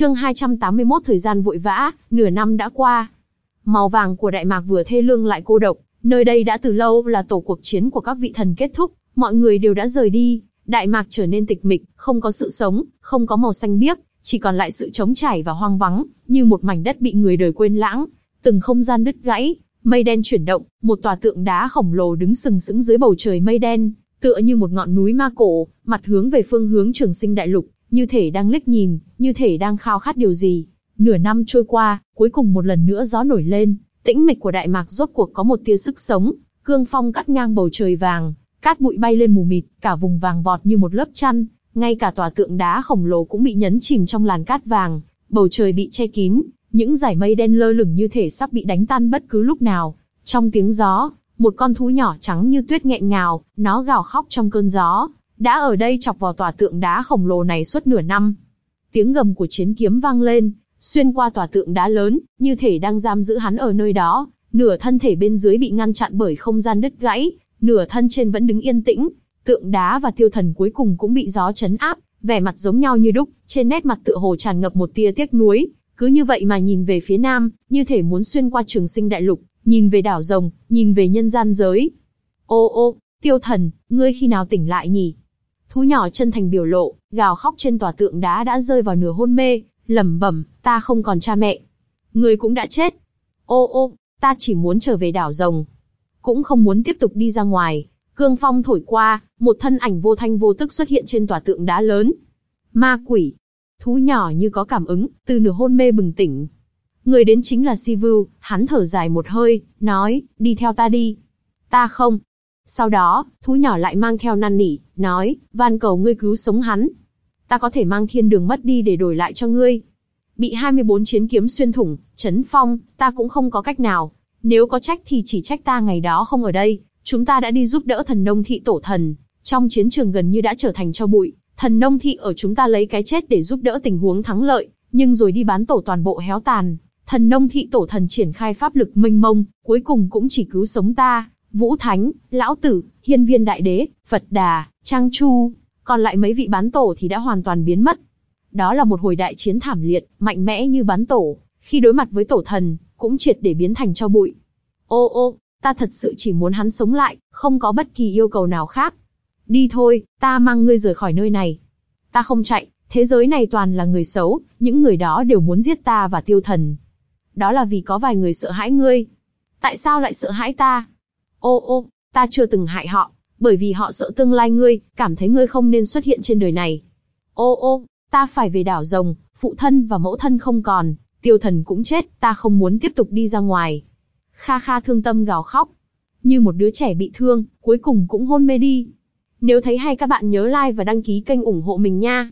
Chương 281 thời gian vội vã, nửa năm đã qua. Màu vàng của Đại Mạc vừa thê lương lại cô độc, nơi đây đã từ lâu là tổ cuộc chiến của các vị thần kết thúc, mọi người đều đã rời đi, Đại Mạc trở nên tịch mịch, không có sự sống, không có màu xanh biếc, chỉ còn lại sự trống trải và hoang vắng, như một mảnh đất bị người đời quên lãng. Từng không gian đứt gãy, mây đen chuyển động, một tòa tượng đá khổng lồ đứng sừng sững dưới bầu trời mây đen, tựa như một ngọn núi ma cổ, mặt hướng về phương hướng Trường Sinh Đại Lục, như thể đang liếc nhìn, như thể đang khao khát điều gì. Nửa năm trôi qua, cuối cùng một lần nữa gió nổi lên, tĩnh mịch của Đại Mạc rốt cuộc có một tia sức sống, cương phong cắt ngang bầu trời vàng, cát bụi bay lên mù mịt, cả vùng vàng vọt như một lớp chăn, ngay cả tòa tượng đá khổng lồ cũng bị nhấn chìm trong làn cát vàng, bầu trời bị che kín, những dải mây đen lơ lửng như thể sắp bị đánh tan bất cứ lúc nào. Trong tiếng gió, một con thú nhỏ trắng như tuyết nghẹn ngào, nó gào khóc trong cơn gió, đã ở đây chọc vào tòa tượng đá khổng lồ này suốt nửa năm. Tiếng gầm của chiến kiếm vang lên, xuyên qua tòa tượng đá lớn, như thể đang giam giữ hắn ở nơi đó, nửa thân thể bên dưới bị ngăn chặn bởi không gian đứt gãy, nửa thân trên vẫn đứng yên tĩnh. Tượng đá và tiêu thần cuối cùng cũng bị gió chấn áp, vẻ mặt giống nhau như đúc, trên nét mặt tựa hồ tràn ngập một tia tiếc nuối, cứ như vậy mà nhìn về phía nam, như thể muốn xuyên qua trường sinh đại lục, nhìn về đảo rồng, nhìn về nhân gian giới. Ô ô, tiêu thần, ngươi khi nào tỉnh lại nhỉ? Thú nhỏ chân thành biểu lộ, gào khóc trên tòa tượng đá đã rơi vào nửa hôn mê, lẩm bẩm, ta không còn cha mẹ. người cũng đã chết. Ô ô, ta chỉ muốn trở về đảo rồng. Cũng không muốn tiếp tục đi ra ngoài. Cương phong thổi qua, một thân ảnh vô thanh vô tức xuất hiện trên tòa tượng đá lớn. Ma quỷ. Thú nhỏ như có cảm ứng, từ nửa hôn mê bừng tỉnh. Người đến chính là Sivu, hắn thở dài một hơi, nói, đi theo ta đi. Ta không, sau đó, thú nhỏ lại mang theo năn nỉ, nói, van cầu ngươi cứu sống hắn. Ta có thể mang thiên đường mất đi để đổi lại cho ngươi. Bị 24 chiến kiếm xuyên thủng, chấn phong, ta cũng không có cách nào. Nếu có trách thì chỉ trách ta ngày đó không ở đây. Chúng ta đã đi giúp đỡ thần nông thị tổ thần. Trong chiến trường gần như đã trở thành cho bụi. Thần nông thị ở chúng ta lấy cái chết để giúp đỡ tình huống thắng lợi, nhưng rồi đi bán tổ toàn bộ héo tàn. Thần nông thị tổ thần triển khai pháp lực mênh mông, cuối cùng cũng chỉ cứu sống ta, Vũ Thánh, Lão Tử, Hiên Viên Đại Đế, Phật Đà, Trang Chu, còn lại mấy vị bán tổ thì đã hoàn toàn biến mất. Đó là một hồi đại chiến thảm liệt, mạnh mẽ như bán tổ, khi đối mặt với tổ thần, cũng triệt để biến thành cho bụi. Ô ô, ta thật sự chỉ muốn hắn sống lại, không có bất kỳ yêu cầu nào khác. Đi thôi, ta mang ngươi rời khỏi nơi này. Ta không chạy, thế giới này toàn là người xấu, những người đó đều muốn giết ta và tiêu thần. Đó là vì có vài người sợ hãi ngươi. Tại sao lại sợ hãi ta? Ô ô, ta chưa từng hại họ, bởi vì họ sợ tương lai ngươi, cảm thấy ngươi không nên xuất hiện trên đời này. Ô ô, ta phải về đảo rồng, phụ thân và mẫu thân không còn, tiêu thần cũng chết, ta không muốn tiếp tục đi ra ngoài. Kha kha thương tâm gào khóc. Như một đứa trẻ bị thương, cuối cùng cũng hôn mê đi. Nếu thấy hay các bạn nhớ like và đăng ký kênh ủng hộ mình nha.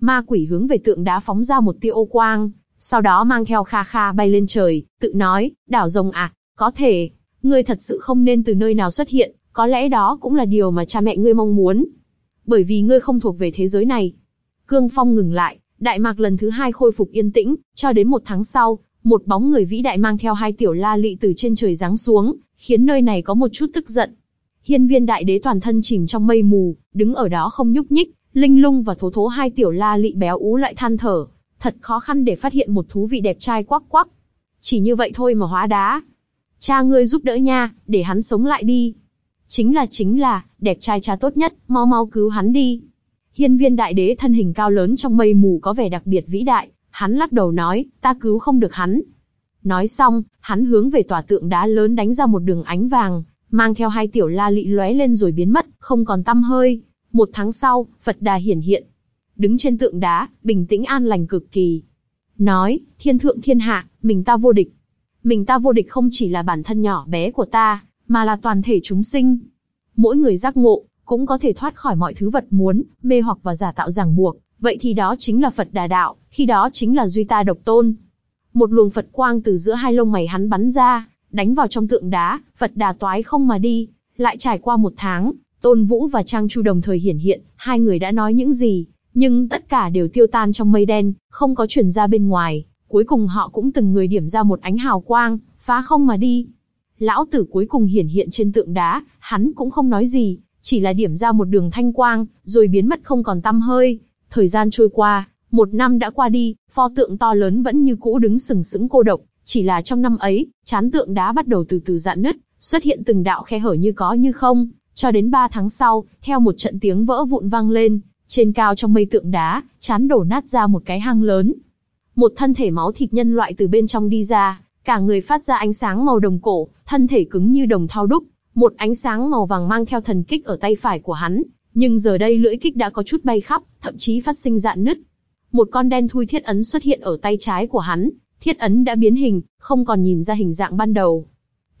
Ma quỷ hướng về tượng đá phóng ra một tia ô quang, sau đó mang theo kha kha bay lên trời, tự nói, đảo rồng à, có thể, Ngươi thật sự không nên từ nơi nào xuất hiện, có lẽ đó cũng là điều mà cha mẹ ngươi mong muốn. Bởi vì ngươi không thuộc về thế giới này. Cương Phong ngừng lại, Đại Mạc lần thứ hai khôi phục yên tĩnh, cho đến một tháng sau, một bóng người vĩ đại mang theo hai tiểu la lị từ trên trời giáng xuống, khiến nơi này có một chút tức giận. Hiên viên đại đế toàn thân chìm trong mây mù, đứng ở đó không nhúc nhích, linh lung và thố thố hai tiểu la lị béo ú lại than thở. Thật khó khăn để phát hiện một thú vị đẹp trai quắc quắc. Chỉ như vậy thôi mà hóa đá, Cha ngươi giúp đỡ nha, để hắn sống lại đi. Chính là chính là, đẹp trai cha tốt nhất, mau mau cứu hắn đi. Hiên viên đại đế thân hình cao lớn trong mây mù có vẻ đặc biệt vĩ đại, hắn lắc đầu nói, ta cứu không được hắn. Nói xong, hắn hướng về tòa tượng đá lớn đánh ra một đường ánh vàng, mang theo hai tiểu la lị lóe lên rồi biến mất, không còn tăm hơi. Một tháng sau, Phật đà hiển hiện. Đứng trên tượng đá, bình tĩnh an lành cực kỳ. Nói, thiên thượng thiên hạ, mình ta vô địch mình ta vô địch không chỉ là bản thân nhỏ bé của ta, mà là toàn thể chúng sinh. Mỗi người giác ngộ, cũng có thể thoát khỏi mọi thứ vật muốn, mê hoặc và giả tạo ràng buộc, vậy thì đó chính là Phật đà đạo, khi đó chính là duy ta độc tôn. Một luồng Phật quang từ giữa hai lông mày hắn bắn ra, đánh vào trong tượng đá, Phật đà toái không mà đi, lại trải qua một tháng, Tôn Vũ và Trang Chu đồng thời hiển hiện, hai người đã nói những gì, nhưng tất cả đều tiêu tan trong mây đen, không có truyền ra bên ngoài, Cuối cùng họ cũng từng người điểm ra một ánh hào quang, phá không mà đi. Lão tử cuối cùng hiển hiện trên tượng đá, hắn cũng không nói gì, chỉ là điểm ra một đường thanh quang, rồi biến mất không còn tăm hơi. Thời gian trôi qua, Một năm đã qua đi, pho tượng to lớn vẫn như cũ đứng sừng sững cô độc, chỉ là trong năm ấy, chán tượng đá bắt đầu từ từ dạn nứt, xuất hiện từng đạo khe hở như có như không, cho đến ba tháng sau, theo một trận tiếng vỡ vụn vang lên, trên cao trong mây tượng đá, chán đổ nát ra một cái hang lớn. Một thân thể máu thịt nhân loại từ bên trong đi ra, cả người phát ra ánh sáng màu đồng cổ, thân thể cứng như đồng thau đúc, một ánh sáng màu vàng mang theo thần kích ở tay phải của hắn, nhưng giờ đây lưỡi kích đã có chút bay khắp, thậm chí phát sinh dạn nứt. Một con đen thui thiết ấn xuất hiện ở tay trái của hắn, thiết ấn đã biến hình, không còn nhìn ra hình dạng ban đầu.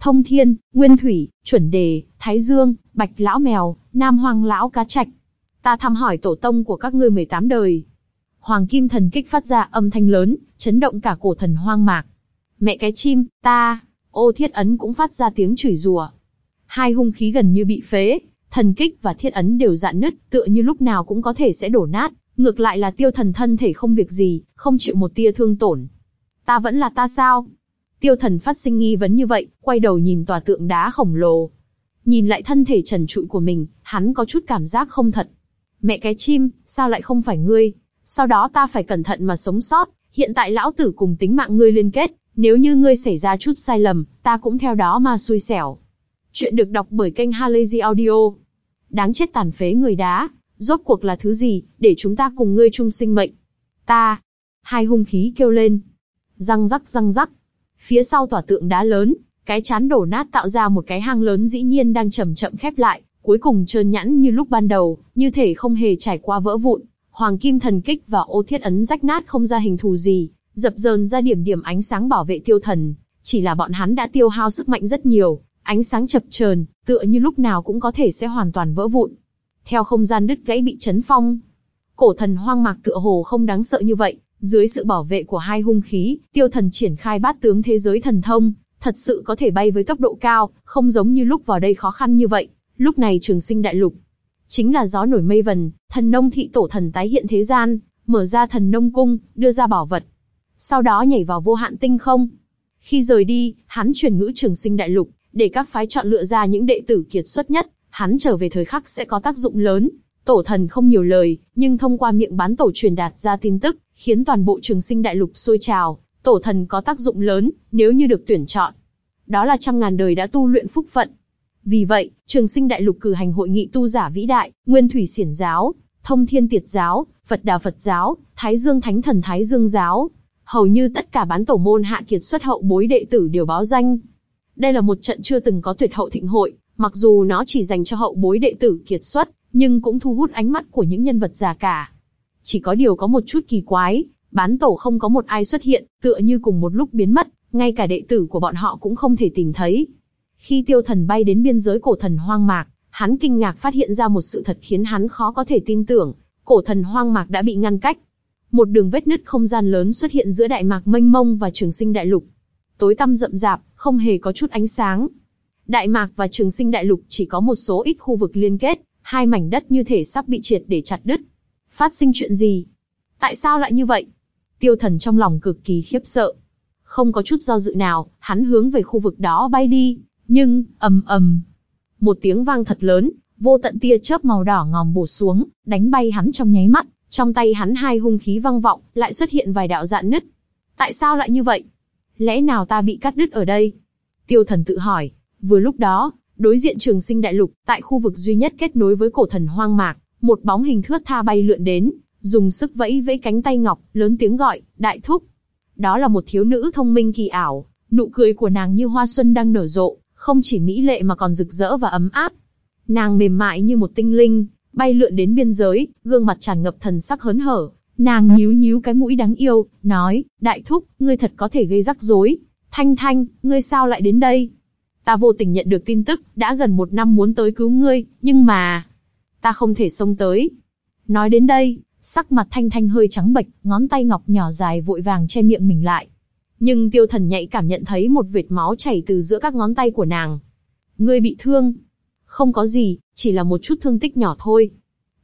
Thông thiên, nguyên thủy, chuẩn đề, thái dương, bạch lão mèo, nam hoàng lão cá trạch. Ta thăm hỏi tổ tông của các ngươi 18 đời. Hoàng kim thần kích phát ra âm thanh lớn, chấn động cả cổ thần hoang mạc. Mẹ cái chim, ta, ô thiết ấn cũng phát ra tiếng chửi rủa. Hai hung khí gần như bị phế, thần kích và thiết ấn đều dạn nứt, tựa như lúc nào cũng có thể sẽ đổ nát, ngược lại là tiêu thần thân thể không việc gì, không chịu một tia thương tổn. Ta vẫn là ta sao? Tiêu thần phát sinh nghi vấn như vậy, quay đầu nhìn tòa tượng đá khổng lồ. Nhìn lại thân thể trần trụi của mình, hắn có chút cảm giác không thật. Mẹ cái chim, sao lại không phải ngươi? Sau đó ta phải cẩn thận mà sống sót, hiện tại lão tử cùng tính mạng ngươi liên kết, nếu như ngươi xảy ra chút sai lầm, ta cũng theo đó mà xui xẻo. Chuyện được đọc bởi kênh Halazy Audio. Đáng chết tàn phế người đá, rốt cuộc là thứ gì, để chúng ta cùng ngươi chung sinh mệnh. Ta. Hai hung khí kêu lên. Răng rắc răng rắc. Phía sau tòa tượng đá lớn, cái chán đổ nát tạo ra một cái hang lớn dĩ nhiên đang chậm chậm khép lại, cuối cùng trơn nhẵn như lúc ban đầu, như thể không hề trải qua vỡ vụn. Hoàng kim thần kích và ô thiết ấn rách nát không ra hình thù gì, dập dờn ra điểm điểm ánh sáng bảo vệ tiêu thần. Chỉ là bọn hắn đã tiêu hao sức mạnh rất nhiều, ánh sáng chập chờn, tựa như lúc nào cũng có thể sẽ hoàn toàn vỡ vụn. Theo không gian đứt gãy bị chấn phong, cổ thần hoang mạc tựa hồ không đáng sợ như vậy, dưới sự bảo vệ của hai hung khí, tiêu thần triển khai bát tướng thế giới thần thông, thật sự có thể bay với tốc độ cao, không giống như lúc vào đây khó khăn như vậy. Lúc này trường sinh đại lục, chính là gió nổi mây vần, thần nông thị tổ thần tái hiện thế gian, mở ra thần nông cung, đưa ra bảo vật. Sau đó nhảy vào vô hạn tinh không. Khi rời đi, hắn chuyển ngữ trường sinh đại lục, để các phái chọn lựa ra những đệ tử kiệt xuất nhất, hắn trở về thời khắc sẽ có tác dụng lớn. Tổ thần không nhiều lời, nhưng thông qua miệng bán tổ truyền đạt ra tin tức, khiến toàn bộ trường sinh đại lục sôi trào, tổ thần có tác dụng lớn, nếu như được tuyển chọn. Đó là trăm ngàn đời đã tu luyện phúc phận. Vì vậy, trường sinh đại lục cử hành hội nghị tu giả vĩ đại, nguyên thủy xiển giáo, thông thiên tiệt giáo, Phật đà Phật giáo, Thái Dương Thánh Thần Thái Dương giáo. Hầu như tất cả bán tổ môn hạ kiệt xuất hậu bối đệ tử đều báo danh. Đây là một trận chưa từng có tuyệt hậu thịnh hội, mặc dù nó chỉ dành cho hậu bối đệ tử kiệt xuất, nhưng cũng thu hút ánh mắt của những nhân vật già cả. Chỉ có điều có một chút kỳ quái, bán tổ không có một ai xuất hiện, tựa như cùng một lúc biến mất, ngay cả đệ tử của bọn họ cũng không thể tìm thấy. Khi tiêu thần bay đến biên giới cổ thần hoang mạc, hắn kinh ngạc phát hiện ra một sự thật khiến hắn khó có thể tin tưởng, cổ thần hoang mạc đã bị ngăn cách. Một đường vết nứt không gian lớn xuất hiện giữa đại mạc mênh mông và trường sinh đại lục. Tối tăm rậm rạp, không hề có chút ánh sáng. Đại mạc và trường sinh đại lục chỉ có một số ít khu vực liên kết, hai mảnh đất như thể sắp bị triệt để chặt đứt. Phát sinh chuyện gì? Tại sao lại như vậy? Tiêu thần trong lòng cực kỳ khiếp sợ. Không có chút do dự nào, hắn hướng về khu vực đó bay đi. Nhưng, ầm ầm, một tiếng vang thật lớn, vô tận tia chớp màu đỏ ngòm bổ xuống, đánh bay hắn trong nháy mắt. Trong tay hắn hai hung khí vang vọng, lại xuất hiện vài đạo dạn nứt. Tại sao lại như vậy? Lẽ nào ta bị cắt đứt ở đây? Tiêu thần tự hỏi. Vừa lúc đó, đối diện trường sinh đại lục, tại khu vực duy nhất kết nối với cổ thần hoang mạc, một bóng hình thướt tha bay lượn đến, dùng sức vẫy vẫy cánh tay ngọc, lớn tiếng gọi, đại thúc. Đó là một thiếu nữ thông minh kỳ ảo, nụ cười của nàng như hoa xuân đang nở rộ, không chỉ mỹ lệ mà còn rực rỡ và ấm áp. Nàng mềm mại như một tinh linh, bay lượn đến biên giới, gương mặt tràn ngập thần sắc hớn hở. Nàng nhíu nhíu cái mũi đáng yêu, nói, đại thúc, ngươi thật có thể gây rắc rối. Thanh Thanh, ngươi sao lại đến đây? Ta vô tình nhận được tin tức, đã gần một năm muốn tới cứu ngươi, nhưng mà... Ta không thể xông tới. Nói đến đây, sắc mặt Thanh Thanh hơi trắng bệch, ngón tay ngọc nhỏ dài vội vàng che miệng mình lại. Nhưng tiêu thần nhạy cảm nhận thấy một vệt máu chảy từ giữa các ngón tay của nàng. Ngươi bị thương. Không có gì, chỉ là một chút thương tích nhỏ thôi.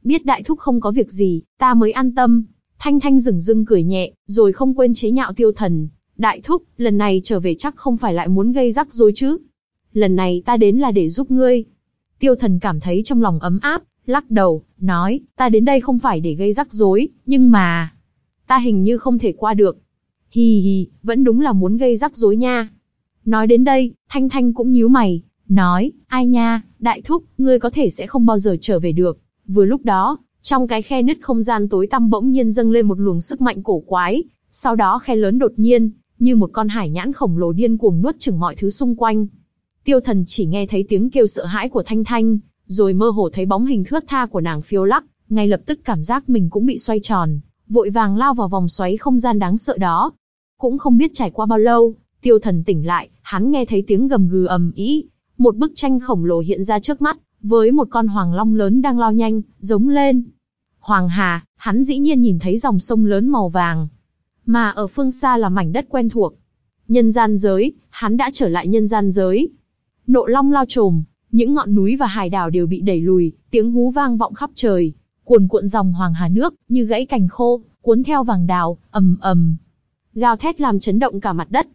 Biết đại thúc không có việc gì, ta mới an tâm. Thanh Thanh dừng dưng cười nhẹ, rồi không quên chế nhạo tiêu thần. Đại thúc, lần này trở về chắc không phải lại muốn gây rắc rối chứ. Lần này ta đến là để giúp ngươi. Tiêu thần cảm thấy trong lòng ấm áp, lắc đầu, nói, ta đến đây không phải để gây rắc rối, nhưng mà... ta hình như không thể qua được. Hì hì, vẫn đúng là muốn gây rắc rối nha. Nói đến đây, Thanh Thanh cũng nhíu mày, nói, ai nha, đại thúc, ngươi có thể sẽ không bao giờ trở về được. Vừa lúc đó, trong cái khe nứt không gian tối tăm bỗng nhiên dâng lên một luồng sức mạnh cổ quái, sau đó khe lớn đột nhiên, như một con hải nhãn khổng lồ điên cuồng nuốt chửng mọi thứ xung quanh. Tiêu thần chỉ nghe thấy tiếng kêu sợ hãi của Thanh Thanh, rồi mơ hồ thấy bóng hình thướt tha của nàng phiêu lắc, ngay lập tức cảm giác mình cũng bị xoay tròn, vội vàng lao vào vòng xoáy không gian đáng sợ đó. Cũng không biết trải qua bao lâu, tiêu thần tỉnh lại, hắn nghe thấy tiếng gầm gừ ầm ĩ, một bức tranh khổng lồ hiện ra trước mắt, với một con hoàng long lớn đang lao nhanh, giống lên. Hoàng Hà, hắn dĩ nhiên nhìn thấy dòng sông lớn màu vàng, mà ở phương xa là mảnh đất quen thuộc. Nhân gian giới, hắn đã trở lại nhân gian giới. Nộ long lao trồm, những ngọn núi và hải đảo đều bị đẩy lùi, tiếng hú vang vọng khắp trời, cuồn cuộn dòng hoàng hà nước, như gãy cành khô, cuốn theo vàng đào, ầm ầm. Gào thét làm chấn động cả mặt đất.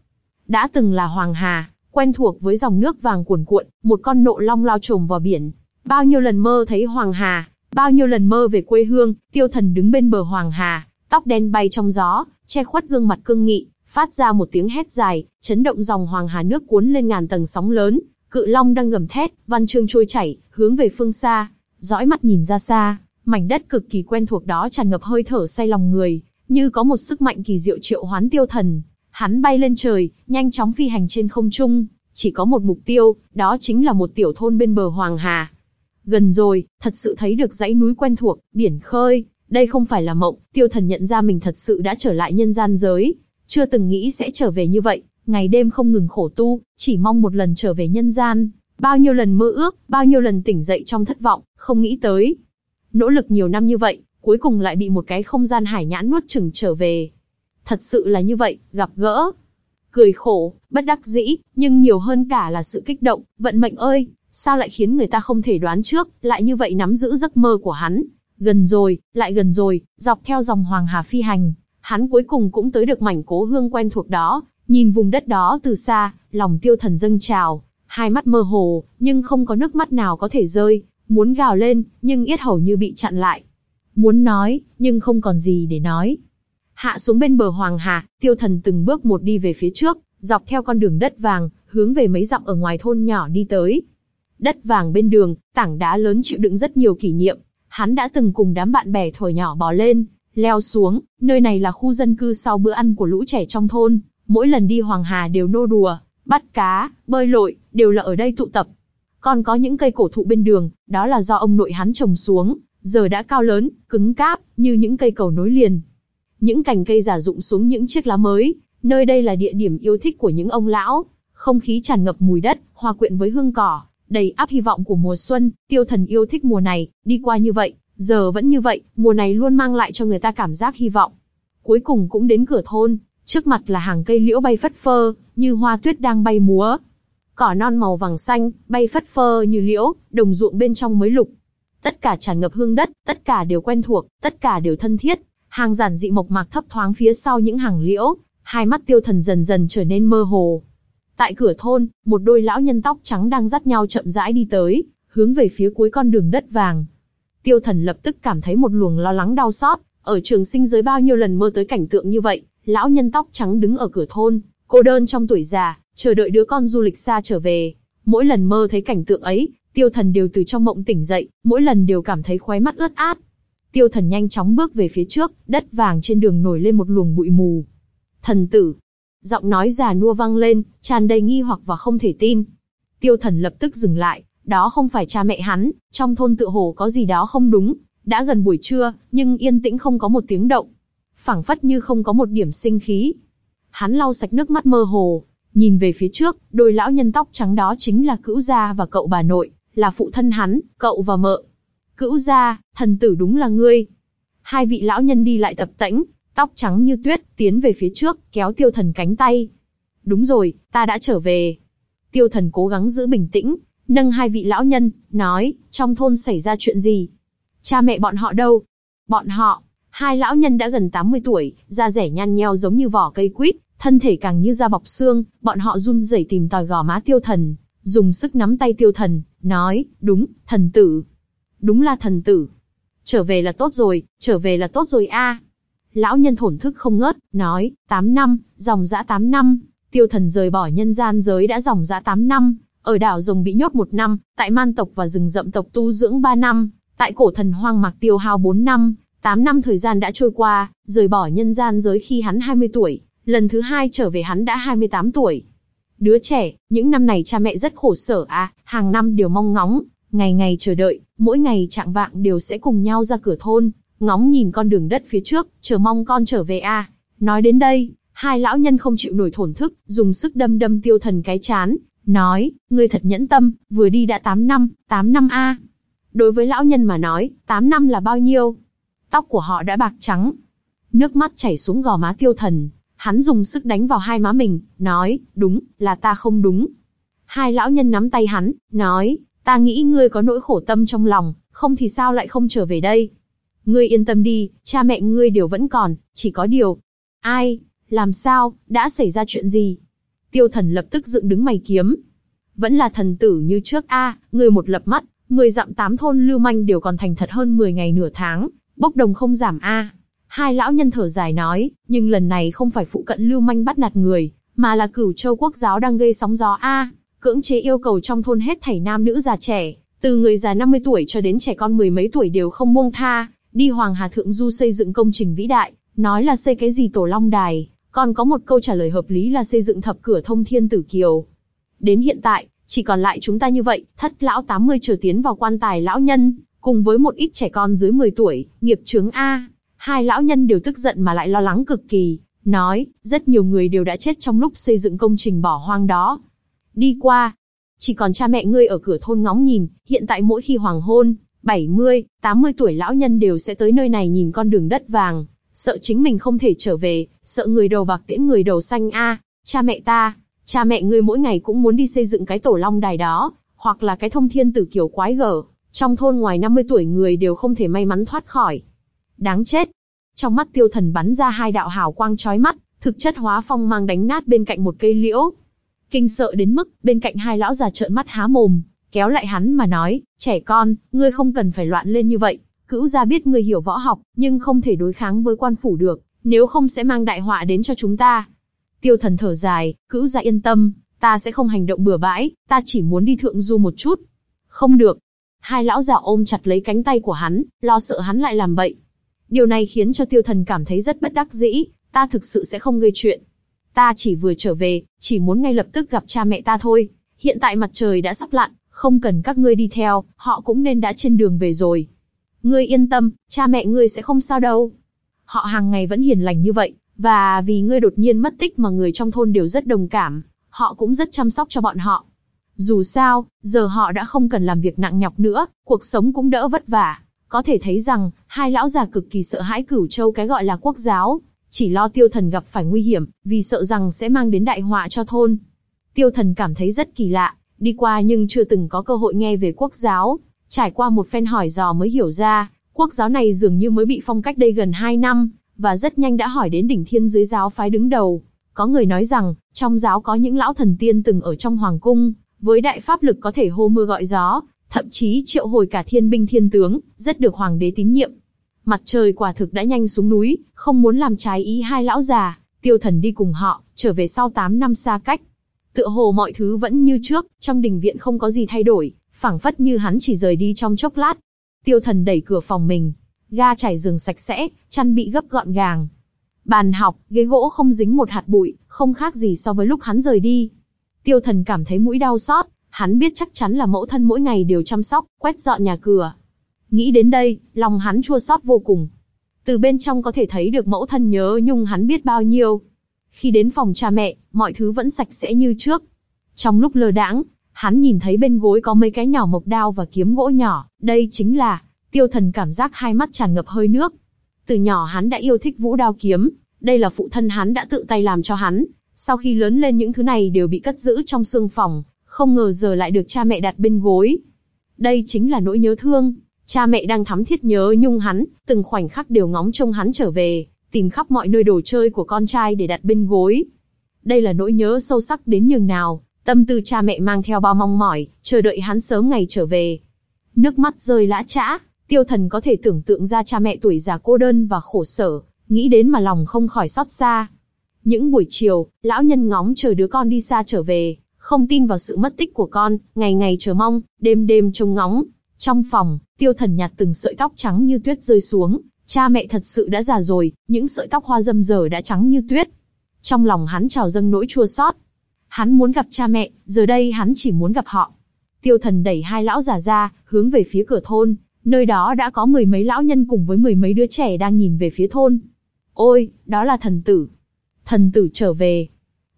Đã từng là hoàng hà, quen thuộc với dòng nước vàng cuồn cuộn, một con nộ long lao trồm vào biển. Bao nhiêu lần mơ thấy hoàng hà, bao nhiêu lần mơ về quê hương, tiêu thần đứng bên bờ hoàng hà, tóc đen bay trong gió, che khuất gương mặt cương nghị, phát ra một tiếng hét dài, chấn động dòng hoàng hà nước cuốn lên ngàn tầng sóng lớn, cự long đang gầm thét, văn chương trôi chảy, hướng về phương xa, dõi mắt nhìn ra xa, mảnh đất cực kỳ quen thuộc đó tràn ngập hơi thở say lòng người, như có một sức mạnh kỳ diệu triệu hoán tiêu thần. Hắn bay lên trời, nhanh chóng phi hành trên không trung, chỉ có một mục tiêu, đó chính là một tiểu thôn bên bờ Hoàng Hà. Gần rồi, thật sự thấy được dãy núi quen thuộc, biển khơi, đây không phải là mộng, tiêu thần nhận ra mình thật sự đã trở lại nhân gian giới, chưa từng nghĩ sẽ trở về như vậy, ngày đêm không ngừng khổ tu, chỉ mong một lần trở về nhân gian, bao nhiêu lần mơ ước, bao nhiêu lần tỉnh dậy trong thất vọng, không nghĩ tới. Nỗ lực nhiều năm như vậy, cuối cùng lại bị một cái không gian hải nhãn nuốt chửng trở về. Thật sự là như vậy, gặp gỡ. Cười khổ, bất đắc dĩ, nhưng nhiều hơn cả là sự kích động, vận mệnh ơi, sao lại khiến người ta không thể đoán trước, lại như vậy nắm giữ giấc mơ của hắn. Gần rồi, lại gần rồi, dọc theo dòng Hoàng Hà phi hành, hắn cuối cùng cũng tới được mảnh cố hương quen thuộc đó, nhìn vùng đất đó từ xa, lòng tiêu thần dâng trào, hai mắt mơ hồ, nhưng không có nước mắt nào có thể rơi, muốn gào lên, nhưng yết hầu như bị chặn lại. Muốn nói, nhưng không còn gì để nói. Hạ xuống bên bờ Hoàng Hà, tiêu thần từng bước một đi về phía trước, dọc theo con đường đất vàng, hướng về mấy dặm ở ngoài thôn nhỏ đi tới. Đất vàng bên đường, tảng đá lớn chịu đựng rất nhiều kỷ niệm. Hắn đã từng cùng đám bạn bè thổi nhỏ bò lên, leo xuống, nơi này là khu dân cư sau bữa ăn của lũ trẻ trong thôn. Mỗi lần đi Hoàng Hà đều nô đùa, bắt cá, bơi lội, đều là ở đây tụ tập. Còn có những cây cổ thụ bên đường, đó là do ông nội hắn trồng xuống, giờ đã cao lớn, cứng cáp, như những cây cầu nối liền. Những cành cây giả rụng xuống những chiếc lá mới, nơi đây là địa điểm yêu thích của những ông lão. Không khí tràn ngập mùi đất, hòa quyện với hương cỏ, đầy áp hy vọng của mùa xuân, tiêu thần yêu thích mùa này, đi qua như vậy, giờ vẫn như vậy, mùa này luôn mang lại cho người ta cảm giác hy vọng. Cuối cùng cũng đến cửa thôn, trước mặt là hàng cây liễu bay phất phơ, như hoa tuyết đang bay múa. Cỏ non màu vàng xanh, bay phất phơ như liễu, đồng ruộng bên trong mới lục. Tất cả tràn ngập hương đất, tất cả đều quen thuộc, tất cả đều thân thiết. Hàng giản dị mộc mạc thấp thoáng phía sau những hàng liễu, hai mắt tiêu thần dần dần trở nên mơ hồ. Tại cửa thôn, một đôi lão nhân tóc trắng đang dắt nhau chậm rãi đi tới, hướng về phía cuối con đường đất vàng. Tiêu thần lập tức cảm thấy một luồng lo lắng đau xót, ở trường sinh giới bao nhiêu lần mơ tới cảnh tượng như vậy, lão nhân tóc trắng đứng ở cửa thôn, cô đơn trong tuổi già, chờ đợi đứa con du lịch xa trở về. Mỗi lần mơ thấy cảnh tượng ấy, tiêu thần đều từ trong mộng tỉnh dậy, mỗi lần đều cảm thấy khóe mắt ướt át. Tiêu thần nhanh chóng bước về phía trước, đất vàng trên đường nổi lên một luồng bụi mù. Thần tử. Giọng nói già nua vang lên, tràn đầy nghi hoặc và không thể tin. Tiêu thần lập tức dừng lại, đó không phải cha mẹ hắn, trong thôn tự hồ có gì đó không đúng. Đã gần buổi trưa, nhưng yên tĩnh không có một tiếng động. phảng phất như không có một điểm sinh khí. Hắn lau sạch nước mắt mơ hồ, nhìn về phía trước, đôi lão nhân tóc trắng đó chính là cữu gia và cậu bà nội, là phụ thân hắn, cậu và mợ. Cữu gia, thần tử đúng là ngươi. Hai vị lão nhân đi lại tập tễnh, tóc trắng như tuyết, tiến về phía trước, kéo tiêu thần cánh tay. Đúng rồi, ta đã trở về. Tiêu thần cố gắng giữ bình tĩnh, nâng hai vị lão nhân, nói, trong thôn xảy ra chuyện gì? Cha mẹ bọn họ đâu? Bọn họ, hai lão nhân đã gần 80 tuổi, da rẻ nhăn nheo giống như vỏ cây quýt, thân thể càng như da bọc xương, bọn họ run rẩy tìm tòi gò má tiêu thần, dùng sức nắm tay tiêu thần, nói, đúng, thần tử. Đúng là thần tử. Trở về là tốt rồi, trở về là tốt rồi a. Lão nhân thổn thức không ngớt, nói, 8 năm, dòng dã 8 năm, tiêu thần rời bỏ nhân gian giới đã dòng dã 8 năm, ở đảo rồng bị nhốt một năm, tại man tộc và rừng rậm tộc tu dưỡng 3 năm, tại cổ thần hoang mạc tiêu hao 4 năm, 8 năm thời gian đã trôi qua, rời bỏ nhân gian giới khi hắn 20 tuổi, lần thứ hai trở về hắn đã 28 tuổi. Đứa trẻ, những năm này cha mẹ rất khổ sở à, hàng năm đều mong ngóng, ngày ngày chờ đợi, mỗi ngày trạng vạng đều sẽ cùng nhau ra cửa thôn, ngóng nhìn con đường đất phía trước, chờ mong con trở về à. Nói đến đây, hai lão nhân không chịu nổi thổn thức, dùng sức đâm đâm tiêu thần cái chán, nói, ngươi thật nhẫn tâm, vừa đi đã 8 năm, 8 năm a. Đối với lão nhân mà nói, 8 năm là bao nhiêu? Tóc của họ đã bạc trắng. Nước mắt chảy xuống gò má tiêu thần, hắn dùng sức đánh vào hai má mình, nói, đúng, là ta không đúng. Hai lão nhân nắm tay hắn, nói, ta nghĩ ngươi có nỗi khổ tâm trong lòng, không thì sao lại không trở về đây. Ngươi yên tâm đi, cha mẹ ngươi đều vẫn còn, chỉ có điều. Ai, làm sao, đã xảy ra chuyện gì? Tiêu thần lập tức dựng đứng mày kiếm. Vẫn là thần tử như trước a, ngươi một lập mắt, người dặm tám thôn lưu manh đều còn thành thật hơn 10 ngày nửa tháng, bốc đồng không giảm a. Hai lão nhân thở dài nói, nhưng lần này không phải phụ cận lưu manh bắt nạt người, mà là cửu châu quốc giáo đang gây sóng gió a, cưỡng chế yêu cầu trong thôn hết thảy nam nữ già trẻ, từ người già 50 tuổi cho đến trẻ con mười mấy tuổi đều không buông tha, đi Hoàng Hà Thượng Du xây dựng công trình vĩ đại, nói là xây cái gì tổ long đài, còn có một câu trả lời hợp lý là xây dựng thập cửa thông thiên tử kiều. Đến hiện tại, chỉ còn lại chúng ta như vậy, thất lão 80 chờ tiến vào quan tài lão nhân, cùng với một ít trẻ con dưới 10 tuổi, nghiệp chướng A. Hai lão nhân đều tức giận mà lại lo lắng cực kỳ, nói, rất nhiều người đều đã chết trong lúc xây dựng công trình bỏ hoang đó. Đi qua, chỉ còn cha mẹ ngươi ở cửa thôn ngóng nhìn, hiện tại mỗi khi hoàng hôn, 70, 80 tuổi lão nhân đều sẽ tới nơi này nhìn con đường đất vàng, sợ chính mình không thể trở về, sợ người đầu bạc tiễn người đầu xanh a, cha mẹ ta, cha mẹ ngươi mỗi ngày cũng muốn đi xây dựng cái tổ long đài đó, hoặc là cái thông thiên tử kiểu quái gở, trong thôn ngoài 50 tuổi người đều không thể may mắn thoát khỏi. Đáng chết. Trong mắt tiêu thần bắn ra hai đạo hào quang chói mắt, thực chất hóa phong mang đánh nát bên cạnh một cây liễu. Kinh sợ đến mức, bên cạnh hai lão già trợn mắt há mồm, kéo lại hắn mà nói, trẻ con, ngươi không cần phải loạn lên như vậy, cữu gia biết ngươi hiểu võ học, nhưng không thể đối kháng với quan phủ được, nếu không sẽ mang đại họa đến cho chúng ta. Tiêu thần thở dài, cữu gia yên tâm, ta sẽ không hành động bừa bãi, ta chỉ muốn đi thượng du một chút. Không được. Hai lão già ôm chặt lấy cánh tay của hắn, lo sợ hắn lại làm bậy. Điều này khiến cho tiêu thần cảm thấy rất bất đắc dĩ, ta thực sự sẽ không gây chuyện. Ta chỉ vừa trở về, chỉ muốn ngay lập tức gặp cha mẹ ta thôi. Hiện tại mặt trời đã sắp lặn, không cần các ngươi đi theo, họ cũng nên đã trên đường về rồi. Ngươi yên tâm, cha mẹ ngươi sẽ không sao đâu. Họ hàng ngày vẫn hiền lành như vậy, và vì ngươi đột nhiên mất tích mà người trong thôn đều rất đồng cảm, họ cũng rất chăm sóc cho bọn họ. Dù sao, giờ họ đã không cần làm việc nặng nhọc nữa, cuộc sống cũng đỡ vất vả. Có thể thấy rằng, hai lão già cực kỳ sợ hãi cửu châu cái gọi là quốc giáo, chỉ lo tiêu thần gặp phải nguy hiểm, vì sợ rằng sẽ mang đến đại họa cho thôn. Tiêu thần cảm thấy rất kỳ lạ, đi qua nhưng chưa từng có cơ hội nghe về quốc giáo, trải qua một phen hỏi dò mới hiểu ra, quốc giáo này dường như mới bị phong cách đây gần 2 năm, và rất nhanh đã hỏi đến đỉnh thiên dưới giáo phái đứng đầu. Có người nói rằng, trong giáo có những lão thần tiên từng ở trong hoàng cung, với đại pháp lực có thể hô mưa gọi gió, thậm chí triệu hồi cả thiên binh thiên tướng, rất được hoàng đế tín nhiệm. Mặt trời quả thực đã nhanh xuống núi, không muốn làm trái ý hai lão già, tiêu thần đi cùng họ, trở về sau 8 năm xa cách. Tựa hồ mọi thứ vẫn như trước, trong đình viện không có gì thay đổi, phảng phất như hắn chỉ rời đi trong chốc lát. Tiêu thần đẩy cửa phòng mình, ga trải giường sạch sẽ, chăn bị gấp gọn gàng. Bàn học, ghế gỗ không dính một hạt bụi, không khác gì so với lúc hắn rời đi. Tiêu thần cảm thấy mũi đau xót, hắn biết chắc chắn là mẫu thân mỗi ngày đều chăm sóc, quét dọn nhà cửa. Nghĩ đến đây, lòng hắn chua xót vô cùng. Từ bên trong có thể thấy được mẫu thân nhớ nhung hắn biết bao nhiêu. Khi đến phòng cha mẹ, mọi thứ vẫn sạch sẽ như trước. Trong lúc lơ đãng, hắn nhìn thấy bên gối có mấy cái nhỏ mộc đao và kiếm gỗ nhỏ, đây chính là, tiêu thần cảm giác hai mắt tràn ngập hơi nước. Từ nhỏ hắn đã yêu thích vũ đao kiếm, đây là phụ thân hắn đã tự tay làm cho hắn, sau khi lớn lên những thứ này đều bị cất giữ trong xương phòng, không ngờ giờ lại được cha mẹ đặt bên gối. Đây chính là nỗi nhớ thương, cha mẹ đang thắm thiết nhớ nhung hắn, từng khoảnh khắc đều ngóng trông hắn trở về, tìm khắp mọi nơi đồ chơi của con trai để đặt bên gối. Đây là nỗi nhớ sâu sắc đến nhường nào, tâm tư cha mẹ mang theo bao mong mỏi, chờ đợi hắn sớm ngày trở về. Nước mắt rơi lã chã, tiêu thần có thể tưởng tượng ra cha mẹ tuổi già cô đơn và khổ sở, nghĩ đến mà lòng không khỏi xót xa. Những buổi chiều, lão nhân ngóng chờ đứa con đi xa trở về, không tin vào sự mất tích của con, ngày ngày chờ mong, đêm đêm trông ngóng. Trong phòng, tiêu thần nhặt từng sợi tóc trắng như tuyết rơi xuống, cha mẹ thật sự đã già rồi, những sợi tóc hoa dâm dở đã trắng như tuyết. Trong lòng hắn trào dâng nỗi chua xót. Hắn muốn gặp cha mẹ, giờ đây hắn chỉ muốn gặp họ. Tiêu thần đẩy hai lão già ra, hướng về phía cửa thôn, nơi đó đã có mười mấy lão nhân cùng với mười mấy đứa trẻ đang nhìn về phía thôn. Ôi, đó là thần tử. Thần tử trở về.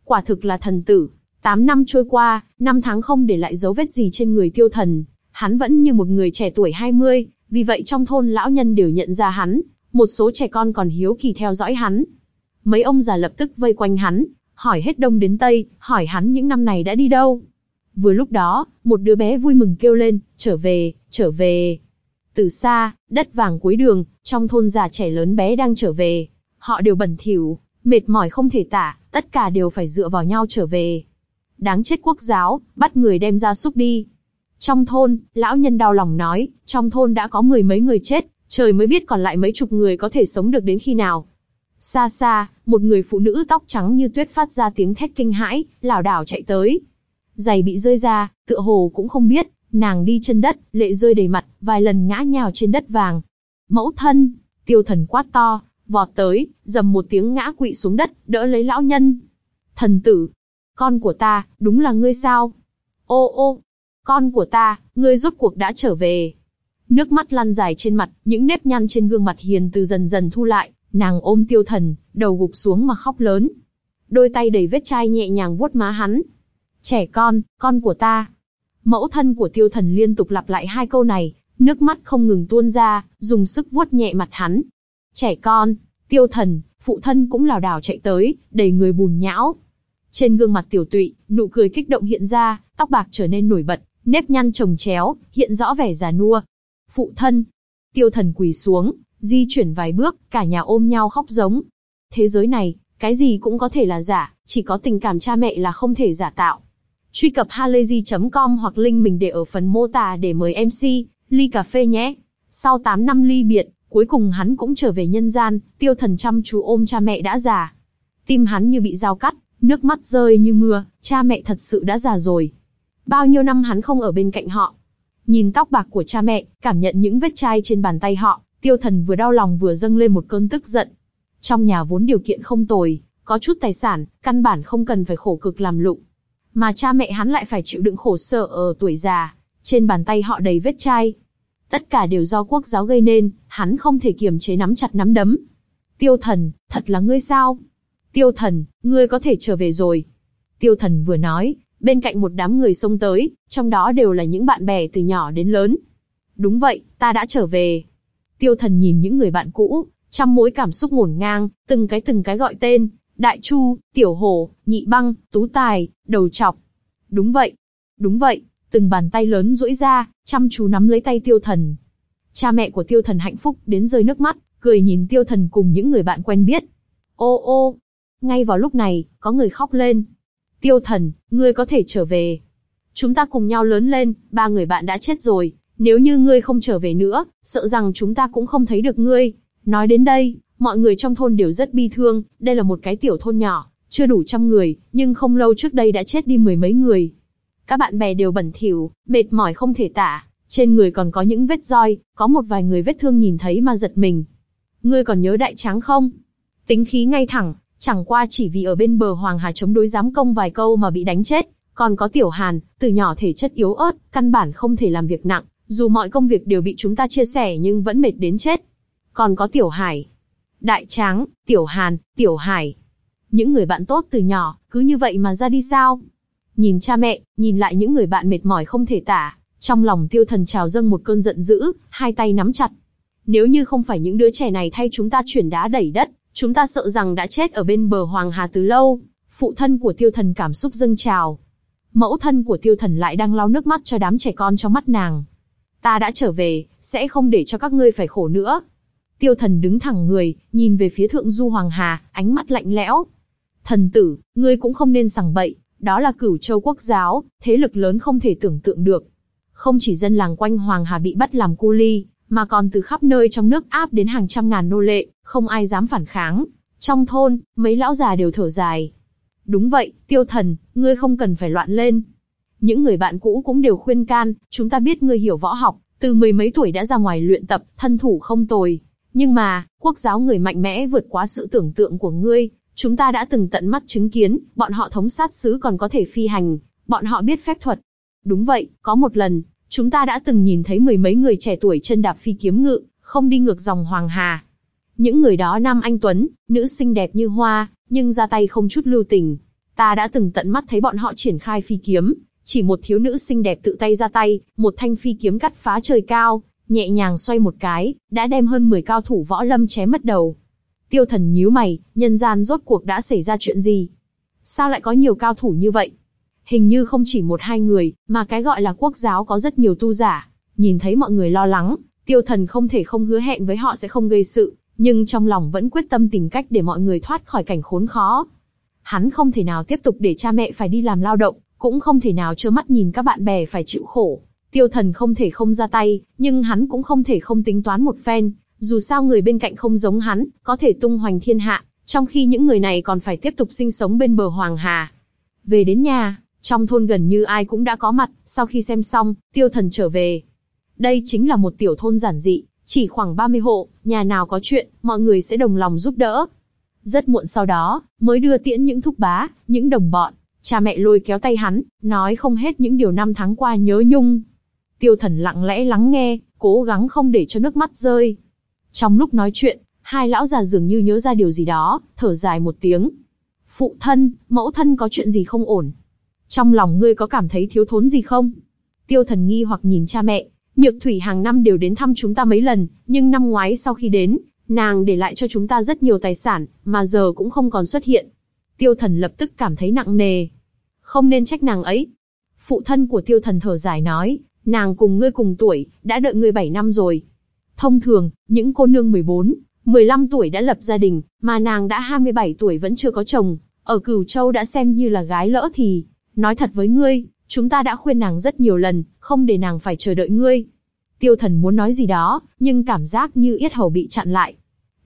Quả thực là thần tử. Tám năm trôi qua, năm tháng không để lại dấu vết gì trên người tiêu thần. Hắn vẫn như một người trẻ tuổi 20, vì vậy trong thôn lão nhân đều nhận ra hắn. Một số trẻ con còn hiếu kỳ theo dõi hắn. Mấy ông già lập tức vây quanh hắn, hỏi hết đông đến tây, hỏi hắn những năm này đã đi đâu. Vừa lúc đó, một đứa bé vui mừng kêu lên, trở về, trở về. Từ xa, đất vàng cuối đường, trong thôn già trẻ lớn bé đang trở về. Họ đều bẩn thỉu, mệt mỏi không thể tả, tất cả đều phải dựa vào nhau trở về. Đáng chết quốc giáo, bắt người đem ra xúc đi. Trong thôn, lão nhân đau lòng nói, trong thôn đã có mười mấy người chết, trời mới biết còn lại mấy chục người có thể sống được đến khi nào. Xa xa, một người phụ nữ tóc trắng như tuyết phát ra tiếng thét kinh hãi, lảo đảo chạy tới. Giày bị rơi ra, tựa hồ cũng không biết, nàng đi chân đất, lệ rơi đầy mặt, vài lần ngã nhào trên đất vàng. Mẫu thân, tiêu thần quát to, vọt tới, dầm một tiếng ngã quỵ xuống đất, đỡ lấy lão nhân. Thần tử, con của ta, đúng là ngươi sao? Ô ô, con của ta, ngươi rốt cuộc đã trở về. Nước mắt lăn dài trên mặt, những nếp nhăn trên gương mặt hiền từ dần dần thu lại, nàng ôm tiêu thần, đầu gục xuống mà khóc lớn. Đôi tay đầy vết chai nhẹ nhàng vuốt má hắn. Trẻ con, con của ta. Mẫu thân của tiêu thần liên tục lặp lại hai câu này, nước mắt không ngừng tuôn ra, dùng sức vuốt nhẹ mặt hắn. Trẻ con, tiêu thần, phụ thân cũng lảo đảo chạy tới, đầy người bùn nhão. Trên gương mặt tiểu tụy, nụ cười kích động hiện ra, tóc bạc trở nên nổi bật, nếp nhăn chồng chéo, hiện rõ vẻ già nua. Phụ thân, tiêu thần quỳ xuống, di chuyển vài bước, cả nhà ôm nhau khóc giống. Thế giới này, cái gì cũng có thể là giả, chỉ có tình cảm cha mẹ là không thể giả tạo. Truy cập halayzi.com hoặc link mình để ở phần mô tả để mời MC, ly cà phê nhé. Sau 8 năm ly biệt, cuối cùng hắn cũng trở về nhân gian, tiêu thần chăm chú ôm cha mẹ đã già. Tim hắn như bị dao cắt, nước mắt rơi như mưa, cha mẹ thật sự đã già rồi. Bao nhiêu năm hắn không ở bên cạnh họ. Nhìn tóc bạc của cha mẹ, cảm nhận những vết chai trên bàn tay họ, tiêu thần vừa đau lòng vừa dâng lên một cơn tức giận. Trong nhà vốn điều kiện không tồi, có chút tài sản, căn bản không cần phải khổ cực làm lụng. Mà cha mẹ hắn lại phải chịu đựng khổ sở ở tuổi già, trên bàn tay họ đầy vết chai. Tất cả đều do quốc giáo gây nên, hắn không thể kiềm chế nắm chặt nắm đấm. Tiêu thần, thật là ngươi sao? Tiêu thần, ngươi có thể trở về rồi. Tiêu thần vừa nói, bên cạnh một đám người xông tới, trong đó đều là những bạn bè từ nhỏ đến lớn. Đúng vậy, ta đã trở về. Tiêu thần nhìn những người bạn cũ, trăm mối cảm xúc ngổn ngang, từng cái từng cái gọi tên, Đại Chu, Tiểu Hồ, Nhị Băng, Tú Tài, Đầu Chọc. Đúng vậy, đúng vậy, từng bàn tay lớn duỗi ra, chăm chú nắm lấy tay tiêu thần. Cha mẹ của tiêu thần hạnh phúc đến rơi nước mắt, cười nhìn tiêu thần cùng những người bạn quen biết. Ô ô, ngay vào lúc này, có người khóc lên. Tiêu thần, ngươi có thể trở về. Chúng ta cùng nhau lớn lên, ba người bạn đã chết rồi, nếu như ngươi không trở về nữa, sợ rằng chúng ta cũng không thấy được ngươi. Nói đến đây, mọi người trong thôn đều rất bi thương, đây là một cái tiểu thôn nhỏ, chưa đủ trăm người, nhưng không lâu trước đây đã chết đi mười mấy người. Các bạn bè đều bẩn thỉu, mệt mỏi không thể tả, trên người còn có những vết roi, có một vài người vết thương nhìn thấy mà giật mình. Ngươi còn nhớ đại tráng không? Tính khí ngay thẳng, chẳng qua chỉ vì ở bên bờ Hoàng Hà chống đối giám công vài câu mà bị đánh chết. Còn có Tiểu Hàn, từ nhỏ thể chất yếu ớt, căn bản không thể làm việc nặng, dù mọi công việc đều bị chúng ta chia sẻ nhưng vẫn mệt đến chết. Còn có Tiểu Hải, Đại Tráng, Tiểu Hàn, Tiểu Hải. Những người bạn tốt từ nhỏ, cứ như vậy mà ra đi sao? Nhìn cha mẹ, nhìn lại những người bạn mệt mỏi không thể tả, trong lòng tiêu thần trào dâng một cơn giận dữ, hai tay nắm chặt. Nếu như không phải những đứa trẻ này thay chúng ta chuyển đá đẩy đất, chúng ta sợ rằng đã chết ở bên bờ Hoàng Hà từ lâu. Phụ thân của tiêu thần cảm xúc dâng trào. Mẫu thân của tiêu thần lại đang lau nước mắt cho đám trẻ con trong mắt nàng. Ta đã trở về, sẽ không để cho các ngươi phải khổ nữa. Tiêu thần đứng thẳng người, nhìn về phía thượng du Hoàng Hà, ánh mắt lạnh lẽo. Thần tử, ngươi cũng không nên sằng bậy, đó là cửu châu quốc giáo, thế lực lớn không thể tưởng tượng được. Không chỉ dân làng quanh Hoàng Hà bị bắt làm cu ly, mà còn từ khắp nơi trong nước áp đến hàng trăm ngàn nô lệ, không ai dám phản kháng. Trong thôn, mấy lão già đều thở dài. Đúng vậy, tiêu thần, ngươi không cần phải loạn lên. Những người bạn cũ cũng đều khuyên can, chúng ta biết ngươi hiểu võ học, từ mười mấy tuổi đã ra ngoài luyện tập, thân thủ không tồi. Nhưng mà, quốc giáo người mạnh mẽ vượt quá sự tưởng tượng của ngươi, chúng ta đã từng tận mắt chứng kiến, bọn họ thống sát sứ còn có thể phi hành, bọn họ biết phép thuật. Đúng vậy, có một lần, chúng ta đã từng nhìn thấy mười mấy người trẻ tuổi chân đạp phi kiếm ngự, không đi ngược dòng Hoàng Hà. Những người đó nam anh tuấn, nữ xinh đẹp như hoa, nhưng ra tay không chút lưu tình. Ta đã từng tận mắt thấy bọn họ triển khai phi kiếm, chỉ một thiếu nữ xinh đẹp tự tay ra tay, một thanh phi kiếm cắt phá trời cao, nhẹ nhàng xoay một cái, đã đem hơn 10 cao thủ võ lâm chém mất đầu. Tiêu thần nhíu mày, nhân gian rốt cuộc đã xảy ra chuyện gì? Sao lại có nhiều cao thủ như vậy? Hình như không chỉ một hai người, mà cái gọi là quốc giáo có rất nhiều tu giả. Nhìn thấy mọi người lo lắng, tiêu thần không thể không hứa hẹn với họ sẽ không gây sự, nhưng trong lòng vẫn quyết tâm tìm cách để mọi người thoát khỏi cảnh khốn khó. Hắn không thể nào tiếp tục để cha mẹ phải đi làm lao động, cũng không thể nào trơ mắt nhìn các bạn bè phải chịu khổ. Tiêu thần không thể không ra tay, nhưng hắn cũng không thể không tính toán một phen, dù sao người bên cạnh không giống hắn, có thể tung hoành thiên hạ, trong khi những người này còn phải tiếp tục sinh sống bên bờ Hoàng Hà. Về đến nhà, trong thôn gần như ai cũng đã có mặt, sau khi xem xong, tiêu thần trở về. Đây chính là một tiểu thôn giản dị, chỉ khoảng 30 hộ, nhà nào có chuyện, mọi người sẽ đồng lòng giúp đỡ. Rất muộn sau đó, mới đưa tiễn những thúc bá, những đồng bọn, cha mẹ lôi kéo tay hắn, nói không hết những điều năm tháng qua nhớ nhung. Tiêu thần lặng lẽ lắng nghe, cố gắng không để cho nước mắt rơi. Trong lúc nói chuyện, hai lão già dường như nhớ ra điều gì đó, thở dài một tiếng. Phụ thân, mẫu thân có chuyện gì không ổn? Trong lòng ngươi có cảm thấy thiếu thốn gì không? Tiêu thần nghi hoặc nhìn cha mẹ, Nhược Thủy hàng năm đều đến thăm chúng ta mấy lần, nhưng năm ngoái sau khi đến, nàng để lại cho chúng ta rất nhiều tài sản, mà giờ cũng không còn xuất hiện. Tiêu thần lập tức cảm thấy nặng nề. Không nên trách nàng ấy. Phụ thân của tiêu thần thở dài nói, nàng cùng ngươi cùng tuổi, đã đợi ngươi 7 năm rồi. Thông thường, những cô nương 14, 15 tuổi đã lập gia đình, mà nàng đã 27 tuổi vẫn chưa có chồng, ở Cửu Châu đã xem như là gái lỡ thì. Nói thật với ngươi, chúng ta đã khuyên nàng rất nhiều lần, không để nàng phải chờ đợi ngươi. Tiêu thần muốn nói gì đó, nhưng cảm giác như yết hầu bị chặn lại.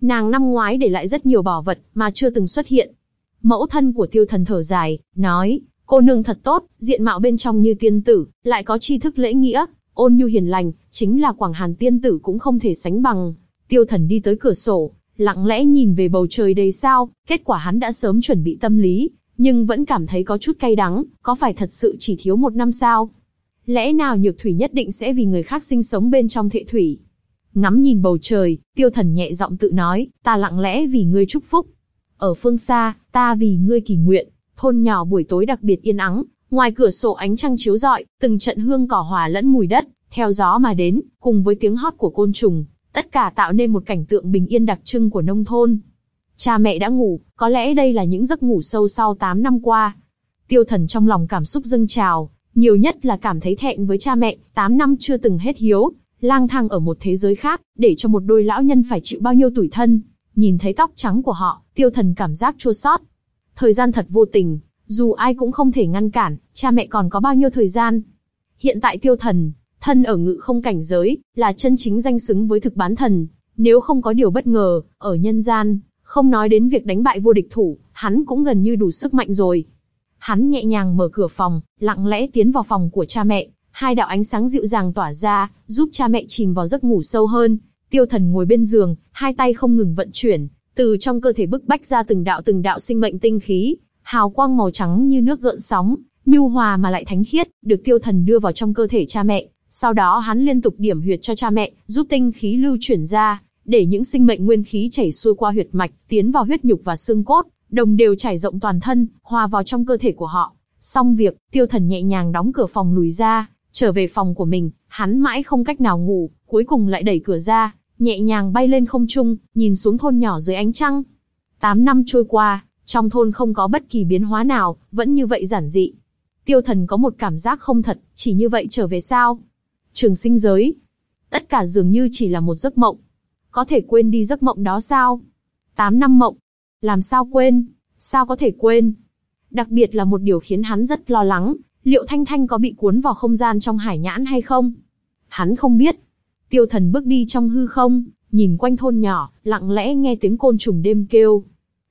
Nàng năm ngoái để lại rất nhiều bảo vật, mà chưa từng xuất hiện. Mẫu thân của tiêu thần thở dài, nói, cô nương thật tốt, diện mạo bên trong như tiên tử, lại có tri thức lễ nghĩa, ôn nhu hiền lành, chính là Quảng Hàn tiên tử cũng không thể sánh bằng. Tiêu thần đi tới cửa sổ, lặng lẽ nhìn về bầu trời đầy sao, kết quả hắn đã sớm chuẩn bị tâm lý, nhưng vẫn cảm thấy có chút cay đắng, có phải thật sự chỉ thiếu một năm sao? Lẽ nào nhược thủy nhất định sẽ vì người khác sinh sống bên trong thệ thủy? Ngắm nhìn bầu trời, tiêu thần nhẹ giọng tự nói, ta lặng lẽ vì ngươi chúc phúc. Ở phương xa, ta vì ngươi kỳ nguyện, thôn nhỏ buổi tối đặc biệt yên ắng, ngoài cửa sổ ánh trăng chiếu rọi, từng trận hương cỏ hòa lẫn mùi đất, theo gió mà đến, cùng với tiếng hót của côn trùng, tất cả tạo nên một cảnh tượng bình yên đặc trưng của nông thôn. Cha mẹ đã ngủ, có lẽ đây là những giấc ngủ sâu sau 8 năm qua. Tiêu thần trong lòng cảm xúc dâng trào, nhiều nhất là cảm thấy thẹn với cha mẹ, 8 năm chưa từng hết hiếu, lang thang ở một thế giới khác, để cho một đôi lão nhân phải chịu bao nhiêu tuổi thân. Nhìn thấy tóc trắng của họ, tiêu thần cảm giác chua xót. Thời gian thật vô tình, dù ai cũng không thể ngăn cản, cha mẹ còn có bao nhiêu thời gian. Hiện tại tiêu thần, thân ở ngự không cảnh giới, là chân chính danh xứng với thực bán thần. Nếu không có điều bất ngờ, ở nhân gian, không nói đến việc đánh bại vô địch thủ, hắn cũng gần như đủ sức mạnh rồi. Hắn nhẹ nhàng mở cửa phòng, lặng lẽ tiến vào phòng của cha mẹ, hai đạo ánh sáng dịu dàng tỏa ra, giúp cha mẹ chìm vào giấc ngủ sâu hơn. Tiêu thần ngồi bên giường, hai tay không ngừng vận chuyển, từ trong cơ thể bức bách ra từng đạo từng đạo sinh mệnh tinh khí, hào quang màu trắng như nước gợn sóng, nhu hòa mà lại thánh khiết, được tiêu thần đưa vào trong cơ thể cha mẹ. Sau đó hắn liên tục điểm huyệt cho cha mẹ, giúp tinh khí lưu chuyển ra, để những sinh mệnh nguyên khí chảy xuôi qua huyệt mạch, tiến vào huyết nhục và xương cốt, đồng đều chảy rộng toàn thân, hòa vào trong cơ thể của họ. Xong việc, tiêu thần nhẹ nhàng đóng cửa phòng lùi ra, trở về phòng của mình, hắn mãi không cách nào ngủ, cuối cùng lại đẩy cửa ra, nhẹ nhàng bay lên không trung, nhìn xuống thôn nhỏ dưới ánh trăng. Tám năm trôi qua, trong thôn không có bất kỳ biến hóa nào, vẫn như vậy giản dị. Tiêu thần có một cảm giác không thật, chỉ như vậy trở về sao? Trường sinh giới. Tất cả dường như chỉ là một giấc mộng. Có thể quên đi giấc mộng đó sao? Tám năm mộng. Làm sao quên? Sao có thể quên? Đặc biệt là một điều khiến hắn rất lo lắng, liệu Thanh Thanh có bị cuốn vào không gian trong hải nhãn hay không? Hắn không biết. Tiêu thần bước đi trong hư không, nhìn quanh thôn nhỏ, lặng lẽ nghe tiếng côn trùng đêm kêu.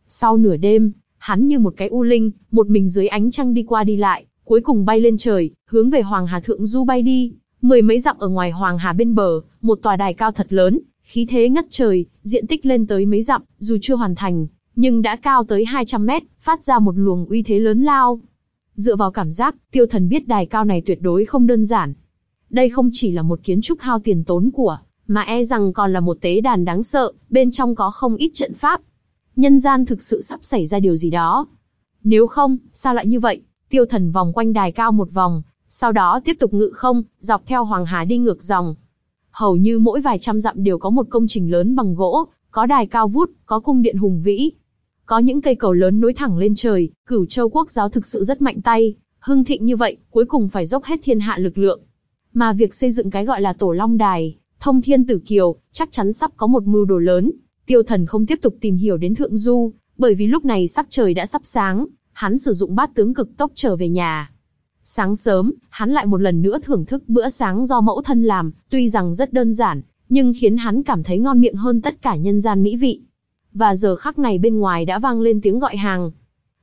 Sau nửa đêm, hắn như một cái u linh, một mình dưới ánh trăng đi qua đi lại, cuối cùng bay lên trời, hướng về Hoàng Hà Thượng Du bay đi. Mười mấy dặm ở ngoài Hoàng Hà bên bờ, một tòa đài cao thật lớn, khí thế ngất trời, diện tích lên tới mấy dặm, dù chưa hoàn thành, nhưng đã cao tới 200 mét, phát ra một luồng uy thế lớn lao. Dựa vào cảm giác, tiêu thần biết đài cao này tuyệt đối không đơn giản. Đây không chỉ là một kiến trúc hao tiền tốn của, mà e rằng còn là một tế đàn đáng sợ, bên trong có không ít trận pháp. Nhân gian thực sự sắp xảy ra điều gì đó. Nếu không, sao lại như vậy? Tiêu thần vòng quanh đài cao một vòng, sau đó tiếp tục ngự không, dọc theo Hoàng Hà đi ngược dòng. Hầu như mỗi vài trăm dặm đều có một công trình lớn bằng gỗ, có đài cao vút, có cung điện hùng vĩ. Có những cây cầu lớn nối thẳng lên trời, cửu châu quốc giáo thực sự rất mạnh tay, hưng thịnh như vậy, cuối cùng phải dốc hết thiên hạ lực lượng. Mà việc xây dựng cái gọi là tổ long đài, thông thiên tử kiều, chắc chắn sắp có một mưu đồ lớn. Tiêu thần không tiếp tục tìm hiểu đến thượng du, bởi vì lúc này sắc trời đã sắp sáng, hắn sử dụng bát tướng cực tốc trở về nhà. Sáng sớm, hắn lại một lần nữa thưởng thức bữa sáng do mẫu thân làm, tuy rằng rất đơn giản, nhưng khiến hắn cảm thấy ngon miệng hơn tất cả nhân gian mỹ vị. Và giờ khắc này bên ngoài đã vang lên tiếng gọi hàng.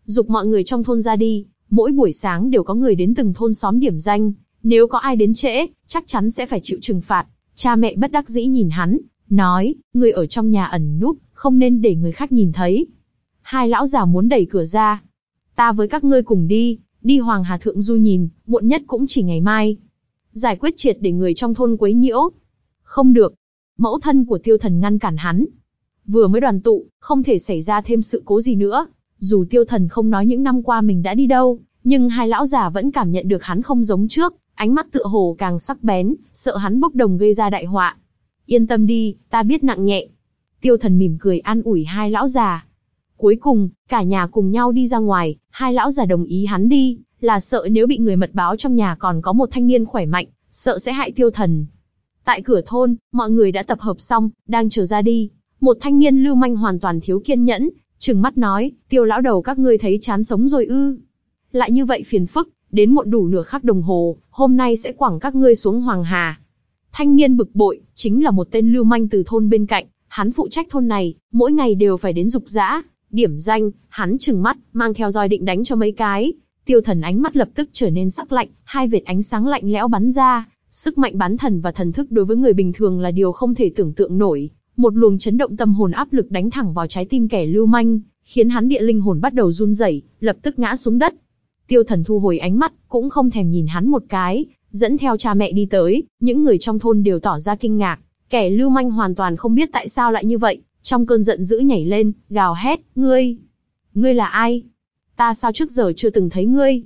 Dục mọi người trong thôn ra đi, mỗi buổi sáng đều có người đến từng thôn xóm điểm danh, nếu có ai đến trễ, chắc chắn sẽ phải chịu trừng phạt. Cha mẹ bất đắc dĩ nhìn hắn, nói, người ở trong nhà ẩn núp, không nên để người khác nhìn thấy. Hai lão già muốn đẩy cửa ra. Ta với các ngươi cùng đi, đi Hoàng Hà Thượng Du nhìn, muộn nhất cũng chỉ ngày mai. Giải quyết triệt để người trong thôn quấy nhiễu. Không được. Mẫu thân của tiêu thần ngăn cản hắn. Vừa mới đoàn tụ, không thể xảy ra thêm sự cố gì nữa. Dù tiêu thần không nói những năm qua mình đã đi đâu, nhưng hai lão già vẫn cảm nhận được hắn không giống trước, ánh mắt tựa hồ càng sắc bén, sợ hắn bốc đồng gây ra đại họa. Yên tâm đi, ta biết nặng nhẹ. Tiêu thần mỉm cười an ủi hai lão già. Cuối cùng, cả nhà cùng nhau đi ra ngoài, hai lão già đồng ý hắn đi, là sợ nếu bị người mật báo trong nhà còn có một thanh niên khỏe mạnh, sợ sẽ hại tiêu thần. Tại cửa thôn, mọi người đã tập hợp xong, đang chờ ra đi. Một thanh niên lưu manh hoàn toàn thiếu kiên nhẫn, trừng mắt nói, tiêu lão đầu các ngươi thấy chán sống rồi ư. Lại như vậy phiền phức, đến muộn đủ nửa khắc đồng hồ, hôm nay sẽ quẳng các ngươi xuống Hoàng Hà. Thanh niên bực bội, chính là một tên lưu manh từ thôn bên cạnh, hắn phụ trách thôn này, mỗi ngày đều phải đến dục dã, điểm danh, hắn trừng mắt, mang theo roi định đánh cho mấy cái. Tiêu thần ánh mắt lập tức trở nên sắc lạnh, hai vệt ánh sáng lạnh lẽo bắn ra, sức mạnh bán thần và thần thức đối với người bình thường là điều không thể tưởng tượng nổi. Một luồng chấn động tâm hồn áp lực đánh thẳng vào trái tim kẻ lưu manh, khiến hắn địa linh hồn bắt đầu run rẩy, lập tức ngã xuống đất. Tiêu thần thu hồi ánh mắt, cũng không thèm nhìn hắn một cái, dẫn theo cha mẹ đi tới, những người trong thôn đều tỏ ra kinh ngạc. Kẻ lưu manh hoàn toàn không biết tại sao lại như vậy, trong cơn giận dữ nhảy lên, gào hét, ngươi, ngươi là ai? Ta sao trước giờ chưa từng thấy ngươi?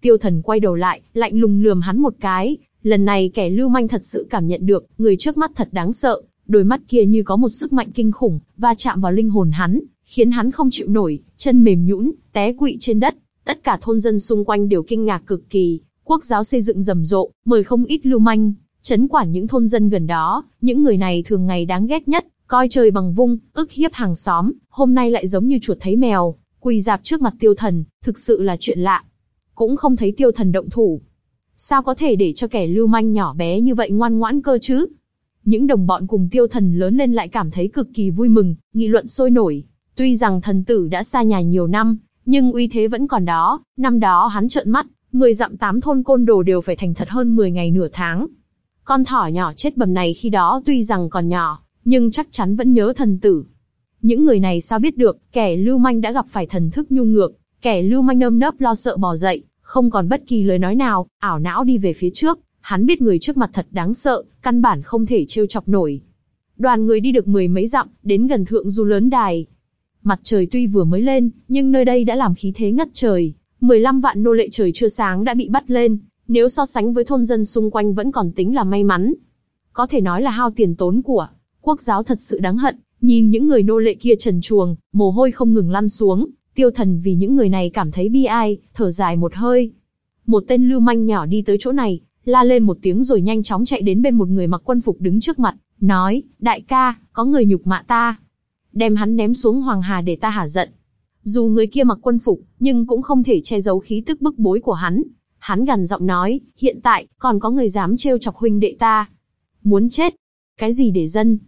Tiêu thần quay đầu lại, lạnh lùng lườm hắn một cái, lần này kẻ lưu manh thật sự cảm nhận được, người trước mắt thật đáng sợ, đôi mắt kia như có một sức mạnh kinh khủng, va chạm vào linh hồn hắn, khiến hắn không chịu nổi, chân mềm nhũn, té quỵ trên đất. Tất cả thôn dân xung quanh đều kinh ngạc cực kỳ, quốc giáo xây dựng rầm rộ, mời không ít lưu manh, chấn quản những thôn dân gần đó, những người này thường ngày đáng ghét nhất, coi trời bằng vung, ức hiếp hàng xóm, hôm nay lại giống như chuột thấy mèo, quỳ dạp trước mặt tiêu thần, thực sự là chuyện lạ. Cũng không thấy tiêu thần động thủ. Sao có thể để cho kẻ lưu manh nhỏ bé như vậy ngoan ngoãn cơ chứ? Những đồng bọn cùng tiêu thần lớn lên lại cảm thấy cực kỳ vui mừng, nghị luận sôi nổi. Tuy rằng thần tử đã xa nhà nhiều năm, nhưng uy thế vẫn còn đó, năm đó hắn trợn mắt, 10 dặm tám thôn côn đồ đều phải thành thật hơn 10 ngày nửa tháng. Con thỏ nhỏ chết bầm này khi đó tuy rằng còn nhỏ, nhưng chắc chắn vẫn nhớ thần tử. Những người này sao biết được, kẻ lưu manh đã gặp phải thần thức nhu ngược, kẻ lưu manh nơm nớp lo sợ bò dậy, không còn bất kỳ lời nói nào, ảo não đi về phía trước, hắn biết người trước mặt thật đáng sợ, căn bản không thể trêu chọc nổi. Đoàn người đi được mười mấy dặm, đến gần thượng du lớn đài. Mặt trời tuy vừa mới lên, nhưng nơi đây đã làm khí thế ngất trời. 15 vạn nô lệ trời chưa sáng đã bị bắt lên, nếu so sánh với thôn dân xung quanh vẫn còn tính là may mắn. Có thể nói là hao tiền tốn của, quốc giáo thật sự đáng hận, nhìn những người nô lệ kia trần chuồng, mồ hôi không ngừng lăn xuống, tiêu thần vì những người này cảm thấy bi ai, thở dài một hơi. Một tên lưu manh nhỏ đi tới chỗ này, la lên một tiếng rồi nhanh chóng chạy đến bên một người mặc quân phục đứng trước mặt, nói, đại ca, có người nhục mạ ta. Đem hắn ném xuống hoàng hà để ta hả giận. Dù người kia mặc quân phục, nhưng cũng không thể che giấu khí tức bức bối của hắn. Hắn gằn giọng nói, hiện tại, còn có người dám trêu chọc huynh đệ ta. Muốn chết. Cái gì để dân?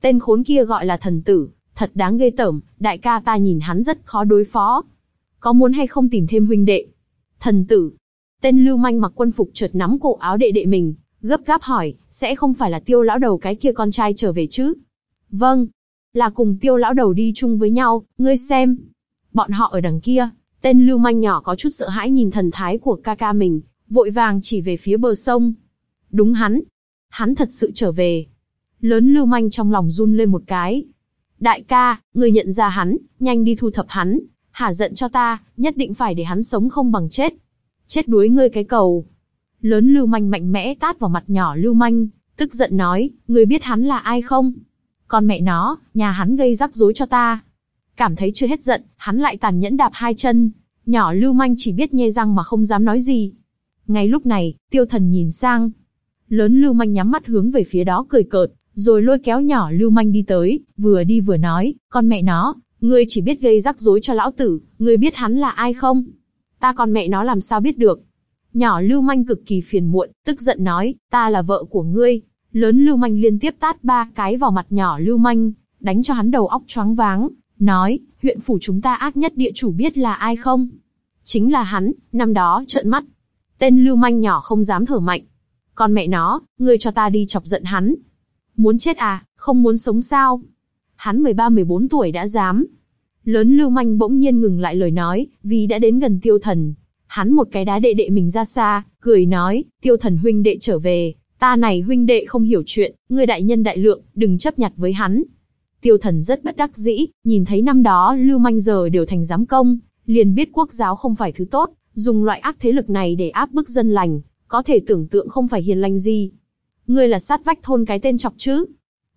Tên khốn kia gọi là thần tử, thật đáng ghê tởm, đại ca ta nhìn hắn rất khó đối phó. Có muốn hay không tìm thêm huynh đệ? Thần tử. Tên lưu manh mặc quân phục chợt nắm cổ áo đệ đệ mình, gấp gáp hỏi, sẽ không phải là tiêu lão đầu cái kia con trai trở về chứ? Vâng. Là cùng tiêu lão đầu đi chung với nhau, ngươi xem. Bọn họ ở đằng kia, tên lưu manh nhỏ có chút sợ hãi nhìn thần thái của ca ca mình, vội vàng chỉ về phía bờ sông. Đúng hắn. Hắn thật sự trở về. Lớn lưu manh trong lòng run lên một cái. Đại ca, người nhận ra hắn, nhanh đi thu thập hắn, hả giận cho ta, nhất định phải để hắn sống không bằng chết. Chết đuối ngươi cái cầu. Lớn lưu manh mạnh mẽ tát vào mặt nhỏ lưu manh, tức giận nói, ngươi biết hắn là ai không? Con mẹ nó, nhà hắn gây rắc rối cho ta. Cảm thấy chưa hết giận, hắn lại tàn nhẫn đạp hai chân. Nhỏ lưu manh chỉ biết nhe răng mà không dám nói gì. Ngay lúc này, tiêu thần nhìn sang. Lớn lưu manh nhắm mắt hướng về phía đó cười cợt, rồi lôi kéo nhỏ lưu manh đi tới, vừa đi vừa nói, con mẹ nó, ngươi chỉ biết gây rắc rối cho lão tử, ngươi biết hắn là ai không? Ta con mẹ nó làm sao biết được? Nhỏ lưu manh cực kỳ phiền muộn, tức giận nói, ta là vợ của ngươi. Lớn lưu manh liên tiếp tát ba cái vào mặt nhỏ lưu manh, đánh cho hắn đầu óc choáng váng, nói, huyện phủ chúng ta ác nhất địa chủ biết là ai không? Chính là hắn, năm đó trợn mắt. Tên lưu manh nhỏ không dám thở mạnh. Con mẹ nó, ngươi cho ta đi chọc giận hắn, Muốn chết à, không muốn sống sao? Hắn 13-14 tuổi đã dám. Lớn lưu manh bỗng nhiên ngừng lại lời nói, vì đã đến gần tiêu thần. Hắn một cái đá đệ đệ mình ra xa, cười nói, tiêu thần huynh đệ trở về, ta này huynh đệ không hiểu chuyện, ngươi đại nhân đại lượng, đừng chấp nhặt với hắn. Tiêu thần rất bất đắc dĩ, nhìn thấy năm đó lưu manh giờ đều thành giám công, liền biết quốc giáo không phải thứ tốt, dùng loại ác thế lực này để áp bức dân lành, có thể tưởng tượng không phải hiền lành gì, Ngươi là sát vách thôn cái tên chọc chứ?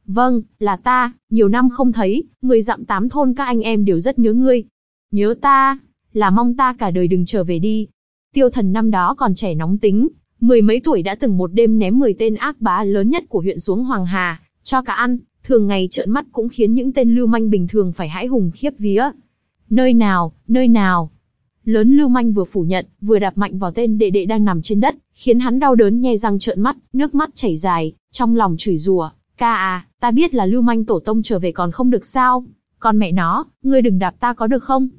Vâng, là ta, nhiều năm không thấy, người dặm tám thôn các anh em đều rất nhớ ngươi. Nhớ ta, là mong ta cả đời đừng trở về đi. Tiêu thần năm đó còn trẻ nóng tính, mười mấy tuổi đã từng một đêm ném 10 tên ác bá lớn nhất của huyện xuống Hoàng Hà, cho cả ăn, thường ngày trợn mắt cũng khiến những tên lưu manh bình thường phải hãi hùng khiếp vía. Nơi nào, nơi nào? Lớn lưu manh vừa phủ nhận, vừa đạp mạnh vào tên đệ đệ đang nằm trên đất, khiến hắn đau đớn nhe răng trợn mắt, nước mắt chảy dài, trong lòng chửi rủa, ca à, ta biết là lưu manh tổ tông trở về còn không được sao, còn mẹ nó, ngươi đừng đạp ta có được không?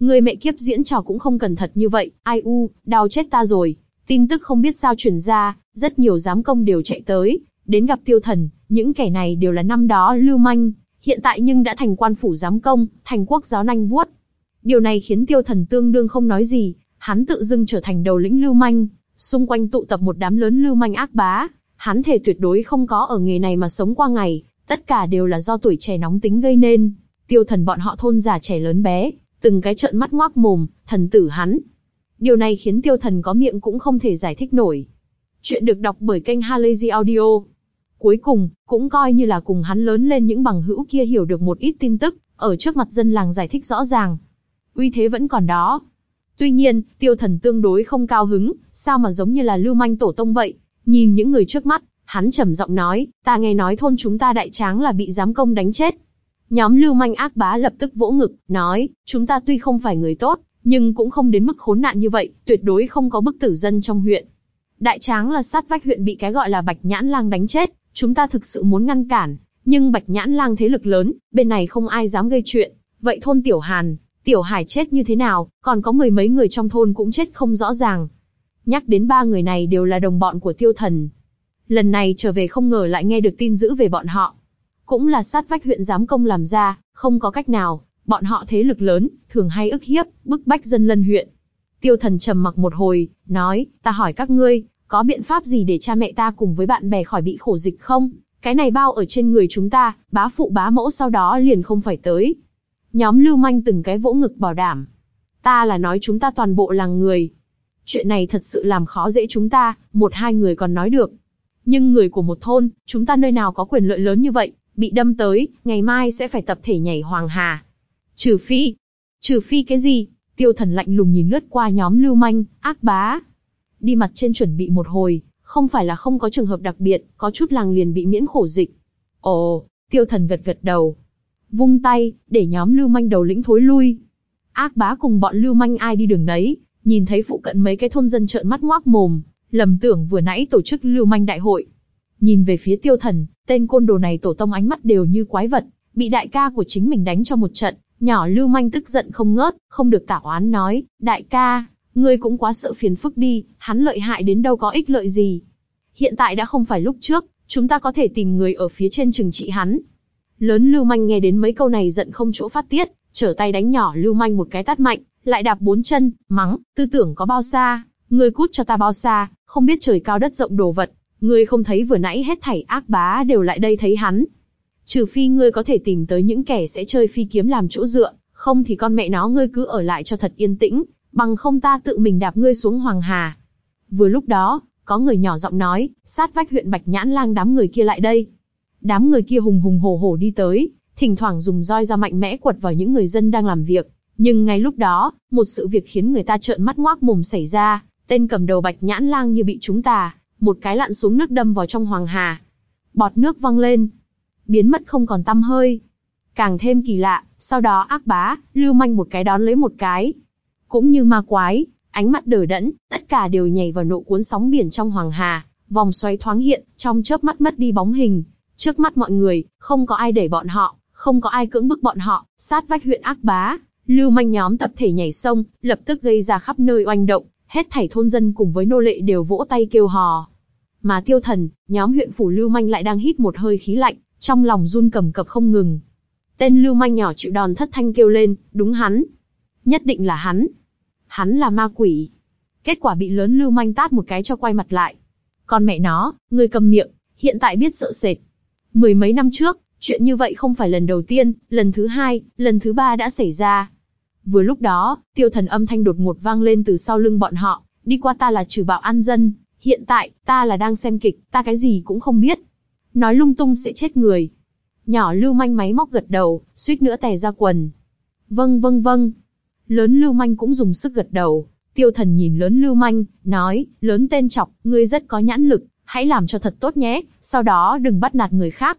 Ngươi mẹ kiếp diễn trò cũng không cần thật như vậy, ai u, đau chết ta rồi. Tin tức không biết sao truyền ra, rất nhiều giám công đều chạy tới, đến gặp tiêu thần, những kẻ này đều là năm đó lưu manh, hiện tại nhưng đã thành quan phủ giám công, thành quốc giáo nanh vuốt. Điều này khiến tiêu thần tương đương không nói gì, hắn tự dưng trở thành đầu lĩnh lưu manh, Xung quanh tụ tập một đám lớn lưu manh ác bá, hắn thể tuyệt đối không có ở nghề này mà sống qua ngày, tất cả đều là do tuổi trẻ nóng tính gây nên. Tiêu thần bọn họ thôn già trẻ lớn bé, từng cái trợn mắt ngoác mồm, thần tử hắn. Điều này khiến tiêu thần có miệng cũng không thể giải thích nổi. Chuyện được đọc bởi kênh Halazy Audio. Cuối cùng, cũng coi như là cùng hắn lớn lên những bằng hữu kia hiểu được một ít tin tức, ở trước mặt dân làng giải thích rõ ràng. Uy thế vẫn còn đó. Tuy nhiên, tiêu thần tương đối không cao hứng, sao mà giống như là lưu manh tổ tông vậy? Nhìn những người trước mắt, hắn trầm giọng nói, ta nghe nói thôn chúng ta đại tráng là bị giám công đánh chết. Nhóm lưu manh ác bá lập tức vỗ ngực, nói, chúng ta tuy không phải người tốt, nhưng cũng không đến mức khốn nạn như vậy, tuyệt đối không có bức tử dân trong huyện. Đại tráng là sát vách huyện bị cái gọi là bạch nhãn lang đánh chết, chúng ta thực sự muốn ngăn cản, nhưng bạch nhãn lang thế lực lớn, bên này không ai dám gây chuyện. Vậy thôn Tiểu Hàn, Tiểu Hải chết như thế nào, còn có mười mấy người trong thôn cũng chết không rõ ràng. Nhắc đến ba người này đều là đồng bọn của tiêu thần. Lần này trở về không ngờ lại nghe được tin dữ về bọn họ. Cũng là sát vách huyện giám công làm ra, không có cách nào, bọn họ thế lực lớn, thường hay ức hiếp, bức bách dân lân huyện. Tiêu thần trầm mặc một hồi, nói, ta hỏi các ngươi, có biện pháp gì để cha mẹ ta cùng với bạn bè khỏi bị khổ dịch không? Cái này bao ở trên người chúng ta, bá phụ bá mẫu sau đó liền không phải tới. Nhóm lưu manh từng cái vỗ ngực bảo đảm. Ta là nói chúng ta toàn bộ là người, Chuyện này thật sự làm khó dễ chúng ta, một hai người còn nói được. Nhưng người của một thôn, chúng ta nơi nào có quyền lợi lớn như vậy, bị đâm tới, ngày mai sẽ phải tập thể nhảy hoàng hà. Trừ phi. Trừ phi cái gì? Tiêu thần lạnh lùng nhìn lướt qua nhóm lưu manh, ác bá. Đi mặt trên chuẩn bị một hồi, không phải là không có trường hợp đặc biệt, có chút làng liền bị miễn khổ dịch. Ồ, tiêu thần gật gật đầu. Vung tay, để nhóm lưu manh đầu lĩnh thối lui. Ác bá cùng bọn lưu manh ai đi đường đấy, nhìn thấy phụ cận mấy cái thôn dân trợn mắt ngoác mồm, lầm tưởng vừa nãy tổ chức lưu manh đại hội. Nhìn về phía tiêu thần, Tên côn đồ này tổ tông ánh mắt đều như quái vật, bị đại ca của chính mình đánh cho một trận, nhỏ lưu manh tức giận không ngớt, không được tảo oán nói, đại ca, ngươi cũng quá sợ phiền phức đi, hắn lợi hại đến đâu có ích lợi gì. Hiện tại đã không phải lúc trước, chúng ta có thể tìm người ở phía trên trừng trị hắn. Lớn lưu manh nghe đến mấy câu này giận không chỗ phát tiết, trở tay đánh nhỏ lưu manh một cái tát mạnh, lại đạp bốn chân, mắng, tư tưởng có bao xa, ngươi cút cho ta bao xa, không biết trời cao đất rộng đồ vật, ngươi không thấy vừa nãy hết thảy ác bá đều lại đây thấy hắn. Trừ phi ngươi có thể tìm tới những kẻ sẽ chơi phi kiếm làm chỗ dựa, không thì con mẹ nó ngươi cứ ở lại cho thật yên tĩnh, bằng không ta tự mình đạp ngươi xuống Hoàng Hà. Vừa lúc đó, có người nhỏ giọng nói, sát vách huyện Bạch Nhãn lang đám người kia lại đây. Đám người kia hùng hùng hổ hổ đi tới, thỉnh thoảng dùng roi ra mạnh mẽ quật vào những người dân đang làm việc. Nhưng ngay lúc đó, một sự việc khiến người ta trợn mắt ngoác mồm xảy ra, tên cầm đầu Bạch Nhãn lang như bị trúng tà, một cái lặn xuống nước đâm vào trong Hoàng Hà. Bọt nước văng lên, biến mất không còn tăm hơi. Càng thêm kỳ lạ, sau đó ác bá, lưu manh một cái đón lấy một cái. Cũng như ma quái, ánh mắt đờ đẫn, tất cả đều nhảy vào nộ cuốn sóng biển trong hoàng hà, vòng xoáy thoáng hiện, trong chớp mắt mất đi bóng hình. Trước mắt mọi người, không có ai đẩy bọn họ, không có ai cưỡng bức bọn họ, sát vách huyện ác bá, lưu manh nhóm tập thể nhảy sông, lập tức gây ra khắp nơi oanh động, hết thảy thôn dân cùng với nô lệ đều vỗ tay kêu hò. Mà tiêu thần, nhóm huyện phủ lưu manh lại đang hít một hơi khí lạnh, trong lòng run cầm cập không ngừng. Tên lưu manh nhỏ chịu đòn thất thanh kêu lên, đúng hắn. Nhất định là hắn. Hắn là ma quỷ. Kết quả bị lớn lưu manh tát một cái cho quay mặt lại. Còn mẹ nó, người cầm miệng, hiện tại biết sợ sệt. Mười mấy năm trước, chuyện như vậy không phải lần đầu tiên, lần thứ hai, lần thứ ba đã xảy ra. Vừa lúc đó, tiêu thần âm thanh đột ngột vang lên từ sau lưng bọn họ, đi qua ta là trừ bạo an dân, hiện tại, ta là đang xem kịch, ta cái gì cũng không biết nói lung tung sẽ chết người. Nhỏ lưu manh máy móc gật đầu, suýt nữa tè ra quần. Vâng vâng vâng. Lớn lưu manh cũng dùng sức gật đầu. Tiêu thần nhìn lớn lưu manh, nói, lớn tên chọc, ngươi rất có nhãn lực, hãy làm cho thật tốt nhé, sau đó đừng bắt nạt người khác.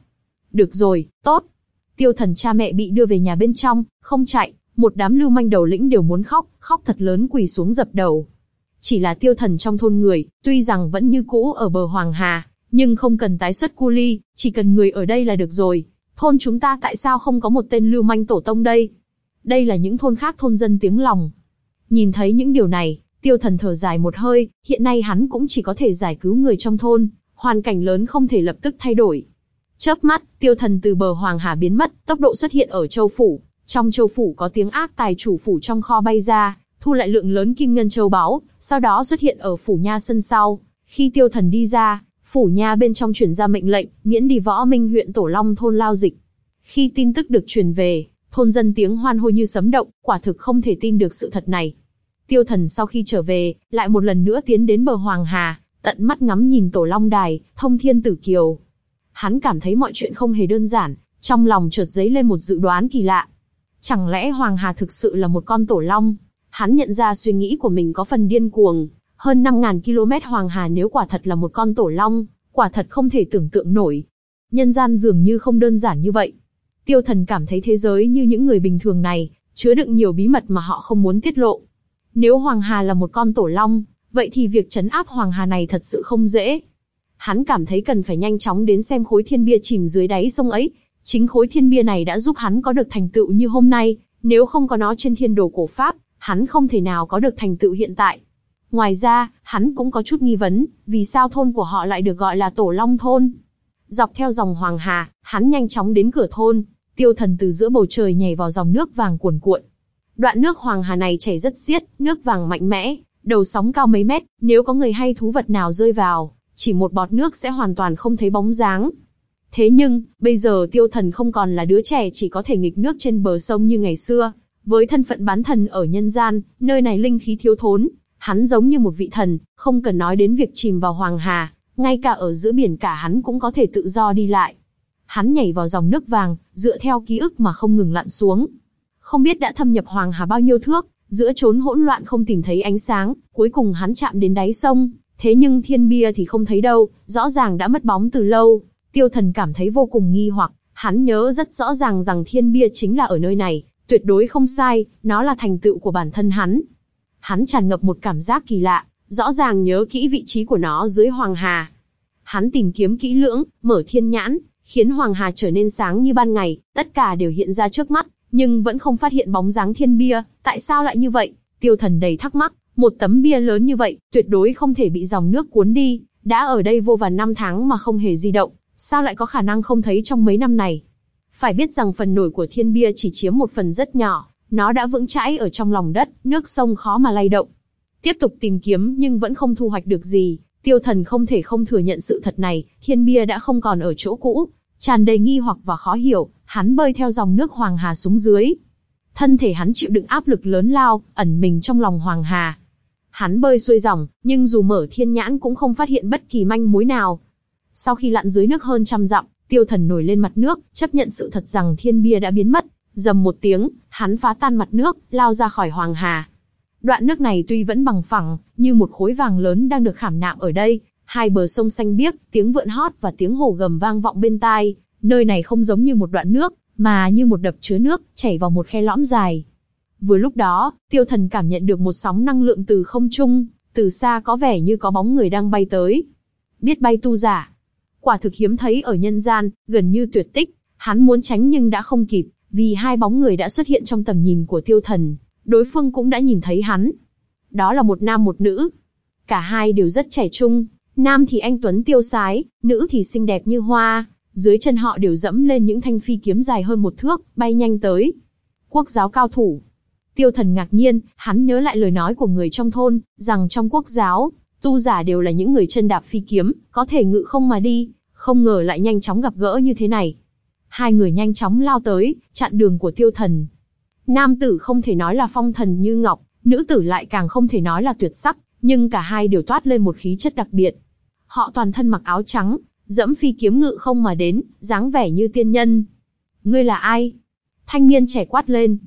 Được rồi, tốt. Tiêu thần cha mẹ bị đưa về nhà bên trong, không chạy, một đám lưu manh đầu lĩnh đều muốn khóc, khóc thật lớn quỳ xuống dập đầu. Chỉ là tiêu thần trong thôn người, tuy rằng vẫn như cũ ở bờ Hoàng Hà, nhưng không cần tái xuất cu ly, chỉ cần người ở đây là được rồi. Thôn chúng ta tại sao không có một tên lưu manh tổ tông đây? Đây là những thôn khác thôn dân tiếng lòng. Nhìn thấy những điều này, tiêu thần thở dài một hơi, hiện nay hắn cũng chỉ có thể giải cứu người trong thôn, hoàn cảnh lớn không thể lập tức thay đổi. Chớp mắt, tiêu thần từ bờ Hoàng Hà biến mất, tốc độ xuất hiện ở châu phủ. Trong châu phủ có tiếng ác tài chủ phủ trong kho bay ra, thu lại lượng lớn kim ngân châu báu, sau đó xuất hiện ở phủ nha sân sau. Khi tiêu thần đi ra, Phủ nha bên trong truyền ra mệnh lệnh, miễn đi võ minh huyện Tổ Long thôn lao dịch. Khi tin tức được truyền về, thôn dân tiếng hoan hô như sấm động, quả thực không thể tin được sự thật này. Tiêu thần sau khi trở về, lại một lần nữa tiến đến bờ Hoàng Hà, tận mắt ngắm nhìn Tổ Long Đài, thông thiên tử kiều. Hắn cảm thấy mọi chuyện không hề đơn giản, trong lòng chợt dấy lên một dự đoán kỳ lạ. Chẳng lẽ Hoàng Hà thực sự là một con Tổ Long? Hắn nhận ra suy nghĩ của mình có phần điên cuồng, hơn 5.000 km Hoàng Hà nếu quả thật là một con tổ long, quả thật không thể tưởng tượng nổi. Nhân gian dường như không đơn giản như vậy. Tiêu thần cảm thấy thế giới như những người bình thường này, chứa đựng nhiều bí mật mà họ không muốn tiết lộ. Nếu Hoàng Hà là một con tổ long, vậy thì việc chấn áp Hoàng Hà này thật sự không dễ. Hắn cảm thấy cần phải nhanh chóng đến xem khối thiên bia chìm dưới đáy sông ấy. Chính khối thiên bia này đã giúp hắn có được thành tựu như hôm nay, nếu không có nó trên thiên đồ cổ Pháp, hắn không thể nào có được thành tựu hiện tại. Ngoài ra, hắn cũng có chút nghi vấn, vì sao thôn của họ lại được gọi là Tổ Long Thôn. Dọc theo dòng Hoàng Hà, hắn nhanh chóng đến cửa thôn, tiêu thần từ giữa bầu trời nhảy vào dòng nước vàng cuồn cuộn. Đoạn nước Hoàng Hà này chảy rất xiết, nước vàng mạnh mẽ, đầu sóng cao mấy mét, nếu có người hay thú vật nào rơi vào, chỉ một bọt nước sẽ hoàn toàn không thấy bóng dáng. Thế nhưng, bây giờ tiêu thần không còn là đứa trẻ chỉ có thể nghịch nước trên bờ sông như ngày xưa. Với thân phận bán thần ở nhân gian, nơi này linh khí thiếu thốn, Hắn giống như một vị thần, không cần nói đến việc chìm vào Hoàng Hà, ngay cả ở giữa biển cả hắn cũng có thể tự do đi lại. Hắn nhảy vào dòng nước vàng, dựa theo ký ức mà không ngừng lặn xuống. Không biết đã thâm nhập Hoàng Hà bao nhiêu thước, giữa chốn hỗn loạn không tìm thấy ánh sáng, cuối cùng hắn chạm đến đáy sông, thế nhưng thiên bia thì không thấy đâu, rõ ràng đã mất bóng từ lâu. Tiêu thần cảm thấy vô cùng nghi hoặc, hắn nhớ rất rõ ràng rằng thiên bia chính là ở nơi này, tuyệt đối không sai, nó là thành tựu của bản thân hắn, hắn tràn ngập một cảm giác kỳ lạ, rõ ràng nhớ kỹ vị trí của nó dưới Hoàng Hà. Hắn tìm kiếm kỹ lưỡng, mở thiên nhãn, khiến Hoàng Hà trở nên sáng như ban ngày, tất cả đều hiện ra trước mắt, nhưng vẫn không phát hiện bóng dáng thiên bia, tại sao lại như vậy? Tiêu thần đầy thắc mắc, một tấm bia lớn như vậy, tuyệt đối không thể bị dòng nước cuốn đi, đã ở đây vô vàn năm tháng mà không hề di động, sao lại có khả năng không thấy trong mấy năm này? Phải biết rằng phần nổi của thiên bia chỉ chiếm một phần rất nhỏ, nó đã vững chãi ở trong lòng đất, nước sông khó mà lay động. Tiếp tục tìm kiếm nhưng vẫn không thu hoạch được gì, tiêu thần không thể không thừa nhận sự thật này, thiên bia đã không còn ở chỗ cũ, tràn đầy nghi hoặc và khó hiểu, hắn bơi theo dòng nước Hoàng Hà xuống dưới. Thân thể hắn chịu đựng áp lực lớn lao, ẩn mình trong lòng Hoàng Hà. Hắn bơi xuôi dòng, nhưng dù mở thiên nhãn cũng không phát hiện bất kỳ manh mối nào. Sau khi lặn dưới nước hơn trăm dặm, tiêu thần nổi lên mặt nước, chấp nhận sự thật rằng thiên bia đã biến mất. Dầm một tiếng, hắn phá tan mặt nước, lao ra khỏi Hoàng Hà. Đoạn nước này tuy vẫn bằng phẳng, như một khối vàng lớn đang được khảm nạm ở đây, hai bờ sông xanh biếc, tiếng vượn hót và tiếng hồ gầm vang vọng bên tai. Nơi này không giống như một đoạn nước, mà như một đập chứa nước, chảy vào một khe lõm dài. Vừa lúc đó, tiêu thần cảm nhận được một sóng năng lượng từ không trung, từ xa có vẻ như có bóng người đang bay tới. Biết bay tu giả. Quả thực hiếm thấy ở nhân gian, gần như tuyệt tích, hắn muốn tránh nhưng đã không kịp, vì hai bóng người đã xuất hiện trong tầm nhìn của tiêu thần, đối phương cũng đã nhìn thấy hắn. Đó là một nam một nữ. Cả hai đều rất trẻ trung, nam thì anh Tuấn tiêu sái, nữ thì xinh đẹp như hoa, dưới chân họ đều dẫm lên những thanh phi kiếm dài hơn một thước, bay nhanh tới. Quốc giáo cao thủ. Tiêu thần ngạc nhiên, hắn nhớ lại lời nói của người trong thôn, rằng trong quốc giáo, tu giả đều là những người chân đạp phi kiếm, có thể ngự không mà đi, không ngờ lại nhanh chóng gặp gỡ như thế này. Hai người nhanh chóng lao tới, chặn đường của tiêu thần. Nam tử không thể nói là phong thần như ngọc, nữ tử lại càng không thể nói là tuyệt sắc, nhưng cả hai đều toát lên một khí chất đặc biệt. Họ toàn thân mặc áo trắng, dẫm phi kiếm ngự không mà đến, dáng vẻ như tiên nhân. Ngươi là ai? Thanh niên trẻ quát lên.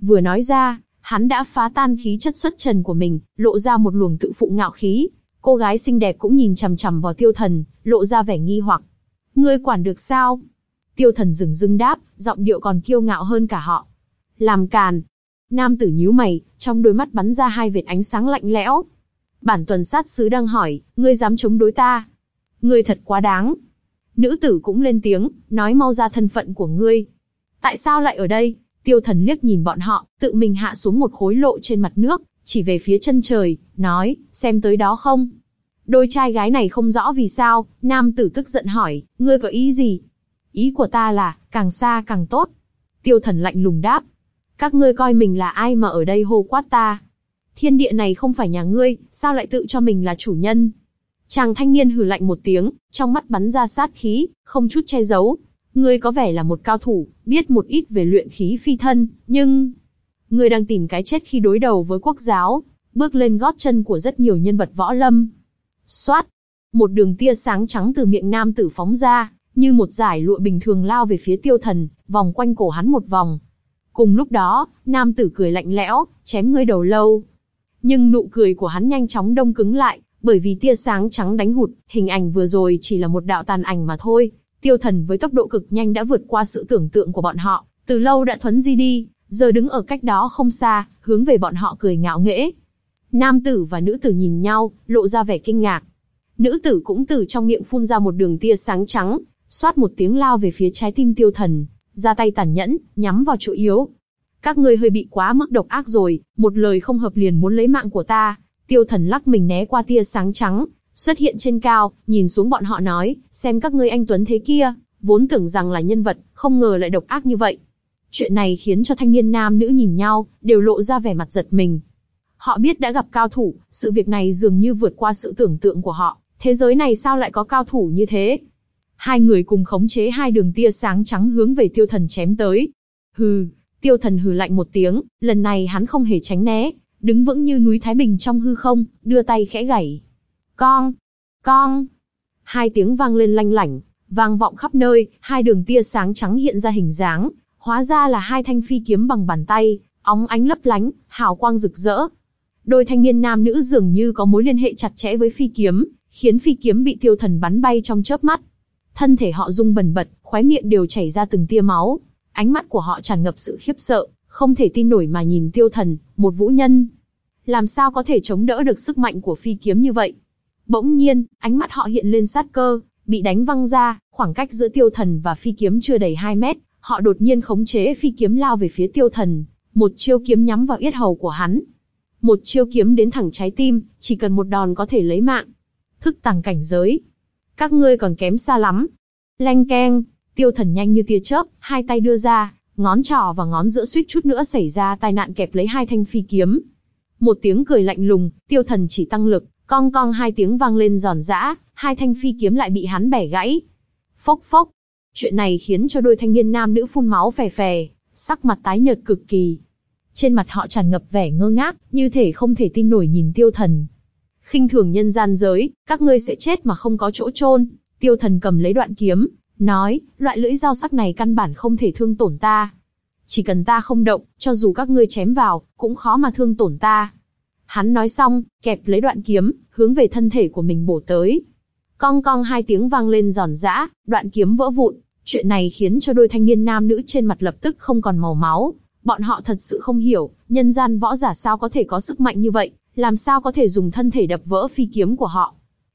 Vừa nói ra, hắn đã phá tan khí chất xuất trần của mình, lộ ra một luồng tự phụ ngạo khí. Cô gái xinh đẹp cũng nhìn chằm chằm vào tiêu thần, lộ ra vẻ nghi hoặc. Ngươi quản được sao? Tiêu thần dừng dưng đáp, giọng điệu còn kiêu ngạo hơn cả họ. Làm càn. Nam tử nhíu mày, trong đôi mắt bắn ra hai vệt ánh sáng lạnh lẽo. Bản tuần sát sứ đang hỏi, ngươi dám chống đối ta? Ngươi thật quá đáng. Nữ tử cũng lên tiếng, nói mau ra thân phận của ngươi. Tại sao lại ở đây? Tiêu thần liếc nhìn bọn họ, tự mình hạ xuống một khối lộ trên mặt nước, chỉ về phía chân trời, nói, xem tới đó không? Đôi trai gái này không rõ vì sao, nam tử tức giận hỏi, ngươi có ý gì? Ý của ta là, càng xa càng tốt. Tiêu thần lạnh lùng đáp. Các ngươi coi mình là ai mà ở đây hô quát ta? Thiên địa này không phải nhà ngươi, sao lại tự cho mình là chủ nhân? Chàng thanh niên hừ lạnh một tiếng, trong mắt bắn ra sát khí, không chút che giấu. Ngươi có vẻ là một cao thủ, biết một ít về luyện khí phi thân, nhưng... Ngươi đang tìm cái chết khi đối đầu với quốc giáo, bước lên gót chân của rất nhiều nhân vật võ lâm. Xoát! Một đường tia sáng trắng từ miệng nam tử phóng ra, như một giải lụa bình thường lao về phía tiêu thần, vòng quanh cổ hắn một vòng. Cùng lúc đó, nam tử cười lạnh lẽo, chém ngươi đầu lâu. Nhưng nụ cười của hắn nhanh chóng đông cứng lại, bởi vì tia sáng trắng đánh hụt, hình ảnh vừa rồi chỉ là một đạo tàn ảnh mà thôi. Tiêu thần với tốc độ cực nhanh đã vượt qua sự tưởng tượng của bọn họ, từ lâu đã thuấn di đi, giờ đứng ở cách đó không xa, hướng về bọn họ cười ngạo nghễ. Nam tử và nữ tử nhìn nhau, lộ ra vẻ kinh ngạc. Nữ tử cũng từ trong miệng phun ra một đường tia sáng trắng, xoát một tiếng lao về phía trái tim tiêu thần, ra tay tàn nhẫn, nhắm vào chỗ yếu. Các ngươi hơi bị quá mức độc ác rồi, một lời không hợp liền muốn lấy mạng của ta. Tiêu thần lắc mình né qua tia sáng trắng, xuất hiện trên cao, nhìn xuống bọn họ nói, xem các ngươi anh Tuấn thế kia, vốn tưởng rằng là nhân vật, không ngờ lại độc ác như vậy. Chuyện này khiến cho thanh niên nam nữ nhìn nhau, đều lộ ra vẻ mặt giật mình. Họ biết đã gặp cao thủ, sự việc này dường như vượt qua sự tưởng tượng của họ. Thế giới này sao lại có cao thủ như thế? Hai người cùng khống chế hai đường tia sáng trắng hướng về tiêu thần chém tới. Hừ, tiêu thần hừ lạnh một tiếng, lần này hắn không hề tránh né, đứng vững như núi Thái Bình trong hư không, đưa tay khẽ gảy. Con! Con! Hai tiếng vang lên lanh lảnh, vang vọng khắp nơi, hai đường tia sáng trắng hiện ra hình dáng, hóa ra là hai thanh phi kiếm bằng bàn tay, óng ánh lấp lánh, hào quang rực rỡ. Đôi thanh niên nam nữ dường như có mối liên hệ chặt chẽ với phi kiếm, khiến phi kiếm bị tiêu thần bắn bay trong chớp mắt. Thân thể họ rung bần bật, khóe miệng đều chảy ra từng tia máu. Ánh mắt của họ tràn ngập sự khiếp sợ, không thể tin nổi mà nhìn tiêu thần, một vũ nhân. Làm sao có thể chống đỡ được sức mạnh của phi kiếm như vậy? Bỗng nhiên, ánh mắt họ hiện lên sát cơ, bị đánh văng ra, khoảng cách giữa tiêu thần và phi kiếm chưa đầy 2 mét, họ đột nhiên khống chế phi kiếm lao về phía tiêu thần, một chiêu kiếm nhắm vào yết hầu của hắn. Một chiêu kiếm đến thẳng trái tim, chỉ cần một đòn có thể lấy mạng. Thức tàng cảnh giới. Các ngươi còn kém xa lắm. Lanh keng, tiêu thần nhanh như tia chớp, hai tay đưa ra, ngón trỏ và ngón giữa suýt chút nữa xảy ra tai nạn kẹp lấy hai thanh phi kiếm. Một tiếng cười lạnh lùng, tiêu thần chỉ tăng lực, cong cong hai tiếng vang lên giòn giã, hai thanh phi kiếm lại bị hắn bẻ gãy. Phốc phốc. Chuyện này khiến cho đôi thanh niên nam nữ phun máu phè phè, sắc mặt tái nhợt cực kỳ. Trên mặt họ tràn ngập vẻ ngơ ngác, như thể không thể tin nổi nhìn tiêu thần. khinh thường nhân gian giới, các ngươi sẽ chết mà không có chỗ chôn. Tiêu thần cầm lấy đoạn kiếm, nói, loại lưỡi dao sắc này căn bản không thể thương tổn ta. Chỉ cần ta không động, cho dù các ngươi chém vào, cũng khó mà thương tổn ta. Hắn nói xong, kẹp lấy đoạn kiếm, hướng về thân thể của mình bổ tới. Cong cong hai tiếng vang lên giòn giã, đoạn kiếm vỡ vụn. Chuyện này khiến cho đôi thanh niên nam nữ trên mặt lập tức không còn màu máu. Bọn họ thật sự không hiểu, nhân gian võ giả sao có thể có sức mạnh như vậy, làm sao có thể dùng thân thể đập vỡ phi kiếm của họ.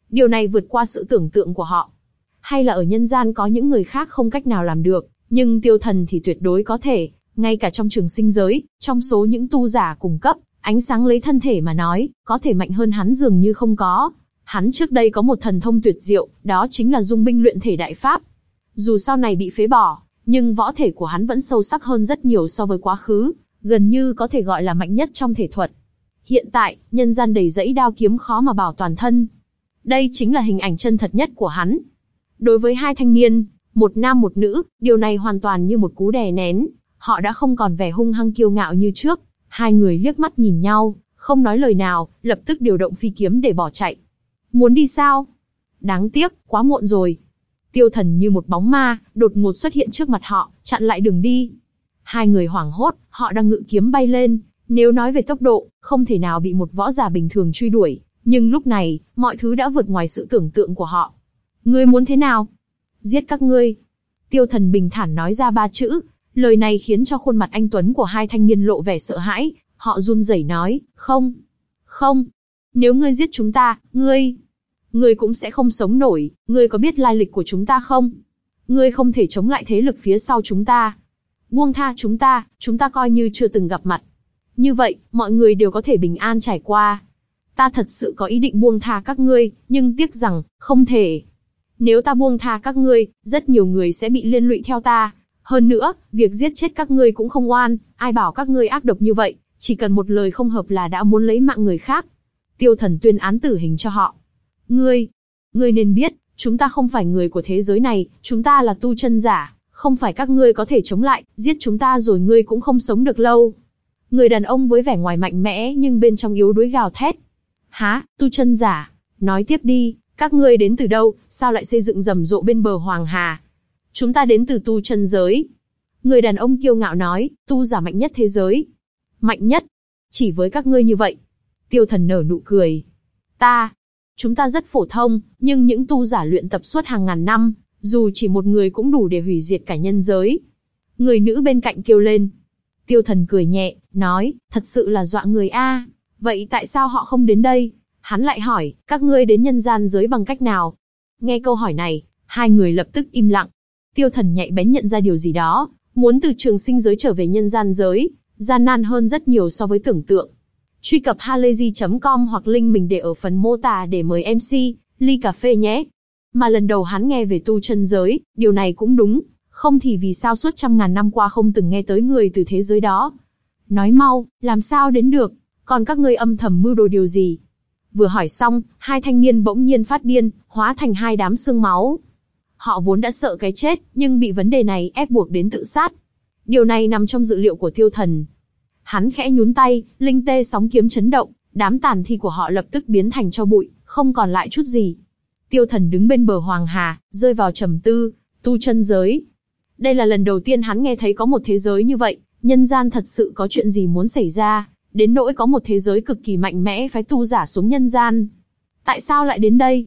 Điều này vượt qua sự tưởng tượng của họ. Hay là ở nhân gian có những người khác không cách nào làm được, nhưng tiêu thần thì tuyệt đối có thể, ngay cả trong trường sinh giới, trong số những tu giả cùng cấp, ánh sáng lấy thân thể mà nói, có thể mạnh hơn hắn dường như không có. Hắn trước đây có một thần thông tuyệt diệu, đó chính là dung binh luyện thể đại pháp. Dù sau này bị phế bỏ, nhưng võ thể của hắn vẫn sâu sắc hơn rất nhiều so với quá khứ, gần như có thể gọi là mạnh nhất trong thể thuật. Hiện tại, nhân gian đầy dẫy đao kiếm khó mà bảo toàn thân. Đây chính là hình ảnh chân thật nhất của hắn. Đối với hai thanh niên, một nam một nữ, điều này hoàn toàn như một cú đè nén. Họ đã không còn vẻ hung hăng kiêu ngạo như trước. Hai người liếc mắt nhìn nhau, không nói lời nào, lập tức điều động phi kiếm để bỏ chạy. Muốn đi sao? Đáng tiếc, quá muộn rồi. Tiêu thần như một bóng ma, đột ngột xuất hiện trước mặt họ, chặn lại đường đi. Hai người hoảng hốt, họ đang ngự kiếm bay lên. Nếu nói về tốc độ, không thể nào bị một võ giả bình thường truy đuổi. Nhưng lúc này, mọi thứ đã vượt ngoài sự tưởng tượng của họ. Ngươi muốn thế nào? Giết các ngươi. Tiêu thần bình thản nói ra ba chữ. Lời này khiến cho khuôn mặt anh Tuấn của hai thanh niên lộ vẻ sợ hãi. Họ run rẩy nói, không. Không. Nếu ngươi giết chúng ta, ngươi ngươi cũng sẽ không sống nổi, ngươi có biết lai lịch của chúng ta không? Ngươi không thể chống lại thế lực phía sau chúng ta. Buông tha chúng ta, chúng ta coi như chưa từng gặp mặt. Như vậy, mọi người đều có thể bình an trải qua. Ta thật sự có ý định buông tha các ngươi, nhưng tiếc rằng, không thể. Nếu ta buông tha các ngươi, rất nhiều người sẽ bị liên lụy theo ta. Hơn nữa, việc giết chết các ngươi cũng không oan, ai bảo các ngươi ác độc như vậy, chỉ cần một lời không hợp là đã muốn lấy mạng người khác. Tiêu thần tuyên án tử hình cho họ. Ngươi, ngươi nên biết, chúng ta không phải người của thế giới này, chúng ta là tu chân giả, không phải các ngươi có thể chống lại, giết chúng ta rồi ngươi cũng không sống được lâu. Người đàn ông với vẻ ngoài mạnh mẽ nhưng bên trong yếu đuối gào thét. Há, tu chân giả, nói tiếp đi, các ngươi đến từ đâu, sao lại xây dựng rầm rộ bên bờ Hoàng Hà? Chúng ta đến từ tu chân giới. Người đàn ông kiêu ngạo nói, tu giả mạnh nhất thế giới. Mạnh nhất? Chỉ với các ngươi như vậy. Tiêu thần nở nụ cười. Ta, Chúng ta rất phổ thông, nhưng những tu giả luyện tập suốt hàng ngàn năm, dù chỉ một người cũng đủ để hủy diệt cả nhân giới. Người nữ bên cạnh kêu lên. Tiêu thần cười nhẹ, nói, thật sự là dọa người a. Vậy tại sao họ không đến đây? Hắn lại hỏi, các ngươi đến nhân gian giới bằng cách nào? Nghe câu hỏi này, hai người lập tức im lặng. Tiêu thần nhạy bén nhận ra điều gì đó, muốn từ trường sinh giới trở về nhân gian giới, gian nan hơn rất nhiều so với tưởng tượng. Truy cập halayzi.com hoặc link mình để ở phần mô tả để mời MC, ly cà phê nhé. Mà lần đầu hắn nghe về tu chân giới, điều này cũng đúng, không thì vì sao suốt trăm ngàn năm qua không từng nghe tới người từ thế giới đó. Nói mau, làm sao đến được, còn các ngươi âm thầm mưu đồ điều gì? Vừa hỏi xong, hai thanh niên bỗng nhiên phát điên, hóa thành hai đám xương máu. Họ vốn đã sợ cái chết, nhưng bị vấn đề này ép buộc đến tự sát. Điều này nằm trong dự liệu của tiêu thần, Hắn khẽ nhún tay, linh tê sóng kiếm chấn động, đám tàn thi của họ lập tức biến thành cho bụi, không còn lại chút gì. Tiêu thần đứng bên bờ Hoàng Hà, rơi vào trầm tư, tu chân giới. Đây là lần đầu tiên hắn nghe thấy có một thế giới như vậy, nhân gian thật sự có chuyện gì muốn xảy ra, đến nỗi có một thế giới cực kỳ mạnh mẽ phái tu giả xuống nhân gian. Tại sao lại đến đây?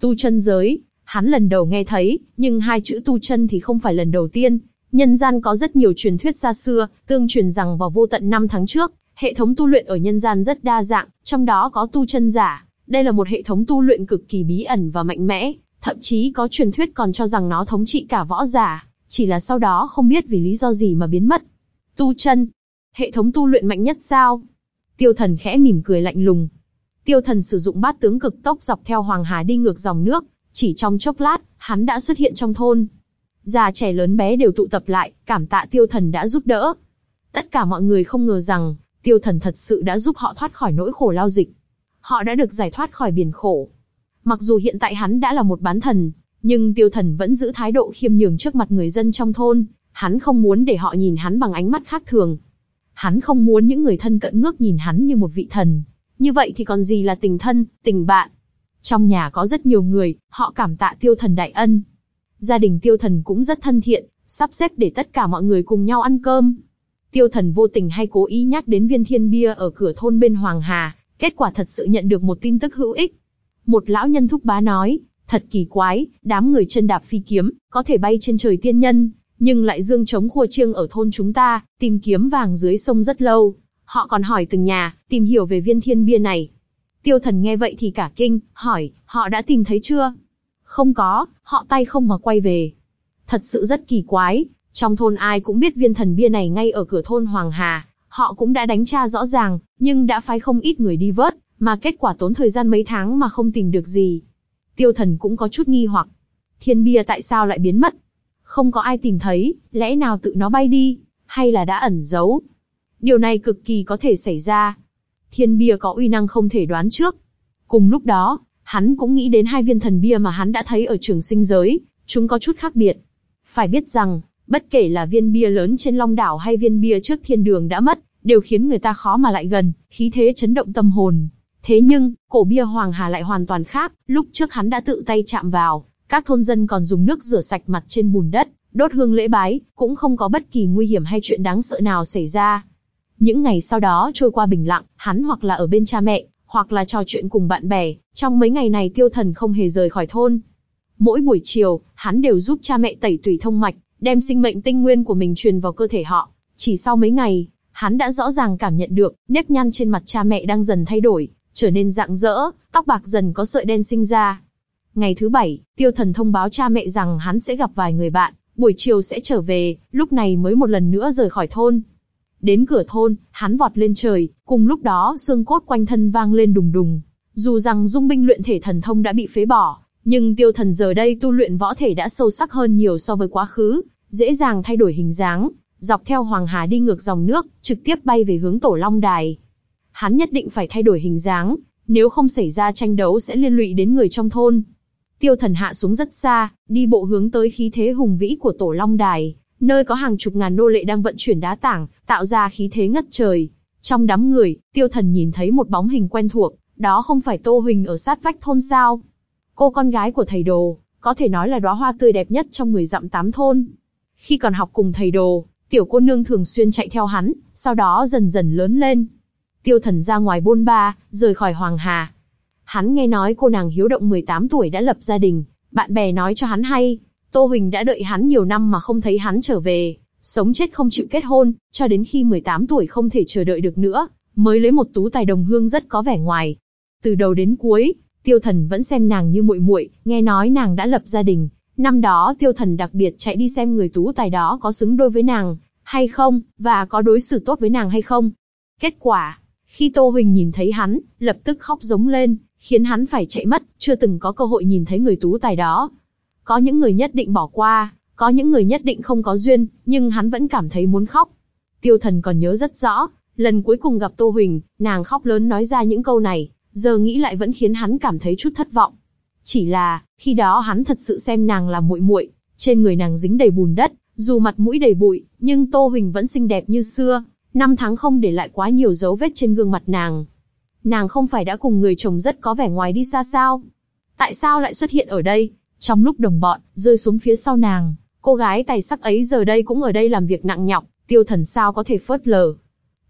Tu chân giới, hắn lần đầu nghe thấy, nhưng hai chữ tu chân thì không phải lần đầu tiên, Nhân gian có rất nhiều truyền thuyết xa xưa, tương truyền rằng vào vô tận năm tháng trước, hệ thống tu luyện ở nhân gian rất đa dạng, trong đó có tu chân giả. Đây là một hệ thống tu luyện cực kỳ bí ẩn và mạnh mẽ, thậm chí có truyền thuyết còn cho rằng nó thống trị cả võ giả, chỉ là sau đó không biết vì lý do gì mà biến mất. Tu chân, hệ thống tu luyện mạnh nhất sao? Tiêu thần khẽ mỉm cười lạnh lùng. Tiêu thần sử dụng bát tướng cực tốc dọc theo Hoàng Hà đi ngược dòng nước, chỉ trong chốc lát, hắn đã xuất hiện trong thôn. Già trẻ lớn bé đều tụ tập lại, cảm tạ tiêu thần đã giúp đỡ. Tất cả mọi người không ngờ rằng, tiêu thần thật sự đã giúp họ thoát khỏi nỗi khổ lao dịch. Họ đã được giải thoát khỏi biển khổ. Mặc dù hiện tại hắn đã là một bán thần, nhưng tiêu thần vẫn giữ thái độ khiêm nhường trước mặt người dân trong thôn. Hắn không muốn để họ nhìn hắn bằng ánh mắt khác thường. Hắn không muốn những người thân cận ngước nhìn hắn như một vị thần. Như vậy thì còn gì là tình thân, tình bạn. Trong nhà có rất nhiều người, họ cảm tạ tiêu thần đại ân. Gia đình tiêu thần cũng rất thân thiện, sắp xếp để tất cả mọi người cùng nhau ăn cơm. Tiêu thần vô tình hay cố ý nhắc đến viên thiên bia ở cửa thôn bên Hoàng Hà, kết quả thật sự nhận được một tin tức hữu ích. Một lão nhân thúc bá nói, thật kỳ quái, đám người chân đạp phi kiếm, có thể bay trên trời tiên nhân, nhưng lại dương chống khua chiêng ở thôn chúng ta, tìm kiếm vàng dưới sông rất lâu. Họ còn hỏi từng nhà, tìm hiểu về viên thiên bia này. Tiêu thần nghe vậy thì cả kinh, hỏi, họ đã tìm thấy chưa? Không có, họ tay không mà quay về. Thật sự rất kỳ quái, trong thôn ai cũng biết viên thần bia này ngay ở cửa thôn Hoàng Hà, họ cũng đã đánh tra rõ ràng, nhưng đã phái không ít người đi vớt, mà kết quả tốn thời gian mấy tháng mà không tìm được gì. Tiêu thần cũng có chút nghi hoặc. Thiên bia tại sao lại biến mất? Không có ai tìm thấy, lẽ nào tự nó bay đi, hay là đã ẩn giấu? Điều này cực kỳ có thể xảy ra. Thiên bia có uy năng không thể đoán trước. Cùng lúc đó, hắn cũng nghĩ đến hai viên thần bia mà hắn đã thấy ở trường sinh giới, chúng có chút khác biệt. Phải biết rằng, bất kể là viên bia lớn trên Long Đảo hay viên bia trước thiên đường đã mất, đều khiến người ta khó mà lại gần, khí thế chấn động tâm hồn. Thế nhưng, cổ bia Hoàng Hà lại hoàn toàn khác, lúc trước hắn đã tự tay chạm vào, các thôn dân còn dùng nước rửa sạch mặt trên bùn đất, đốt hương lễ bái, cũng không có bất kỳ nguy hiểm hay chuyện đáng sợ nào xảy ra. Những ngày sau đó trôi qua bình lặng, hắn hoặc là ở bên cha mẹ, hoặc là trò chuyện cùng bạn bè, trong mấy ngày này tiêu thần không hề rời khỏi thôn. Mỗi buổi chiều, hắn đều giúp cha mẹ tẩy tủy thông mạch, đem sinh mệnh tinh nguyên của mình truyền vào cơ thể họ. Chỉ sau mấy ngày, hắn đã rõ ràng cảm nhận được, nếp nhăn trên mặt cha mẹ đang dần thay đổi, trở nên rạng rỡ, tóc bạc dần có sợi đen sinh ra. Ngày thứ bảy, tiêu thần thông báo cha mẹ rằng hắn sẽ gặp vài người bạn, buổi chiều sẽ trở về, lúc này mới một lần nữa rời khỏi thôn. Đến cửa thôn, hắn vọt lên trời, cùng lúc đó xương cốt quanh thân vang lên đùng đùng. Dù rằng dung binh luyện thể thần thông đã bị phế bỏ, nhưng tiêu thần giờ đây tu luyện võ thể đã sâu sắc hơn nhiều so với quá khứ, dễ dàng thay đổi hình dáng, dọc theo Hoàng Hà đi ngược dòng nước, trực tiếp bay về hướng Tổ Long Đài. Hắn nhất định phải thay đổi hình dáng, nếu không xảy ra tranh đấu sẽ liên lụy đến người trong thôn. Tiêu thần hạ xuống rất xa, đi bộ hướng tới khí thế hùng vĩ của Tổ Long Đài, nơi có hàng chục ngàn nô lệ đang vận chuyển đá tảng, tạo ra khí thế ngất trời. Trong đám người, tiêu thần nhìn thấy một bóng hình quen thuộc, đó không phải Tô Huỳnh ở sát vách thôn sao. Cô con gái của thầy đồ, có thể nói là đóa hoa tươi đẹp nhất trong người dặm tám thôn. Khi còn học cùng thầy đồ, tiểu cô nương thường xuyên chạy theo hắn, sau đó dần dần lớn lên. Tiêu thần ra ngoài bôn ba, rời khỏi Hoàng Hà. Hắn nghe nói cô nàng hiếu động 18 tuổi đã lập gia đình, bạn bè nói cho hắn hay, Tô Huỳnh đã đợi hắn nhiều năm mà không thấy hắn trở về, sống chết không chịu kết hôn, cho đến khi 18 tuổi không thể chờ đợi được nữa, mới lấy một tú tài đồng hương rất có vẻ ngoài. Từ đầu đến cuối, Tiêu Thần vẫn xem nàng như muội muội, nghe nói nàng đã lập gia đình, năm đó Tiêu Thần đặc biệt chạy đi xem người tú tài đó có xứng đôi với nàng hay không, và có đối xử tốt với nàng hay không. Kết quả, khi Tô Huỳnh nhìn thấy hắn, lập tức khóc giống lên, khiến hắn phải chạy mất, chưa từng có cơ hội nhìn thấy người tú tài đó. Có những người nhất định bỏ qua, có những người nhất định không có duyên, nhưng hắn vẫn cảm thấy muốn khóc. Tiêu thần còn nhớ rất rõ, lần cuối cùng gặp Tô Huỳnh, nàng khóc lớn nói ra những câu này, giờ nghĩ lại vẫn khiến hắn cảm thấy chút thất vọng. Chỉ là, khi đó hắn thật sự xem nàng là muội muội, trên người nàng dính đầy bùn đất, dù mặt mũi đầy bụi, nhưng Tô Huỳnh vẫn xinh đẹp như xưa, năm tháng không để lại quá nhiều dấu vết trên gương mặt nàng. Nàng không phải đã cùng người chồng rất có vẻ ngoài đi xa sao? Tại sao lại xuất hiện ở đây? Trong lúc đồng bọn, rơi xuống phía sau nàng, cô gái tài sắc ấy giờ đây cũng ở đây làm việc nặng nhọc, tiêu thần sao có thể phớt lờ.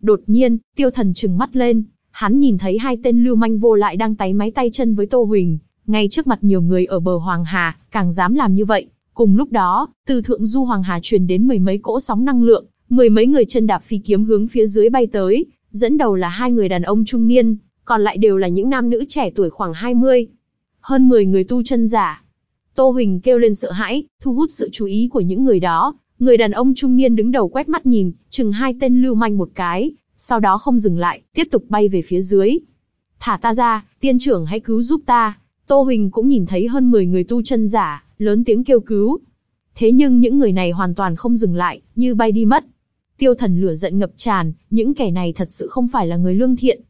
Đột nhiên, tiêu thần trừng mắt lên, hắn nhìn thấy hai tên lưu manh vô lại đang tay máy tay chân với Tô Huỳnh, ngay trước mặt nhiều người ở bờ Hoàng Hà, càng dám làm như vậy. Cùng lúc đó, từ thượng du Hoàng Hà truyền đến mười mấy cỗ sóng năng lượng, mười mấy người chân đạp phi kiếm hướng phía dưới bay tới, dẫn đầu là hai người đàn ông trung niên, còn lại đều là những nam nữ trẻ tuổi khoảng 20. Hơn 10 người tu chân giả, Tô Huỳnh kêu lên sợ hãi, thu hút sự chú ý của những người đó. Người đàn ông trung niên đứng đầu quét mắt nhìn, chừng hai tên lưu manh một cái, sau đó không dừng lại, tiếp tục bay về phía dưới. Thả ta ra, tiên trưởng hãy cứu giúp ta. Tô Huỳnh cũng nhìn thấy hơn 10 người tu chân giả, lớn tiếng kêu cứu. Thế nhưng những người này hoàn toàn không dừng lại, như bay đi mất. Tiêu thần lửa giận ngập tràn, những kẻ này thật sự không phải là người lương thiện.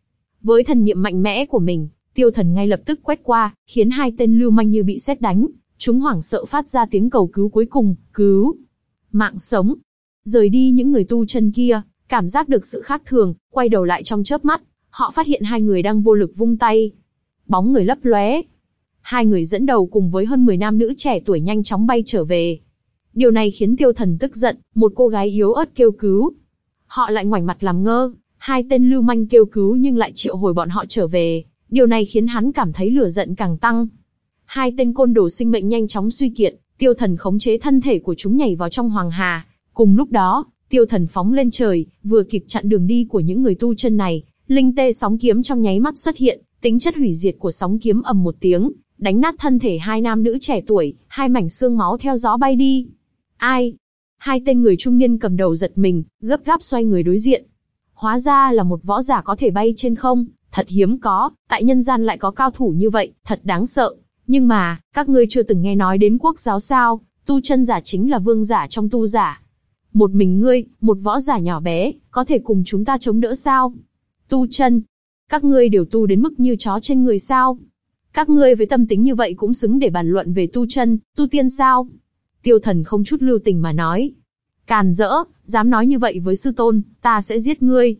Với thần niệm mạnh mẽ của mình, tiêu thần ngay lập tức quét qua, khiến hai tên lưu manh như bị xét đánh. Chúng hoảng sợ phát ra tiếng cầu cứu cuối cùng, cứu. Mạng sống. Rời đi những người tu chân kia, cảm giác được sự khác thường, quay đầu lại trong chớp mắt, họ phát hiện hai người đang vô lực vung tay. Bóng người lấp lóe. Hai người dẫn đầu cùng với hơn 10 nam nữ trẻ tuổi nhanh chóng bay trở về. Điều này khiến tiêu thần tức giận, một cô gái yếu ớt kêu cứu. Họ lại ngoảnh mặt làm ngơ, hai tên lưu manh kêu cứu nhưng lại triệu hồi bọn họ trở về. Điều này khiến hắn cảm thấy lửa giận càng tăng. Hai tên côn đồ sinh mệnh nhanh chóng suy kiệt, tiêu thần khống chế thân thể của chúng nhảy vào trong hoàng hà. Cùng lúc đó, tiêu thần phóng lên trời, vừa kịp chặn đường đi của những người tu chân này, linh tê sóng kiếm trong nháy mắt xuất hiện, tính chất hủy diệt của sóng kiếm ầm một tiếng, đánh nát thân thể hai nam nữ trẻ tuổi, hai mảnh xương máu theo gió bay đi. Ai? Hai tên người trung niên cầm đầu giật mình, gấp gáp xoay người đối diện. Hóa ra là một võ giả có thể bay trên không, thật hiếm có, tại nhân gian lại có cao thủ như vậy, thật đáng sợ. Nhưng mà, các ngươi chưa từng nghe nói đến quốc giáo sao, tu chân giả chính là vương giả trong tu giả. Một mình ngươi, một võ giả nhỏ bé, có thể cùng chúng ta chống đỡ sao? Tu chân. Các ngươi đều tu đến mức như chó trên người sao? Các ngươi với tâm tính như vậy cũng xứng để bàn luận về tu chân, tu tiên sao? Tiêu thần không chút lưu tình mà nói. Càn rỡ, dám nói như vậy với sư tôn, ta sẽ giết ngươi.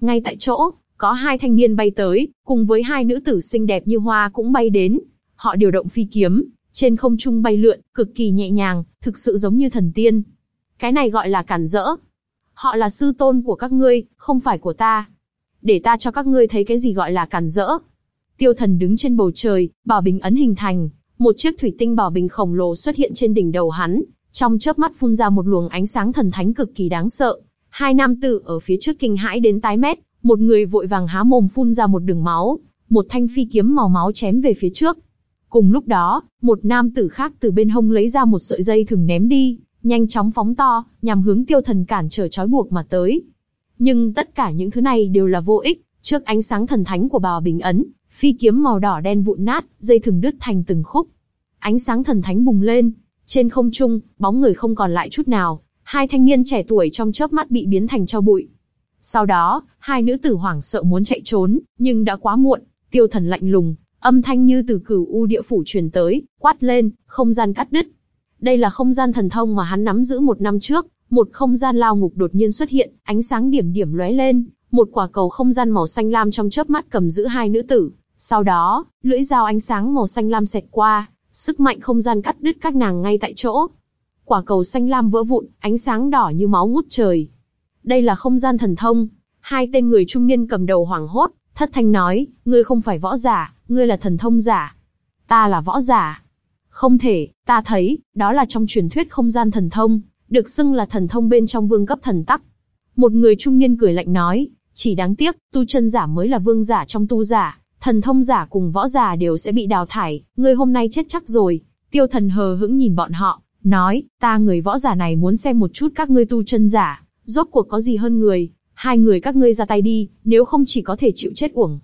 Ngay tại chỗ, có hai thanh niên bay tới, cùng với hai nữ tử xinh đẹp như hoa cũng bay đến. Họ điều động phi kiếm, trên không trung bay lượn, cực kỳ nhẹ nhàng, thực sự giống như thần tiên. Cái này gọi là cản rỡ. Họ là sư tôn của các ngươi, không phải của ta. Để ta cho các ngươi thấy cái gì gọi là cản rỡ. Tiêu thần đứng trên bầu trời, bảo bình ấn hình thành, một chiếc thủy tinh bảo bình khổng lồ xuất hiện trên đỉnh đầu hắn, trong chớp mắt phun ra một luồng ánh sáng thần thánh cực kỳ đáng sợ. Hai nam tử ở phía trước kinh hãi đến tái mét, một người vội vàng há mồm phun ra một đường máu, một thanh phi kiếm màu máu chém về phía trước. Cùng lúc đó, một nam tử khác từ bên hông lấy ra một sợi dây thừng ném đi, nhanh chóng phóng to, nhằm hướng tiêu thần cản trở trói buộc mà tới. Nhưng tất cả những thứ này đều là vô ích, trước ánh sáng thần thánh của bào bình ấn, phi kiếm màu đỏ đen vụn nát, dây thừng đứt thành từng khúc. Ánh sáng thần thánh bùng lên, trên không trung, bóng người không còn lại chút nào, hai thanh niên trẻ tuổi trong chớp mắt bị biến thành cho bụi. Sau đó, hai nữ tử hoảng sợ muốn chạy trốn, nhưng đã quá muộn, tiêu thần lạnh lùng, âm thanh như từ cửu u địa phủ truyền tới, quát lên, không gian cắt đứt. Đây là không gian thần thông mà hắn nắm giữ một năm trước, một không gian lao ngục đột nhiên xuất hiện, ánh sáng điểm điểm lóe lên, một quả cầu không gian màu xanh lam trong chớp mắt cầm giữ hai nữ tử. Sau đó, lưỡi dao ánh sáng màu xanh lam xẹt qua, sức mạnh không gian cắt đứt các nàng ngay tại chỗ. Quả cầu xanh lam vỡ vụn, ánh sáng đỏ như máu ngút trời. Đây là không gian thần thông. Hai tên người trung niên cầm đầu hoảng hốt, thất thanh nói, ngươi không phải võ giả, ngươi là thần thông giả. Ta là võ giả. Không thể, ta thấy, đó là trong truyền thuyết không gian thần thông, được xưng là thần thông bên trong vương cấp thần tắc. Một người trung niên cười lạnh nói, chỉ đáng tiếc, tu chân giả mới là vương giả trong tu giả, thần thông giả cùng võ giả đều sẽ bị đào thải, ngươi hôm nay chết chắc rồi. Tiêu thần hờ hững nhìn bọn họ, nói, ta người võ giả này muốn xem một chút các ngươi tu chân giả, rốt cuộc có gì hơn người, hai người các ngươi ra tay đi, nếu không chỉ có thể chịu chết uổng.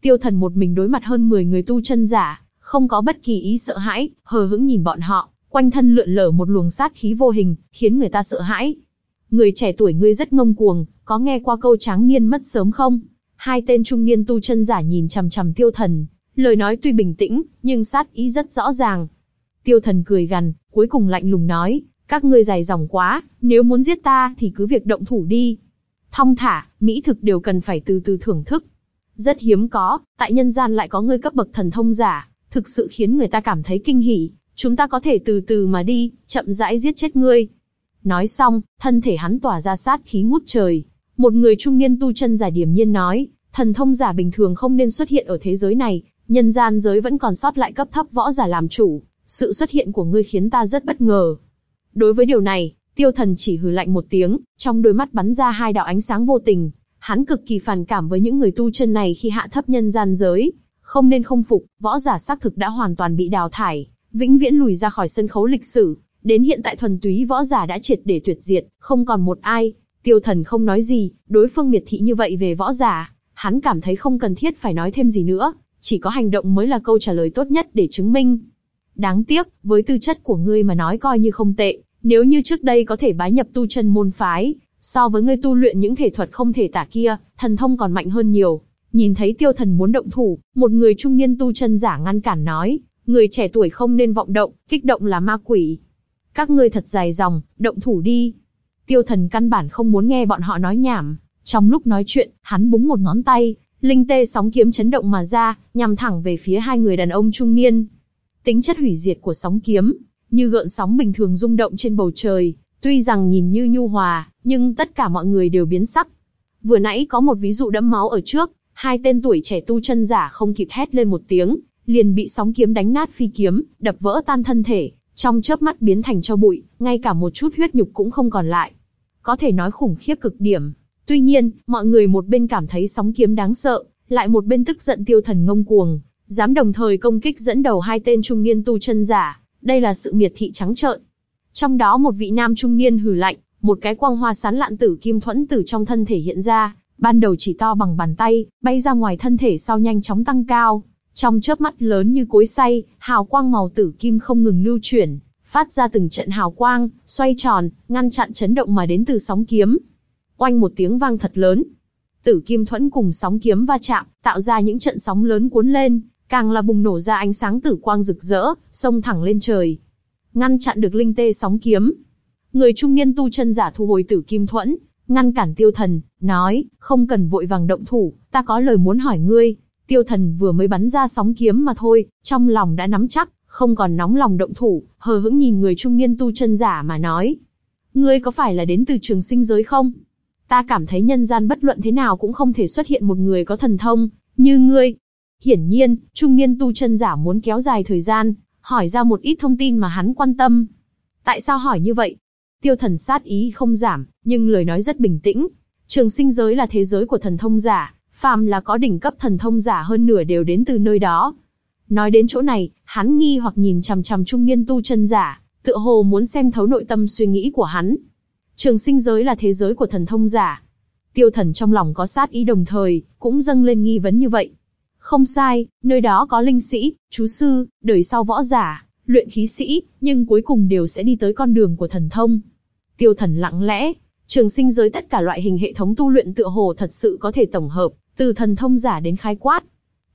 Tiêu thần một mình đối mặt hơn 10 người tu chân giả, không có bất kỳ ý sợ hãi, hờ hững nhìn bọn họ, quanh thân lượn lờ một luồng sát khí vô hình, khiến người ta sợ hãi. Người trẻ tuổi ngươi rất ngông cuồng, có nghe qua câu tráng niên mất sớm không? Hai tên trung niên tu chân giả nhìn chằm chằm tiêu thần, lời nói tuy bình tĩnh, nhưng sát ý rất rõ ràng. Tiêu thần cười gằn, cuối cùng lạnh lùng nói, các ngươi dài dòng quá, nếu muốn giết ta thì cứ việc động thủ đi. Thong thả, mỹ thực đều cần phải từ từ thưởng thức. Rất hiếm có, tại nhân gian lại có ngươi cấp bậc thần thông giả, thực sự khiến người ta cảm thấy kinh hỉ. Chúng ta có thể từ từ mà đi, chậm rãi giết chết ngươi. Nói xong, thân thể hắn tỏa ra sát khí ngút trời. Một người trung niên tu chân giả điểm nhiên nói, thần thông giả bình thường không nên xuất hiện ở thế giới này, nhân gian giới vẫn còn sót lại cấp thấp võ giả làm chủ. Sự xuất hiện của ngươi khiến ta rất bất ngờ. Đối với điều này, tiêu thần chỉ hừ lạnh một tiếng, trong đôi mắt bắn ra hai đạo ánh sáng vô tình. Hắn cực kỳ phản cảm với những người tu chân này khi hạ thấp nhân gian giới. Không nên không phục, võ giả xác thực đã hoàn toàn bị đào thải. vĩnh viễn lùi ra khỏi sân khấu lịch sử, đến hiện tại thuần túy võ giả đã triệt để tuyệt diệt, không còn một ai. Tiêu thần không nói gì, đối phương miệt thị như vậy về võ giả, hắn cảm thấy không cần thiết phải nói thêm gì nữa, chỉ có hành động mới là câu trả lời tốt nhất để chứng minh. Đáng tiếc, với tư chất của ngươi mà nói coi như không tệ, nếu như trước đây có thể bái nhập tu chân môn phái, so với ngươi tu luyện những thể thuật không thể tả kia, thần thông còn mạnh hơn nhiều. Nhìn thấy tiêu thần muốn động thủ, một người trung niên tu chân giả ngăn cản nói, người trẻ tuổi không nên vọng động, kích động là ma quỷ. Các ngươi thật dài dòng, động thủ đi. Tiêu thần căn bản không muốn nghe bọn họ nói nhảm. Trong lúc nói chuyện, hắn búng một ngón tay, linh tê sóng kiếm chấn động mà ra, nhằm thẳng về phía hai người đàn ông trung niên. Tính chất hủy diệt của sóng kiếm, như gợn sóng bình thường rung động trên bầu trời, tuy rằng nhìn như nhu hòa, nhưng tất cả mọi người đều biến sắc. Vừa nãy có một ví dụ đẫm máu ở trước, hai tên tuổi trẻ tu chân giả không kịp hét lên một tiếng, liền bị sóng kiếm đánh nát phi kiếm, đập vỡ tan thân thể, trong chớp mắt biến thành cho bụi, ngay cả một chút huyết nhục cũng không còn lại. Có thể nói khủng khiếp cực điểm. Tuy nhiên, mọi người một bên cảm thấy sóng kiếm đáng sợ, lại một bên tức giận tiêu thần ngông cuồng, dám đồng thời công kích dẫn đầu hai tên trung niên tu chân giả, đây là sự miệt thị trắng trợn. Trong đó một vị nam trung niên hừ lạnh, một cái quang hoa sán lạn tử kim thuẫn từ trong thân thể hiện ra, ban đầu chỉ to bằng bàn tay, bay ra ngoài thân thể sau nhanh chóng tăng cao, trong chớp mắt lớn như cối xay, hào quang màu tử kim không ngừng lưu chuyển, phát ra từng trận hào quang, xoay tròn, ngăn chặn chấn động mà đến từ sóng kiếm. Oanh một tiếng vang thật lớn. Tử kim thuẫn cùng sóng kiếm va chạm, tạo ra những trận sóng lớn cuốn lên, càng là bùng nổ ra ánh sáng tử quang rực rỡ, xông thẳng lên trời. Ngăn chặn được linh tê sóng kiếm. Người trung niên tu chân giả thu hồi tử kim thuẫn, ngăn cản tiêu thần, nói, không cần vội vàng động thủ, ta có lời muốn hỏi ngươi. Tiêu thần vừa mới bắn ra sóng kiếm mà thôi, trong lòng đã nắm chắc, không còn nóng lòng động thủ, hờ hững nhìn người trung niên tu chân giả mà nói. Ngươi có phải là đến từ trường sinh giới không? Ta cảm thấy nhân gian bất luận thế nào cũng không thể xuất hiện một người có thần thông, như ngươi. Hiển nhiên, trung niên tu chân giả muốn kéo dài thời gian, hỏi ra một ít thông tin mà hắn quan tâm. Tại sao hỏi như vậy? Tiêu thần sát ý không giảm, nhưng lời nói rất bình tĩnh. Trường sinh giới là thế giới của thần thông giả, phàm là có đỉnh cấp thần thông giả hơn nửa đều đến từ nơi đó. Nói đến chỗ này, hắn nghi hoặc nhìn chằm chằm trung niên tu chân giả, tựa hồ muốn xem thấu nội tâm suy nghĩ của hắn. Trường sinh giới là thế giới của thần thông giả. Tiêu thần trong lòng có sát ý đồng thời, cũng dâng lên nghi vấn như vậy. Không sai, nơi đó có linh sĩ, chú sư, đời sau võ giả, luyện khí sĩ, nhưng cuối cùng đều sẽ đi tới con đường của thần thông. Tiêu thần lặng lẽ, trường sinh giới tất cả loại hình hệ thống tu luyện tựa hồ thật sự có thể tổng hợp, từ thần thông giả đến khai quát.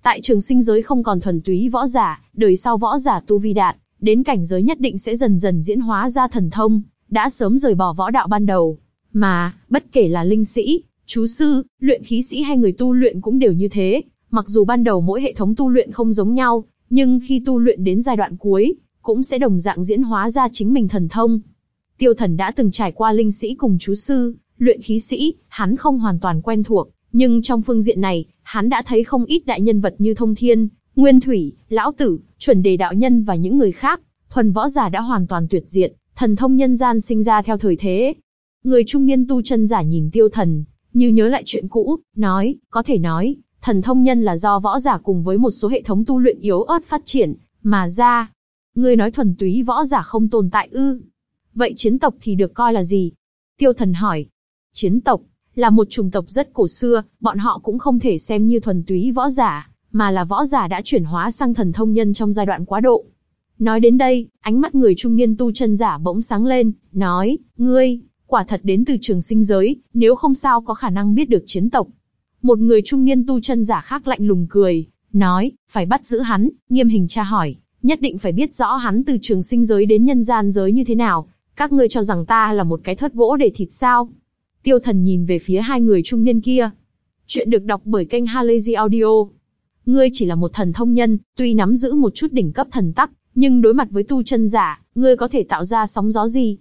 Tại trường sinh giới không còn thuần túy võ giả, đời sau võ giả tu vi đạt, đến cảnh giới nhất định sẽ dần dần diễn hóa ra thần thông, đã sớm rời bỏ võ đạo ban đầu. Mà, bất kể là linh sĩ, chú sư, luyện khí sĩ hay người tu luyện cũng đều như thế, mặc dù ban đầu mỗi hệ thống tu luyện không giống nhau, nhưng khi tu luyện đến giai đoạn cuối, cũng sẽ đồng dạng diễn hóa ra chính mình thần thông. Tiêu thần đã từng trải qua linh sĩ cùng chú sư, luyện khí sĩ, hắn không hoàn toàn quen thuộc, nhưng trong phương diện này, hắn đã thấy không ít đại nhân vật như Thông Thiên, Nguyên Thủy, Lão Tử, Chuẩn Đề Đạo Nhân và những người khác, thuần võ giả đã hoàn toàn tuyệt diệt, thần thông nhân gian sinh ra theo thời thế. Người trung niên tu chân giả nhìn tiêu thần, như nhớ lại chuyện cũ, nói, có thể nói, thần thông nhân là do võ giả cùng với một số hệ thống tu luyện yếu ớt phát triển, mà ra. Ngươi nói thuần túy võ giả không tồn tại ư. Vậy chiến tộc thì được coi là gì? Tiêu thần hỏi. Chiến tộc, là một chủng tộc rất cổ xưa, bọn họ cũng không thể xem như thuần túy võ giả, mà là võ giả đã chuyển hóa sang thần thông nhân trong giai đoạn quá độ. Nói đến đây, ánh mắt người trung niên tu chân giả bỗng sáng lên, nói, ngươi, quả thật đến từ trường sinh giới, nếu không sao có khả năng biết được chiến tộc. Một người trung niên tu chân giả khác lạnh lùng cười, nói, phải bắt giữ hắn, nghiêm hình tra hỏi, nhất định phải biết rõ hắn từ trường sinh giới đến nhân gian giới như thế nào, các ngươi cho rằng ta là một cái thất gỗ để thịt sao? Tiêu thần nhìn về phía hai người trung niên kia. Chuyện được đọc bởi kênh Halazy Audio. Ngươi chỉ là một thần thông nhân, tuy nắm giữ một chút đỉnh cấp thần tắc, nhưng đối mặt với tu chân giả, ngươi có thể tạo ra sóng gió gì?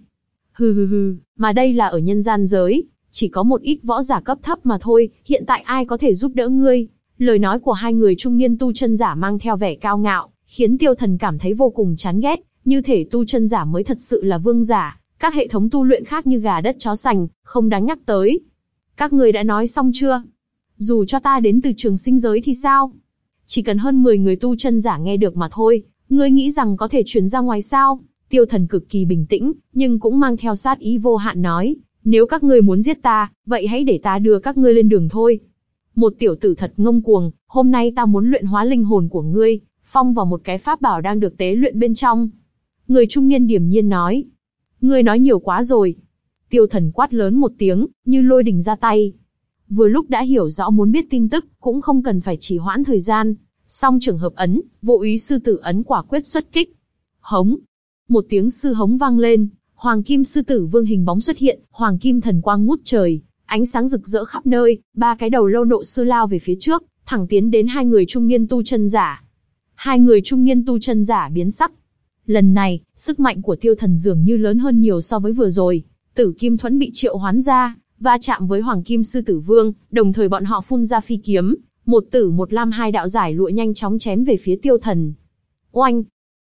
Hừ hừ hừ, mà đây là ở nhân gian giới, chỉ có một ít võ giả cấp thấp mà thôi, hiện tại ai có thể giúp đỡ ngươi? Lời nói của hai người trung niên tu chân giả mang theo vẻ cao ngạo, khiến tiêu thần cảm thấy vô cùng chán ghét, như thể tu chân giả mới thật sự là vương giả, các hệ thống tu luyện khác như gà đất chó sành, không đáng nhắc tới. Các người đã nói xong chưa? Dù cho ta đến từ trường sinh giới thì sao? Chỉ cần hơn 10 người tu chân giả nghe được mà thôi, Ngươi nghĩ rằng có thể truyền ra ngoài sao? Tiêu thần cực kỳ bình tĩnh, nhưng cũng mang theo sát ý vô hạn nói, nếu các ngươi muốn giết ta, vậy hãy để ta đưa các ngươi lên đường thôi. Một tiểu tử thật ngông cuồng, hôm nay ta muốn luyện hóa linh hồn của ngươi, phong vào một cái pháp bảo đang được tế luyện bên trong. Người trung niên điểm nhiên nói. Ngươi nói nhiều quá rồi. Tiêu thần quát lớn một tiếng, như lôi đình ra tay. Vừa lúc đã hiểu rõ muốn biết tin tức, cũng không cần phải trì hoãn thời gian. Song trường hợp ấn, vô ý sư tử ấn quả quyết xuất kích. Hống. Một tiếng sư hống vang lên, Hoàng Kim Sư Tử Vương hình bóng xuất hiện, Hoàng Kim thần quang ngút trời, ánh sáng rực rỡ khắp nơi, ba cái đầu lâu nộ sư lao về phía trước, thẳng tiến đến hai người trung niên tu chân giả. Hai người trung niên tu chân giả biến sắc. Lần này, sức mạnh của tiêu thần dường như lớn hơn nhiều so với vừa rồi. Tử Kim Thuẫn bị triệu hoán ra, va chạm với Hoàng Kim Sư Tử Vương, đồng thời bọn họ phun ra phi kiếm, một tử một lam hai đạo giải lụa nhanh chóng chém về phía tiêu thần. Oanh!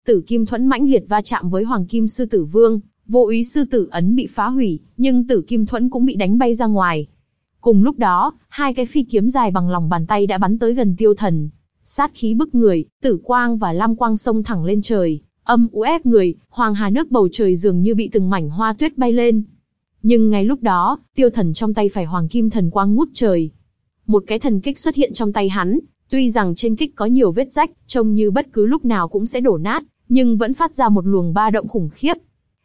Tử Kim Thuẫn mãnh liệt va chạm với Hoàng Kim Sư Tử Vương, vô ý sư tử ấn bị phá hủy, nhưng tử kim thuẫn cũng bị đánh bay ra ngoài. Cùng lúc đó, hai cái phi kiếm dài bằng lòng bàn tay đã bắn tới gần tiêu thần. Sát khí bức người, tử quang và lam quang sông thẳng lên trời, âm u ép người, hoàng hà nước bầu trời dường như bị từng mảnh hoa tuyết bay lên. Nhưng ngay lúc đó, tiêu thần trong tay phải hoàng kim thần quang ngút trời. Một cái thần kích xuất hiện trong tay hắn, tuy rằng trên kích có nhiều vết rách, trông như bất cứ lúc nào cũng sẽ đổ nát, nhưng vẫn phát ra một luồng ba động khủng khiếp,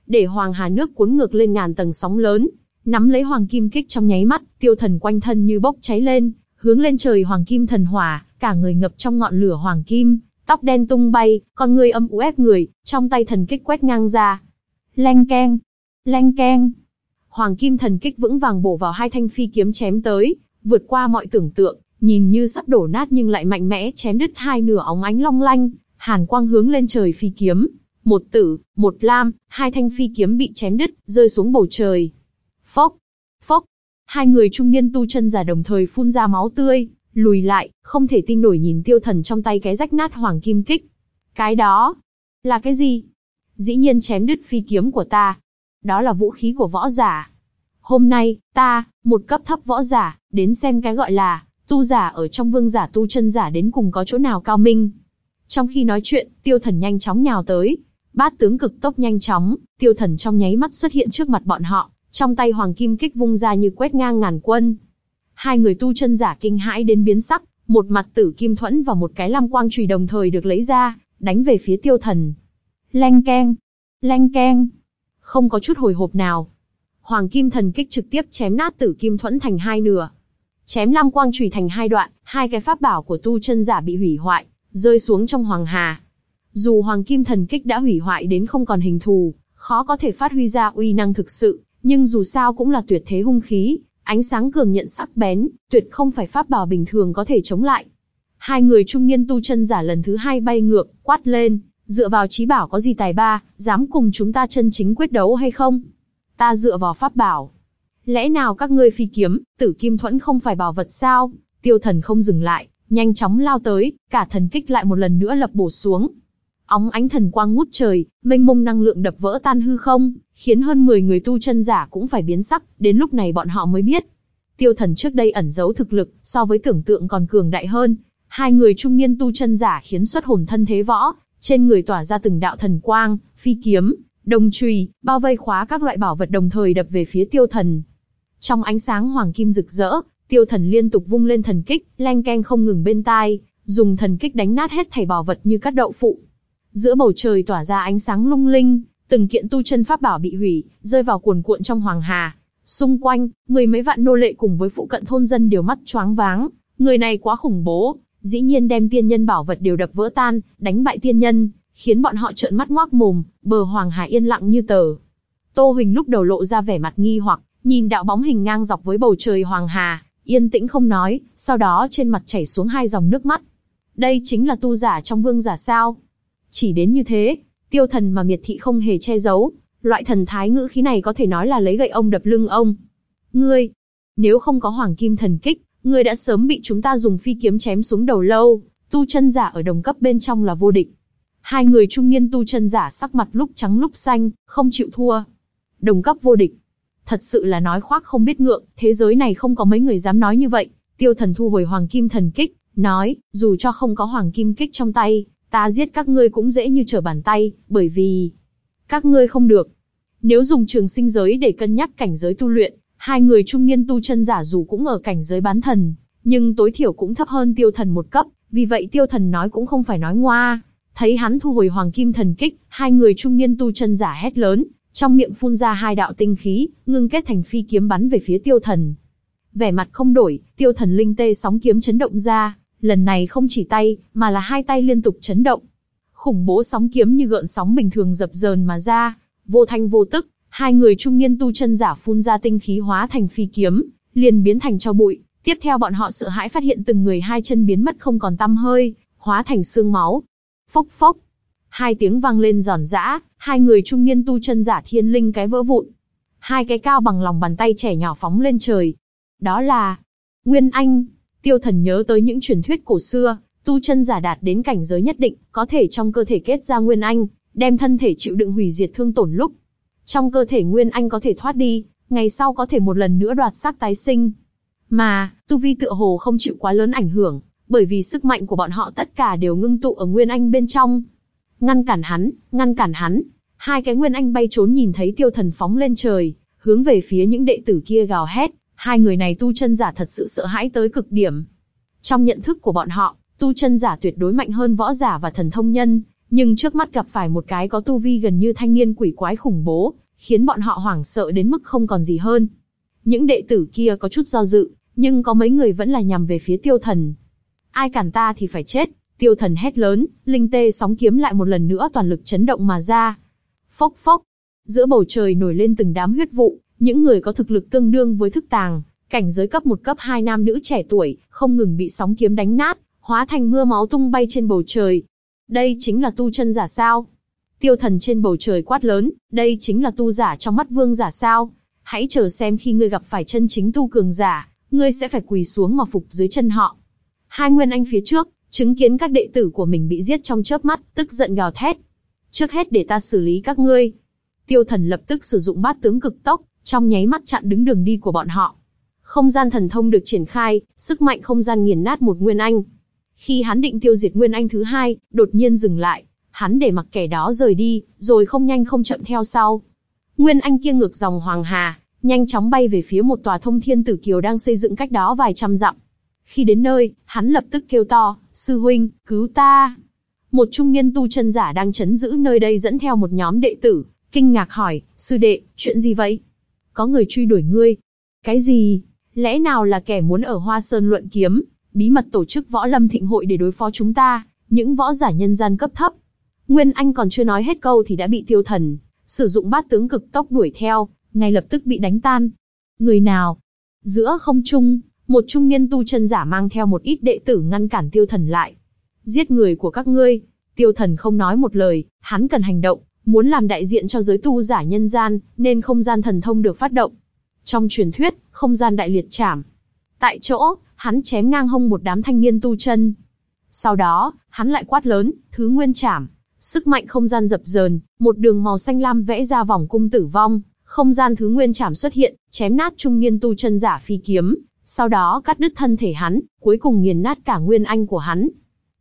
để hoàng hà nước cuốn ngược lên ngàn tầng sóng lớn, nắm lấy hoàng kim kích trong nháy mắt, tiêu thần quanh thân như bốc cháy lên, hướng lên trời hoàng kim thần hỏa, cả người ngập trong ngọn lửa hoàng kim, tóc đen tung bay, con người âm u ép người, trong tay thần kích quét ngang ra. Leng keng, leng keng. Hoàng kim thần kích vững vàng bổ vào hai thanh phi kiếm chém tới, vượt qua mọi tưởng tượng, nhìn như sắp đổ nát nhưng lại mạnh mẽ chém đứt hai nửa óng ánh long lanh, hàn quang hướng lên trời phi kiếm, một tử, một lam, hai thanh phi kiếm bị chém đứt, rơi xuống bầu trời. Phốc, phốc, hai người trung niên tu chân giả đồng thời phun ra máu tươi, lùi lại, không thể tin nổi nhìn tiêu thần trong tay cái rách nát hoàng kim kích. Cái đó, là cái gì? Dĩ nhiên chém đứt phi kiếm của ta. Đó là vũ khí của võ giả. Hôm nay, ta, một cấp thấp võ giả, đến xem cái gọi là, tu giả ở trong vương giả tu chân giả đến cùng có chỗ nào cao minh. Trong khi nói chuyện, tiêu thần nhanh chóng nhào tới, Bát tướng cực tốc nhanh chóng, tiêu thần trong nháy mắt xuất hiện trước mặt bọn họ, trong tay hoàng kim kích vung ra như quét ngang ngàn quân. Hai người tu chân giả kinh hãi đến biến sắc, một mặt tử kim thuẫn và một cái lam quang chùy đồng thời được lấy ra, đánh về phía tiêu thần. Leng keng, leng keng, không có chút hồi hộp nào. Hoàng kim thần kích trực tiếp chém nát tử kim thuẫn thành hai nửa. Chém lam quang chùy thành hai đoạn, hai cái pháp bảo của tu chân giả bị hủy hoại, rơi xuống trong hoàng hà. Dù Hoàng Kim Thần Kích đã hủy hoại đến không còn hình thù, khó có thể phát huy ra uy năng thực sự, nhưng dù sao cũng là tuyệt thế hung khí, ánh sáng cường nhận sắc bén, tuyệt không phải pháp bảo bình thường có thể chống lại. Hai người trung niên tu chân giả lần thứ hai bay ngược, quát lên, dựa vào trí bảo có gì tài ba, dám cùng chúng ta chân chính quyết đấu hay không? Ta dựa vào pháp bảo. Lẽ nào các ngươi phi kiếm, tử kim thuẫn không phải bảo vật sao? Tiêu thần không dừng lại, nhanh chóng lao tới, cả thần kích lại một lần nữa lập bổ xuống, óng ánh thần quang ngút trời, mênh mông năng lượng đập vỡ tan hư không, khiến hơn 10 người tu chân giả cũng phải biến sắc, đến lúc này bọn họ mới biết. Tiêu thần trước đây ẩn giấu thực lực, so với tưởng tượng còn cường đại hơn. Hai người trung niên tu chân giả khiến xuất hồn thân thế võ, trên người tỏa ra từng đạo thần quang, phi kiếm, đồng chùy, bao vây khóa các loại bảo vật đồng thời đập về phía tiêu thần. Trong ánh sáng hoàng kim rực rỡ, tiêu thần liên tục vung lên thần kích, leng keng không ngừng bên tai, dùng thần kích đánh nát hết thảy bảo vật như cắt đậu phụ, Giữa bầu trời tỏa ra ánh sáng lung linh, từng kiện tu chân pháp bảo bị hủy, rơi vào cuồn cuộn trong hoàng hà. Xung quanh, mười mấy vạn nô lệ cùng với phụ cận thôn dân đều mắt choáng váng, người này quá khủng bố, dĩ nhiên đem tiên nhân bảo vật đều đập vỡ tan, đánh bại tiên nhân, khiến bọn họ trợn mắt ngoác mồm, bờ hoàng hà yên lặng như tờ. Tô Huỳnh lúc đầu lộ ra vẻ mặt nghi hoặc, nhìn đạo bóng hình ngang dọc với bầu trời hoàng hà, yên tĩnh không nói, sau đó trên mặt chảy xuống hai dòng nước mắt. Đây chính là tu giả trong vương giả sao? Chỉ đến như thế, tiêu thần mà miệt thị không hề che giấu, loại thần thái ngữ khí này có thể nói là lấy gậy ông đập lưng ông. Ngươi, nếu không có hoàng kim thần kích, ngươi đã sớm bị chúng ta dùng phi kiếm chém xuống đầu lâu, tu chân giả ở đồng cấp bên trong là vô địch. Hai người trung niên tu chân giả sắc mặt lúc trắng lúc xanh, không chịu thua. Đồng cấp vô địch. Thật sự là nói khoác không biết ngượng, thế giới này không có mấy người dám nói như vậy. Tiêu thần thu hồi hoàng kim thần kích, nói, dù cho không có hoàng kim kích trong tay, ta giết các ngươi cũng dễ như trở bàn tay, bởi vì các ngươi không được. Nếu dùng trường sinh giới để cân nhắc cảnh giới tu luyện, hai người trung niên tu chân giả dù cũng ở cảnh giới bán thần, nhưng tối thiểu cũng thấp hơn tiêu thần một cấp, vì vậy tiêu thần nói cũng không phải nói ngoa. Thấy hắn thu hồi hoàng kim thần kích, hai người trung niên tu chân giả hét lớn, trong miệng phun ra hai đạo tinh khí, ngưng kết thành phi kiếm bắn về phía tiêu thần. Vẻ mặt không đổi, tiêu thần linh tê sóng kiếm chấn động ra, lần này không chỉ tay, mà là hai tay liên tục chấn động. Khủng bố sóng kiếm như gợn sóng bình thường dập dờn mà ra, vô thanh vô tức, hai người trung niên tu chân giả phun ra tinh khí hóa thành phi kiếm, liền biến thành cho bụi. Tiếp theo bọn họ sợ hãi phát hiện từng người hai chân biến mất không còn tăm hơi, hóa thành xương máu. Phốc phốc, hai tiếng vang lên giòn giã, hai người trung niên tu chân giả thiên linh cái vỡ vụn. Hai cái cao bằng lòng bàn tay trẻ nhỏ phóng lên trời. Đó là Nguyên Anh. Tiêu thần nhớ tới những truyền thuyết cổ xưa, tu chân giả đạt đến cảnh giới nhất định, có thể trong cơ thể kết ra Nguyên Anh, đem thân thể chịu đựng hủy diệt thương tổn lúc. Trong cơ thể Nguyên Anh có thể thoát đi, ngày sau có thể một lần nữa đoạt xác tái sinh. Mà, tu vi tựa hồ không chịu quá lớn ảnh hưởng, bởi vì sức mạnh của bọn họ tất cả đều ngưng tụ ở Nguyên Anh bên trong. Ngăn cản hắn, ngăn cản hắn. Hai cái Nguyên Anh bay trốn nhìn thấy tiêu thần phóng lên trời, hướng về phía những đệ tử kia gào hét. Hai người này tu chân giả thật sự sợ hãi tới cực điểm. Trong nhận thức của bọn họ, tu chân giả tuyệt đối mạnh hơn võ giả và thần thông nhân, nhưng trước mắt gặp phải một cái có tu vi gần như thanh niên quỷ quái khủng bố, khiến bọn họ hoảng sợ đến mức không còn gì hơn. Những đệ tử kia có chút do dự, nhưng có mấy người vẫn là nhằm về phía tiêu thần. Ai cản ta thì phải chết, tiêu thần hét lớn, linh tê sóng kiếm lại một lần nữa toàn lực chấn động mà ra. Phốc phốc, giữa bầu trời nổi lên từng đám huyết vụ, những người có thực lực tương đương với thức tàng, cảnh giới cấp một cấp hai nam nữ trẻ tuổi, không ngừng bị sóng kiếm đánh nát, hóa thành mưa máu tung bay trên bầu trời. Đây chính là tu chân giả sao? Tiêu thần trên bầu trời quát lớn, đây chính là tu giả trong mắt vương giả sao? Hãy chờ xem khi ngươi gặp phải chân chính tu cường giả, ngươi sẽ phải quỳ xuống mà phục dưới chân họ. Hai nguyên anh phía trước, chứng kiến các đệ tử của mình bị giết trong chớp mắt, tức giận gào thét. Trước hết để ta xử lý các ngươi. Tiêu thần lập tức sử dụng bát tướng cực tốc, trong nháy mắt chặn đứng đường đi của bọn họ. Không gian thần thông được triển khai, sức mạnh không gian nghiền nát một nguyên anh. Khi hắn định tiêu diệt nguyên anh thứ hai, đột nhiên dừng lại, hắn để mặc kẻ đó rời đi, rồi không nhanh không chậm theo sau. Nguyên anh kia ngược dòng hoàng hà, nhanh chóng bay về phía một tòa thông thiên tử kiều đang xây dựng cách đó vài trăm dặm. Khi đến nơi, hắn lập tức kêu to, sư huynh, cứu ta. Một trung niên tu chân giả đang chấn giữ nơi đây dẫn theo một nhóm đệ tử, kinh ngạc hỏi, sư đệ, chuyện gì vậy? Có người truy đuổi ngươi. Cái gì? Lẽ nào là kẻ muốn ở Hoa Sơn luận kiếm, bí mật tổ chức võ lâm thịnh hội để đối phó chúng ta, những võ giả nhân gian cấp thấp. Nguyên Anh còn chưa nói hết câu thì đã bị tiêu thần, sử dụng bát tướng cực tốc đuổi theo, ngay lập tức bị đánh tan. Người nào? Giữa không trung, một trung niên tu chân giả mang theo một ít đệ tử ngăn cản tiêu thần lại. Giết người của các ngươi. Tiêu thần không nói một lời, hắn cần hành động, muốn làm đại diện cho giới tu giả nhân gian, nên không gian thần thông được phát động. Trong truyền thuyết, không gian đại liệt chảm. Tại chỗ, hắn chém ngang hông một đám thanh niên tu chân. Sau đó, hắn lại quát lớn, thứ nguyên chảm. Sức mạnh không gian dập dờn, một đường màu xanh lam vẽ ra vòng cung tử vong, không gian thứ nguyên chảm xuất hiện, chém nát trung niên tu chân giả phi kiếm, sau đó cắt đứt thân thể hắn, cuối cùng nghiền nát cả nguyên anh của hắn.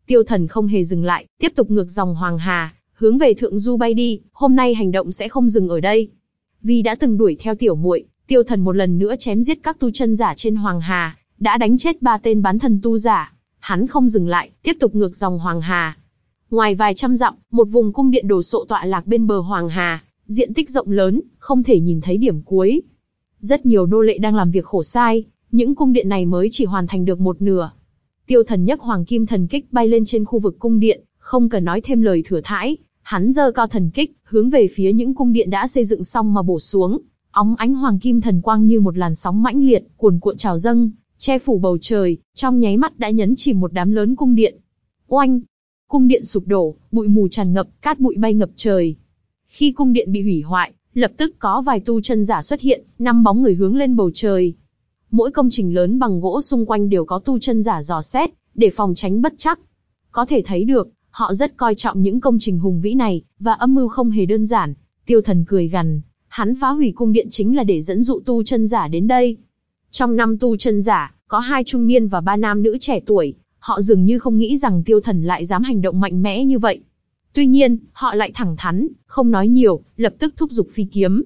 Tiêu thần không hề dừng lại, tiếp tục ngược dòng Hoàng Hà, hướng về Thượng Du bay đi, hôm nay hành động sẽ không dừng ở đây. Vì đã từng đuổi theo tiểu muội, tiêu thần một lần nữa chém giết các tu chân giả trên Hoàng Hà, đã đánh chết ba tên bán thần tu giả. Hắn không dừng lại, tiếp tục ngược dòng Hoàng Hà. Ngoài vài trăm dặm, một vùng cung điện đồ sộ tọa lạc bên bờ Hoàng Hà, diện tích rộng lớn, không thể nhìn thấy điểm cuối. Rất nhiều nô lệ đang làm việc khổ sai, những cung điện này mới chỉ hoàn thành được một nửa. Tiêu thần nhấc hoàng kim thần kích bay lên trên khu vực cung điện, không cần nói thêm lời thừa thãi, hắn giơ cao thần kích, hướng về phía những cung điện đã xây dựng xong mà bổ xuống. Óng ánh hoàng kim thần quang như một làn sóng mãnh liệt, cuồn cuộn trào dâng, che phủ bầu trời, trong nháy mắt đã nhấn chìm một đám lớn cung điện. Oanh! Cung điện sụp đổ, bụi mù tràn ngập, cát bụi bay ngập trời. Khi cung điện bị hủy hoại, lập tức có vài tu chân giả xuất hiện, năm bóng người hướng lên bầu trời. Mỗi công trình lớn bằng gỗ xung quanh đều có tu chân giả dò xét, để phòng tránh bất chắc. Có thể thấy được, họ rất coi trọng những công trình hùng vĩ này, và âm mưu không hề đơn giản. Tiêu thần cười gằn, hắn phá hủy cung điện chính là để dẫn dụ tu chân giả đến đây. Trong năm tu chân giả, có hai trung niên và ba nam nữ trẻ tuổi, họ dường như không nghĩ rằng tiêu thần lại dám hành động mạnh mẽ như vậy. Tuy nhiên, họ lại thẳng thắn, không nói nhiều, lập tức thúc giục phi kiếm.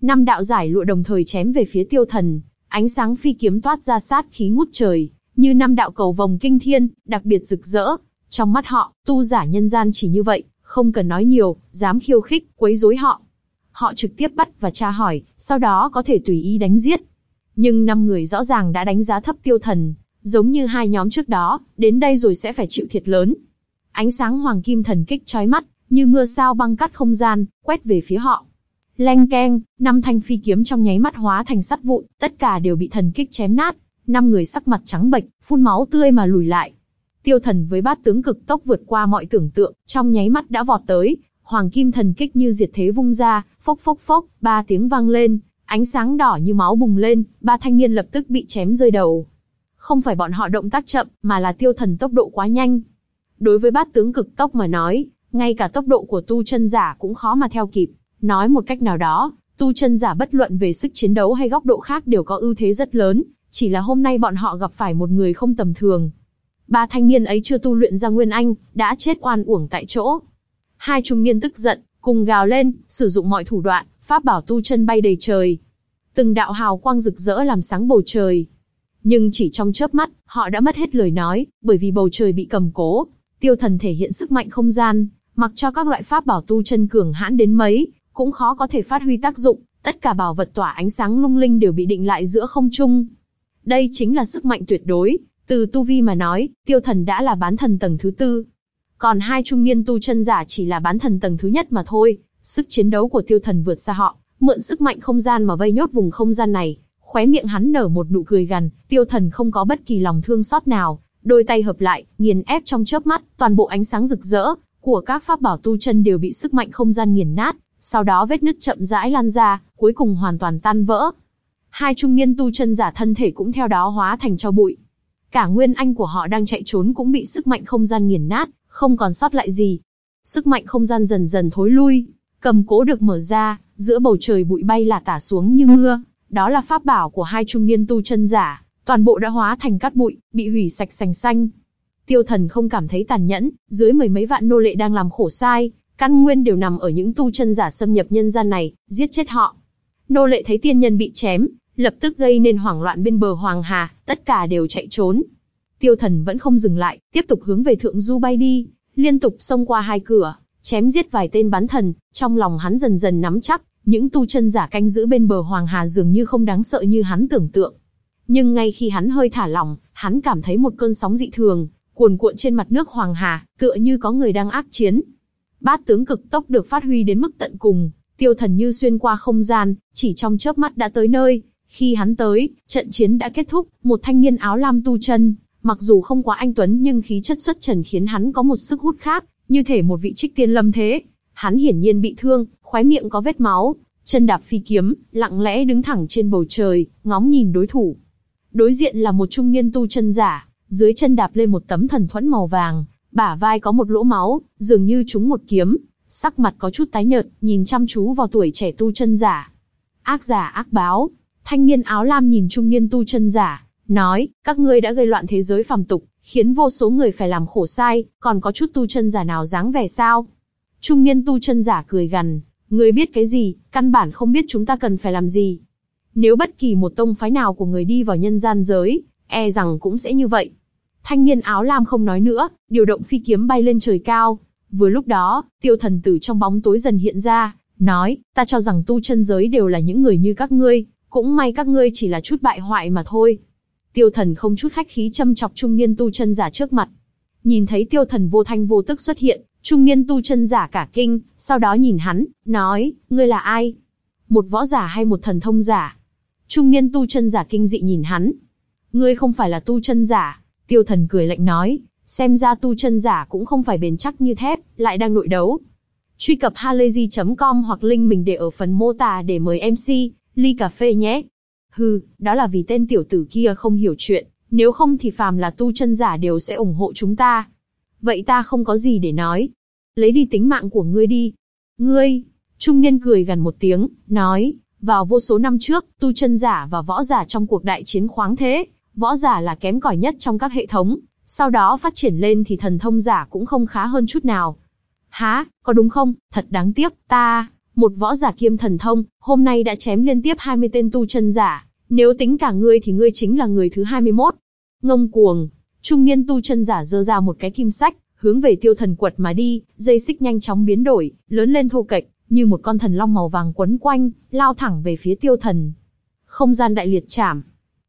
Năm đạo giải lụa đồng thời chém về phía tiêu thần, ánh sáng phi kiếm toát ra sát khí ngút trời, như năm đạo cầu vòng kinh thiên, đặc biệt rực rỡ. Trong mắt họ, tu giả nhân gian chỉ như vậy, không cần nói nhiều, dám khiêu khích, quấy rối họ. Họ trực tiếp bắt và tra hỏi, sau đó có thể tùy ý đánh giết. Nhưng năm người rõ ràng đã đánh giá thấp tiêu thần, giống như hai nhóm trước đó, đến đây rồi sẽ phải chịu thiệt lớn. Ánh sáng hoàng kim thần kích chói mắt, như mưa sao băng cắt không gian, quét về phía họ. Leng keng, năm thanh phi kiếm trong nháy mắt hóa thành sắt vụn, tất cả đều bị thần kích chém nát. Năm người sắc mặt trắng bệch, phun máu tươi mà lùi lại. Tiêu thần với bát tướng cực tốc vượt qua mọi tưởng tượng, trong nháy mắt đã vọt tới, hoàng kim thần kích như diệt thế vung ra, phốc phốc phốc, ba tiếng vang lên, ánh sáng đỏ như máu bùng lên, ba thanh niên lập tức bị chém rơi đầu. Không phải bọn họ động tác chậm, mà là tiêu thần tốc độ quá nhanh. Đối với bát tướng cực tốc mà nói, ngay cả tốc độ của tu chân giả cũng khó mà theo kịp. Nói một cách nào đó, tu chân giả bất luận về sức chiến đấu hay góc độ khác đều có ưu thế rất lớn, chỉ là hôm nay bọn họ gặp phải một người không tầm thường. Ba thanh niên ấy chưa tu luyện ra Nguyên Anh, đã chết oan uổng tại chỗ. Hai trung niên tức giận, cùng gào lên, sử dụng mọi thủ đoạn, pháp bảo tu chân bay đầy trời. Từng đạo hào quang rực rỡ làm sáng bầu trời. Nhưng chỉ trong chớp mắt, họ đã mất hết lời nói, bởi vì bầu trời bị cầm cố. Tiêu thần thể hiện sức mạnh không gian, mặc cho các loại pháp bảo tu chân cường hãn đến mấy, cũng khó có thể phát huy tác dụng, tất cả bảo vật tỏa ánh sáng lung linh đều bị định lại giữa không trung. Đây chính là sức mạnh tuyệt đối, từ tu vi mà nói, tiêu thần đã là bán thần tầng thứ tư. Còn hai trung niên tu chân giả chỉ là bán thần tầng thứ nhất mà thôi, sức chiến đấu của tiêu thần vượt xa họ, mượn sức mạnh không gian mà vây nhốt vùng không gian này. Khóe miệng hắn nở một nụ cười gằn, tiêu thần không có bất kỳ lòng thương xót nào, đôi tay hợp lại, nghiền ép trong chớp mắt, toàn bộ ánh sáng rực rỡ của các pháp bảo tu chân đều bị sức mạnh không gian nghiền nát, sau đó vết nứt chậm rãi lan ra, cuối cùng hoàn toàn tan vỡ. Hai trung niên tu chân giả thân thể cũng theo đó hóa thành cho bụi. Cả nguyên anh của họ đang chạy trốn cũng bị sức mạnh không gian nghiền nát, không còn sót lại gì. Sức mạnh không gian dần dần thối lui, cầm cố được mở ra, giữa bầu trời bụi bay là tả xuống như mưa. Đó là pháp bảo của hai trung niên tu chân giả, toàn bộ đã hóa thành cát bụi, bị hủy sạch sành xanh. Tiêu thần không cảm thấy tàn nhẫn, dưới mười mấy vạn nô lệ đang làm khổ sai, căn nguyên đều nằm ở những tu chân giả xâm nhập nhân gian này, giết chết họ. Nô lệ thấy tiên nhân bị chém, lập tức gây nên hoảng loạn bên bờ Hoàng Hà, tất cả đều chạy trốn. Tiêu thần vẫn không dừng lại, tiếp tục hướng về thượng du bay đi, liên tục xông qua hai cửa, chém giết vài tên bắn thần, trong lòng hắn dần dần nắm chắc, những tu chân giả canh giữ bên bờ Hoàng Hà dường như không đáng sợ như hắn tưởng tượng. Nhưng ngay khi hắn hơi thả lỏng, hắn cảm thấy một cơn sóng dị thường, cuồn cuộn trên mặt nước Hoàng Hà, tựa như có người đang ác chiến. Bát tướng cực tốc được phát huy đến mức tận cùng, tiêu thần như xuyên qua không gian, chỉ trong chớp mắt đã tới nơi. Khi hắn tới, trận chiến đã kết thúc, một thanh niên áo lam tu chân, mặc dù không quá anh tuấn nhưng khí chất xuất trần khiến hắn có một sức hút khác, như thể một vị trích tiên lâm thế. Hắn hiển nhiên bị thương, khóe miệng có vết máu, chân đạp phi kiếm, lặng lẽ đứng thẳng trên bầu trời, ngóng nhìn đối thủ. Đối diện là một trung niên tu chân giả, dưới chân đạp lên một tấm thần thuẫn màu vàng, bả vai có một lỗ máu, dường như trúng một kiếm, sắc mặt có chút tái nhợt, nhìn chăm chú vào tuổi trẻ tu chân giả. Ác giả ác báo, thanh niên áo lam nhìn trung niên tu chân giả, nói, các ngươi đã gây loạn thế giới phàm tục, khiến vô số người phải làm khổ sai, còn có chút tu chân giả nào dáng vẻ sao? Trung niên tu chân giả cười gằn, người biết cái gì, căn bản không biết chúng ta cần phải làm gì. Nếu bất kỳ một tông phái nào của người đi vào nhân gian giới, e rằng cũng sẽ như vậy. Thanh niên áo lam không nói nữa, điều động phi kiếm bay lên trời cao. Vừa lúc đó, tiêu thần tử trong bóng tối dần hiện ra, nói, ta cho rằng tu chân giới đều là những người như các ngươi, cũng may các ngươi chỉ là chút bại hoại mà thôi. Tiêu thần không chút khách khí châm chọc trung niên tu chân giả trước mặt. Nhìn thấy tiêu thần vô thanh vô tức xuất hiện, trung niên tu chân giả cả kinh, sau đó nhìn hắn, nói, ngươi là ai? Một võ giả hay một thần thông giả? Trung niên tu chân giả kinh dị nhìn hắn. Ngươi không phải là tu chân giả, Tiêu thần cười lạnh nói, xem ra tu chân giả cũng không phải bền chắc như thép, lại đang nội đấu. Truy cập halayzi.com hoặc link mình để ở phần mô tả để mời MC, ly cà phê nhé. Hừ, đó là vì tên tiểu tử kia không hiểu chuyện, nếu không thì phàm là tu chân giả đều sẽ ủng hộ chúng ta. Vậy ta không có gì để nói. Lấy đi tính mạng của ngươi đi. Ngươi, trung niên cười gần một tiếng, nói, vào vô số năm trước, tu chân giả và võ giả trong cuộc đại chiến khoáng thế, võ giả là kém cỏi nhất trong các hệ thống, sau đó phát triển lên thì thần thông giả cũng không khá hơn chút nào. Há, có đúng không, thật đáng tiếc, ta, một võ giả kiêm thần thông, hôm nay đã chém liên tiếp 20 tên tu chân giả, nếu tính cả ngươi thì ngươi chính là người thứ 21. Ngông cuồng, trung niên tu chân giả giơ ra một cái kim sách, hướng về tiêu thần quật mà đi, dây xích nhanh chóng biến đổi, lớn lên thô kệch, như một con thần long màu vàng quấn quanh, lao thẳng về phía tiêu thần. Không gian đại liệt chạm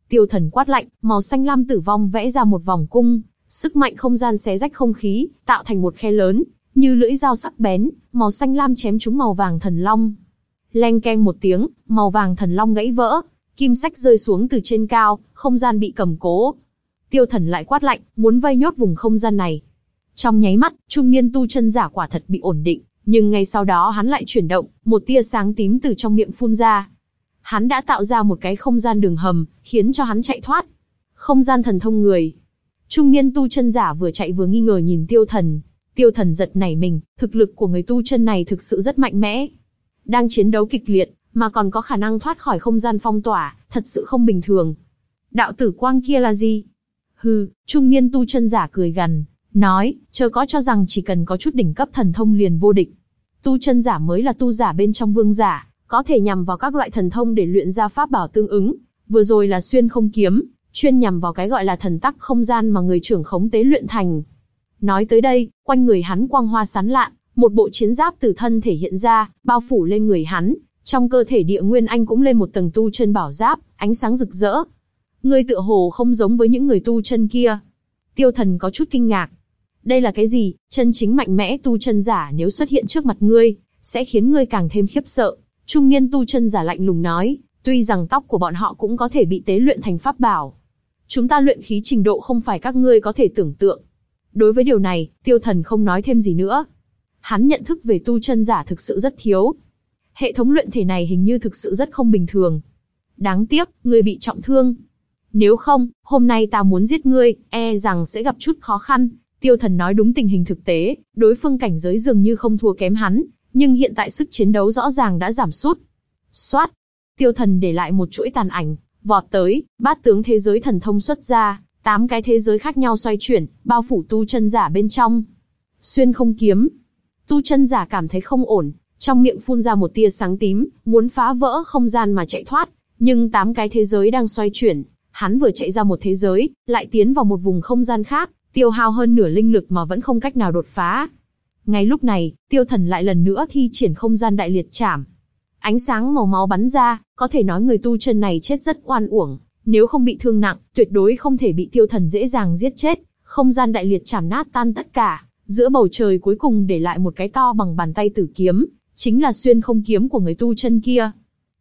Tiêu thần quát lạnh, màu xanh lam tử vong vẽ ra một vòng cung, sức mạnh không gian xé rách không khí, tạo thành một khe lớn, như lưỡi dao sắc bén, màu xanh lam chém trúng màu vàng thần long. Leng keng một tiếng, màu vàng thần long gãy vỡ, kim sách rơi xuống từ trên cao, không gian bị cầm cố. Tiêu thần lại quát lạnh, muốn vây nhốt vùng không gian này. Trong nháy mắt, trung niên tu chân giả quả thật bị ổn định, nhưng ngay sau đó hắn lại chuyển động, một tia sáng tím từ trong miệng phun ra. Hắn đã tạo ra một cái không gian đường hầm, khiến cho hắn chạy thoát. Không gian thần thông người. Trung niên tu chân giả vừa chạy vừa nghi ngờ nhìn tiêu thần. Tiêu thần giật nảy mình, thực lực của người tu chân này thực sự rất mạnh mẽ. Đang chiến đấu kịch liệt, mà còn có khả năng thoát khỏi không gian phong tỏa, thật sự không bình thường. Đạo tử quang kia là gì? Hừ, trung niên tu chân giả cười gằn, nói, chờ có cho rằng chỉ cần có chút đỉnh cấp thần thông liền vô địch. Tu chân giả mới là tu giả bên trong vương giả, có thể nhằm vào các loại thần thông để luyện ra pháp bảo tương ứng. Vừa rồi là xuyên không kiếm, chuyên nhằm vào cái gọi là thần tắc không gian mà người trưởng khống tế luyện thành. Nói tới đây, quanh người hắn quang hoa sán lạn, một bộ chiến giáp từ thân thể hiện ra, bao phủ lên người hắn, trong cơ thể địa nguyên anh cũng lên một tầng tu chân bảo giáp, ánh sáng rực rỡ. Ngươi tựa hồ không giống với những người tu chân kia. Tiêu thần có chút kinh ngạc. Đây là cái gì, chân chính mạnh mẽ tu chân giả nếu xuất hiện trước mặt ngươi, sẽ khiến ngươi càng thêm khiếp sợ. Trung niên tu chân giả lạnh lùng nói, tuy rằng tóc của bọn họ cũng có thể bị tế luyện thành pháp bảo. Chúng ta luyện khí trình độ không phải các ngươi có thể tưởng tượng. Đối với điều này, tiêu thần không nói thêm gì nữa. Hắn nhận thức về tu chân giả thực sự rất thiếu. Hệ thống luyện thể này hình như thực sự rất không bình thường. Đáng tiếc, ngươi bị trọng thương. Nếu không, hôm nay ta muốn giết ngươi, e rằng sẽ gặp chút khó khăn. Tiêu thần nói đúng tình hình thực tế, đối phương cảnh giới dường như không thua kém hắn, nhưng hiện tại sức chiến đấu rõ ràng đã giảm sút. Xoát! Tiêu thần để lại một chuỗi tàn ảnh, vọt tới, bát tướng thế giới thần thông xuất ra, tám cái thế giới khác nhau xoay chuyển, bao phủ tu chân giả bên trong. Xuyên không kiếm. Tu chân giả cảm thấy không ổn, trong miệng phun ra một tia sáng tím, muốn phá vỡ không gian mà chạy thoát, nhưng tám cái thế giới đang xoay chuyển, hắn vừa chạy ra một thế giới, lại tiến vào một vùng không gian khác, tiêu hao hơn nửa linh lực mà vẫn không cách nào đột phá. Ngay lúc này, tiêu thần lại lần nữa thi triển không gian đại liệt chảm. Ánh sáng màu máu bắn ra, có thể nói người tu chân này chết rất oan uổng, nếu không bị thương nặng, tuyệt đối không thể bị tiêu thần dễ dàng giết chết. Không gian đại liệt chảm nát tan tất cả, giữa bầu trời cuối cùng để lại một cái to bằng bàn tay tử kiếm, chính là xuyên không kiếm của người tu chân kia.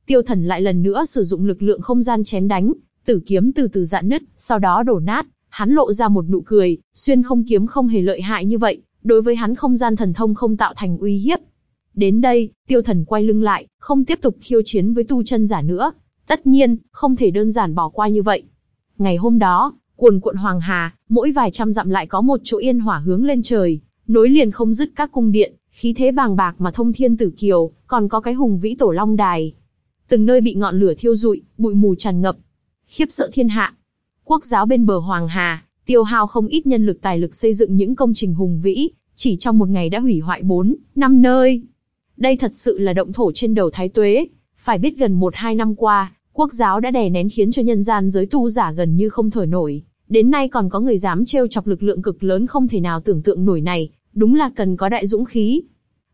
Tiêu thần lại lần nữa sử dụng lực lượng không gian chém đánh, tử kiếm từ từ dạn nứt, sau đó đổ nát, hắn lộ ra một nụ cười, xuyên không kiếm không hề lợi hại như vậy, đối với hắn không gian thần thông không tạo thành uy hiếp. Đến đây, tiêu thần quay lưng lại, không tiếp tục khiêu chiến với tu chân giả nữa. Tất nhiên, không thể đơn giản bỏ qua như vậy. Ngày hôm đó, cuồn cuộn Hoàng Hà, mỗi vài trăm dặm lại có một chỗ yên hỏa hướng lên trời, nối liền không dứt các cung điện, khí thế bàng bạc mà thông thiên tử kiều, còn có cái hùng vĩ tổ long đài. Từng nơi bị ngọn lửa thiêu rụi, bụi mù tràn ngập. Khiếp sợ thiên hạ. Quốc giáo bên bờ Hoàng Hà, tiêu hao không ít nhân lực tài lực xây dựng những công trình hùng vĩ, chỉ trong một ngày đã hủy hoại bốn, năm nơi. Đây thật sự là động thổ trên đầu thái tuế. Phải biết gần 1-2 năm qua, quốc giáo đã đè nén khiến cho nhân gian giới tu giả gần như không thở nổi. Đến nay còn có người dám trêu chọc lực lượng cực lớn không thể nào tưởng tượng nổi này, đúng là cần có đại dũng khí.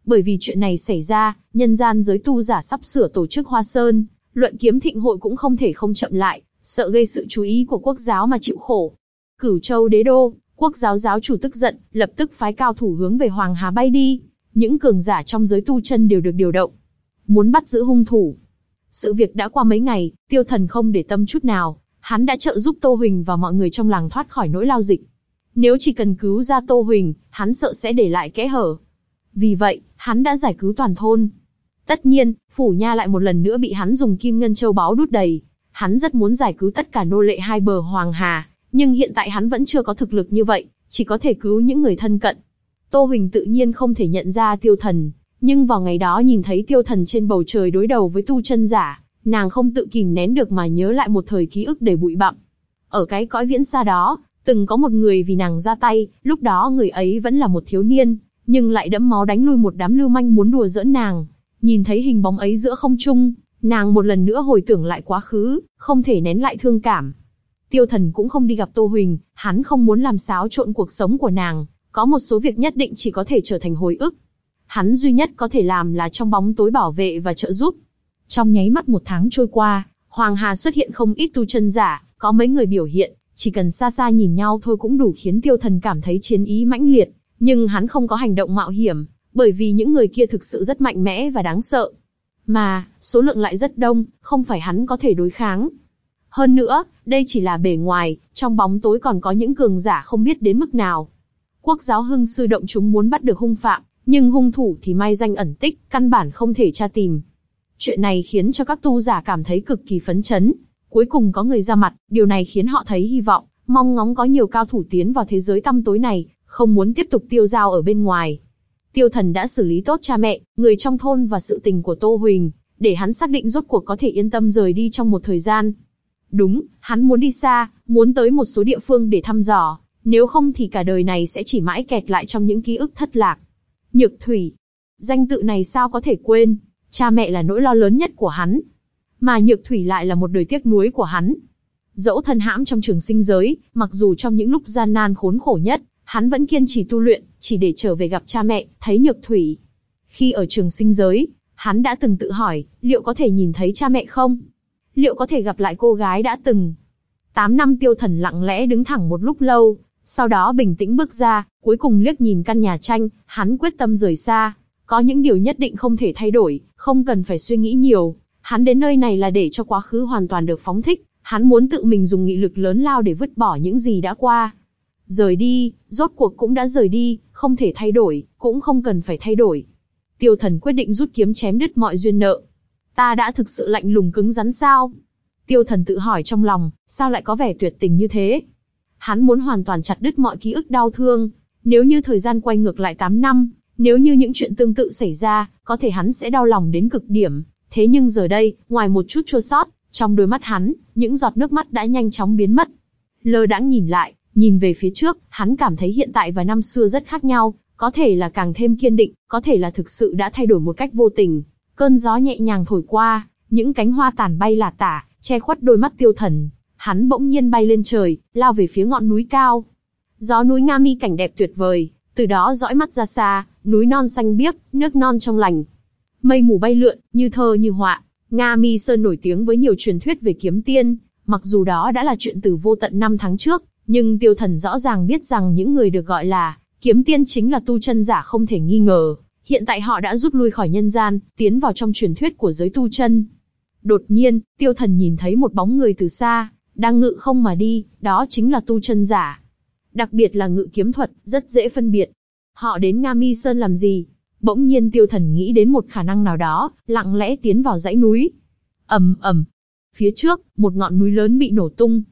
Bởi vì chuyện này xảy ra, nhân gian giới tu giả sắp sửa tổ chức Hoa Sơn, luận kiếm thịnh hội cũng không thể không chậm lại, sợ gây sự chú ý của quốc giáo mà chịu khổ. Cửu Châu Đế Đô, quốc giáo giáo chủ tức giận, lập tức phái cao thủ hướng về Hoàng Hà bay đi. Những cường giả trong giới tu chân đều được điều động, muốn bắt giữ hung thủ. Sự việc đã qua mấy ngày, tiêu thần không để tâm chút nào, hắn đã trợ giúp Tô Huỳnh và mọi người trong làng thoát khỏi nỗi lao dịch. Nếu chỉ cần cứu ra Tô Huỳnh, hắn sợ sẽ để lại kẽ hở. Vì vậy, hắn đã giải cứu toàn thôn. Tất nhiên, phủ nha lại một lần nữa bị hắn dùng kim ngân châu báu đút đầy. Hắn rất muốn giải cứu tất cả nô lệ hai bờ Hoàng Hà, nhưng hiện tại hắn vẫn chưa có thực lực như vậy, chỉ có thể cứu những người thân cận. Tô Huỳnh tự nhiên không thể nhận ra tiêu thần, nhưng vào ngày đó nhìn thấy tiêu thần trên bầu trời đối đầu với tu chân giả, nàng không tự kìm nén được mà nhớ lại một thời ký ức để bụi bặm. Ở cái cõi viễn xa đó, Từng có một người vì nàng ra tay, lúc đó người ấy vẫn là một thiếu niên, nhưng lại đẫm máu đánh lui một đám lưu manh muốn đùa giỡn nàng. Nhìn thấy hình bóng ấy giữa không trung, nàng một lần nữa hồi tưởng lại quá khứ, không thể nén lại thương cảm. Tiêu thần cũng không đi gặp Tô Huỳnh, hắn không muốn làm xáo trộn cuộc sống của nàng, có một số việc nhất định chỉ có thể trở thành hồi ức. Hắn duy nhất có thể làm là trong bóng tối bảo vệ và trợ giúp. Trong nháy mắt một tháng trôi qua, Hoàng Hà xuất hiện không ít tu chân giả, có mấy người biểu hiện, chỉ cần xa xa nhìn nhau thôi cũng đủ khiến tiêu thần cảm thấy chiến ý mãnh liệt, nhưng hắn không có hành động mạo hiểm, bởi vì những người kia thực sự rất mạnh mẽ và đáng sợ. Mà, số lượng lại rất đông, không phải hắn có thể đối kháng. Hơn nữa, đây chỉ là bề ngoài, trong bóng tối còn có những cường giả không biết đến mức nào. Quốc giáo hưng sư động chúng muốn bắt được hung phạm, nhưng hung thủ thì may danh ẩn tích, căn bản không thể tra tìm. Chuyện này khiến cho các tu giả cảm thấy cực kỳ phấn chấn. Cuối cùng có người ra mặt, điều này khiến họ thấy hy vọng, mong ngóng có nhiều cao thủ tiến vào thế giới tăm tối này, không muốn tiếp tục tiêu dao ở bên ngoài. Tiêu thần đã xử lý tốt cha mẹ, người trong thôn và sự tình của Tô Huỳnh, để hắn xác định rốt cuộc có thể yên tâm rời đi trong một thời gian. Đúng, hắn muốn đi xa, muốn tới một số địa phương để thăm dò, nếu không thì cả đời này sẽ chỉ mãi kẹt lại trong những ký ức thất lạc. Nhược Thủy, danh tự này sao có thể quên, cha mẹ là nỗi lo lớn nhất của hắn. Mà Nhược Thủy lại là một đời tiếc nuối của hắn. Dẫu thân hãm trong trường sinh giới, mặc dù trong những lúc gian nan khốn khổ nhất, hắn vẫn kiên trì tu luyện, chỉ để trở về gặp cha mẹ, thấy Nhược Thủy. Khi ở trường sinh giới, hắn đã từng tự hỏi, liệu có thể nhìn thấy cha mẹ không? Liệu có thể gặp lại cô gái đã từng? Tám năm tiêu thần lặng lẽ đứng thẳng một lúc lâu, sau đó bình tĩnh bước ra, cuối cùng liếc nhìn căn nhà tranh, hắn quyết tâm rời xa. Có những điều nhất định không thể thay đổi, không cần phải suy nghĩ nhiều. Hắn đến nơi này là để cho quá khứ hoàn toàn được phóng thích, hắn muốn tự mình dùng nghị lực lớn lao để vứt bỏ những gì đã qua. Rời đi, rốt cuộc cũng đã rời đi, không thể thay đổi, cũng không cần phải thay đổi. Tiêu thần quyết định rút kiếm chém đứt mọi duyên nợ. Ta đã thực sự lạnh lùng cứng rắn sao? Tiêu thần tự hỏi trong lòng, sao lại có vẻ tuyệt tình như thế? Hắn muốn hoàn toàn chặt đứt mọi ký ức đau thương. Nếu như thời gian quay ngược lại 8 năm, nếu như những chuyện tương tự xảy ra, có thể hắn sẽ đau lòng đến cực điểm. Thế nhưng giờ đây, ngoài một chút chua sót, trong đôi mắt hắn, những giọt nước mắt đã nhanh chóng biến mất. Lơ đãng nhìn lại, nhìn về phía trước, hắn cảm thấy hiện tại và năm xưa rất khác nhau, có thể là càng thêm kiên định, có thể là thực sự đã thay đổi một cách vô tình. Cơn gió nhẹ nhàng thổi qua, những cánh hoa tàn bay lả tả, che khuất đôi mắt tiêu thần. Hắn bỗng nhiên bay lên trời, lao về phía ngọn núi cao. Gió núi Nga Mi cảnh đẹp tuyệt vời, từ đó dõi mắt ra xa, núi non xanh biếc, nước non trong lành. Mây mù bay lượn, như thơ như họa. Nga Mi Sơn nổi tiếng với nhiều truyền thuyết về kiếm tiên, mặc dù đó đã là chuyện từ vô tận năm tháng trước, nhưng tiêu thần rõ ràng biết rằng những người được gọi là kiếm tiên chính là tu chân giả không thể nghi ngờ. Hiện tại họ đã rút lui khỏi nhân gian, tiến vào trong truyền thuyết của giới tu chân. Đột nhiên, tiêu thần nhìn thấy một bóng người từ xa, đang ngự không mà đi, đó chính là tu chân giả. Đặc biệt là ngự kiếm thuật, rất dễ phân biệt. Họ đến Nga Mi Sơn làm gì? Bỗng nhiên tiêu thần nghĩ đến một khả năng nào đó, lặng lẽ tiến vào dãy núi. ầm ầm, phía trước, một ngọn núi lớn bị nổ tung.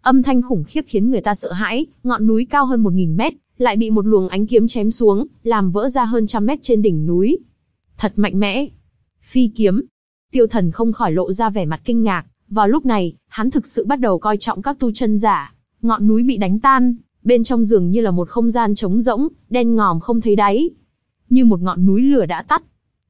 Âm thanh khủng khiếp khiến người ta sợ hãi, ngọn núi cao hơn một nghìn mét, lại bị một luồng ánh kiếm chém xuống, làm vỡ ra hơn trăm mét trên đỉnh núi. Thật mạnh mẽ. Phi kiếm. Tiêu thần không khỏi lộ ra vẻ mặt kinh ngạc, vào lúc này, hắn thực sự bắt đầu coi trọng các tu chân giả. Ngọn núi bị đánh tan, bên trong giường như là một không gian trống rỗng, đen ngòm không thấy đáy. Như một ngọn núi lửa đã tắt.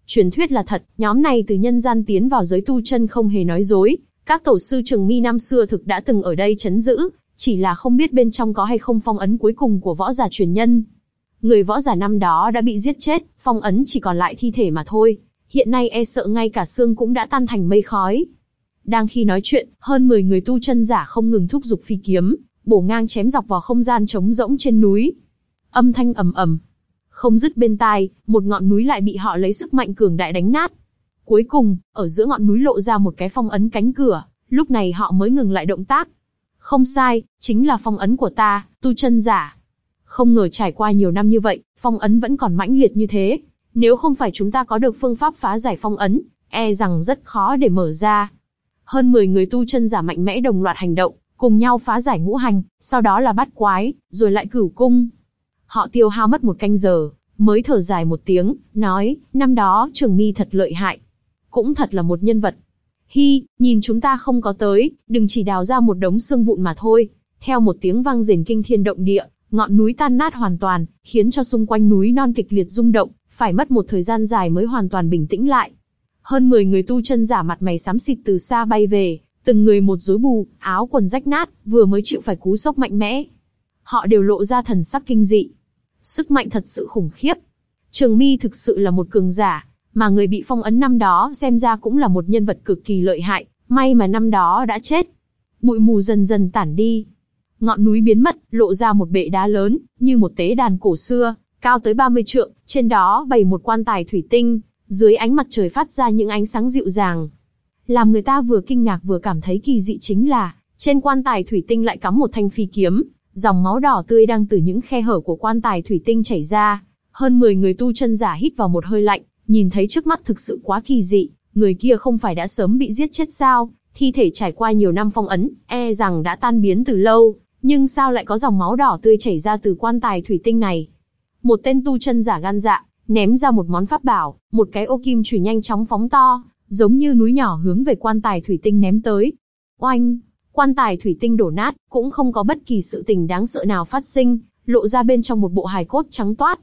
Truyền thuyết là thật, nhóm này từ nhân gian tiến vào giới tu chân không hề nói dối. Các tổ sư trường mi năm xưa thực đã từng ở đây chấn giữ, chỉ là không biết bên trong có hay không phong ấn cuối cùng của võ giả truyền nhân. Người võ giả năm đó đã bị giết chết, phong ấn chỉ còn lại thi thể mà thôi. Hiện nay e sợ ngay cả xương cũng đã tan thành mây khói. Đang khi nói chuyện, hơn 10 người tu chân giả không ngừng thúc giục phi kiếm, bổ ngang chém dọc vào không gian trống rỗng trên núi. Âm thanh ầm ầm, không dứt bên tai, một ngọn núi lại bị họ lấy sức mạnh cường đại đánh nát. Cuối cùng, ở giữa ngọn núi lộ ra một cái phong ấn cánh cửa, lúc này họ mới ngừng lại động tác. Không sai, chính là phong ấn của ta, tu chân giả. Không ngờ trải qua nhiều năm như vậy, phong ấn vẫn còn mãnh liệt như thế. Nếu không phải chúng ta có được phương pháp phá giải phong ấn, e rằng rất khó để mở ra. Hơn 10 người tu chân giả mạnh mẽ đồng loạt hành động, cùng nhau phá giải ngũ hành, sau đó là bắt quái, rồi lại cửu cung. Họ tiêu hao mất một canh giờ, mới thở dài một tiếng, nói, năm đó trường mi thật lợi hại. Cũng thật là một nhân vật. Hi, nhìn chúng ta không có tới, đừng chỉ đào ra một đống xương vụn mà thôi. Theo một tiếng vang rền kinh thiên động địa, ngọn núi tan nát hoàn toàn, khiến cho xung quanh núi non kịch liệt rung động, phải mất một thời gian dài mới hoàn toàn bình tĩnh lại. Hơn 10 người tu chân giả mặt mày xám xịt từ xa bay về, từng người một rối bù, áo quần rách nát, vừa mới chịu phải cú sốc mạnh mẽ. Họ đều lộ ra thần sắc kinh dị. Sức mạnh thật sự khủng khiếp. Trường Mi thực sự là một cường giả, mà người bị phong ấn năm đó xem ra cũng là một nhân vật cực kỳ lợi hại, may mà năm đó đã chết. Bụi mù dần dần tản đi. Ngọn núi biến mất, lộ ra một bệ đá lớn, như một tế đàn cổ xưa, cao tới 30 trượng, trên đó bày một quan tài thủy tinh, dưới ánh mặt trời phát ra những ánh sáng dịu dàng. Làm người ta vừa kinh ngạc vừa cảm thấy kỳ dị chính là, trên quan tài thủy tinh lại cắm một thanh phi kiếm, dòng máu đỏ tươi đang từ những khe hở của quan tài thủy tinh chảy ra. Hơn 10 người tu chân giả hít vào một hơi lạnh, nhìn thấy trước mắt thực sự quá kỳ dị, người kia không phải đã sớm bị giết chết sao, thi thể trải qua nhiều năm phong ấn, e rằng đã tan biến từ lâu, nhưng sao lại có dòng máu đỏ tươi chảy ra từ quan tài thủy tinh này? Một tên tu chân giả gan dạ, ném ra một món pháp bảo, một cái ô kim chủy nhanh chóng phóng to, giống như núi nhỏ hướng về quan tài thủy tinh ném tới. Oanh! Quan tài thủy tinh đổ nát, cũng không có bất kỳ sự tình đáng sợ nào phát sinh, lộ ra bên trong một bộ hài cốt trắng toát.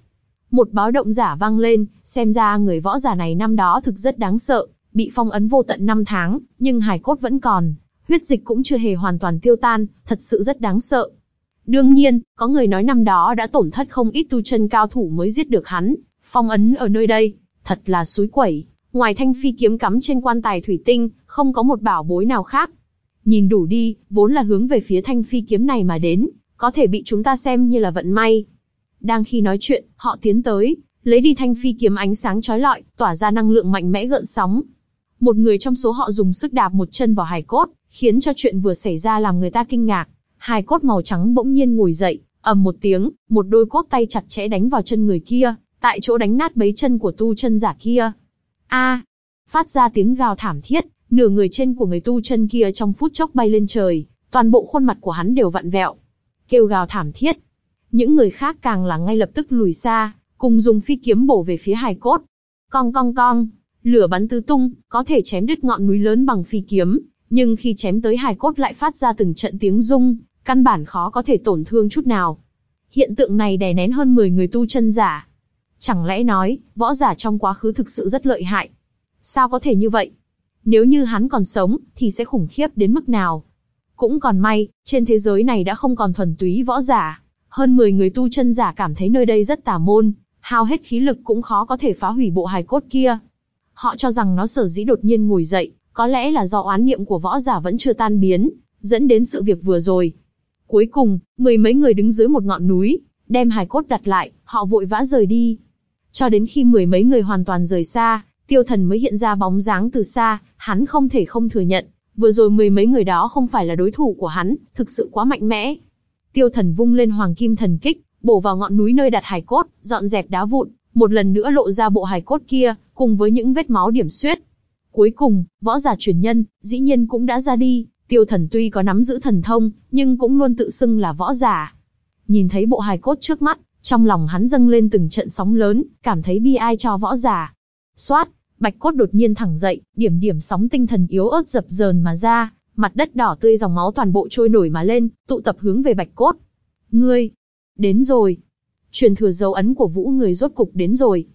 Một báo động giả vang lên, xem ra người võ giả này năm đó thực rất đáng sợ, bị phong ấn vô tận năm tháng, nhưng hài cốt vẫn còn, huyết dịch cũng chưa hề hoàn toàn tiêu tan, thật sự rất đáng sợ. Đương nhiên, có người nói năm đó đã tổn thất không ít tu chân cao thủ mới giết được hắn, phong ấn ở nơi đây, thật là suối quẩy. Ngoài thanh phi kiếm cắm trên quan tài thủy tinh, không có một bảo bối nào khác. Nhìn đủ đi, vốn là hướng về phía thanh phi kiếm này mà đến, có thể bị chúng ta xem như là vận may. Đang khi nói chuyện, họ tiến tới, lấy đi thanh phi kiếm ánh sáng chói lọi, tỏa ra năng lượng mạnh mẽ gợn sóng. Một người trong số họ dùng sức đạp một chân vào hài cốt, khiến cho chuyện vừa xảy ra làm người ta kinh ngạc. Hài cốt màu trắng bỗng nhiên ngồi dậy, ầm một tiếng, một đôi cốt tay chặt chẽ đánh vào chân người kia, tại chỗ đánh nát bấy chân của tu chân giả kia. A! phát ra tiếng gào thảm thiết, nửa người trên của người tu chân kia trong phút chốc bay lên trời, toàn bộ khuôn mặt của hắn đều vặn vẹo. Kêu gào thảm thiết. Những người khác càng là ngay lập tức lùi xa, cùng dùng phi kiếm bổ về phía hài cốt. Cong cong cong, lửa bắn tứ tung, có thể chém đứt ngọn núi lớn bằng phi kiếm, nhưng khi chém tới hài cốt lại phát ra từng trận tiếng rung, căn bản khó có thể tổn thương chút nào. Hiện tượng này đè nén hơn 10 người tu chân giả. Chẳng lẽ nói, võ giả trong quá khứ thực sự rất lợi hại? Sao có thể như vậy? Nếu như hắn còn sống, thì sẽ khủng khiếp đến mức nào? Cũng còn may, trên thế giới này đã không còn thuần túy võ giả. Hơn 10 người tu chân giả cảm thấy nơi đây rất tà môn, hao hết khí lực cũng khó có thể phá hủy bộ hài cốt kia. Họ cho rằng nó sở dĩ đột nhiên ngồi dậy, có lẽ là do oán niệm của võ giả vẫn chưa tan biến, dẫn đến sự việc vừa rồi. Cuối cùng, mười mấy người đứng dưới một ngọn núi, đem hài cốt đặt lại, họ vội vã rời đi. Cho đến khi mười mấy người hoàn toàn rời xa, tiêu thần mới hiện ra bóng dáng từ xa, hắn không thể không thừa nhận, vừa rồi mười mấy người đó không phải là đối thủ của hắn, thực sự quá mạnh mẽ. Tiêu thần vung lên hoàng kim thần kích, bổ vào ngọn núi nơi đặt hài cốt, dọn dẹp đá vụn, một lần nữa lộ ra bộ hài cốt kia, cùng với những vết máu điểm xuyết. Cuối cùng, võ giả truyền nhân, dĩ nhiên cũng đã ra đi, tiêu thần tuy có nắm giữ thần thông, nhưng cũng luôn tự xưng là võ giả. Nhìn thấy bộ hài cốt trước mắt, trong lòng hắn dâng lên từng trận sóng lớn, cảm thấy bi ai cho võ giả. Xoát, bạch cốt đột nhiên thẳng dậy, điểm điểm sóng tinh thần yếu ớt dập dờn mà ra, mặt đất đỏ tươi dòng máu toàn bộ trôi nổi mà lên, tụ tập hướng về bạch cốt. Ngươi, đến rồi. Truyền thừa dấu ấn của vũ người rốt cục đến rồi.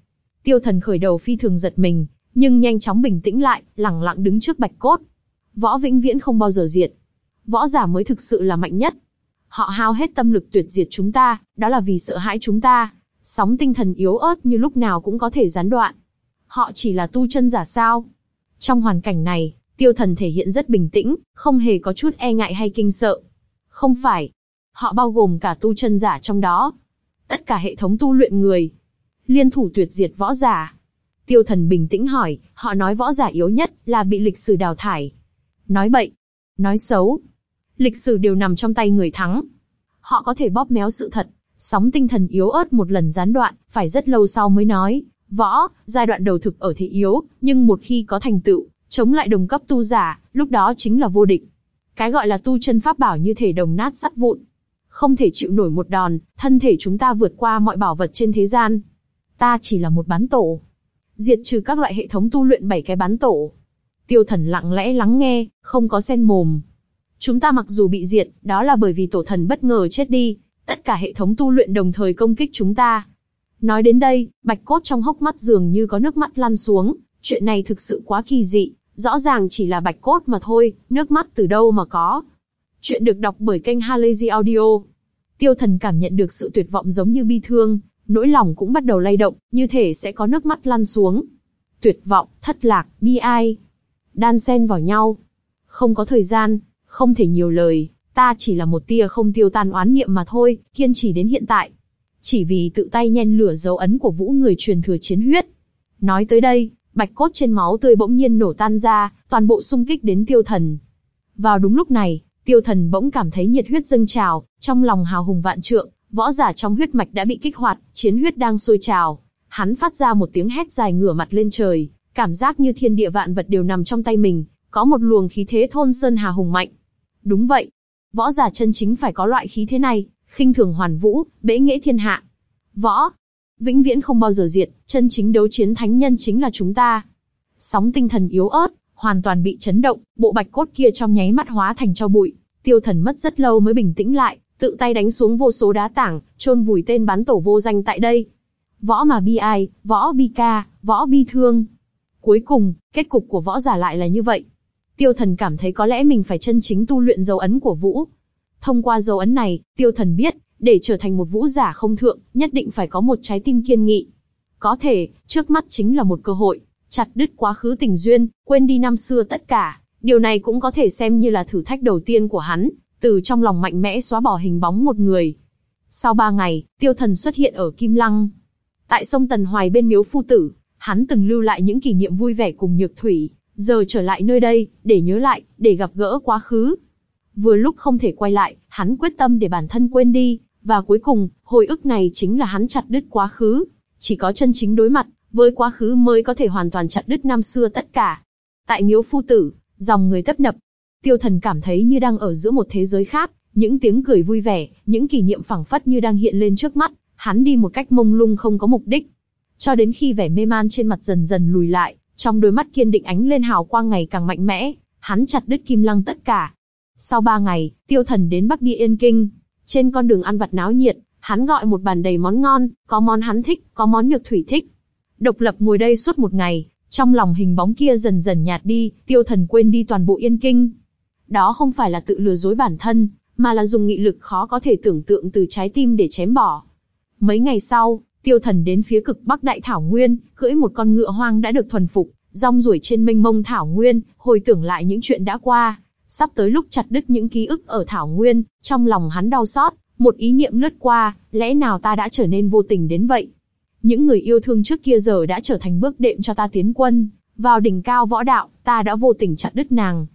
Tiêu thần khởi đầu phi thường giật mình, nhưng nhanh chóng bình tĩnh lại, lẳng lặng đứng trước bạch cốt. Võ vĩnh viễn không bao giờ diệt. Võ giả mới thực sự là mạnh nhất. Họ hao hết tâm lực tuyệt diệt chúng ta, đó là vì sợ hãi chúng ta. Sóng tinh thần yếu ớt như lúc nào cũng có thể gián đoạn. Họ chỉ là tu chân giả sao? Trong hoàn cảnh này, tiêu thần thể hiện rất bình tĩnh, không hề có chút e ngại hay kinh sợ. Không phải. Họ bao gồm cả tu chân giả trong đó. Tất cả hệ thống tu luyện người. Liên thủ tuyệt diệt võ giả. Tiêu thần bình tĩnh hỏi, họ nói võ giả yếu nhất là bị lịch sử đào thải. Nói bậy. Nói xấu. Lịch sử đều nằm trong tay người thắng. Họ có thể bóp méo sự thật, sóng tinh thần yếu ớt một lần gián đoạn, phải rất lâu sau mới nói. Võ, giai đoạn đầu thực ở thế yếu, nhưng một khi có thành tựu, chống lại đồng cấp tu giả, lúc đó chính là vô địch. Cái gọi là tu chân pháp bảo như thể đồng nát sắt vụn. Không thể chịu nổi một đòn, thân thể chúng ta vượt qua mọi bảo vật trên thế gian. Ta chỉ là một bán tổ. Diệt trừ các loại hệ thống tu luyện bảy cái bán tổ. Tiêu thần lặng lẽ lắng nghe, không có sen mồm. Chúng ta mặc dù bị diệt, đó là bởi vì tổ thần bất ngờ chết đi, tất cả hệ thống tu luyện đồng thời công kích chúng ta. Nói đến đây, bạch cốt trong hốc mắt dường như có nước mắt lăn xuống, chuyện này thực sự quá kỳ dị, rõ ràng chỉ là bạch cốt mà thôi, nước mắt từ đâu mà có. Chuyện được đọc bởi kênh Halazy Audio. Tiêu thần cảm nhận được sự tuyệt vọng giống như bi thương, nỗi lòng cũng bắt đầu lay động, như thể sẽ có nước mắt lăn xuống. Tuyệt vọng, thất lạc, bi ai. Đan xen vào nhau. Không có thời gian, không thể nhiều lời, ta chỉ là một tia không tiêu tan oán niệm mà thôi, kiên trì đến hiện tại. Chỉ vì tự tay nhen lửa dấu ấn của vũ người truyền thừa chiến huyết. Nói tới đây, bạch cốt trên máu tươi bỗng nhiên nổ tan ra, toàn bộ xung kích đến tiêu thần. Vào đúng lúc này, tiêu thần bỗng cảm thấy nhiệt huyết dâng trào, trong lòng hào hùng vạn trượng, võ giả trong huyết mạch đã bị kích hoạt, chiến huyết đang sôi trào. Hắn phát ra một tiếng hét dài ngửa mặt lên trời, cảm giác như thiên địa vạn vật đều nằm trong tay mình, có một luồng khí thế thôn sơn hà hùng mạnh. Đúng vậy, võ giả chân chính phải có loại khí thế này, khinh thường hoàn vũ, bế nghệ thiên hạ. Võ, vĩnh viễn không bao giờ diệt, chân chính đấu chiến thánh nhân chính là chúng ta. Sóng tinh thần yếu ớt, hoàn toàn bị chấn động, bộ bạch cốt kia trong nháy mắt hóa thành cho bụi. Tiêu thần mất rất lâu mới bình tĩnh lại, tự tay đánh xuống vô số đá tảng, chôn vùi tên bắn tổ vô danh tại đây. Võ mà bi ai, võ bi ca, võ bi thương. Cuối cùng, kết cục của võ giả lại là như vậy. Tiêu thần cảm thấy có lẽ mình phải chân chính tu luyện dấu ấn của vũ. Thông qua dấu ấn này, tiêu thần biết, để trở thành một vũ giả không thượng, nhất định phải có một trái tim kiên nghị. Có thể, trước mắt chính là một cơ hội, chặt đứt quá khứ tình duyên, quên đi năm xưa tất cả. Điều này cũng có thể xem như là thử thách đầu tiên của hắn, từ trong lòng mạnh mẽ xóa bỏ hình bóng một người. Sau ba ngày, tiêu thần xuất hiện ở Kim Lăng. Tại sông Tần Hoài bên miếu phu tử, hắn từng lưu lại những kỷ niệm vui vẻ cùng nhược thủy, giờ trở lại nơi đây, để nhớ lại, để gặp gỡ quá khứ. Vừa lúc không thể quay lại, hắn quyết tâm để bản thân quên đi, và cuối cùng, hồi ức này chính là hắn chặt đứt quá khứ. Chỉ có chân chính đối mặt, với quá khứ mới có thể hoàn toàn chặt đứt năm xưa tất cả. Tại miếu phu tử, dòng người tấp nập. Tiêu thần cảm thấy như đang ở giữa một thế giới khác, những tiếng cười vui vẻ, những kỷ niệm phẳng phất như đang hiện lên trước mắt, hắn đi một cách mông lung không có mục đích. Cho đến khi vẻ mê man trên mặt dần dần lùi lại, trong đôi mắt kiên định ánh lên hào quang ngày càng mạnh mẽ, hắn chặt đứt kim lăng tất cả. Sau ba ngày, tiêu thần đến Bắc Địa Yên Kinh. Trên con đường ăn vặt náo nhiệt, hắn gọi một bàn đầy món ngon, có món hắn thích, có món nhược thủy thích. Độc lập ngồi đây suốt một ngày, trong lòng hình bóng kia dần dần nhạt đi, tiêu thần quên đi toàn bộ Yên Kinh. Đó không phải là tự lừa dối bản thân, mà là dùng nghị lực khó có thể tưởng tượng từ trái tim để chém bỏ. Mấy ngày sau, Tiêu thần đến phía cực bắc đại thảo nguyên, cưỡi một con ngựa hoang đã được thuần phục, rong ruổi trên mênh mông thảo nguyên, hồi tưởng lại những chuyện đã qua. Sắp tới lúc chặt đứt những ký ức ở thảo nguyên, trong lòng hắn đau xót, một ý niệm lướt qua, lẽ nào ta đã trở nên vô tình đến vậy? Những người yêu thương trước kia giờ đã trở thành bước đệm cho ta tiến quân, vào đỉnh cao võ đạo, ta đã vô tình chặt đứt nàng.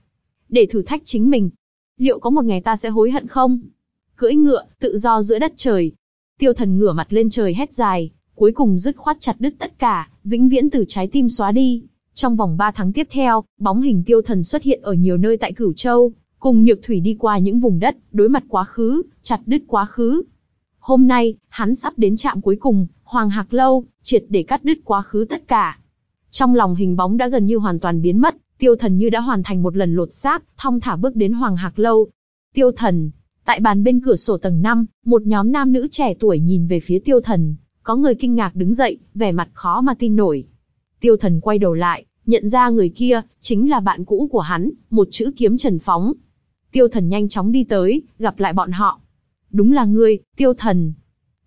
Để thử thách chính mình, liệu có một ngày ta sẽ hối hận không? Cưỡi ngựa, tự do giữa đất trời, Tiêu thần ngửa mặt lên trời hét dài, cuối cùng dứt khoát chặt đứt tất cả, vĩnh viễn từ trái tim xóa đi. Trong vòng 3 tháng tiếp theo, bóng hình tiêu thần xuất hiện ở nhiều nơi tại Cửu Châu, cùng Nhược Thủy đi qua những vùng đất, đối mặt quá khứ, chặt đứt quá khứ. Hôm nay, hắn sắp đến trạm cuối cùng, Hoàng Hạc Lâu, triệt để cắt đứt quá khứ tất cả. Trong lòng hình bóng đã gần như hoàn toàn biến mất, tiêu thần như đã hoàn thành một lần lột xác, thong thả bước đến Hoàng Hạc Lâu. Tiêu thần, Tại bàn bên cửa sổ tầng 5, một nhóm nam nữ trẻ tuổi nhìn về phía tiêu thần, có người kinh ngạc đứng dậy, vẻ mặt khó mà tin nổi. Tiêu thần quay đầu lại, nhận ra người kia, chính là bạn cũ của hắn, một chữ kiếm trần phóng. Tiêu thần nhanh chóng đi tới, gặp lại bọn họ. Đúng là ngươi, tiêu thần.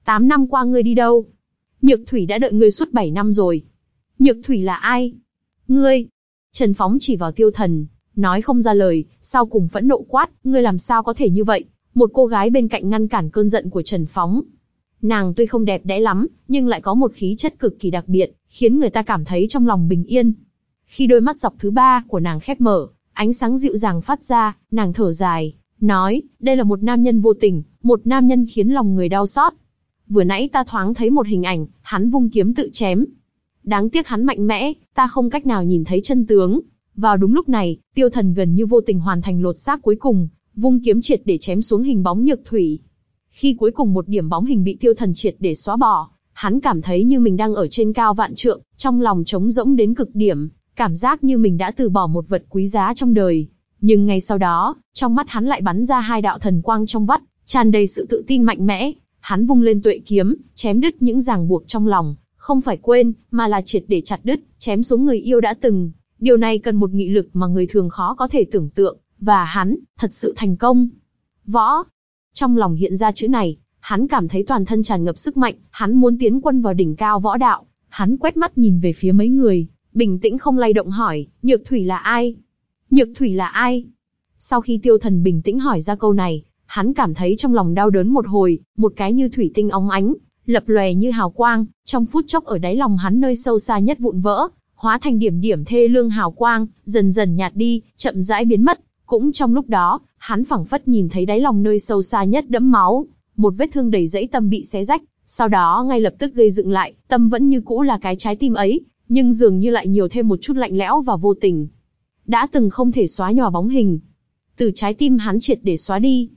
Tám năm qua ngươi đi đâu? Nhược thủy đã đợi ngươi suốt bảy năm rồi. Nhược thủy là ai? Ngươi. Trần Phóng chỉ vào tiêu thần, nói không ra lời, sau cùng phẫn nộ quát, ngươi làm sao có thể như vậy? Một cô gái bên cạnh ngăn cản cơn giận của Trần Phóng. Nàng tuy không đẹp đẽ lắm, nhưng lại có một khí chất cực kỳ đặc biệt, khiến người ta cảm thấy trong lòng bình yên. Khi đôi mắt dọc thứ ba của nàng khép mở, ánh sáng dịu dàng phát ra, nàng thở dài, nói, đây là một nam nhân vô tình, một nam nhân khiến lòng người đau xót. Vừa nãy ta thoáng thấy một hình ảnh, hắn vung kiếm tự chém. Đáng tiếc hắn mạnh mẽ, ta không cách nào nhìn thấy chân tướng. Vào đúng lúc này, tiêu thần gần như vô tình hoàn thành lột xác cuối cùng, vung kiếm triệt để chém xuống hình bóng nhược thủy. Khi cuối cùng một điểm bóng hình bị tiêu thần triệt để xóa bỏ, hắn cảm thấy như mình đang ở trên cao vạn trượng, trong lòng trống rỗng đến cực điểm, cảm giác như mình đã từ bỏ một vật quý giá trong đời. Nhưng ngay sau đó, trong mắt hắn lại bắn ra hai đạo thần quang trong vắt, tràn đầy sự tự tin mạnh mẽ. Hắn vung lên tuệ kiếm, chém đứt những ràng buộc trong lòng, không phải quên, mà là triệt để chặt đứt, chém xuống người yêu đã từng. Điều này cần một nghị lực mà người thường khó có thể tưởng tượng, và hắn, thật sự thành công. Võ. Trong lòng hiện ra chữ này, hắn cảm thấy toàn thân tràn ngập sức mạnh, hắn muốn tiến quân vào đỉnh cao võ đạo. Hắn quét mắt nhìn về phía mấy người, bình tĩnh không lay động hỏi, Nhược Thủy là ai? Nhược Thủy là ai? Sau khi tiêu thần bình tĩnh hỏi ra câu này, hắn cảm thấy trong lòng đau đớn một hồi, một cái như thủy tinh óng ánh, lập lòe như hào quang, trong phút chốc ở đáy lòng hắn nơi sâu xa nhất vụn vỡ, hóa thành điểm điểm thê lương hào quang, dần dần nhạt đi, chậm rãi biến mất. Cũng trong lúc đó, hắn phẳng phất nhìn thấy đáy lòng nơi sâu xa nhất đẫm máu, một vết thương đầy dẫy tâm bị xé rách, sau đó ngay lập tức gây dựng lại, tâm vẫn như cũ là cái trái tim ấy, nhưng dường như lại nhiều thêm một chút lạnh lẽo và vô tình. Đã từng không thể xóa nhòa bóng hình. Từ trái tim hắn triệt để xóa đi.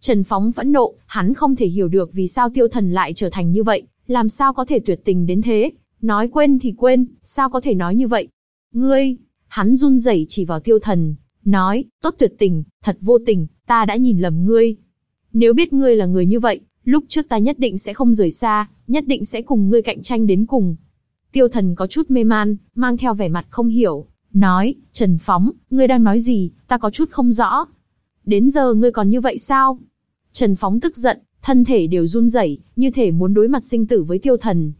Trần Phóng phẫn nộ, hắn không thể hiểu được vì sao tiêu thần lại trở thành như vậy, làm sao có thể tuyệt tình đến thế. Nói quên thì quên, sao có thể nói như vậy? Ngươi, hắn run rẩy chỉ vào tiêu thần, nói, tốt tuyệt tình, thật vô tình, ta đã nhìn lầm ngươi. Nếu biết ngươi là người như vậy, lúc trước ta nhất định sẽ không rời xa, nhất định sẽ cùng ngươi cạnh tranh đến cùng. Tiêu thần có chút mê man, mang theo vẻ mặt không hiểu, nói, Trần Phóng, ngươi đang nói gì, ta có chút không rõ. Đến giờ ngươi còn như vậy sao? Trần Phóng tức giận, thân thể đều run rẩy, như thể muốn đối mặt sinh tử với tiêu thần.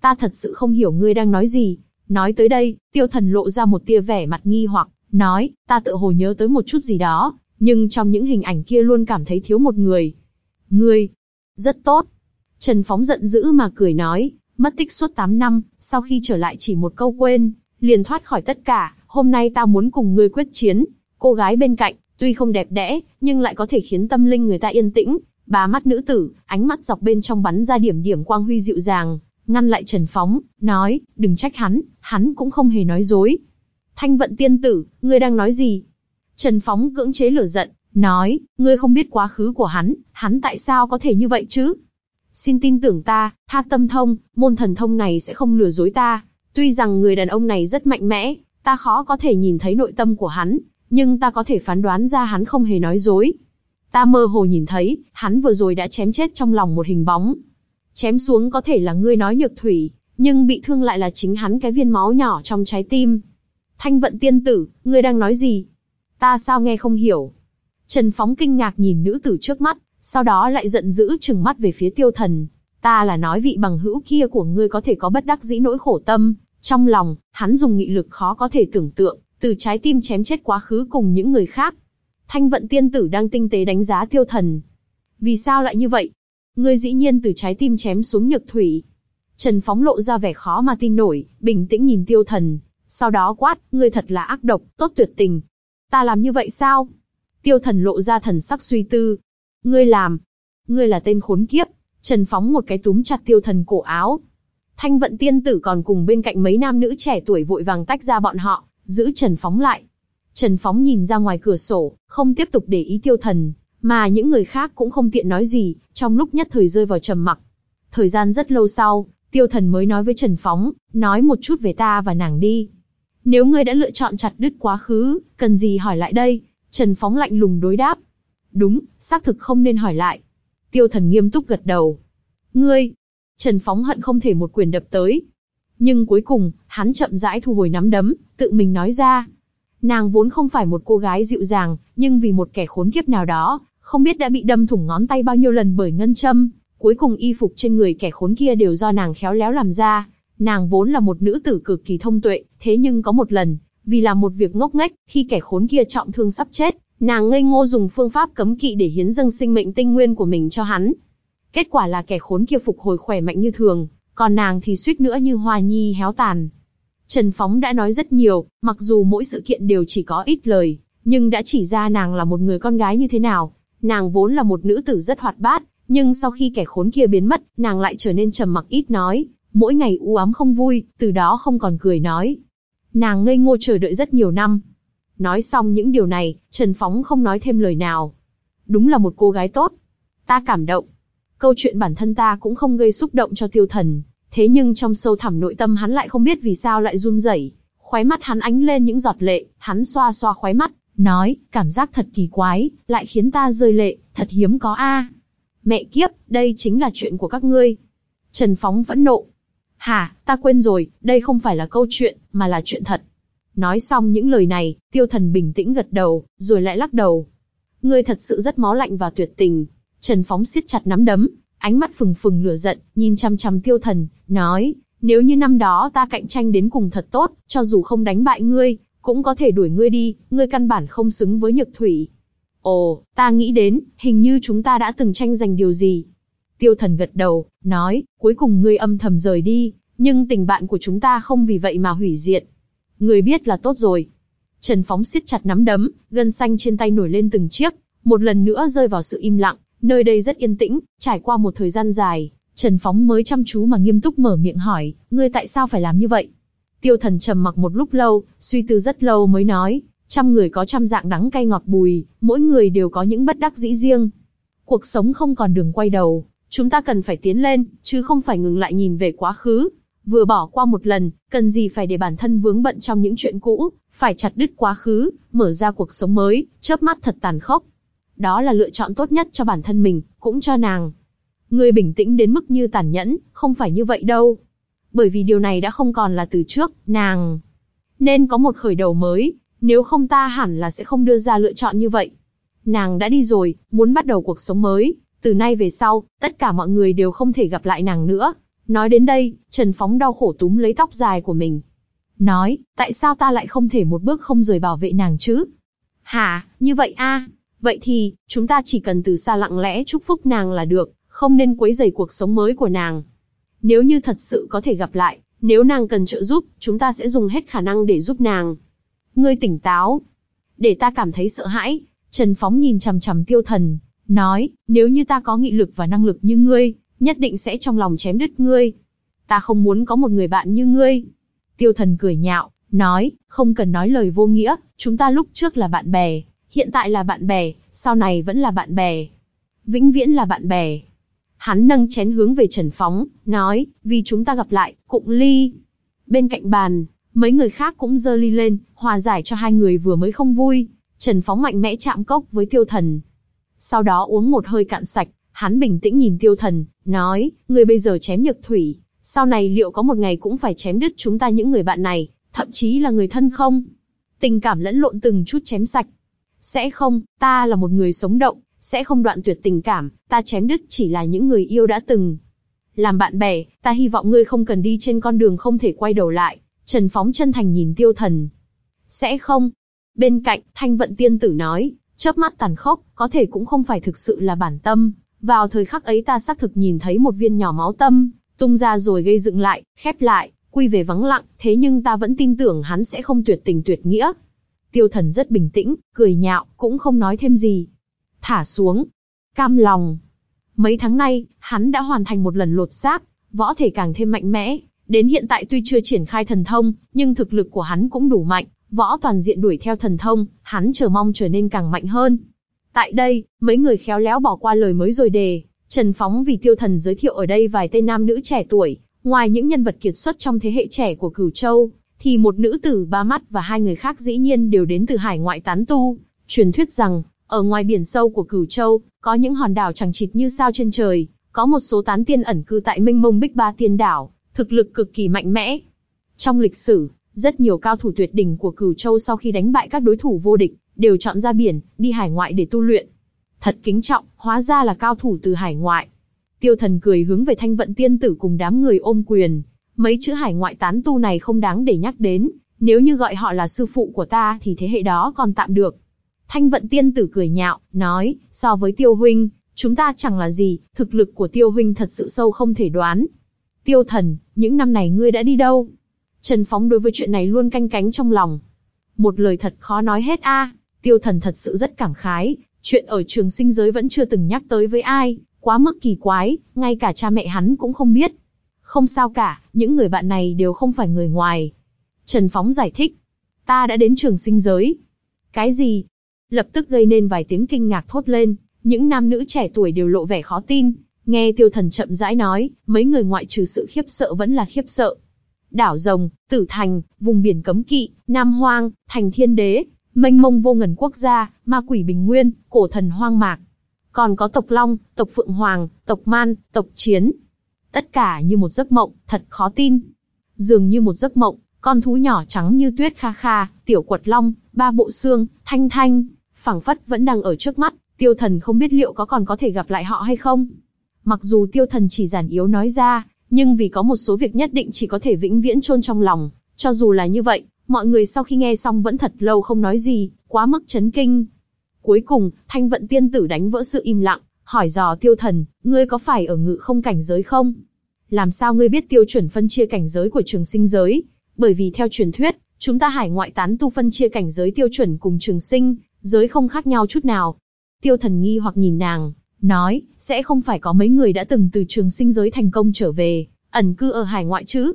Ta thật sự không hiểu ngươi đang nói gì. Nói tới đây, tiêu thần lộ ra một tia vẻ mặt nghi hoặc, nói, ta tự hồ nhớ tới một chút gì đó, nhưng trong những hình ảnh kia luôn cảm thấy thiếu một người. Ngươi, rất tốt. Trần Phóng giận dữ mà cười nói, mất tích suốt 8 năm, sau khi trở lại chỉ một câu quên, liền thoát khỏi tất cả, hôm nay ta muốn cùng ngươi quyết chiến. Cô gái bên cạnh, tuy không đẹp đẽ, nhưng lại có thể khiến tâm linh người ta yên tĩnh. bà mắt nữ tử, ánh mắt dọc bên trong bắn ra điểm điểm quang huy dịu dàng, ngăn lại Trần Phóng, nói, đừng trách hắn, hắn cũng không hề nói dối. Thanh vận tiên tử, ngươi đang nói gì? Trần Phóng cưỡng chế lửa giận, nói, ngươi không biết quá khứ của hắn, hắn tại sao có thể như vậy chứ? Xin tin tưởng ta, tha tâm thông, môn thần thông này sẽ không lừa dối ta. Tuy rằng người đàn ông này rất mạnh mẽ, ta khó có thể nhìn thấy nội tâm của hắn, nhưng ta có thể phán đoán ra hắn không hề nói dối. Ta mơ hồ nhìn thấy, hắn vừa rồi đã chém chết trong lòng một hình bóng. Chém xuống có thể là ngươi nói nhược thủy, nhưng bị thương lại là chính hắn cái viên máu nhỏ trong trái tim. Thanh vận tiên tử, ngươi đang nói gì? Ta sao nghe không hiểu? Trần Phóng kinh ngạc nhìn nữ tử trước mắt, sau đó lại giận dữ chừng mắt về phía tiêu thần. Ta là nói vị bằng hữu kia của ngươi có thể có bất đắc dĩ nỗi khổ tâm, trong lòng, hắn dùng nghị lực khó có thể tưởng tượng, từ trái tim chém chết quá khứ cùng những người khác. Thanh vận tiên tử đang tinh tế đánh giá tiêu thần. Vì sao lại như vậy? Ngươi dĩ nhiên từ trái tim chém xuống nhược thủy. Trần Phóng lộ ra vẻ khó mà tin nổi, bình tĩnh nhìn tiêu thần. Sau đó quát, ngươi thật là ác độc, tốt tuyệt tình. Ta làm như vậy sao? Tiêu thần lộ ra thần sắc suy tư. Ngươi làm. Ngươi là tên khốn kiếp. Trần Phóng một cái túm chặt tiêu thần cổ áo. Thanh vận tiên tử còn cùng bên cạnh mấy nam nữ trẻ tuổi vội vàng tách ra bọn họ, giữ Trần Phóng lại. Trần Phóng nhìn ra ngoài cửa sổ, không tiếp tục để ý tiêu thần, mà những người khác cũng không tiện nói gì, trong lúc nhất thời rơi vào trầm mặc. Thời gian rất lâu sau, tiêu thần mới nói với Trần Phóng, nói một chút về ta và nàng đi. Nếu ngươi đã lựa chọn chặt đứt quá khứ, cần gì hỏi lại đây? Trần Phóng lạnh lùng đối đáp. Đúng, xác thực không nên hỏi lại. Tiêu thần nghiêm túc gật đầu. Ngươi, Trần Phóng hận không thể một quyền đập tới. Nhưng cuối cùng, hắn chậm rãi thu hồi nắm đấm, tự mình nói ra. Nàng vốn không phải một cô gái dịu dàng, nhưng vì một kẻ khốn kiếp nào đó, không biết đã bị đâm thủng ngón tay bao nhiêu lần bởi ngân châm. Cuối cùng y phục trên người kẻ khốn kia đều do nàng khéo léo làm ra. Nàng vốn là một nữ tử cực kỳ thông tuệ, thế nhưng có một lần, vì làm một việc ngốc nghếch, khi kẻ khốn kia trọng thương sắp chết, nàng ngây ngô dùng phương pháp cấm kỵ để hiến dâng sinh mệnh tinh nguyên của mình cho hắn, Kết quả là kẻ khốn kia phục hồi khỏe mạnh như thường, còn nàng thì suýt nữa như hoa nhi héo tàn. Trần Phóng đã nói rất nhiều, mặc dù mỗi sự kiện đều chỉ có ít lời, nhưng đã chỉ ra nàng là một người con gái như thế nào. Nàng vốn là một nữ tử rất hoạt bát, nhưng sau khi kẻ khốn kia biến mất, nàng lại trở nên trầm mặc ít nói, mỗi ngày u ám không vui, từ đó không còn cười nói. Nàng ngây ngô chờ đợi rất nhiều năm. Nói xong những điều này, Trần Phóng không nói thêm lời nào. Đúng là một cô gái tốt. Ta cảm động, Câu chuyện bản thân ta cũng không gây xúc động cho tiêu thần, thế nhưng trong sâu thẳm nội tâm hắn lại không biết vì sao lại run rẩy. Khóe mắt hắn ánh lên những giọt lệ, hắn xoa xoa khóe mắt, nói, cảm giác thật kỳ quái, lại khiến ta rơi lệ, thật hiếm có a. Mẹ kiếp, đây chính là chuyện của các ngươi. Trần Phóng vẫn nộ. Hả, ta quên rồi, đây không phải là câu chuyện, mà là chuyện thật. Nói xong những lời này, tiêu thần bình tĩnh gật đầu, rồi lại lắc đầu. Ngươi thật sự rất máu lạnh và tuyệt tình. Trần Phóng siết chặt nắm đấm, ánh mắt phừng phừng lửa giận, nhìn chăm chăm tiêu thần, nói, nếu như năm đó ta cạnh tranh đến cùng thật tốt, cho dù không đánh bại ngươi, cũng có thể đuổi ngươi đi, ngươi căn bản không xứng với nhược thủy. Ồ, ta nghĩ đến, hình như chúng ta đã từng tranh giành điều gì. Tiêu thần gật đầu, nói, cuối cùng ngươi âm thầm rời đi, nhưng tình bạn của chúng ta không vì vậy mà hủy diệt. Ngươi biết là tốt rồi. Trần Phóng siết chặt nắm đấm, gân xanh trên tay nổi lên từng chiếc, một lần nữa rơi vào sự im lặng, nơi đây rất yên tĩnh, trải qua một thời gian dài, Trần Phóng mới chăm chú mà nghiêm túc mở miệng hỏi, ngươi tại sao phải làm như vậy? Tiêu thần trầm mặc một lúc lâu, suy tư rất lâu mới nói, trăm người có trăm dạng đắng cay ngọt bùi, mỗi người đều có những bất đắc dĩ riêng. Cuộc sống không còn đường quay đầu, chúng ta cần phải tiến lên, chứ không phải ngừng lại nhìn về quá khứ. Vừa bỏ qua một lần, cần gì phải để bản thân vướng bận trong những chuyện cũ, phải chặt đứt quá khứ, mở ra cuộc sống mới, chớp mắt thật tàn khốc. Đó là lựa chọn tốt nhất cho bản thân mình, cũng cho nàng. Người bình tĩnh đến mức như tàn nhẫn, không phải như vậy đâu. Bởi vì điều này đã không còn là từ trước, nàng nên có một khởi đầu mới, nếu không ta hẳn là sẽ không đưa ra lựa chọn như vậy. Nàng đã đi rồi, muốn bắt đầu cuộc sống mới, từ nay về sau, tất cả mọi người đều không thể gặp lại nàng nữa. Nói đến đây, Trần Phóng đau khổ túm lấy tóc dài của mình. Nói, tại sao ta lại không thể một bước không rời bảo vệ nàng chứ? Hả, như vậy a? Vậy thì, chúng ta chỉ cần từ xa lặng lẽ chúc phúc nàng là được, không nên quấy rầy cuộc sống mới của nàng. Nếu như thật sự có thể gặp lại, nếu nàng cần trợ giúp, chúng ta sẽ dùng hết khả năng để giúp nàng. Ngươi tỉnh táo. Để ta cảm thấy sợ hãi, Trần Phóng nhìn chằm chằm tiêu thần, nói, nếu như ta có nghị lực và năng lực như ngươi, nhất định sẽ trong lòng chém đứt ngươi. Ta không muốn có một người bạn như ngươi. Tiêu thần cười nhạo, nói, không cần nói lời vô nghĩa, chúng ta lúc trước là bạn bè, hiện tại là bạn bè, sau này vẫn là bạn bè. Vĩnh viễn là bạn bè. Hắn nâng chén hướng về Trần Phóng, nói, vì chúng ta gặp lại, cụng ly. Bên cạnh bàn, mấy người khác cũng dơ ly lên, hòa giải cho hai người vừa mới không vui. Trần Phóng mạnh mẽ chạm cốc với tiêu thần. Sau đó uống một hơi cạn sạch, hắn bình tĩnh nhìn tiêu thần, nói, người bây giờ chém nhược thủy, sau này liệu có một ngày cũng phải chém đứt chúng ta những người bạn này, thậm chí là người thân không? Tình cảm lẫn lộn từng chút chém sạch. Sẽ không, ta là một người sống động, sẽ không đoạn tuyệt tình cảm, ta chém đứt chỉ là những người yêu đã từng. Làm bạn bè, ta hy vọng ngươi không cần đi trên con đường không thể quay đầu lại. Trần Phóng chân thành nhìn tiêu thần. Sẽ không. Bên cạnh, thanh vận tiên tử nói, chớp mắt tàn khốc, có thể cũng không phải thực sự là bản tâm. Vào thời khắc ấy ta xác thực nhìn thấy một viên nhỏ máu tâm, tung ra rồi gây dựng lại, khép lại, quy về vắng lặng, thế nhưng ta vẫn tin tưởng hắn sẽ không tuyệt tình tuyệt nghĩa. Tiêu thần rất bình tĩnh, cười nhạo, cũng không nói thêm gì, thả xuống. Cam lòng. Mấy tháng nay, hắn đã hoàn thành một lần lột xác, võ thể càng thêm mạnh mẽ. Đến hiện tại tuy chưa triển khai thần thông, nhưng thực lực của hắn cũng đủ mạnh, võ toàn diện đuổi theo thần thông, hắn chờ mong trở nên càng mạnh hơn. Tại đây, mấy người khéo léo bỏ qua lời mới rồi đề, Trần Phóng vì tiêu thần giới thiệu ở đây vài tên nam nữ trẻ tuổi, ngoài những nhân vật kiệt xuất trong thế hệ trẻ của Cửu Châu, thì một nữ tử ba mắt và hai người khác dĩ nhiên đều đến từ hải ngoại tán tu. Truyền thuyết rằng, ở ngoài biển sâu của Cửu Châu, có những hòn đảo chẳng chịt như sao trên trời, có một số tán tiên ẩn cư tại Minh Mông Bích Ba Tiên Đảo, thực lực cực kỳ mạnh mẽ. Trong lịch sử, rất nhiều cao thủ tuyệt đỉnh của Cửu Châu sau khi đánh bại các đối thủ vô địch, đều chọn ra biển, đi hải ngoại để tu luyện. Thật kính trọng, hóa ra là cao thủ từ hải ngoại. Tiêu thần cười hướng về thanh vận tiên tử cùng đám người ôm quyền. Mấy chữ hải ngoại tán tu này không đáng để nhắc đến, nếu như gọi họ là sư phụ của ta thì thế hệ đó còn tạm được. Thanh vận tiên tử cười nhạo, nói, so với tiêu huynh, chúng ta chẳng là gì, thực lực của tiêu huynh thật sự sâu không thể đoán. Tiêu thần, những năm này ngươi đã đi đâu? Trần Phóng đối với chuyện này luôn canh cánh trong lòng. Một lời thật khó nói hết a. tiêu thần thật sự rất cảm khái, chuyện ở trường sinh giới vẫn chưa từng nhắc tới với ai, quá mức kỳ quái, ngay cả cha mẹ hắn cũng không biết. Không sao cả, những người bạn này đều không phải người ngoài. Trần Phóng giải thích. Ta đã đến trường sinh giới. Cái gì? lập tức gây nên vài tiếng kinh ngạc thốt lên, những nam nữ trẻ tuổi đều lộ vẻ khó tin, nghe tiêu thần chậm rãi nói, mấy người ngoại trừ sự khiếp sợ vẫn là khiếp sợ. Đảo rồng, tử thành, vùng biển cấm kỵ, nam hoang, thành thiên đế, mênh mông vô ngần quốc gia, ma quỷ bình nguyên, cổ thần hoang mạc. Còn có tộc Long, tộc Phượng Hoàng, tộc Man, tộc Chiến. Tất cả như một giấc mộng, thật khó tin. Dường như một giấc mộng, con thú nhỏ trắng như tuyết kha kha, tiểu quật long, ba bộ xương, thanh thanh, phảng phất vẫn đang ở trước mắt, tiêu thần không biết liệu có còn có thể gặp lại họ hay không. Mặc dù tiêu thần chỉ giản yếu nói ra, nhưng vì có một số việc nhất định chỉ có thể vĩnh viễn chôn trong lòng, cho dù là như vậy, mọi người sau khi nghe xong vẫn thật lâu không nói gì, quá mức chấn kinh. Cuối cùng, thanh vận tiên tử đánh vỡ sự im lặng, hỏi dò tiêu thần, ngươi có phải ở ngự không cảnh giới không? Làm sao ngươi biết tiêu chuẩn phân chia cảnh giới của trường sinh giới? Bởi vì theo truyền thuyết, chúng ta hải ngoại tán tu phân chia cảnh giới tiêu chuẩn cùng trường sinh, giới không khác nhau chút nào. Tiêu thần nghi hoặc nhìn nàng, nói, sẽ không phải có mấy người đã từng từ trường sinh giới thành công trở về, ẩn cư ở hải ngoại chứ?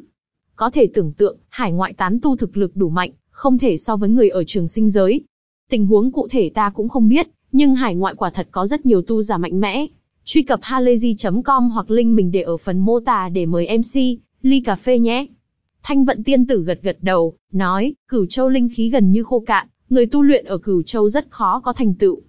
Có thể tưởng tượng, hải ngoại tán tu thực lực đủ mạnh, không thể so với người ở trường sinh giới. Tình huống cụ thể ta cũng không biết, nhưng hải ngoại quả thật có rất nhiều tu giả mạnh mẽ. Truy cập halayzi.com hoặc link mình để ở phần mô tả để mời MC, ly cà phê nhé. Thanh vận tiên tử gật gật đầu, nói, cửu châu linh khí gần như khô cạn, người tu luyện ở cửu châu rất khó có thành tựu.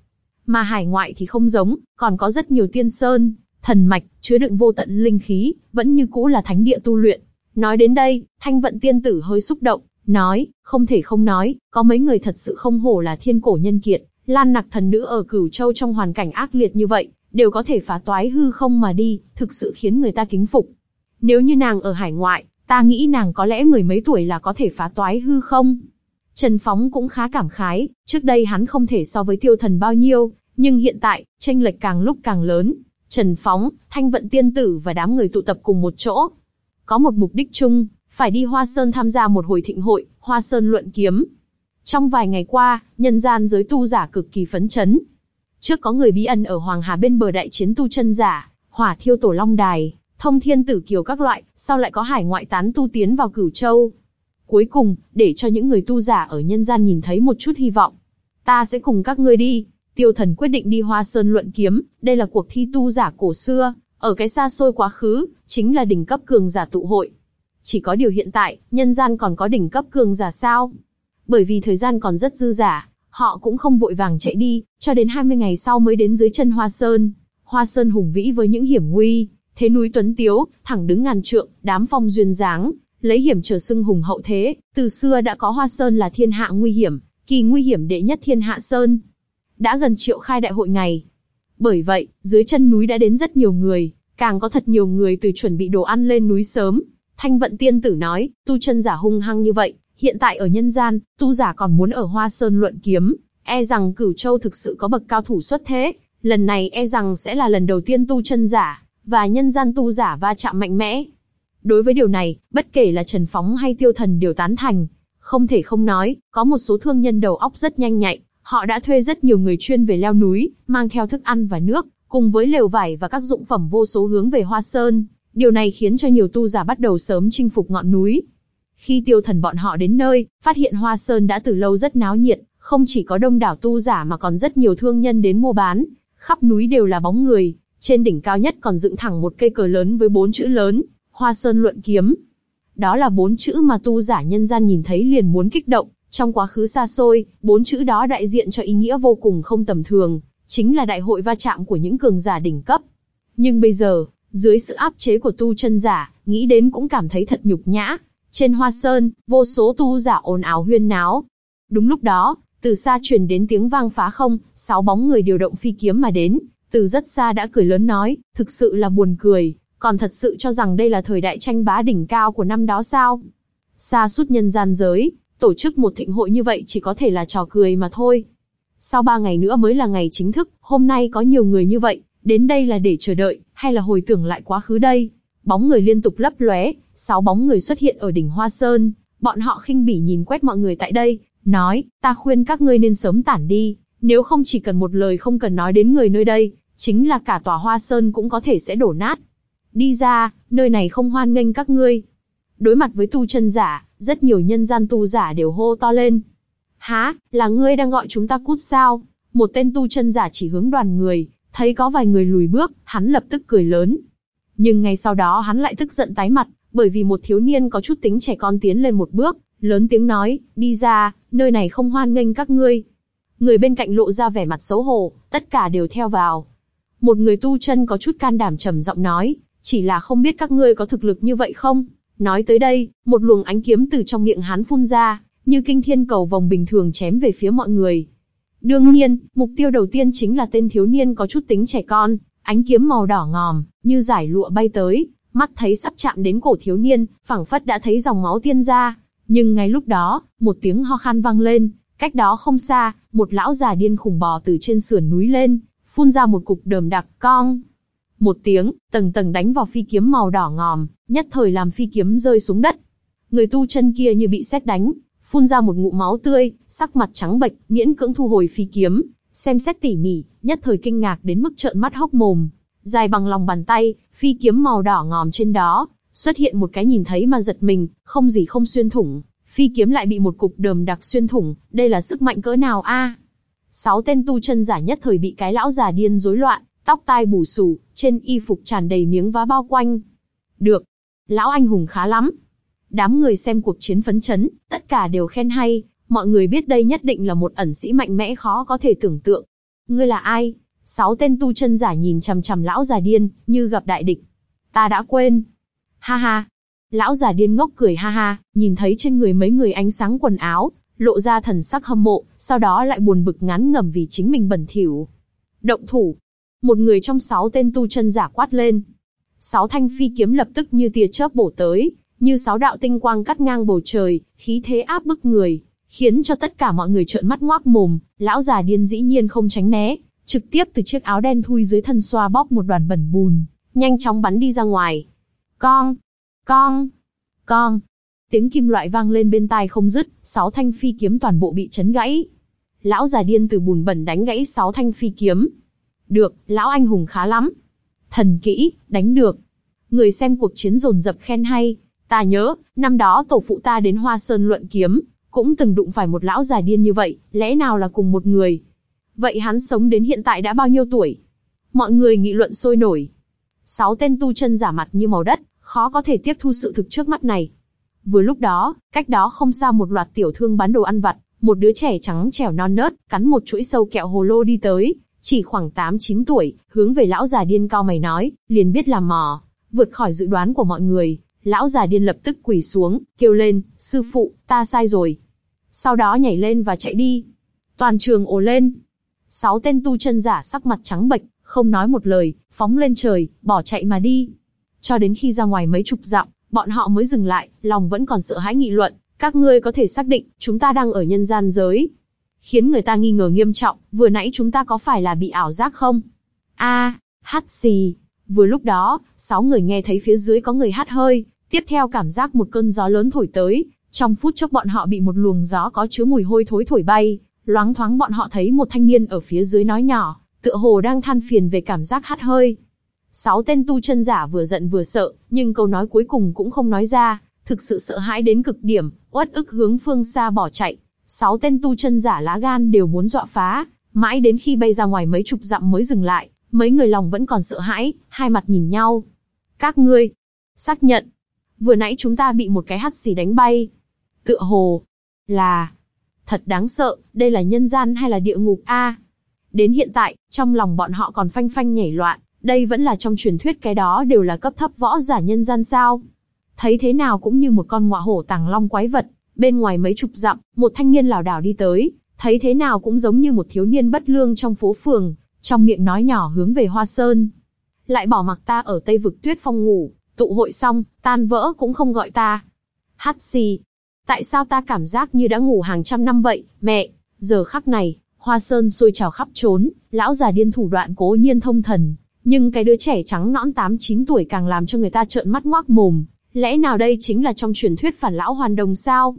Mà hải ngoại thì không giống, còn có rất nhiều tiên sơn, thần mạch, chứa đựng vô tận linh khí, vẫn như cũ là thánh địa tu luyện. Nói đến đây, thanh vận tiên tử hơi xúc động, nói, không thể không nói, có mấy người thật sự không hổ là thiên cổ nhân kiệt, lan nặc thần nữ ở cửu châu trong hoàn cảnh ác liệt như vậy, đều có thể phá toái hư không mà đi, thực sự khiến người ta kính phục. Nếu như nàng ở hải ngoại, ta nghĩ nàng có lẽ mười mấy tuổi là có thể phá toái hư không. Trần Phóng cũng khá cảm khái, trước đây hắn không thể so với tiêu thần bao nhiêu, nhưng hiện tại, tranh lệch càng lúc càng lớn. Trần Phóng, Thanh Vận Tiên Tử và đám người tụ tập cùng một chỗ. Có một mục đích chung, phải đi Hoa Sơn tham gia một hồi thịnh hội, Hoa Sơn luận kiếm. Trong vài ngày qua, nhân gian giới tu giả cực kỳ phấn chấn. Trước có người bí ẩn ở Hoàng Hà bên bờ đại chiến tu chân giả, hỏa thiêu tổ long đài, thông thiên tử kiều các loại, sau lại có hải ngoại tán tu tiến vào cửu châu. Cuối cùng, để cho những người tu giả ở nhân gian nhìn thấy một chút hy vọng. Ta sẽ cùng các ngươi đi. Tiêu thần quyết định đi Hoa Sơn luận kiếm, đây là cuộc thi tu giả cổ xưa, ở cái xa xôi quá khứ, chính là đỉnh cấp cường giả tụ hội. Chỉ có điều hiện tại, nhân gian còn có đỉnh cấp cường giả sao? Bởi vì thời gian còn rất dư giả, họ cũng không vội vàng chạy đi, cho đến 20 ngày sau mới đến dưới chân Hoa Sơn. Hoa Sơn hùng vĩ với những hiểm nguy, thế núi tuấn tiếu, thẳng đứng ngàn trượng, đám phong duyên dáng, lấy hiểm trở xưng hùng hậu thế, từ xưa đã có Hoa Sơn là thiên hạ nguy hiểm, kỳ nguy hiểm đệ nhất thiên hạ Sơn. Đã gần triệu khai đại hội ngày. Bởi vậy, dưới chân núi đã đến rất nhiều người, càng có thật nhiều người từ chuẩn bị đồ ăn lên núi sớm. Thanh vận tiên tử nói, tu chân giả hung hăng như vậy, hiện tại ở nhân gian, tu giả còn muốn ở Hoa Sơn luận kiếm, e rằng cửu châu thực sự có bậc cao thủ xuất thế, lần này e rằng sẽ là lần đầu tiên tu chân giả, và nhân gian tu giả va chạm mạnh mẽ. Đối với điều này, bất kể là Trần Phóng hay Tiêu Thần đều tán thành. Không thể không nói, có một số thương nhân đầu óc rất nhanh nhạy, họ đã thuê rất nhiều người chuyên về leo núi, mang theo thức ăn và nước, cùng với lều vải và các dụng phẩm vô số hướng về Hoa Sơn. Điều này khiến cho nhiều tu giả bắt đầu sớm chinh phục ngọn núi. Khi tiêu thần bọn họ đến nơi, phát hiện Hoa Sơn đã từ lâu rất náo nhiệt, không chỉ có đông đảo tu giả mà còn rất nhiều thương nhân đến mua bán. Khắp núi đều là bóng người, trên đỉnh cao nhất còn dựng thẳng một cây cờ lớn với bốn chữ lớn, Hoa Sơn luận kiếm. Đó là bốn chữ mà tu giả nhân gian nhìn thấy liền muốn kích động, trong quá khứ xa xôi, bốn chữ đó đại diện cho ý nghĩa vô cùng không tầm thường, chính là đại hội va chạm của những cường giả đỉnh cấp. Nhưng bây giờ, dưới sự áp chế của tu chân giả, nghĩ đến cũng cảm thấy thật nhục nhã. Trên hoa sơn, vô số tu giả ồn ào huyên náo. Đúng lúc đó, từ xa truyền đến tiếng vang phá không, sáu bóng người điều động phi kiếm mà đến, từ rất xa đã cười lớn nói, thực sự là buồn cười, còn thật sự cho rằng đây là thời đại tranh bá đỉnh cao của năm đó sao? Xa suốt nhân gian giới, tổ chức một thịnh hội như vậy chỉ có thể là trò cười mà thôi. Sau ba ngày nữa mới là ngày chính thức, hôm nay có nhiều người như vậy, đến đây là để chờ đợi, hay là hồi tưởng lại quá khứ đây? Bóng người liên tục lấp lóe, sáu bóng người xuất hiện ở đỉnh Hoa Sơn, bọn họ khinh bỉ nhìn quét mọi người tại đây, nói, ta khuyên các ngươi nên sớm tản đi, nếu không chỉ cần một lời không cần nói đến người nơi đây, chính là cả tòa Hoa Sơn cũng có thể sẽ đổ nát. Đi ra, nơi này không hoan nghênh các ngươi. Đối mặt với tu chân giả, rất nhiều nhân gian tu giả đều hô to lên. Há, là ngươi đang gọi chúng ta cút sao? Một tên tu chân giả chỉ hướng đoàn người, thấy có vài người lùi bước, hắn lập tức cười lớn. Nhưng ngay sau đó hắn lại tức giận tái mặt, bởi vì một thiếu niên có chút tính trẻ con tiến lên một bước, lớn tiếng nói, đi ra, nơi này không hoan nghênh các ngươi. Người bên cạnh lộ ra vẻ mặt xấu hổ, tất cả đều theo vào. Một người tu chân có chút can đảm trầm giọng nói, chỉ là không biết các ngươi có thực lực như vậy không? Nói tới đây, một luồng ánh kiếm từ trong miệng hắn phun ra, như kinh thiên cầu vòng bình thường chém về phía mọi người. Đương nhiên, mục tiêu đầu tiên chính là tên thiếu niên có chút tính trẻ con, ánh kiếm màu đỏ ngòm, như giải lụa bay tới, mắt thấy sắp chạm đến cổ thiếu niên, phảng phất đã thấy dòng máu tiên ra. Nhưng ngay lúc đó, một tiếng ho khan vang lên, cách đó không xa, một lão già điên khủng bò từ trên sườn núi lên, phun ra một cục đờm đặc cong. Một tiếng, tầng tầng đánh vào phi kiếm màu đỏ ngòm, nhất thời làm phi kiếm rơi xuống đất. Người tu chân kia như bị sét đánh, phun ra một ngụm máu tươi, sắc mặt trắng bệch, miễn cưỡng thu hồi phi kiếm, xem xét tỉ mỉ, nhất thời kinh ngạc đến mức trợn mắt hốc mồm. Dài bằng lòng bàn tay, phi kiếm màu đỏ ngòm trên đó, xuất hiện một cái nhìn thấy mà giật mình, không gì không xuyên thủng. Phi kiếm lại bị một cục đờm đặc xuyên thủng, đây là sức mạnh cỡ nào a? Sáu tên tu chân giả nhất thời bị cái lão già điên rối loạn, tóc tai bù xù, trên y phục tràn đầy miếng vá bao quanh. Được, lão anh hùng khá lắm. Đám người xem cuộc chiến phấn chấn, tất cả đều khen hay, mọi người biết đây nhất định là một ẩn sĩ mạnh mẽ khó có thể tưởng tượng. Ngươi là ai? Sáu tên tu chân giả nhìn chằm chằm lão già điên, như gặp đại địch. Ta đã quên. Ha ha. Lão già điên ngốc cười ha ha, nhìn thấy trên người mấy người ánh sáng quần áo, lộ ra thần sắc hâm mộ, sau đó lại buồn bực ngắn ngầm vì chính mình bẩn thỉu. Động thủ. Một người trong sáu tên tu chân giả quát lên. Sáu thanh phi kiếm lập tức như tia chớp bổ tới, như sáu đạo tinh quang cắt ngang bầu trời, khí thế áp bức người, khiến cho tất cả mọi người trợn mắt ngoác mồm, lão già điên dĩ nhiên không tránh né, trực tiếp từ chiếc áo đen thui dưới thân xoa bóp một đoàn bẩn bùn, nhanh chóng bắn đi ra ngoài. Con, con, con. Tiếng kim loại vang lên bên tai không dứt, sáu thanh phi kiếm toàn bộ bị chấn gãy. Lão già điên từ bùn bẩn đánh gãy sáu thanh phi kiếm. Được, lão anh hùng khá lắm. Thần kỹ, đánh được. Người xem cuộc chiến rồn dập khen hay. Ta nhớ, năm đó tổ phụ ta đến Hoa Sơn luận kiếm, cũng từng đụng phải một lão già điên như vậy, lẽ nào là cùng một người? Vậy hắn sống đến hiện tại đã bao nhiêu tuổi? Mọi người nghị luận sôi nổi. Sáu tên tu chân giả mặt như màu đất, khó có thể tiếp thu sự thực trước mắt này. Vừa lúc đó, cách đó không xa một loạt tiểu thương bán đồ ăn vặt, một đứa trẻ trắng trẻo non nớt, cắn một chuỗi sâu kẹo hồ lô đi tới, chỉ khoảng 8-9 tuổi, hướng về lão già điên cao mày nói, liền biết làm mò, vượt khỏi dự đoán của mọi người, lão già điên lập tức quỳ xuống, kêu lên, sư phụ, ta sai rồi. Sau đó nhảy lên và chạy đi. Toàn trường ồ lên. Sáu tên tu chân giả sắc mặt trắng bệch, không nói một lời, phóng lên trời, bỏ chạy mà đi. Cho đến khi ra ngoài mấy chục dặm, bọn họ mới dừng lại, lòng vẫn còn sợ hãi nghị luận. Các ngươi có thể xác định, chúng ta đang ở nhân gian giới. Khiến người ta nghi ngờ nghiêm trọng, vừa nãy chúng ta có phải là bị ảo giác không? A, hát xì. Vừa lúc đó, sáu người nghe thấy phía dưới có người hát hơi, tiếp theo cảm giác một cơn gió lớn thổi tới, trong phút chốc bọn họ bị một luồng gió có chứa mùi hôi thối thổi bay, loáng thoáng bọn họ thấy một thanh niên ở phía dưới nói nhỏ, tựa hồ đang than phiền về cảm giác hắt hơi. Sáu tên tu chân giả vừa giận vừa sợ, nhưng câu nói cuối cùng cũng không nói ra, thực sự sợ hãi đến cực điểm, uất ức hướng phương xa bỏ chạy. Sáu tên tu chân giả lá gan đều muốn dọa phá, mãi đến khi bay ra ngoài mấy chục dặm mới dừng lại, mấy người lòng vẫn còn sợ hãi, hai mặt nhìn nhau. Các ngươi, xác nhận, vừa nãy chúng ta bị một cái hắt xì đánh bay. Tựa hồ, là, thật đáng sợ, đây là nhân gian hay là địa ngục a? Đến hiện tại, trong lòng bọn họ còn phanh phanh nhảy loạn, đây vẫn là trong truyền thuyết cái đó đều là cấp thấp võ giả nhân gian sao. Thấy thế nào cũng như một con ngọa hổ tàng long quái vật, bên ngoài mấy chục dặm, một thanh niên lảo đảo đi tới, thấy thế nào cũng giống như một thiếu niên bất lương trong phố phường, trong miệng nói nhỏ hướng về Hoa Sơn. Lại bỏ mặc ta ở Tây vực tuyết phong ngủ, tụ hội xong, tan vỡ cũng không gọi ta. Hát xì. Tại sao ta cảm giác như đã ngủ hàng trăm năm vậy, mẹ? Giờ khắc này, Hoa Sơn sôi trào khắp trốn, lão già điên thủ đoạn cố nhiên thông thần, nhưng cái đứa trẻ trắng nõn 8-9 tuổi càng làm cho người ta trợn mắt ngoác mồm. Lẽ nào đây chính là trong truyền thuyết phản lão hoàn đồng sao?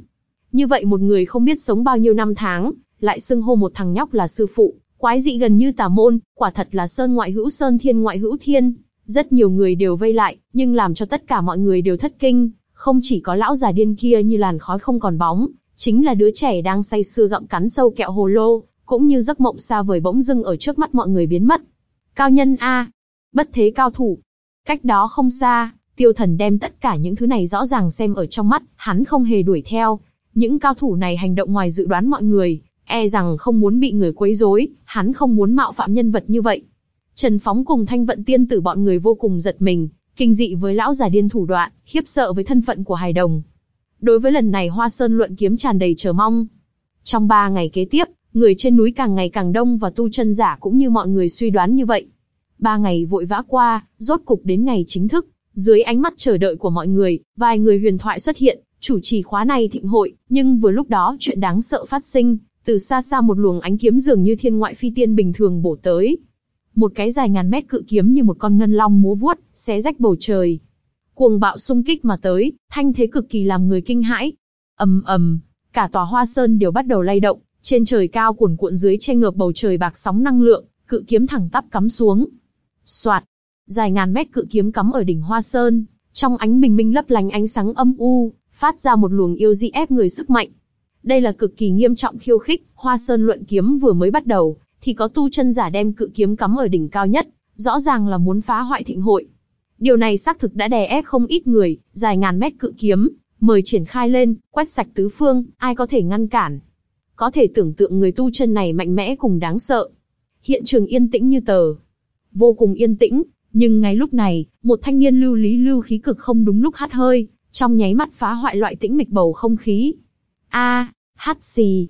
Như vậy một người không biết sống bao nhiêu năm tháng, lại xưng hô một thằng nhóc là sư phụ, quái dị gần như tà môn, quả thật là sơn ngoại hữu sơn thiên ngoại hữu thiên. Rất nhiều người đều vây lại, nhưng làm cho tất cả mọi người đều thất kinh, không chỉ có lão già điên kia như làn khói không còn bóng, chính là đứa trẻ đang say sưa gặm cắn sâu kẹo hồ lô, cũng như giấc mộng xa vời bỗng dưng ở trước mắt mọi người biến mất. Cao nhân A, bất thế cao thủ. Cách đó không xa, tiêu thần đem tất cả những thứ này rõ ràng xem ở trong mắt, hắn không hề đuổi theo. Những cao thủ này hành động ngoài dự đoán mọi người, e rằng không muốn bị người quấy rối, hắn không muốn mạo phạm nhân vật như vậy. Trần Phóng cùng Thanh Vận Tiên tử bọn người vô cùng giật mình, kinh dị với lão già điên thủ đoạn, khiếp sợ với thân phận của hài đồng. Đối với lần này Hoa Sơn luận kiếm tràn đầy chờ mong. Trong ba ngày kế tiếp, người trên núi càng ngày càng đông và tu chân giả cũng như mọi người suy đoán như vậy. Ba ngày vội vã qua, rốt cục đến ngày chính thức, dưới ánh mắt chờ đợi của mọi người, vài người huyền thoại xuất hiện, chủ trì khóa này thịnh hội, nhưng vừa lúc đó chuyện đáng sợ phát sinh, từ xa xa một luồng ánh kiếm dường như thiên ngoại phi tiên bình thường bổ tới. Một cái dài ngàn mét cự kiếm như một con ngân long múa vuốt, xé rách bầu trời. Cuồng bạo xung kích mà tới, thanh thế cực kỳ làm người kinh hãi. ầm ầm, cả tòa hoa sơn đều bắt đầu lay động, trên trời cao cuồn cuộn dưới che ngược bầu trời bạc sóng năng lượng, cự kiếm thẳng tắp cắm xuống. Soạt, dài ngàn mét cự kiếm cắm ở đỉnh hoa sơn, trong ánh bình minh lấp lánh ánh sáng âm u, phát ra một luồng yêu dị ép người sức mạnh. Đây là cực kỳ nghiêm trọng khiêu khích, Hoa Sơn luận kiếm vừa mới bắt đầu, thì có tu chân giả đem cự kiếm cắm ở đỉnh cao nhất, rõ ràng là muốn phá hoại thịnh hội. Điều này xác thực đã đè ép không ít người, dài ngàn mét cự kiếm, mời triển khai lên, quét sạch tứ phương, ai có thể ngăn cản. Có thể tưởng tượng người tu chân này mạnh mẽ cùng đáng sợ. Hiện trường yên tĩnh như tờ. Vô cùng yên tĩnh, nhưng ngay lúc này, một thanh niên lưu lý lưu khí cực không đúng lúc hắt hơi, trong nháy mắt phá hoại loại tĩnh mịch bầu không khí. A, hắt xì.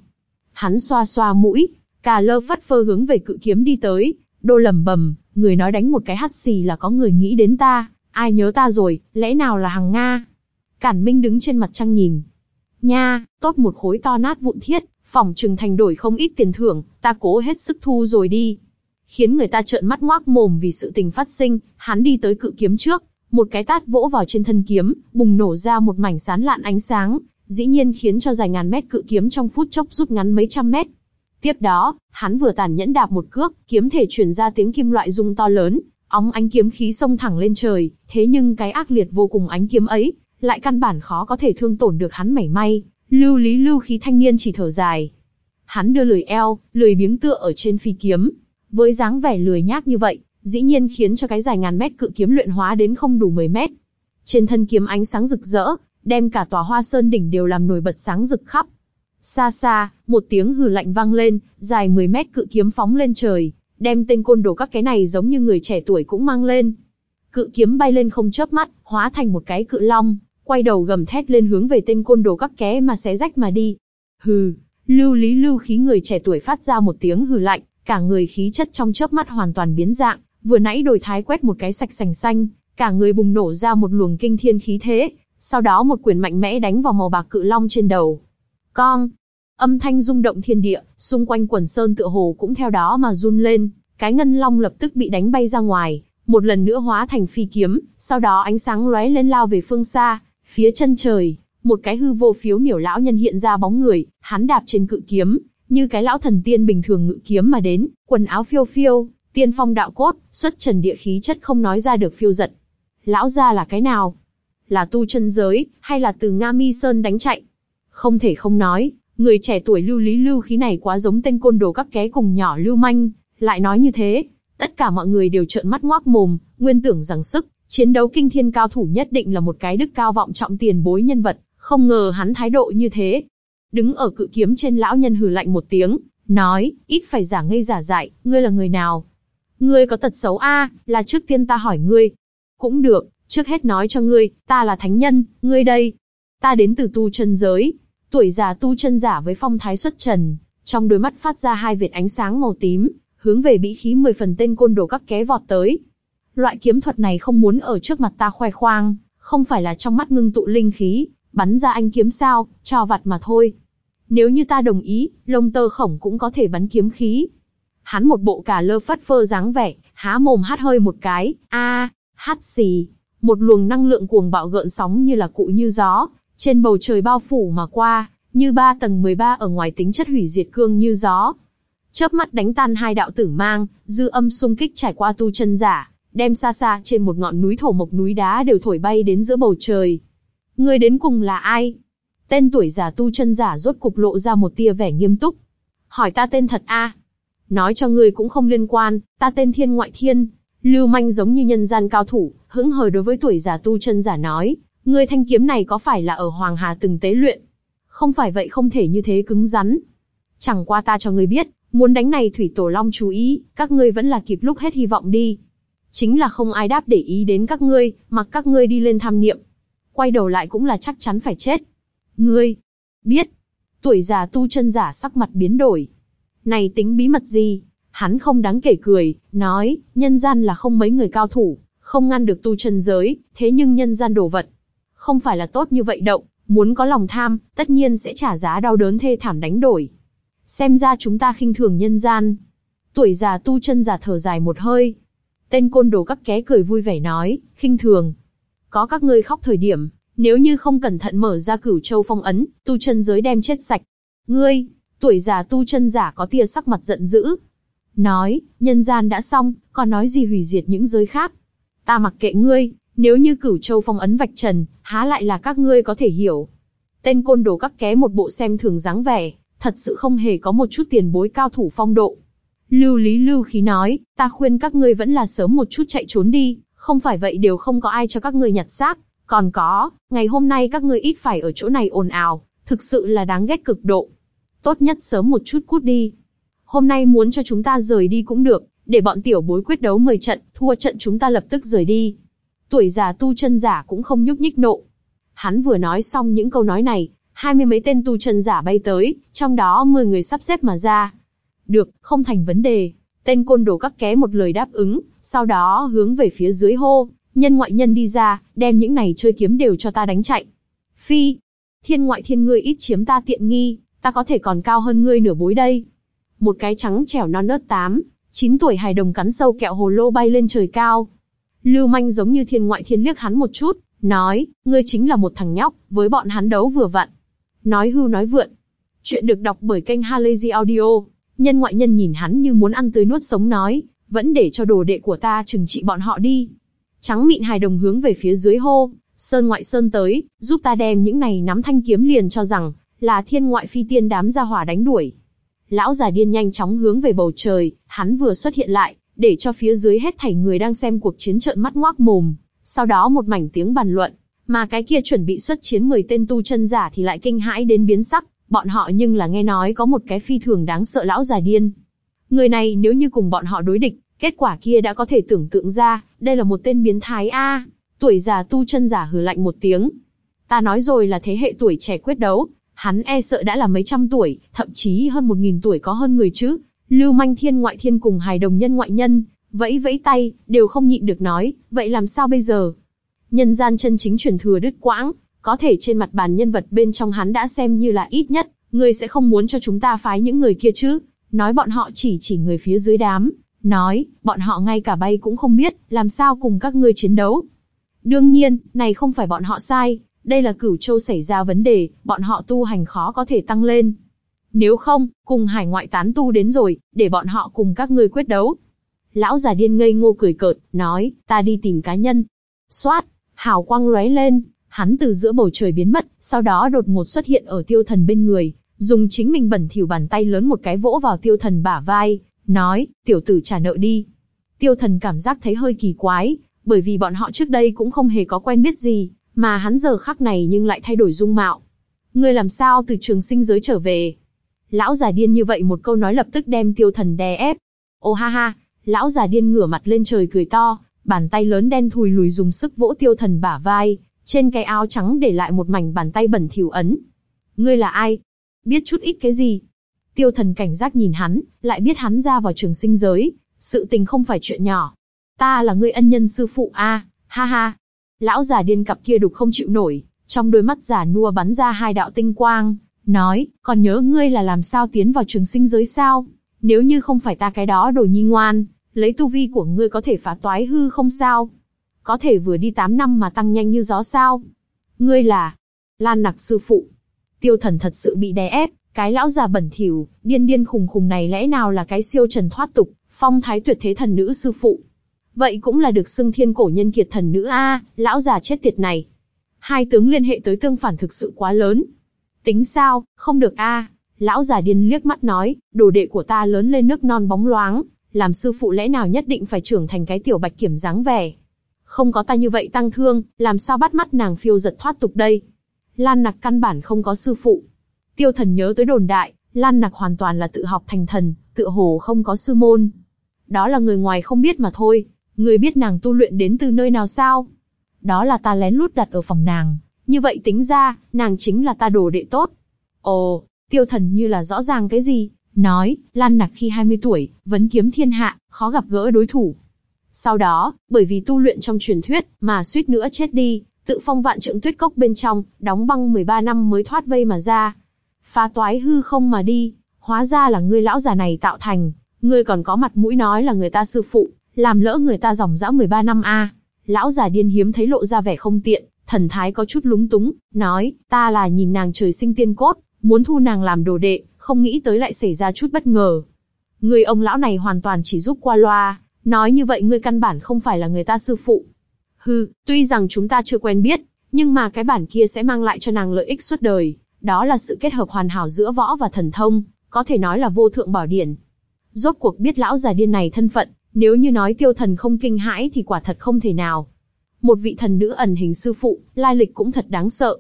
Hắn xoa xoa mũi, cà lơ phất phơ hướng về cự kiếm đi tới, đô lầm bầm, người nói đánh một cái hắt xì là có người nghĩ đến ta, ai nhớ ta rồi, lẽ nào là hằng Nga? Cản Minh đứng trên mặt trăng nhìn. Nha, tốt một khối to nát vụn thiết, phòng trừng thành đổi không ít tiền thưởng, ta cố hết sức thu rồi đi. Khiến người ta trợn mắt ngoác mồm vì sự tình phát sinh, hắn đi tới cự kiếm trước, một cái tát vỗ vào trên thân kiếm, bùng nổ ra một mảnh sán lạn ánh sáng, dĩ nhiên khiến cho dài ngàn mét cự kiếm trong phút chốc rút ngắn mấy trăm mét. Tiếp đó, hắn vừa tàn nhẫn đạp một cước, kiếm thể truyền ra tiếng kim loại rung to lớn, óng ánh kiếm khí xông thẳng lên trời, thế nhưng cái ác liệt vô cùng ánh kiếm ấy, lại căn bản khó có thể thương tổn được hắn mảy may, lưu lý lưu khí thanh niên chỉ thở dài. Hắn đưa lười eo, lười biếng tựa ở trên phi kiếm. Với dáng vẻ lười nhác như vậy, dĩ nhiên khiến cho cái dài ngàn mét cự kiếm luyện hóa đến không đủ 10 mét. Trên thân kiếm ánh sáng rực rỡ, đem cả tòa hoa sơn đỉnh đều làm nổi bật sáng rực khắp. Xa xa, một tiếng hừ lạnh vang lên, dài 10 mét cự kiếm phóng lên trời, đem tên côn đồ các cái này giống như người trẻ tuổi cũng mang lên. Cự kiếm bay lên không chớp mắt, hóa thành một cái cự long, quay đầu gầm thét lên hướng về tên côn đồ các ké mà xé rách mà đi. Hừ, lưu lý lưu khí người trẻ tuổi phát ra một tiếng hừ lạnh, cả người khí chất trong chớp mắt hoàn toàn biến dạng, vừa nãy đổi thái quét một cái sạch sành xanh, cả người bùng nổ ra một luồng kinh thiên khí thế, sau đó một quyền mạnh mẽ đánh vào màu bạc cự long trên đầu. Con! Âm thanh rung động thiên địa, xung quanh quần sơn tựa hồ cũng theo đó mà run lên, cái ngân long lập tức bị đánh bay ra ngoài, một lần nữa hóa thành phi kiếm, sau đó ánh sáng lóe lên lao về phương xa, phía chân trời, một cái hư vô phiếu miểu lão nhân hiện ra bóng người, hắn đạp trên cự kiếm, như cái lão thần tiên bình thường ngự kiếm mà đến, quần áo phiêu phiêu, tiên phong đạo cốt, xuất trần địa khí chất không nói ra được phiêu giật. Lão gia là cái nào? Là tu chân giới, hay là từ Nga Mi Sơn đánh chạy? Không thể không nói, người trẻ tuổi lưu lý lưu khí này quá giống tên côn đồ các ké cùng nhỏ lưu manh, lại nói như thế. Tất cả mọi người đều trợn mắt ngoác mồm, nguyên tưởng rằng sức, chiến đấu kinh thiên cao thủ nhất định là một cái đức cao vọng trọng tiền bối nhân vật, không ngờ hắn thái độ như thế. Đứng ở cự kiếm trên lão nhân hừ lạnh một tiếng, nói, ít phải giả ngây giả dại, ngươi là người nào? Ngươi có tật xấu a, là trước tiên ta hỏi ngươi. Cũng được, trước hết nói cho ngươi, ta là thánh nhân, ngươi đây. Ta đến từ tu chân giới. Tuổi già tu chân giả với phong thái xuất trần, trong đôi mắt phát ra hai vệt ánh sáng màu tím, hướng về bĩ khí mười phần tên côn đồ các ké vọt tới. Loại kiếm thuật này không muốn ở trước mặt ta khoe khoang, không phải là trong mắt ngưng tụ linh khí, bắn ra anh kiếm sao, cho vặt mà thôi. Nếu như ta đồng ý, lông tơ khổng cũng có thể bắn kiếm khí, Hắn một bộ cà lơ phất phơ dáng vẻ, há mồm hát hơi một cái, a, hát xì. Một luồng năng lượng cuồng bạo gợn sóng như là cụ như gió, trên bầu trời bao phủ mà qua, như ba tầng 13 ở ngoài tính chất hủy diệt cương như gió. Chớp mắt đánh tan hai đạo tử mang, dư âm xung kích trải qua tu chân giả, đem xa xa trên một ngọn núi thổ mộc núi đá đều thổi bay đến giữa bầu trời. Người đến cùng là ai? Tên tuổi giả tu chân giả rốt cục lộ ra một tia vẻ nghiêm túc. Hỏi ta tên thật a? nói cho ngươi cũng không liên quan, ta tên Thiên Ngoại Thiên. Lưu manh giống như nhân gian cao thủ, hững hờ đối với tuổi giả tu chân giả nói, ngươi thanh kiếm này có phải là ở Hoàng Hà từng tế luyện? Không phải vậy không thể như thế cứng rắn. Chẳng qua ta cho ngươi biết, muốn đánh này thủy tổ long chú ý, các ngươi vẫn là kịp lúc hết hy vọng đi. Chính là không ai đáp để ý đến các ngươi, mặc các ngươi đi lên tham niệm. Quay đầu lại cũng là chắc chắn phải chết. Ngươi, biết. Tuổi già tu chân giả sắc mặt biến đổi. Này tính bí mật gì? Hắn không đáng kể cười, nói, nhân gian là không mấy người cao thủ, không ngăn được tu chân giới, thế nhưng nhân gian đồ vật. Không phải là tốt như vậy động, muốn có lòng tham, tất nhiên sẽ trả giá đau đớn thê thảm đánh đổi. Xem ra chúng ta khinh thường nhân gian. Tuổi già tu chân giả thở dài một hơi. Tên côn đồ các ké cười vui vẻ nói, khinh thường. Có các ngươi khóc thời điểm, nếu như không cẩn thận mở ra cửu châu phong ấn, tu chân giới đem chết sạch. Ngươi, tuổi già tu chân giả có tia sắc mặt giận dữ. Nói, nhân gian đã xong, còn nói gì hủy diệt những giới khác. Ta mặc kệ ngươi, nếu như cửu châu phong ấn vạch trần, há lại là các ngươi có thể hiểu. Tên côn đồ các ké một bộ xem thường dáng vẻ, thật sự không hề có một chút tiền bối cao thủ phong độ. Lưu Lý Lưu Khí nói, ta khuyên các ngươi vẫn là sớm một chút chạy trốn đi, không phải vậy đều không có ai cho các ngươi nhặt xác. Còn có, ngày hôm nay các ngươi ít phải ở chỗ này ồn ào, thực sự là đáng ghét cực độ. Tốt nhất sớm một chút cút đi. Hôm nay muốn cho chúng ta rời đi cũng được, để bọn tiểu bối quyết đấu 10 trận, thua trận chúng ta lập tức rời đi. Tuổi già tu chân giả cũng không nhúc nhích nộ. Hắn vừa nói xong những câu nói này, hai mươi mấy tên tu chân giả bay tới, trong đó 10 người sắp xếp mà ra. Được, không thành vấn đề. Tên côn đồ các ké một lời đáp ứng, sau đó hướng về phía dưới hô, nhân ngoại nhân đi ra, đem những này chơi kiếm đều cho ta đánh chạy. Phi, thiên ngoại thiên ngươi ít chiếm ta tiện nghi, ta có thể còn cao hơn ngươi nửa bối đây. Một cái trắng trẻo non nớt tám, chín tuổi hài đồng cắn sâu kẹo hồ lô bay lên trời cao. Lưu manh giống như thiên ngoại thiên liếc hắn một chút, nói, ngươi chính là một thằng nhóc, với bọn hắn đấu vừa vặn. Nói hưu nói vượn. Chuyện được đọc bởi kênh Halazy Audio. Nhân ngoại nhân nhìn hắn như muốn ăn tươi nuốt sống nói, vẫn để cho đồ đệ của ta trừng trị bọn họ đi. Trắng mịn hài đồng hướng về phía dưới hô, sơn ngoại sơn tới, giúp ta đem những này nắm thanh kiếm liền cho rằng, là thiên ngoại phi tiên đám gia hỏa đánh đuổi. Lão già điên nhanh chóng hướng về bầu trời, hắn vừa xuất hiện lại, để cho phía dưới hết thảy người đang xem cuộc chiến trợn mắt ngoác mồm. Sau đó một mảnh tiếng bàn luận, mà cái kia chuẩn bị xuất chiến 10 tên tu chân giả thì lại kinh hãi đến biến sắc, bọn họ nhưng là nghe nói có một cái phi thường đáng sợ lão già điên. Người này nếu như cùng bọn họ đối địch, kết quả kia đã có thể tưởng tượng ra, đây là một tên biến thái a. Tuổi già tu chân giả hừ lạnh một tiếng. Ta nói rồi là thế hệ tuổi trẻ quyết đấu, hắn e sợ đã là mấy trăm tuổi, thậm chí hơn một nghìn tuổi có hơn người chứ. Lưu manh thiên ngoại thiên cùng hài đồng nhân ngoại nhân, vẫy vẫy tay, đều không nhịn được nói, vậy làm sao bây giờ? Nhân gian chân chính truyền thừa đứt quãng, có thể trên mặt bàn nhân vật bên trong hắn đã xem như là ít nhất, người sẽ không muốn cho chúng ta phái những người kia chứ. Nói bọn họ chỉ chỉ người phía dưới đám, nói, bọn họ ngay cả bay cũng không biết, làm sao cùng các ngươi chiến đấu. Đương nhiên, này không phải bọn họ sai, đây là cửu châu xảy ra vấn đề, bọn họ tu hành khó có thể tăng lên. Nếu không, cùng hải ngoại tán tu đến rồi, để bọn họ cùng các ngươi quyết đấu. Lão già điên ngây ngô cười cợt, nói, ta đi tìm cá nhân. Xoát, hào quang lóe lên, hắn từ giữa bầu trời biến mất, sau đó đột ngột xuất hiện ở tiêu thần bên người, dùng chính mình bẩn thỉu bàn tay lớn một cái vỗ vào tiêu thần bả vai, nói, tiểu tử trả nợ đi. Tiêu thần cảm giác thấy hơi kỳ quái, bởi vì bọn họ trước đây cũng không hề có quen biết gì, mà hắn giờ khắc này nhưng lại thay đổi dung mạo. Ngươi làm sao từ trường sinh giới trở về? Lão già điên như vậy một câu nói lập tức đem tiêu thần đè ép. Ô ha ha, lão già điên ngửa mặt lên trời cười to, bàn tay lớn đen thùi lùi dùng sức vỗ tiêu thần bả vai, trên cái áo trắng để lại một mảnh bàn tay bẩn thỉu ấn. Ngươi là ai? Biết chút ít cái gì? Tiêu thần cảnh giác nhìn hắn, lại biết hắn ra vào trường sinh giới, sự tình không phải chuyện nhỏ. Ta là người ân nhân sư phụ a, ha ha. Lão già điên cặp kia đục không chịu nổi, trong đôi mắt giả nua bắn ra hai đạo tinh quang, nói, còn nhớ ngươi là làm sao tiến vào trường sinh giới sao? Nếu như không phải ta cái đó đồ nhi ngoan, lấy tu vi của ngươi có thể phá toái hư không sao? Có thể vừa đi 8 năm mà tăng nhanh như gió sao? Ngươi là Lan Nặc sư phụ. Tiêu thần thật sự bị đè ép, cái lão già bẩn thỉu, điên điên khùng khùng này lẽ nào là cái siêu trần thoát tục, phong thái tuyệt thế thần nữ sư phụ. Vậy cũng là được xưng thiên cổ nhân kiệt thần nữ a, lão già chết tiệt này. Hai tướng liên hệ tới tương phản thực sự quá lớn. Tính sao, không được a. Lão già điên liếc mắt nói, đồ đệ của ta lớn lên nước non bóng loáng, làm sư phụ lẽ nào nhất định phải trưởng thành cái tiểu bạch kiểm dáng vẻ. Không có ta như vậy tăng thương, làm sao bắt mắt nàng phiêu giật thoát tục đây. Lan nặc căn bản không có sư phụ. Tiêu thần nhớ tới đồn đại, Lan Nặc hoàn toàn là tự học thành thần, tự hồ không có sư môn. Đó là người ngoài không biết mà thôi, người biết nàng tu luyện đến từ nơi nào sao? Đó là ta lén lút đặt ở phòng nàng, như vậy tính ra, nàng chính là ta đồ đệ tốt. Ồ, tiêu thần như là rõ ràng cái gì, nói, Lan Nặc khi 20 tuổi, vấn kiếm thiên hạ, khó gặp gỡ đối thủ. Sau đó, bởi vì tu luyện trong truyền thuyết, mà suýt nữa chết đi, tự phong vạn trượng tuyết cốc bên trong, đóng băng 13 năm mới thoát vây mà ra. Phá toái hư không mà đi, hóa ra là ngươi lão già này tạo thành, ngươi còn có mặt mũi nói là người ta sư phụ, làm lỡ người ta dòng dã 13 năm a. Lão già điên hiếm thấy lộ ra vẻ không tiện, thần thái có chút lúng túng, nói, ta là nhìn nàng trời sinh tiên cốt, muốn thu nàng làm đồ đệ, không nghĩ tới lại xảy ra chút bất ngờ. Người ông lão này hoàn toàn chỉ giúp qua loa, nói như vậy ngươi căn bản không phải là người ta sư phụ. Hừ, tuy rằng chúng ta chưa quen biết, nhưng mà cái bản kia sẽ mang lại cho nàng lợi ích suốt đời, đó là sự kết hợp hoàn hảo giữa võ và thần thông, có thể nói là vô thượng bảo điển. Rốt cuộc biết lão già điên này thân phận, nếu như nói tiêu thần không kinh hãi thì quả thật không thể nào. Một vị thần nữ ẩn hình sư phụ, lai lịch cũng thật đáng sợ.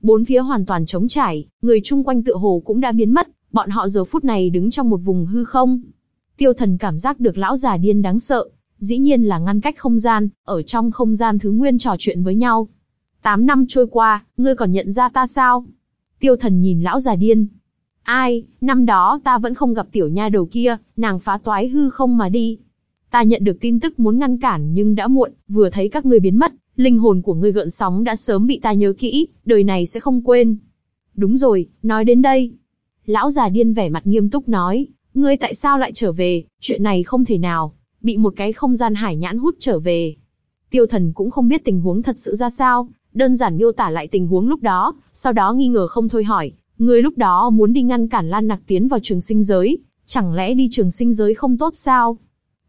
Bốn phía hoàn toàn trống trải, người chung quanh tựa hồ cũng đã biến mất, bọn họ giờ phút này đứng trong một vùng hư không. Tiêu thần cảm giác được lão già điên đáng sợ, dĩ nhiên là ngăn cách không gian, ở trong không gian thứ nguyên trò chuyện với nhau. Tám năm trôi qua, ngươi còn nhận ra ta sao? Tiêu thần nhìn lão già điên. Ai, năm đó ta vẫn không gặp tiểu nha đầu kia, nàng phá toái hư không mà đi. Ta nhận được tin tức muốn ngăn cản nhưng đã muộn, vừa thấy các ngươi biến mất, linh hồn của ngươi gợn sóng đã sớm bị ta nhớ kỹ, đời này sẽ không quên. Đúng rồi, nói đến đây. Lão già điên vẻ mặt nghiêm túc nói, ngươi tại sao lại trở về, chuyện này không thể nào, bị một cái không gian hải nhãn hút trở về. Tiêu thần cũng không biết tình huống thật sự ra sao, đơn giản miêu tả lại tình huống lúc đó, sau đó nghi ngờ không thôi hỏi, người lúc đó muốn đi ngăn cản Lan Nặc tiến vào trường sinh giới, chẳng lẽ đi trường sinh giới không tốt sao?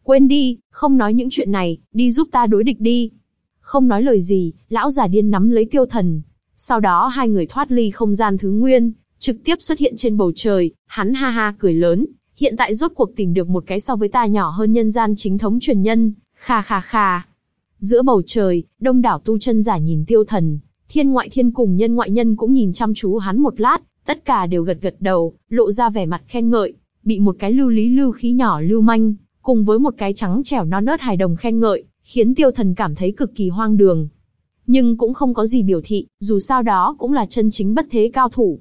Quên đi, không nói những chuyện này, đi giúp ta đối địch đi. Không nói lời gì, lão già điên nắm lấy tiêu thần. Sau đó hai người thoát ly không gian thứ nguyên, trực tiếp xuất hiện trên bầu trời, hắn ha ha cười lớn. Hiện tại rốt cuộc tìm được một cái so với ta nhỏ hơn nhân gian chính thống truyền nhân, kha kha kha. Giữa bầu trời, đông đảo tu chân giả nhìn tiêu thần, thiên ngoại thiên cùng nhân ngoại nhân cũng nhìn chăm chú hắn một lát, tất cả đều gật gật đầu, lộ ra vẻ mặt khen ngợi, bị một cái lưu lý lưu khí nhỏ lưu manh, cùng với một cái trắng trẻo non nớt hài đồng khen ngợi, khiến tiêu thần cảm thấy cực kỳ hoang đường. Nhưng cũng không có gì biểu thị, dù sao đó cũng là chân chính bất thế cao thủ.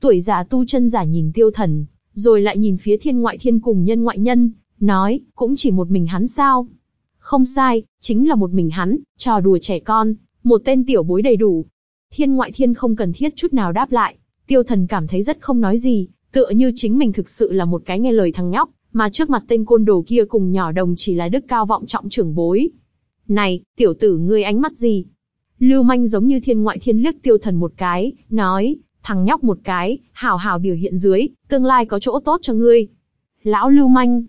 Tuổi già tu chân giả nhìn tiêu thần, rồi lại nhìn phía thiên ngoại thiên cùng nhân ngoại nhân, nói, cũng chỉ một mình hắn sao? Không sai, chính là một mình hắn, trò đùa trẻ con, một tên tiểu bối đầy đủ. Thiên ngoại thiên không cần thiết chút nào đáp lại, tiêu thần cảm thấy rất không nói gì, tựa như chính mình thực sự là một cái nghe lời thằng nhóc, mà trước mặt tên côn đồ kia cùng nhỏ đồng chỉ là đức cao vọng trọng trưởng bối. Này, tiểu tử ngươi ánh mắt gì? Lưu manh giống như thiên ngoại thiên liếc tiêu thần một cái, nói, thằng nhóc một cái, hào hào biểu hiện dưới, tương lai có chỗ tốt cho ngươi. Lão lưu manh.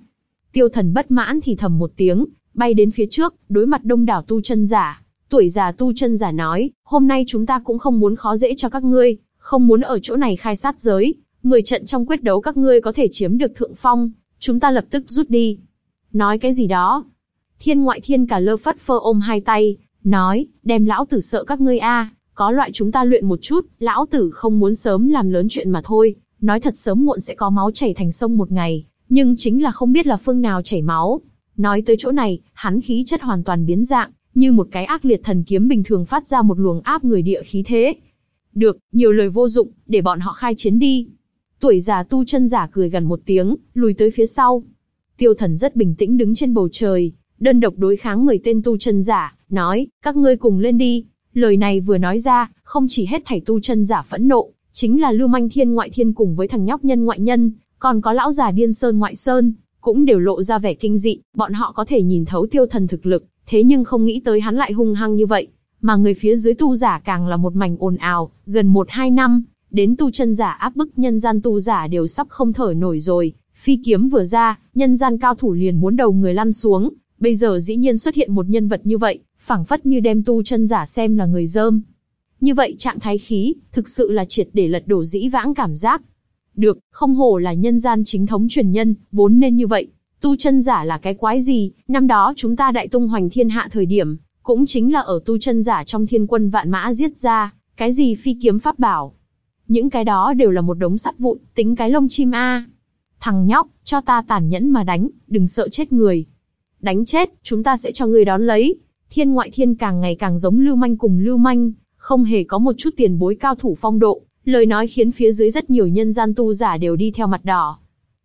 Tiêu thần bất mãn thì thầm một tiếng, bay đến phía trước, đối mặt đông đảo tu chân giả. Tuổi già tu chân giả nói, hôm nay chúng ta cũng không muốn khó dễ cho các ngươi, không muốn ở chỗ này khai sát giới. Mười trận trong quyết đấu các ngươi có thể chiếm được thượng phong, chúng ta lập tức rút đi. Nói cái gì đó? Thiên ngoại thiên cả lơ phất phơ ôm hai tay, nói, đem lão tử sợ các ngươi a, có loại chúng ta luyện một chút, lão tử không muốn sớm làm lớn chuyện mà thôi, nói thật sớm muộn sẽ có máu chảy thành sông một ngày, nhưng chính là không biết là phương nào chảy máu. Nói tới chỗ này, hắn khí chất hoàn toàn biến dạng, như một cái ác liệt thần kiếm bình thường phát ra một luồng áp người địa khí thế. Được, nhiều lời vô dụng, để bọn họ khai chiến đi. Tuổi già tu chân giả cười gần một tiếng, lùi tới phía sau. Tiêu thần rất bình tĩnh đứng trên bầu trời, đơn độc đối kháng 10 tên tu chân giả, nói, các ngươi cùng lên đi. Lời này vừa nói ra, không chỉ hết thảy tu chân giả phẫn nộ, chính là Lưu Manh Thiên ngoại thiên cùng với thằng nhóc nhân ngoại nhân, còn có lão già điên sơn ngoại sơn, cũng đều lộ ra vẻ kinh dị, bọn họ có thể nhìn thấu tiêu thần thực lực, thế nhưng không nghĩ tới hắn lại hung hăng như vậy, mà người phía dưới tu giả càng là một mảnh ồn ào, gần một hai năm, đến tu chân giả áp bức nhân gian tu giả đều sắp không thở nổi rồi, phi kiếm vừa ra, nhân gian cao thủ liền muốn đầu người lăn xuống, bây giờ dĩ nhiên xuất hiện một nhân vật như vậy, phảng phất như đem tu chân giả xem là người dơm. Như vậy trạng thái khí, thực sự là triệt để lật đổ dĩ vãng cảm giác. Được, không hổ là nhân gian chính thống truyền nhân, vốn nên như vậy. Tu chân giả là cái quái gì, năm đó chúng ta đại tung hoành thiên hạ thời điểm, cũng chính là ở tu chân giả trong thiên quân vạn mã giết ra, cái gì phi kiếm pháp bảo. Những cái đó đều là một đống sắt vụn, tính cái lông chim a. Thằng nhóc, cho ta tàn nhẫn mà đánh, đừng sợ chết người. Đánh chết, chúng ta sẽ cho ngươi đón lấy. Thiên ngoại thiên càng ngày càng giống lưu manh cùng lưu manh, không hề có một chút tiền bối cao thủ phong độ, lời nói khiến phía dưới rất nhiều nhân gian tu giả đều đi theo mặt đỏ.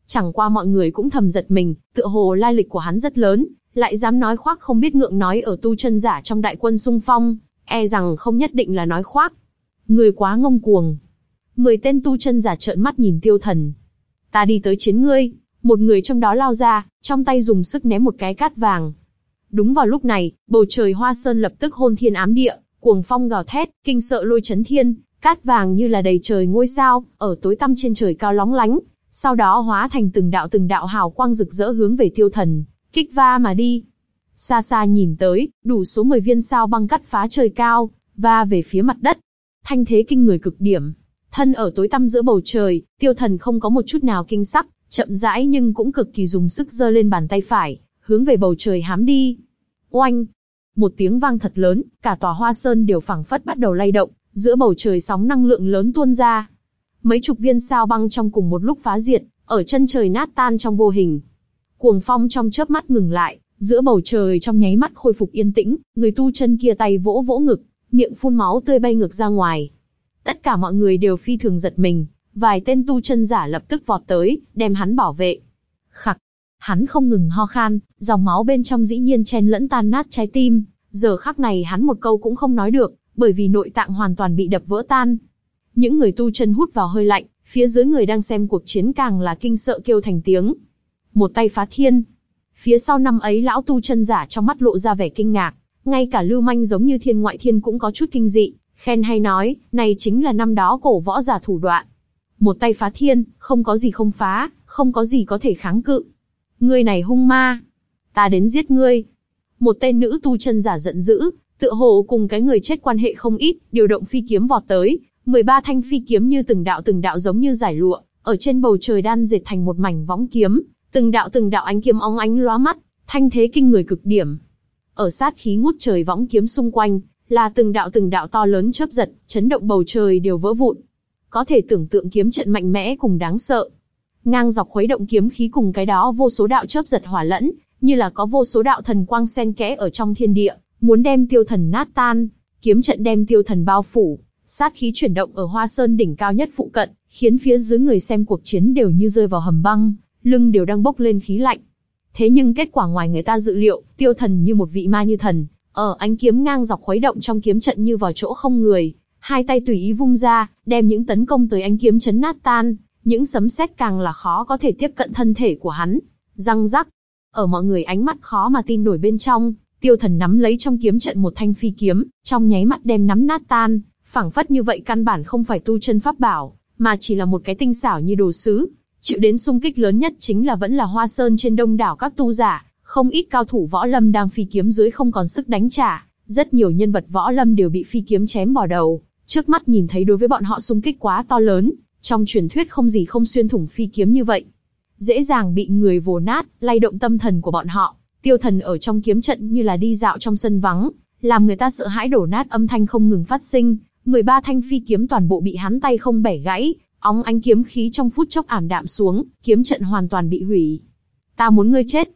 Chẳng qua mọi người cũng thầm giật mình, tựa hồ lai lịch của hắn rất lớn, lại dám nói khoác không biết ngượng nói ở tu chân giả trong đại quân sung phong, e rằng không nhất định là nói khoác. Người quá ngông cuồng. Mười tên tu chân giả trợn mắt nhìn tiêu thần. Ta đi tới chiến ngươi, một người trong đó lao ra, trong tay dùng sức ném một cái cát vàng. Đúng vào lúc này, bầu trời hoa sơn lập tức hôn thiên ám địa, cuồng phong gào thét, kinh sợ lôi chấn thiên, cát vàng như là đầy trời ngôi sao, ở tối tăm trên trời cao lóng lánh, sau đó hóa thành từng đạo từng đạo hào quang rực rỡ hướng về tiêu thần, kích va mà đi. Xa xa nhìn tới, đủ số 10 viên sao băng cắt phá trời cao, va về phía mặt đất. Thanh thế kinh người cực điểm. Thân ở tối tăm giữa bầu trời, tiêu thần không có một chút nào kinh sắc, chậm rãi nhưng cũng cực kỳ dùng sức giơ lên bàn tay phải, hướng về bầu trời hám đi. Oanh! Một tiếng vang thật lớn, cả tòa hoa sơn đều phẳng phất bắt đầu lay động, giữa bầu trời sóng năng lượng lớn tuôn ra. Mấy chục viên sao băng trong cùng một lúc phá diệt, ở chân trời nát tan trong vô hình. Cuồng phong trong chớp mắt ngừng lại, giữa bầu trời trong nháy mắt khôi phục yên tĩnh, người tu chân kia tay vỗ vỗ ngực, miệng phun máu tươi bay ngược ra ngoài. Tất cả mọi người đều phi thường giật mình, vài tên tu chân giả lập tức vọt tới, đem hắn bảo vệ. Khặc, hắn không ngừng ho khan, dòng máu bên trong dĩ nhiên chen lẫn tan nát trái tim, giờ khắc này hắn một câu cũng không nói được, bởi vì nội tạng hoàn toàn bị đập vỡ tan. Những người tu chân hút vào hơi lạnh, phía dưới người đang xem cuộc chiến càng là kinh sợ kêu thành tiếng. Một tay phá thiên. Phía sau năm ấy lão tu chân giả trong mắt lộ ra vẻ kinh ngạc, ngay cả lưu manh giống như thiên ngoại thiên cũng có chút kinh dị, khen hay nói, này chính là năm đó cổ võ giả thủ đoạn. Một tay phá thiên, không có gì không phá, không có gì có thể kháng cự. Ngươi này hung ma, ta đến giết ngươi. Một tên nữ tu chân giả giận dữ, tựa hồ cùng cái người chết quan hệ không ít, điều động phi kiếm vọt tới, 13 thanh phi kiếm như từng đạo từng đạo giống như giải lụa, ở trên bầu trời đan dệt thành một mảnh võng kiếm, từng đạo từng đạo ánh kiếm óng ánh lóa mắt, thanh thế kinh người cực điểm. Ở sát khí ngút trời võng kiếm xung quanh, là từng đạo từng đạo to lớn chớp giật, chấn động bầu trời đều vỡ vụn. Có thể tưởng tượng kiếm trận mạnh mẽ cùng đáng sợ. Ngang dọc khuấy động kiếm khí cùng cái đó vô số đạo chớp giật hỏa lẫn, như là có vô số đạo thần quang xen kẽ ở trong thiên địa, muốn đem tiêu thần nát tan, kiếm trận đem tiêu thần bao phủ, sát khí chuyển động ở hoa sơn đỉnh cao nhất phụ cận, khiến phía dưới người xem cuộc chiến đều như rơi vào hầm băng, lưng đều đang bốc lên khí lạnh. Thế nhưng kết quả ngoài người ta dự liệu, tiêu thần như một vị ma như thần, ở ánh kiếm ngang dọc khuấy động trong kiếm trận như vào chỗ không người, hai tay tùy ý vung ra, đem những tấn công tới ánh kiếm chấn nát tan, những sấm sét càng là khó có thể tiếp cận thân thể của hắn. Răng rắc, ở mọi người ánh mắt khó mà tin nổi bên trong, tiêu thần nắm lấy trong kiếm trận một thanh phi kiếm, trong nháy mắt đem nắm nát tan, phảng phất như vậy căn bản không phải tu chân pháp bảo, mà chỉ là một cái tinh xảo như đồ sứ. Chịu đến xung kích lớn nhất chính là vẫn là hoa sơn trên đông đảo các tu giả, không ít cao thủ võ lâm đang phi kiếm dưới không còn sức đánh trả, rất nhiều nhân vật võ lâm đều bị phi kiếm chém bỏ đầu. Trước mắt nhìn thấy đối với bọn họ xung kích quá to lớn, trong truyền thuyết không gì không xuyên thủng phi kiếm như vậy. Dễ dàng bị người vồ nát, lay động tâm thần của bọn họ. Tiêu thần ở trong kiếm trận như là đi dạo trong sân vắng, làm người ta sợ hãi đổ nát âm thanh không ngừng phát sinh. 13 thanh phi kiếm toàn bộ bị hắn tay không bẻ gãy, óng ánh kiếm khí trong phút chốc ảm đạm xuống, kiếm trận hoàn toàn bị hủy. Ta muốn ngươi chết.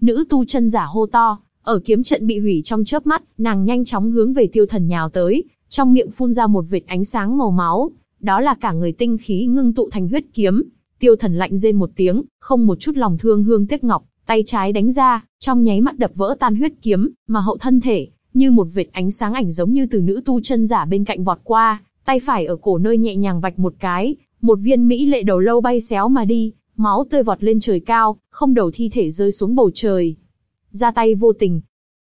Nữ tu chân giả hô to, ở kiếm trận bị hủy trong chớp mắt, nàng nhanh chóng hướng về tiêu thần nhào tới, trong miệng phun ra một vệt ánh sáng màu máu, đó là cả người tinh khí ngưng tụ thành huyết kiếm. Tiêu thần lạnh rên một tiếng, không một chút lòng thương hương tiếc ngọc, tay trái đánh ra, trong nháy mắt đập vỡ tan huyết kiếm, mà hậu thân thể, như một vệt ánh sáng ảnh giống như từ nữ tu chân giả bên cạnh vọt qua, tay phải ở cổ nơi nhẹ nhàng vạch một cái, một viên mỹ lệ đầu lâu bay xéo mà đi, máu tươi vọt lên trời cao, không đầu thi thể rơi xuống bầu trời. Ra tay vô tình,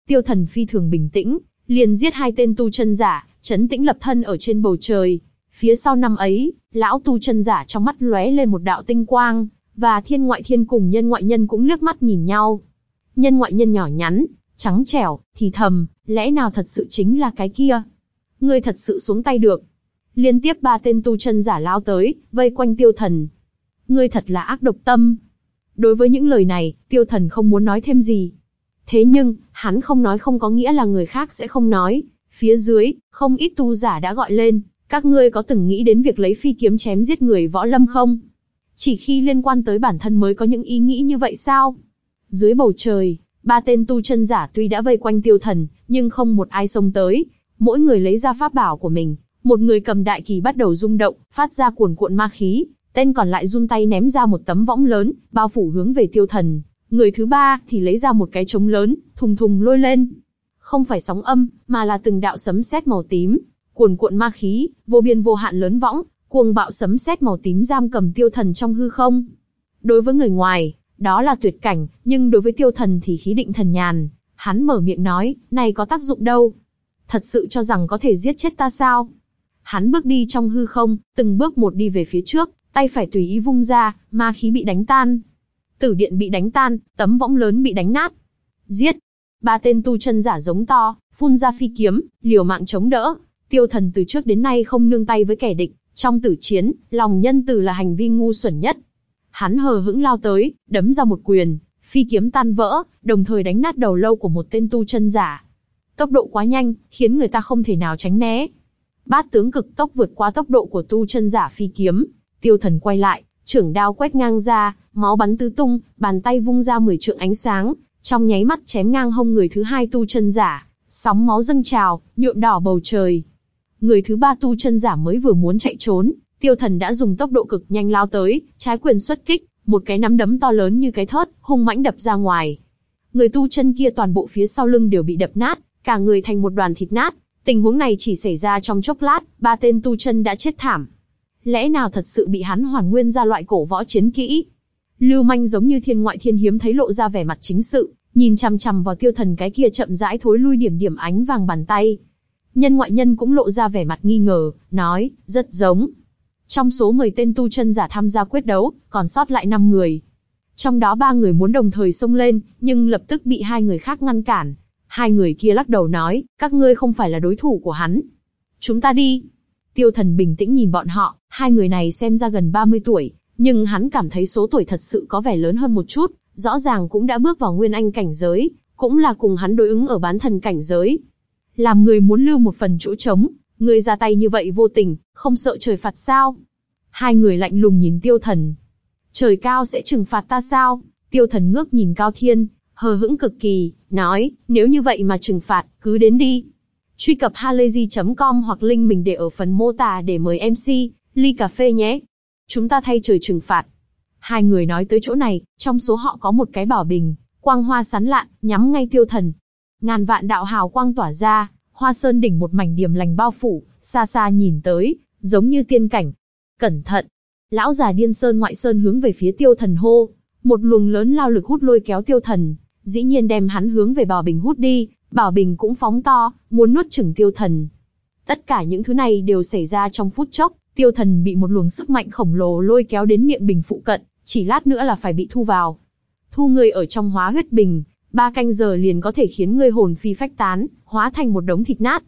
tiêu thần phi thường bình tĩnh, liền giết hai tên tu chân giả, chấn tĩnh lập thân ở trên bầu trời. Phía sau năm ấy, lão tu chân giả trong mắt lóe lên một đạo tinh quang, và thiên ngoại thiên cùng nhân ngoại nhân cũng liếc mắt nhìn nhau. Nhân ngoại nhân nhỏ nhắn, trắng trẻo, thì thầm, lẽ nào thật sự chính là cái kia? Ngươi thật sự xuống tay được. Liên tiếp ba tên tu chân giả lao tới, vây quanh tiêu thần. Ngươi thật là ác độc tâm. Đối với những lời này, tiêu thần không muốn nói thêm gì. Thế nhưng, hắn không nói không có nghĩa là người khác sẽ không nói. Phía dưới, không ít tu giả đã gọi lên, Các ngươi có từng nghĩ đến việc lấy phi kiếm chém giết người võ lâm không? Chỉ khi liên quan tới bản thân mới có những ý nghĩ như vậy sao? Dưới bầu trời, ba tên tu chân giả tuy đã vây quanh tiêu thần, nhưng không một ai xông tới. Mỗi người lấy ra pháp bảo của mình, một người cầm đại kỳ bắt đầu rung động, phát ra cuồn cuộn ma khí, tên còn lại run tay ném ra một tấm võng lớn, bao phủ hướng về tiêu thần. Người thứ ba thì lấy ra một cái trống lớn, thùng thùng lôi lên. Không phải sóng âm, mà là từng đạo sấm sét màu tím, cuồn cuộn ma khí, vô biên vô hạn lớn võng, cuồng bạo sấm sét màu tím giam cầm tiêu thần trong hư không. Đối với người ngoài, đó là tuyệt cảnh, nhưng đối với tiêu thần thì khí định thần nhàn. Hắn mở miệng nói, này có tác dụng đâu. Thật sự cho rằng có thể giết chết ta sao? Hắn bước đi trong hư không, từng bước một đi về phía trước, tay phải tùy ý vung ra, ma khí bị đánh tan. Tử điện bị đánh tan, tấm võng lớn bị đánh nát. Giết! Ba tên tu chân giả giống to, phun ra phi kiếm, liều mạng chống đỡ. Tiêu thần từ trước đến nay không nương tay với kẻ địch, trong tử chiến, lòng nhân từ là hành vi ngu xuẩn nhất. Hắn hờ hững lao tới, đấm ra một quyền, phi kiếm tan vỡ, đồng thời đánh nát đầu lâu của một tên tu chân giả. Tốc độ quá nhanh, khiến người ta không thể nào tránh né. Bát tướng cực tốc vượt qua tốc độ của tu chân giả phi kiếm, tiêu thần quay lại, trưởng đao quét ngang ra, máu bắn tứ tung, bàn tay vung ra mười trượng ánh sáng, trong nháy mắt chém ngang hông người thứ hai tu chân giả, sóng máu dâng trào, nhuộm đỏ bầu trời. Người thứ ba tu chân giả mới vừa muốn chạy trốn, tiêu thần đã dùng tốc độ cực nhanh lao tới, trái quyền xuất kích, một cái nắm đấm to lớn như cái thớt, hung mãnh đập ra ngoài. Người tu chân kia toàn bộ phía sau lưng đều bị đập nát, cả người thành một đoàn thịt nát. Tình huống này chỉ xảy ra trong chốc lát, ba tên tu chân đã chết thảm. Lẽ nào thật sự bị hắn hoàn nguyên ra loại cổ võ chiến kỹ? Lưu manh giống như thiên ngoại thiên hiếm thấy lộ ra vẻ mặt chính sự, nhìn chằm chằm vào tiêu thần cái kia chậm rãi thối lui điểm điểm ánh vàng bàn tay. Nhân ngoại nhân cũng lộ ra vẻ mặt nghi ngờ, nói, rất giống. Trong số 10 tên tu chân giả tham gia quyết đấu, còn sót lại 5 người. Trong đó ba người muốn đồng thời xông lên, nhưng lập tức bị hai người khác ngăn cản. Hai người kia lắc đầu nói, các ngươi không phải là đối thủ của hắn. Chúng ta đi. Tiêu thần bình tĩnh nhìn bọn họ, hai người này xem ra gần 30 tuổi, nhưng hắn cảm thấy số tuổi thật sự có vẻ lớn hơn một chút, rõ ràng cũng đã bước vào nguyên anh cảnh giới, cũng là cùng hắn đối ứng ở bán thần cảnh giới. Làm người muốn lưu một phần chỗ trống, người ra tay như vậy vô tình, không sợ trời phạt sao? Hai người lạnh lùng nhìn tiêu thần. Trời cao sẽ trừng phạt ta sao? Tiêu thần ngước nhìn cao thiên, hờ hững cực kỳ, nói, nếu như vậy mà trừng phạt, cứ đến đi. Truy cập halayzi.com hoặc link mình để ở phần mô tả để mời MC, ly cà phê nhé. Chúng ta thay trời trừng phạt. Hai người nói tới chỗ này, trong số họ có một cái bảo bình, quang hoa sán lạn, nhắm ngay tiêu thần. Ngàn vạn đạo hào quang tỏa ra, hoa sơn đỉnh một mảnh điểm lành bao phủ, xa xa nhìn tới, giống như tiên cảnh. Cẩn thận! Lão già điên sơn ngoại sơn hướng về phía tiêu thần hô. Một luồng lớn lao lực hút lôi kéo tiêu thần, dĩ nhiên đem hắn hướng về bảo bình hút đi, bảo bình cũng phóng to, muốn nuốt chửng tiêu thần. Tất cả những thứ này đều xảy ra trong phút chốc, tiêu thần bị một luồng sức mạnh khổng lồ lôi kéo đến miệng bình phụ cận, chỉ lát nữa là phải bị thu vào. Thu người ở trong hóa huyết bình, ba canh giờ liền có thể khiến ngươi hồn phi phách tán, hóa thành một đống thịt nát.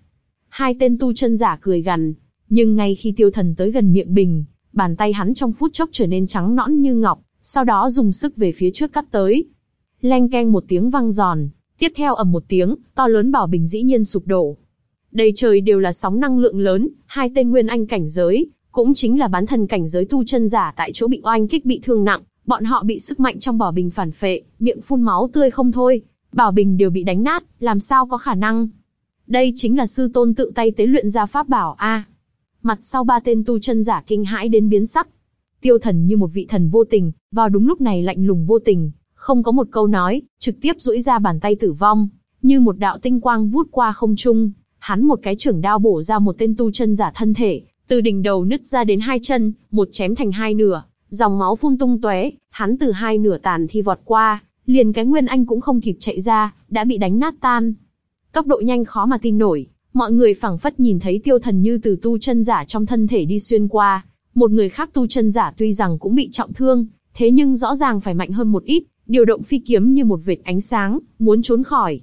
Hai tên tu chân giả cười gằn, nhưng ngay khi tiêu thần tới gần miệng bình, bàn tay hắn trong phút chốc trở nên trắng nõn như ngọc, sau đó dùng sức về phía trước cắt tới. Leng keng một tiếng vang giòn, tiếp theo ầm một tiếng, to lớn bảo bình dĩ nhiên sụp đổ. Đầy trời đều là sóng năng lượng lớn, hai tên nguyên anh cảnh giới, cũng chính là bán thần cảnh giới tu chân giả tại chỗ bị oanh kích bị thương nặng, bọn họ bị sức mạnh trong bảo bình phản phệ, miệng phun máu tươi không thôi, bảo bình đều bị đánh nát, làm sao có khả năng? Đây chính là sư tôn tự tay tế luyện ra pháp bảo a. Mặt sau ba tên tu chân giả kinh hãi đến biến sắc. Tiêu thần như một vị thần vô tình, vào đúng lúc này lạnh lùng vô tình, không có một câu nói, trực tiếp duỗi ra bàn tay tử vong, như một đạo tinh quang vút qua không trung, hắn một cái trưởng đao bổ ra một tên tu chân giả thân thể, từ đỉnh đầu nứt ra đến hai chân, một chém thành hai nửa, dòng máu phun tung tóe, hắn từ hai nửa tàn thi vọt qua, liền cái nguyên anh cũng không kịp chạy ra, đã bị đánh nát tan. Tốc độ nhanh khó mà tin nổi, mọi người phảng phất nhìn thấy tiêu thần như từ tu chân giả trong thân thể đi xuyên qua, một người khác tu chân giả tuy rằng cũng bị trọng thương, thế nhưng rõ ràng phải mạnh hơn một ít, điều động phi kiếm như một vệt ánh sáng, muốn trốn khỏi.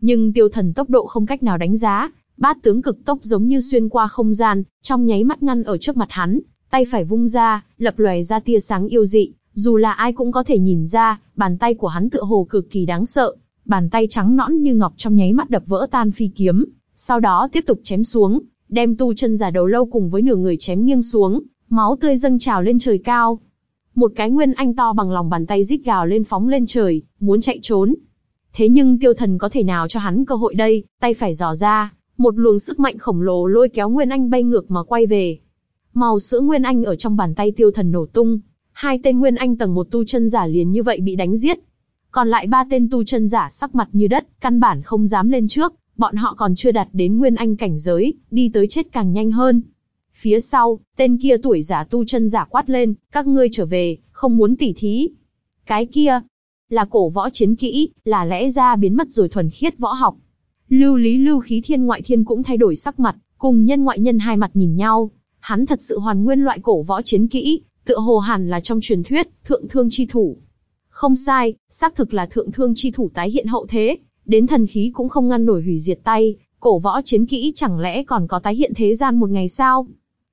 Nhưng tiêu thần tốc độ không cách nào đánh giá, bát tướng cực tốc giống như xuyên qua không gian, trong nháy mắt ngăn ở trước mặt hắn, tay phải vung ra, lập lòe ra tia sáng yêu dị, dù là ai cũng có thể nhìn ra, bàn tay của hắn tựa hồ cực kỳ đáng sợ, bàn tay trắng nõn như ngọc trong nháy mắt đập vỡ tan phi kiếm, sau đó tiếp tục chém xuống, đem tu chân giả đầu lâu cùng với nửa người chém nghiêng xuống, máu tươi dâng trào lên trời cao. Một cái nguyên anh to bằng lòng bàn tay rít gào lên phóng lên trời, muốn chạy trốn. Thế nhưng tiêu thần có thể nào cho hắn cơ hội đây, tay phải dò ra, một luồng sức mạnh khổng lồ lôi kéo nguyên anh bay ngược mà quay về. Màu sữa nguyên anh ở trong bàn tay tiêu thần nổ tung, hai tên nguyên anh tầng một tu chân giả liền như vậy bị đánh giết. Còn lại ba tên tu chân giả sắc mặt như đất, căn bản không dám lên trước, bọn họ còn chưa đạt đến nguyên anh cảnh giới, đi tới chết càng nhanh hơn. Phía sau, tên kia tuổi giả tu chân giả quát lên, các ngươi trở về, không muốn tỉ thí. Cái kia, là cổ võ chiến kỹ, là lẽ ra biến mất rồi thuần khiết võ học. Lưu lý lưu khí thiên ngoại thiên cũng thay đổi sắc mặt, cùng nhân ngoại nhân hai mặt nhìn nhau. Hắn thật sự hoàn nguyên loại cổ võ chiến kỹ, tựa hồ hẳn là trong truyền thuyết, thượng thương chi thủ. Không sai, xác thực là thượng thương chi thủ tái hiện hậu thế, đến thần khí cũng không ngăn nổi hủy diệt tay, cổ võ chiến kỹ chẳng lẽ còn có tái hiện thế gian một ngày sao?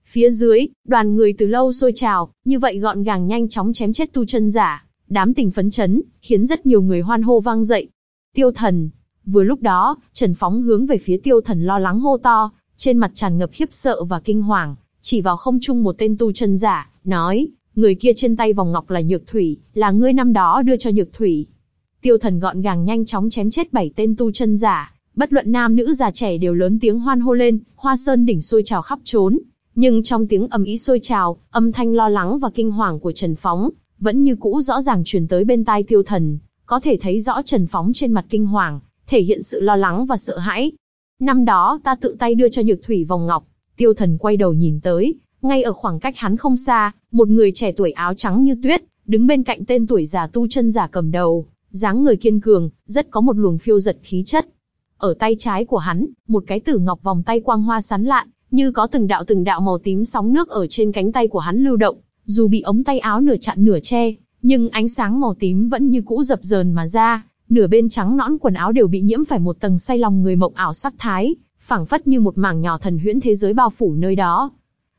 Phía dưới, đoàn người từ lâu sôi trào, như vậy gọn gàng nhanh chóng chém chết tu chân giả, đám tình phấn chấn, khiến rất nhiều người hoan hô vang dậy. Tiêu thần. Vừa lúc đó, Trần Phóng hướng về phía tiêu thần lo lắng hô to, trên mặt tràn ngập khiếp sợ và kinh hoàng, chỉ vào không trung một tên tu chân giả, nói, người kia trên tay vòng ngọc là Nhược Thủy, là ngươi năm đó đưa cho Nhược Thủy. Tiêu thần gọn gàng nhanh chóng chém chết bảy tên tu chân giả, bất luận nam nữ già trẻ đều lớn tiếng hoan hô lên, hoa sơn đỉnh sôi trào khắp trốn. Nhưng trong tiếng ầm ý sôi trào, âm thanh lo lắng và kinh hoàng của Trần Phóng, vẫn như cũ rõ ràng truyền tới bên tai tiêu thần, có thể thấy rõ Trần Phóng trên mặt kinh hoàng, thể hiện sự lo lắng và sợ hãi. Năm đó ta tự tay đưa cho Nhược Thủy vòng ngọc, tiêu thần quay đầu nhìn tới, ngay ở khoảng cách hắn không xa, một người trẻ tuổi áo trắng như tuyết, đứng bên cạnh tên tuổi già tu chân giả cầm đầu, dáng người kiên cường, rất có một luồng phiêu giật khí chất. Ở tay trái của hắn, một cái tử ngọc vòng tay quang hoa sán lạn, như có từng đạo từng đạo màu tím sóng nước ở trên cánh tay của hắn lưu động, dù bị ống tay áo nửa chặn nửa che, nhưng ánh sáng màu tím vẫn như cũ dập dờn mà ra, nửa bên trắng nõn quần áo đều bị nhiễm phải một tầng say lòng người mộng ảo sắc thái, phảng phất như một mảng nhỏ thần huyễn thế giới bao phủ nơi đó.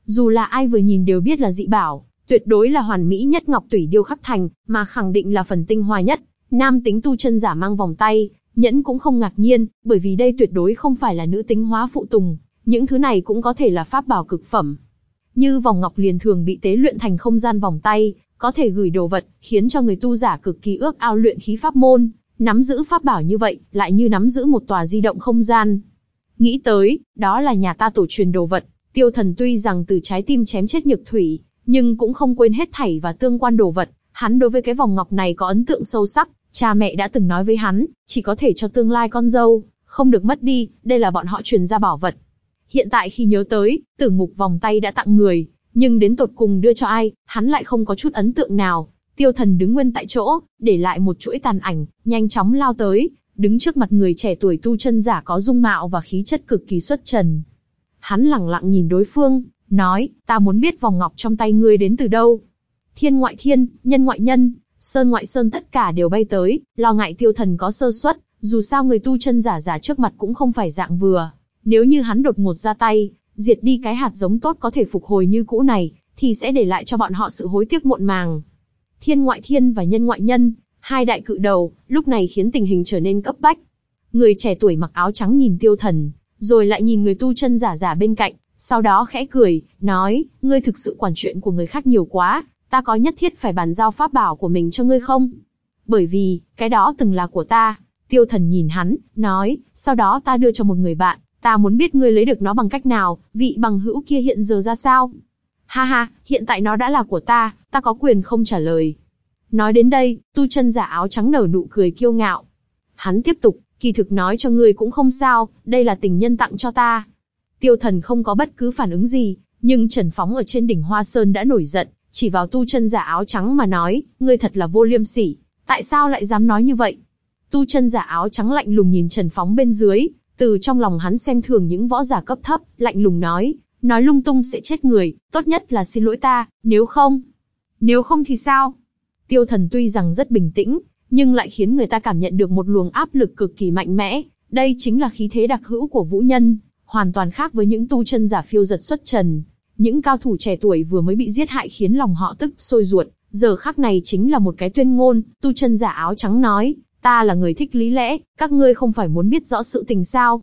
Dù là ai vừa nhìn đều biết là dị bảo, tuyệt đối là hoàn mỹ nhất ngọc tủy điêu khắc thành, mà khẳng định là phần tinh hoa nhất. Nam tính tu chân giả mang vòng tay, nhẫn cũng không ngạc nhiên, bởi vì đây tuyệt đối không phải là nữ tính hóa phụ tùng, những thứ này cũng có thể là pháp bảo cực phẩm. Như vòng ngọc liền thường bị tế luyện thành không gian vòng tay, có thể gửi đồ vật, khiến cho người tu giả cực kỳ ước ao luyện khí pháp môn, nắm giữ pháp bảo như vậy, lại như nắm giữ một tòa di động không gian. Nghĩ tới, đó là nhà ta tổ truyền đồ vật, tiêu thần tuy rằng từ trái tim chém chết nhược thủy, nhưng cũng không quên hết thảy và tương quan đồ vật, hắn đối với cái vòng ngọc này có ấn tượng sâu sắc, cha mẹ đã từng nói với hắn, chỉ có thể cho tương lai con dâu, không được mất đi, đây là bọn họ truyền ra bảo vật. Hiện tại khi nhớ tới, tử ngục vòng tay đã tặng người, nhưng đến tột cùng đưa cho ai, hắn lại không có chút ấn tượng nào. Tiêu thần đứng nguyên tại chỗ, để lại một chuỗi tàn ảnh, nhanh chóng lao tới, đứng trước mặt người trẻ tuổi tu chân giả có dung mạo và khí chất cực kỳ xuất trần. Hắn lặng lặng nhìn đối phương, nói, ta muốn biết vòng ngọc trong tay ngươi đến từ đâu. Thiên ngoại thiên, nhân ngoại nhân, sơn ngoại sơn tất cả đều bay tới, lo ngại tiêu thần có sơ suất, dù sao người tu chân giả giả trước mặt cũng không phải dạng vừa. Nếu như hắn đột ngột ra tay, diệt đi cái hạt giống tốt có thể phục hồi như cũ này, thì sẽ để lại cho bọn họ sự hối tiếc muộn màng. Thiên ngoại thiên và nhân ngoại nhân, hai đại cự đầu, lúc này khiến tình hình trở nên cấp bách. Người trẻ tuổi mặc áo trắng nhìn tiêu thần, rồi lại nhìn người tu chân giả giả bên cạnh, sau đó khẽ cười, nói, ngươi thực sự quản chuyện của người khác nhiều quá, ta có nhất thiết phải bàn giao pháp bảo của mình cho ngươi không? Bởi vì, cái đó từng là của ta. Tiêu thần nhìn hắn, nói, sau đó ta đưa cho một người bạn, Ta muốn biết ngươi lấy được nó bằng cách nào, vị bằng hữu kia hiện giờ ra sao? Ha ha, hiện tại nó đã là của ta, ta có quyền không trả lời. Nói đến đây, tu chân giả áo trắng nở nụ cười kiêu ngạo. Hắn tiếp tục, kỳ thực nói cho ngươi cũng không sao, đây là tình nhân tặng cho ta. Tiêu thần không có bất cứ phản ứng gì, nhưng Trần Phóng ở trên đỉnh Hoa Sơn đã nổi giận, chỉ vào tu chân giả áo trắng mà nói, ngươi thật là vô liêm sỉ, tại sao lại dám nói như vậy? Tu chân giả áo trắng lạnh lùng nhìn Trần Phóng bên dưới, từ trong lòng hắn xem thường những võ giả cấp thấp, lạnh lùng nói, nói lung tung sẽ chết người, tốt nhất là xin lỗi ta, nếu không. Nếu không thì sao? Tiêu thần tuy rằng rất bình tĩnh, nhưng lại khiến người ta cảm nhận được một luồng áp lực cực kỳ mạnh mẽ. Đây chính là khí thế đặc hữu của vũ nhân, hoàn toàn khác với những tu chân giả phiêu giật xuất trần. Những cao thủ trẻ tuổi vừa mới bị giết hại khiến lòng họ tức sôi ruột, giờ khắc này chính là một cái tuyên ngôn, tu chân giả áo trắng nói, Ta là người thích lý lẽ, các ngươi không phải muốn biết rõ sự tình sao?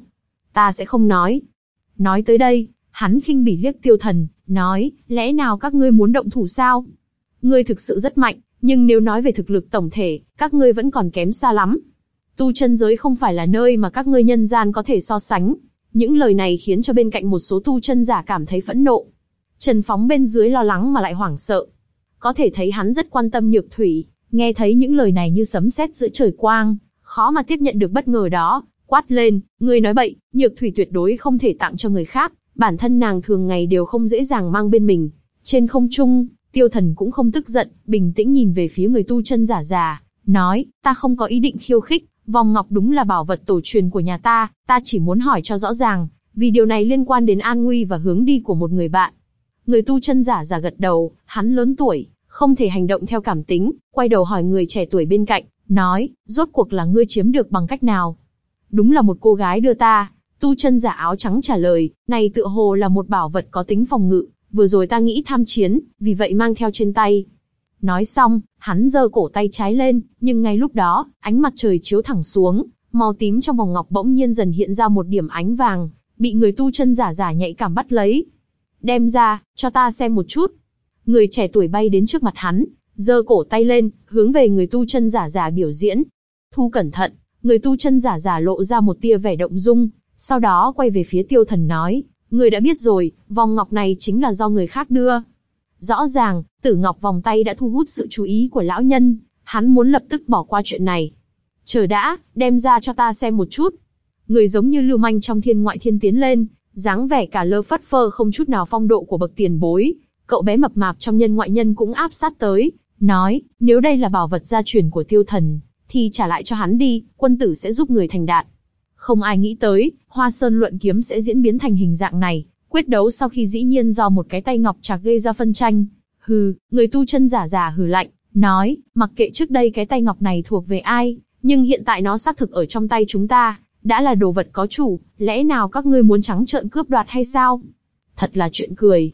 Ta sẽ không nói. Nói tới đây, Hắn khinh bỉ liếc tiêu thần, nói, lẽ nào các ngươi muốn động thủ sao? Ngươi thực sự rất mạnh, nhưng nếu nói về thực lực tổng thể, các ngươi vẫn còn kém xa lắm. Tu chân giới không phải là nơi mà các ngươi nhân gian có thể so sánh. Những lời này khiến cho bên cạnh một số tu chân giả cảm thấy phẫn nộ. Trần Phóng bên dưới lo lắng mà lại hoảng sợ. Có thể thấy hắn rất quan tâm nhược thủy, nghe thấy những lời này như sấm sét giữa trời quang, khó mà tiếp nhận được bất ngờ đó, quát lên, ngươi nói bậy, nhược thủy tuyệt đối không thể tặng cho người khác, bản thân nàng thường ngày đều không dễ dàng mang bên mình. Trên không trung, tiêu thần cũng không tức giận, bình tĩnh nhìn về phía người tu chân giả già, nói, ta không có ý định khiêu khích, vòng ngọc đúng là bảo vật tổ truyền của nhà ta, ta chỉ muốn hỏi cho rõ ràng, vì điều này liên quan đến an nguy và hướng đi của một người bạn. Người tu chân giả già gật đầu, hắn lớn tuổi, không thể hành động theo cảm tính, quay đầu hỏi người trẻ tuổi bên cạnh, nói, rốt cuộc là ngươi chiếm được bằng cách nào? Đúng là một cô gái đưa ta, tu chân giả áo trắng trả lời, này tựa hồ là một bảo vật có tính phòng ngự, vừa rồi ta nghĩ tham chiến, vì vậy mang theo trên tay. Nói xong, hắn giơ cổ tay trái lên, nhưng ngay lúc đó, ánh mặt trời chiếu thẳng xuống, màu tím trong vòng ngọc bỗng nhiên dần hiện ra một điểm ánh vàng, bị người tu chân giả giả nhạy cảm bắt lấy. Đem ra, cho ta xem một chút. Người trẻ tuổi bay đến trước mặt hắn, giơ cổ tay lên, hướng về người tu chân giả giả biểu diễn. Thu cẩn thận, người tu chân giả giả lộ ra một tia vẻ động dung, sau đó quay về phía tiêu thần nói, người đã biết rồi, vòng ngọc này chính là do người khác đưa. Rõ ràng, tử ngọc vòng tay đã thu hút sự chú ý của lão nhân, hắn muốn lập tức bỏ qua chuyện này. Chờ đã, đem ra cho ta xem một chút. Người giống như lưu manh trong thiên ngoại thiên tiến lên, dáng vẻ cả lơ phất phơ không chút nào phong độ của bậc tiền bối. Cậu bé mập mạp trong nhân ngoại nhân cũng áp sát tới, nói, nếu đây là bảo vật gia truyền của tiêu thần, thì trả lại cho hắn đi, quân tử sẽ giúp người thành đạt. Không ai nghĩ tới, Hoa Sơn luận kiếm sẽ diễn biến thành hình dạng này, quyết đấu sau khi dĩ nhiên do một cái tay ngọc trạc gây ra phân tranh. Hừ, người tu chân giả giả hừ lạnh, nói, mặc kệ trước đây cái tay ngọc này thuộc về ai, nhưng hiện tại nó xác thực ở trong tay chúng ta, đã là đồ vật có chủ, lẽ nào các ngươi muốn trắng trợn cướp đoạt hay sao? Thật là chuyện cười.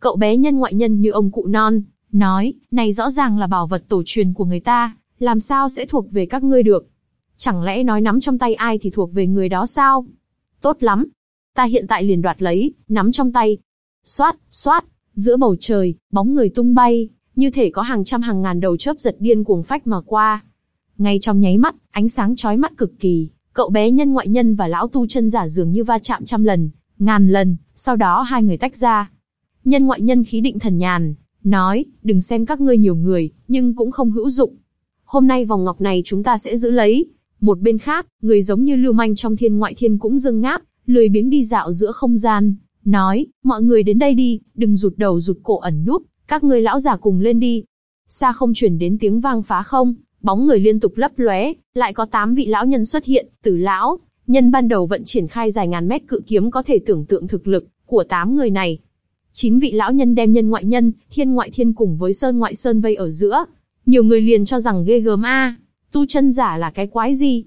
Cậu bé nhân ngoại nhân như ông cụ non, nói, này rõ ràng là bảo vật tổ truyền của người ta, làm sao sẽ thuộc về các ngươi được? Chẳng lẽ nói nắm trong tay ai thì thuộc về người đó sao? Tốt lắm. Ta hiện tại liền đoạt lấy, nắm trong tay. Xoát, xoát, giữa bầu trời, bóng người tung bay, như thể có hàng trăm hàng ngàn đầu chớp giật điên cuồng phách mà qua. Ngay trong nháy mắt, ánh sáng chói mắt cực kỳ, cậu bé nhân ngoại nhân và lão tu chân giả dường như va chạm trăm lần, ngàn lần, sau đó hai người tách ra. Nhân ngoại nhân khí định thần nhàn, nói, đừng xem các ngươi nhiều người, nhưng cũng không hữu dụng. Hôm nay vòng ngọc này chúng ta sẽ giữ lấy, một bên khác, người giống như lưu manh trong thiên ngoại thiên cũng dưng ngáp, lười biếng đi dạo giữa không gian, nói, mọi người đến đây đi, đừng rụt đầu rụt cổ ẩn núp, các người lão già cùng lên đi. Xa không chuyển đến tiếng vang phá không, bóng người liên tục lấp lóe, lại có tám vị lão nhân xuất hiện, tử lão, nhân ban đầu vận triển khai dài ngàn mét cự kiếm có thể tưởng tượng thực lực của tám người này. Chín vị lão nhân đem nhân ngoại nhân, thiên ngoại thiên cùng với sơn ngoại sơn vây ở giữa. Nhiều người liền cho rằng ghê gớm a, Tu chân giả là cái quái gì?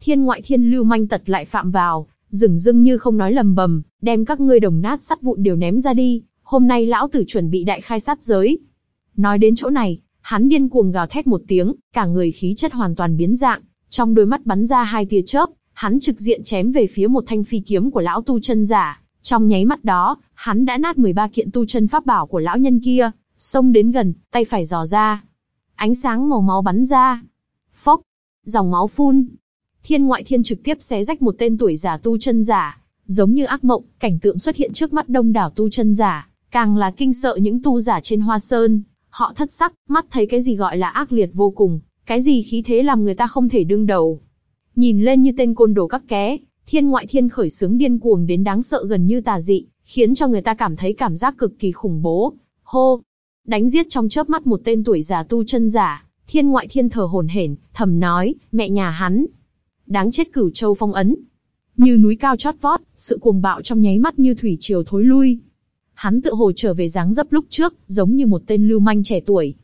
Thiên ngoại thiên lưu manh tật lại phạm vào, dừng dưng như không nói lầm bầm, đem các ngươi đồng nát sắt vụn đều ném ra đi, hôm nay lão tử chuẩn bị đại khai sát giới. Nói đến chỗ này, hắn điên cuồng gào thét một tiếng, cả người khí chất hoàn toàn biến dạng, trong đôi mắt bắn ra hai tia chớp, hắn trực diện chém về phía một thanh phi kiếm của lão tu chân giả. Trong nháy mắt đó, hắn đã nát 13 kiện tu chân pháp bảo của lão nhân kia, xông đến gần, tay phải dò ra. Ánh sáng màu máu bắn ra, dòng máu phun. Thiên ngoại thiên trực tiếp xé rách một tên tuổi giả tu chân giả, giống như ác mộng, cảnh tượng xuất hiện trước mắt đông đảo tu chân giả, càng là kinh sợ những tu giả trên hoa sơn. Họ thất sắc, mắt thấy cái gì gọi là ác liệt vô cùng, cái gì khí thế làm người ta không thể đương đầu. Nhìn lên như tên côn đồ các ké, thiên ngoại thiên khởi sướng điên cuồng đến đáng sợ gần như tà dị, khiến cho người ta cảm thấy cảm giác cực kỳ khủng bố. Hô! Đánh giết trong chớp mắt một tên tuổi giả tu chân giả, Thiên ngoại thiên thở hổn hển, thầm nói, mẹ nhà hắn. Đáng chết cửu châu phong ấn. Như núi cao chót vót, sự cuồng bạo trong nháy mắt như thủy triều thối lui. Hắn tự hồ trở về dáng dấp lúc trước, giống như một tên lưu manh trẻ tuổi.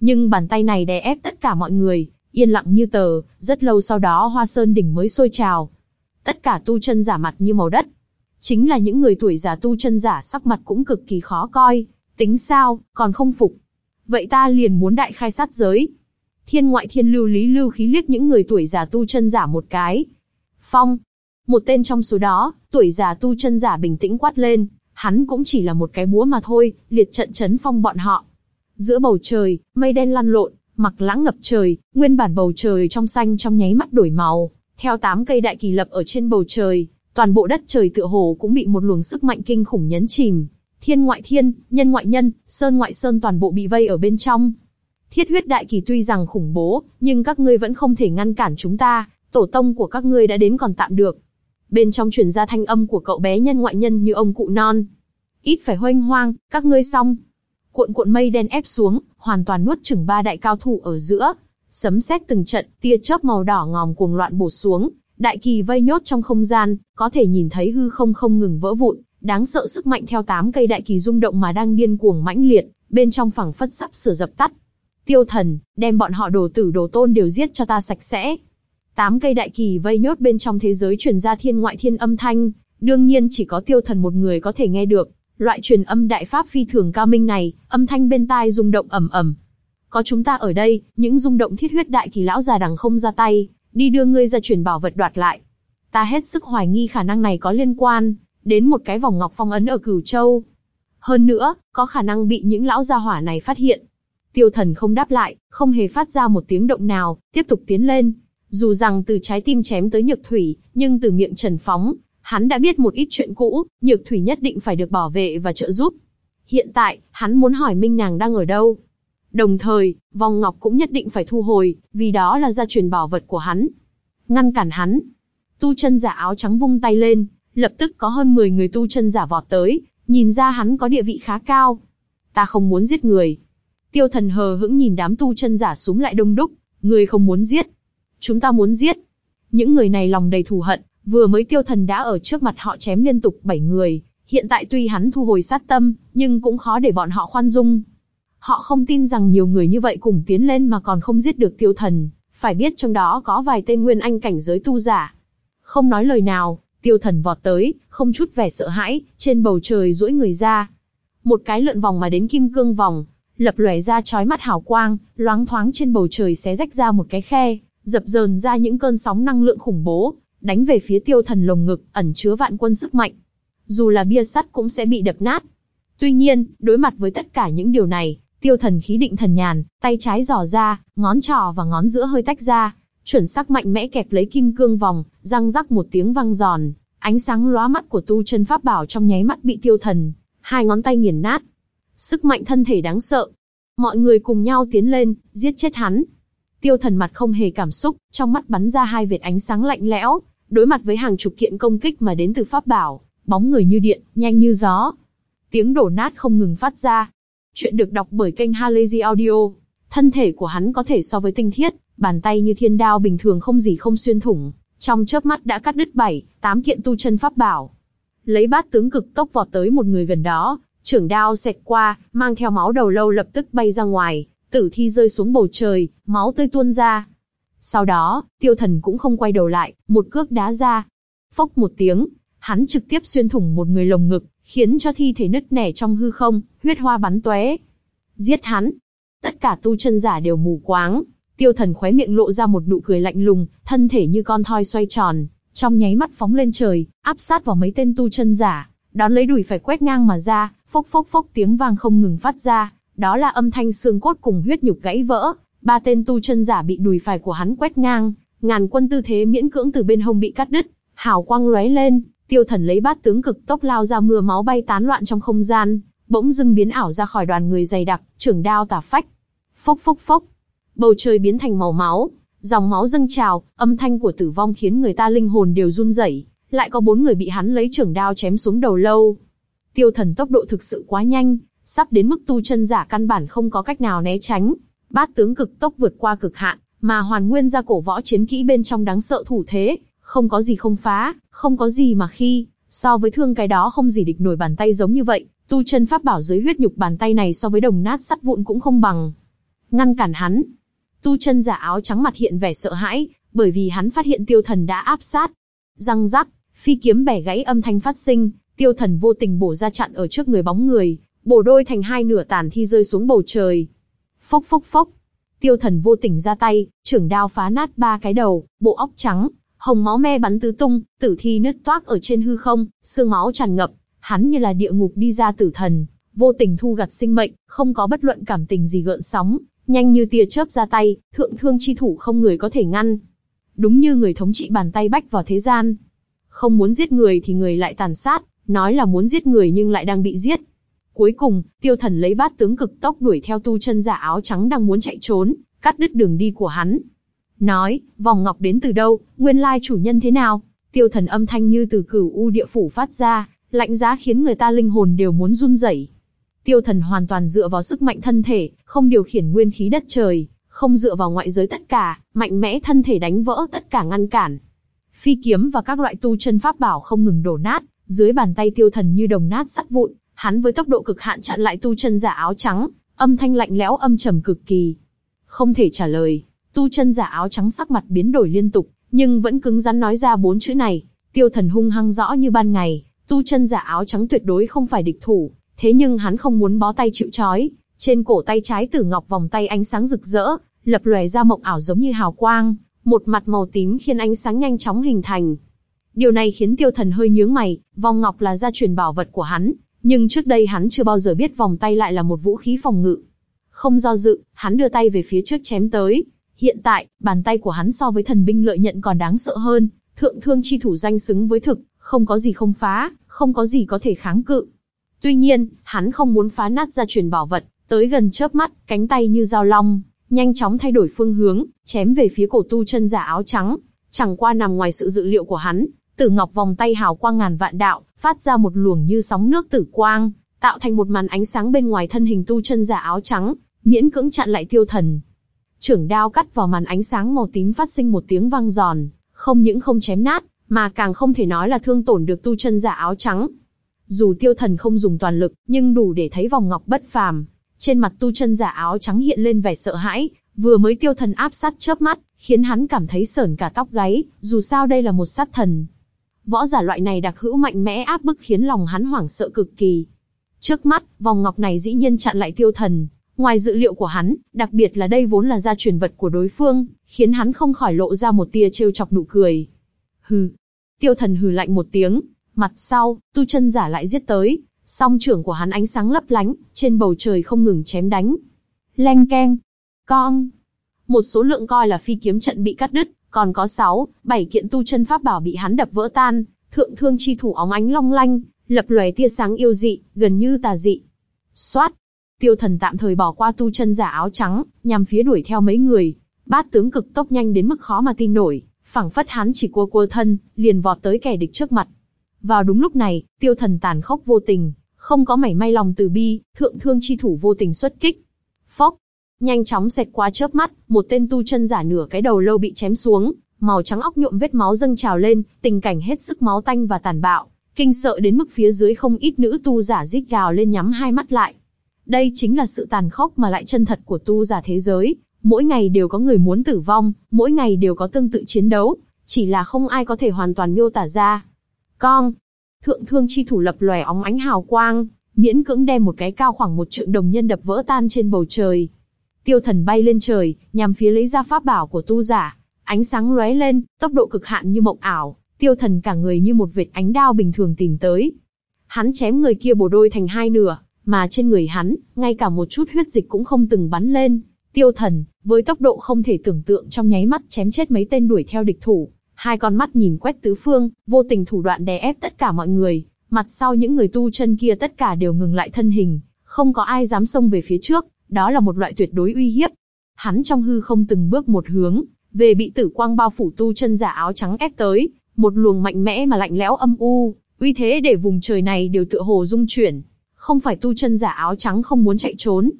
Nhưng bàn tay này đè ép tất cả mọi người, yên lặng như tờ, rất lâu sau đó hoa sơn đỉnh mới sôi trào. Tất cả tu chân giả mặt như màu đất. Chính là những người tuổi già tu chân giả sắc mặt cũng cực kỳ khó coi. Tính sao, còn không phục. Vậy ta liền muốn đại khai sát giới, Thiên ngoại thiên lưu lý lưu khí liếc những người tuổi già tu chân giả một cái. Phong. Một tên trong số đó, tuổi già tu chân giả bình tĩnh quát lên, hắn cũng chỉ là một cái búa mà thôi, liệt trận chấn phong bọn họ. Giữa bầu trời, mây đen lăn lộn, mặc lãng ngập trời, nguyên bản bầu trời trong xanh trong nháy mắt đổi màu, theo tám cây đại kỳ lập ở trên bầu trời, toàn bộ đất trời tựa hồ cũng bị một luồng sức mạnh kinh khủng nhấn chìm. Thiên ngoại thiên, nhân ngoại nhân, sơn ngoại sơn toàn bộ bị vây ở bên trong. Thiết huyết đại kỳ tuy rằng khủng bố, nhưng các ngươi vẫn không thể ngăn cản chúng ta, tổ tông của các ngươi đã đến còn tạm được. Bên trong truyền ra thanh âm của cậu bé nhân ngoại nhân như ông cụ non. Ít phải hoanh hoang, các ngươi xong. Cuộn cuộn mây đen ép xuống, hoàn toàn nuốt chửng ba đại cao thủ ở giữa. Sấm sét từng trận, tia chớp màu đỏ ngòm cuồng loạn bổ xuống, đại kỳ vây nhốt trong không gian, có thể nhìn thấy hư không không ngừng vỡ vụn, đáng sợ sức mạnh theo tám cây đại kỳ rung động mà đang điên cuồng mãnh liệt, bên trong phẳng phất sắp sửa dập tắt. Tiêu thần, đem bọn họ đồ tử đồ tôn đều giết cho ta sạch sẽ. Tám cây đại kỳ vây nhốt bên trong thế giới truyền ra thiên ngoại thiên âm thanh, đương nhiên chỉ có tiêu thần một người có thể nghe được. Loại truyền âm đại pháp phi thường cao minh này, âm thanh bên tai rung động ầm ầm. Có chúng ta ở đây, những rung động thiết huyết đại kỳ lão già đằng không ra tay, đi đưa ngươi ra truyền bảo vật đoạt lại. Ta hết sức hoài nghi khả năng này có liên quan đến một cái vòng ngọc phong ấn ở Cửu Châu. Hơn nữa, có khả năng bị những lão gia hỏa này phát hiện. Tiêu thần không đáp lại, không hề phát ra một tiếng động nào, tiếp tục tiến lên. Dù rằng từ trái tim chém tới nhược thủy, nhưng từ miệng trần phóng, hắn đã biết một ít chuyện cũ, nhược thủy nhất định phải được bảo vệ và trợ giúp. Hiện tại, hắn muốn hỏi Minh nàng đang ở đâu. Đồng thời, vòng ngọc cũng nhất định phải thu hồi, vì đó là gia truyền bảo vật của hắn. Ngăn cản hắn. Tu chân giả áo trắng vung tay lên, lập tức có hơn 10 người tu chân giả vọt tới, nhìn ra hắn có địa vị khá cao. Ta không muốn giết người. Tiêu thần hờ hững nhìn đám tu chân giả súng lại đông đúc, người không muốn giết. Chúng ta muốn giết. Những người này lòng đầy thù hận, vừa mới tiêu thần đã ở trước mặt họ chém liên tục 7 người, hiện tại tuy hắn thu hồi sát tâm, nhưng cũng khó để bọn họ khoan dung. Họ không tin rằng nhiều người như vậy cùng tiến lên mà còn không giết được tiêu thần, phải biết trong đó có vài tên nguyên anh cảnh giới tu giả. Không nói lời nào, tiêu thần vọt tới, không chút vẻ sợ hãi, trên bầu trời duỗi người ra. Một cái lượn vòng mà đến kim cương vòng, lập lòe ra chói mắt hào quang, loáng thoáng trên bầu trời xé rách ra một cái khe, dập dờn ra những cơn sóng năng lượng khủng bố, đánh về phía tiêu thần lồng ngực, ẩn chứa vạn quân sức mạnh. Dù là bia sắt cũng sẽ bị đập nát. Tuy nhiên, đối mặt với tất cả những điều này, Tiêu thần khí định thần nhàn, tay trái giỏ ra, ngón trỏ và ngón giữa hơi tách ra, chuẩn sắc mạnh mẽ kẹp lấy kim cương vòng, răng rắc một tiếng vang giòn, ánh sáng lóa mắt của tu chân pháp bảo trong nháy mắt bị tiêu thần, hai ngón tay nghiền nát. Sức mạnh thân thể đáng sợ. Mọi người cùng nhau tiến lên, giết chết hắn. Tiêu thần mặt không hề cảm xúc, trong mắt bắn ra hai vệt ánh sáng lạnh lẽo, đối mặt với hàng chục kiện công kích mà đến từ pháp bảo, bóng người như điện, nhanh như gió. Tiếng đổ nát không ngừng phát ra, Chuyện được đọc bởi kênh Halazy Audio. Thân thể của hắn có thể so với tinh thiết, bàn tay như thiên đao bình thường không gì không xuyên thủng, trong chớp mắt đã cắt đứt bảy, tám kiện tu chân pháp bảo. Lấy bát tướng cực tốc vọt tới một người gần đó, trưởng đao xẹt qua, mang theo máu đầu lâu lập tức bay ra ngoài, tử thi rơi xuống bầu trời, máu tươi tuôn ra. Sau đó, tiêu thần cũng không quay đầu lại, một cước đá ra. Phốc một tiếng, hắn trực tiếp xuyên thủng một người lồng ngực, khiến cho thi thể nứt nẻ trong hư không, huyết hoa bắn tóe. Giết hắn! Tất cả tu chân giả đều mù quáng. Tiêu thần khóe miệng lộ ra một nụ cười lạnh lùng, thân thể như con thoi xoay tròn, trong nháy mắt phóng lên trời, áp sát vào mấy tên tu chân giả, đón lấy đùi phải quét ngang mà ra, phốc phốc phốc tiếng vang không ngừng phát ra, đó là âm thanh xương cốt cùng huyết nhục gãy vỡ. Ba tên tu chân giả bị đùi phải của hắn quét ngang, ngàn quân tư thế miễn cưỡng từ bên hông bị cắt đứt, hào quang lóe lên, Tiêu Thần lấy bát tướng cực tốc lao ra mưa máu bay tán loạn trong không gian, bỗng dưng biến ảo ra khỏi đoàn người dày đặc, trưởng đao tả phách. Phốc phốc phốc. Bầu trời biến thành màu máu, dòng máu dâng trào, âm thanh của tử vong khiến người ta linh hồn đều run rẩy. Lại có bốn người bị hắn lấy trưởng đao chém xuống đầu lâu. Tiêu Thần tốc độ thực sự quá nhanh, sắp đến mức tu chân giả căn bản không có cách nào né tránh. Bát tướng cực tốc vượt qua cực hạn, mà hoàn nguyên ra cổ võ chiến kỹ bên trong đáng sợ thủ thế, không có gì không phá, không có gì mà khi, so với thương cái đó không gì địch nổi bàn tay giống như vậy, tu chân pháp bảo dưới huyết nhục bàn tay này so với đồng nát sắt vụn cũng không bằng. Ngăn cản hắn. Tu chân giả áo trắng mặt hiện vẻ sợ hãi, bởi vì hắn phát hiện tiêu thần đã áp sát. Răng rắc, phi kiếm bẻ gãy âm thanh phát sinh, tiêu thần vô tình bổ ra chặn ở trước người bóng người, bổ đôi thành hai nửa tàn thi rơi xuống bầu trời. Phốc phốc phốc. Tiêu thần vô tình ra tay, trưởng đao phá nát ba cái đầu, bộ óc trắng, hồng máu me bắn tứ tung, tử thi nứt toác ở trên hư không, xương máu tràn ngập, hắn như là địa ngục đi ra tử thần, vô tình thu gặt sinh mệnh, không có bất luận cảm tình gì gợn sóng, nhanh như tia chớp ra tay, thượng thương chi thủ không người có thể ngăn. Đúng như người thống trị bàn tay bách vào thế gian. Không muốn giết người thì người lại tàn sát, nói là muốn giết người nhưng lại đang bị giết. Cuối cùng, tiêu thần lấy bát tướng cực tốc đuổi theo tu chân giả áo trắng đang muốn chạy trốn, cắt đứt đường đi của hắn. Nói, vòng ngọc đến từ đâu, nguyên lai chủ nhân thế nào? Tiêu thần âm thanh như từ cửu u địa phủ phát ra, lạnh giá khiến người ta linh hồn đều muốn run rẩy. Tiêu thần hoàn toàn dựa vào sức mạnh thân thể, không điều khiển nguyên khí đất trời, không dựa vào ngoại giới tất cả, mạnh mẽ thân thể đánh vỡ tất cả ngăn cản. Phi kiếm và các loại tu chân pháp bảo không ngừng đổ nát, dưới bàn tay tiêu thần như đồng nát sắt vụn, hắn với tốc độ cực hạn chặn lại tu chân giả áo trắng, âm thanh lạnh lẽo âm trầm cực kỳ. Không thể trả lời, tu chân giả áo trắng sắc mặt biến đổi liên tục, nhưng vẫn cứng rắn nói ra bốn chữ này. Tiêu thần hung hăng rõ như ban ngày, tu chân giả áo trắng tuyệt đối không phải địch thủ, thế nhưng hắn không muốn bó tay chịu trói. Trên cổ tay trái tử ngọc vòng tay ánh sáng rực rỡ, lập lòe ra mộng ảo giống như hào quang, một mặt màu tím khiến ánh sáng nhanh chóng hình thành. Điều này khiến tiêu thần hơi nhướng mày, vòng ngọc là gia truyền bảo vật của hắn, nhưng trước đây hắn chưa bao giờ biết vòng tay lại là một vũ khí phòng ngự. Không do dự, hắn đưa tay về phía trước chém tới. Hiện tại, bàn tay của hắn so với thần binh lợi nhận còn đáng sợ hơn, thượng thương chi thủ danh xứng với thực, không có gì không phá, không có gì có thể kháng cự. Tuy nhiên, hắn không muốn phá nát gia truyền bảo vật, tới gần chớp mắt, cánh tay như dao long, nhanh chóng thay đổi phương hướng, chém về phía cổ tu chân giả áo trắng. Chẳng qua nằm ngoài sự dự liệu của hắn, Tử Ngọc vòng tay hào quang ngàn vạn đạo, phát ra một luồng như sóng nước tử quang, tạo thành một màn ánh sáng bên ngoài thân hình tu chân giả áo trắng, miễn cưỡng chặn lại tiêu thần. Trưởng đao cắt vào màn ánh sáng màu tím phát sinh một tiếng vang giòn, không những không chém nát, mà càng không thể nói là thương tổn được tu chân giả áo trắng. Dù tiêu thần không dùng toàn lực, nhưng đủ để thấy vòng ngọc bất phàm. Trên mặt tu chân giả áo trắng hiện lên vẻ sợ hãi, vừa mới tiêu thần áp sát chớp mắt, khiến hắn cảm thấy sởn cả tóc gáy, dù sao đây là một sát thần. Võ giả loại này đặc hữu mạnh mẽ áp bức khiến lòng hắn hoảng sợ cực kỳ. Trước mắt, vòng ngọc này dĩ nhiên chặn lại tiêu thần. Ngoài dự liệu của hắn, đặc biệt là đây vốn là gia truyền vật của đối phương, khiến hắn không khỏi lộ ra một tia trêu chọc nụ cười. Hừ. Tiêu thần hừ lạnh một tiếng, mặt sau, tu chân giả lại giết tới, song trưởng của hắn ánh sáng lấp lánh, trên bầu trời không ngừng chém đánh. Leng keng. Cong. Một số lượng coi là phi kiếm trận bị cắt đứt, còn có 6, 7 kiện tu chân pháp bảo bị hắn đập vỡ tan, thượng thương chi thủ óng ánh long lanh, lập lòe tia sáng yêu dị, gần như tà dị. Xoát! Tiêu thần tạm thời bỏ qua tu chân giả áo trắng, nhằm phía đuổi theo mấy người. Bát tướng cực tốc nhanh đến mức khó mà tin nổi, phảng phất hắn chỉ cua cua thân, liền vọt tới kẻ địch trước mặt. Vào đúng lúc này, tiêu thần tàn khốc vô tình, không có mảy may lòng từ bi, thượng thương chi thủ vô tình xuất kích. Phốc! Nhanh chóng xẹt qua chớp mắt, một tên tu chân giả nửa cái đầu lâu bị chém xuống, màu trắng óc nhuộm vết máu dâng trào lên, tình cảnh hết sức máu tanh và tàn bạo, kinh sợ đến mức phía dưới không ít nữ tu giả rít gào lên nhắm hai mắt lại. Đây chính là sự tàn khốc mà lại chân thật của tu giả thế giới, mỗi ngày đều có người muốn tử vong, mỗi ngày đều có tương tự chiến đấu, chỉ là không ai có thể hoàn toàn miêu tả ra. Con, thượng thương chi thủ lập lòe óng ánh hào quang, miễn cưỡng đem một cái cao khoảng một trượng đồng nhân đập vỡ tan trên bầu trời. Tiêu thần bay lên trời, nhằm phía lấy ra pháp bảo của tu giả. Ánh sáng lóe lên, tốc độ cực hạn như mộng ảo, tiêu thần cả người như một vệt ánh đao bình thường tìm tới. Hắn chém người kia bổ đôi thành hai nửa, mà trên người hắn, ngay cả một chút huyết dịch cũng không từng bắn lên. Tiêu thần, với tốc độ không thể tưởng tượng trong nháy mắt chém chết mấy tên đuổi theo địch thủ. Hai con mắt nhìn quét tứ phương, vô tình thủ đoạn đè ép tất cả mọi người. Mặt sau những người tu chân kia tất cả đều ngừng lại thân hình, không có ai dám xông về phía trước, đó là một loại tuyệt đối uy hiếp. Hắn trong hư không từng bước một hướng, về bị tử quang bao phủ tu chân giả áo trắng ép tới, một luồng mạnh mẽ mà lạnh lẽo âm u, uy thế để vùng trời này đều tựa hồ rung chuyển. Không phải tu chân giả áo trắng không muốn chạy trốn,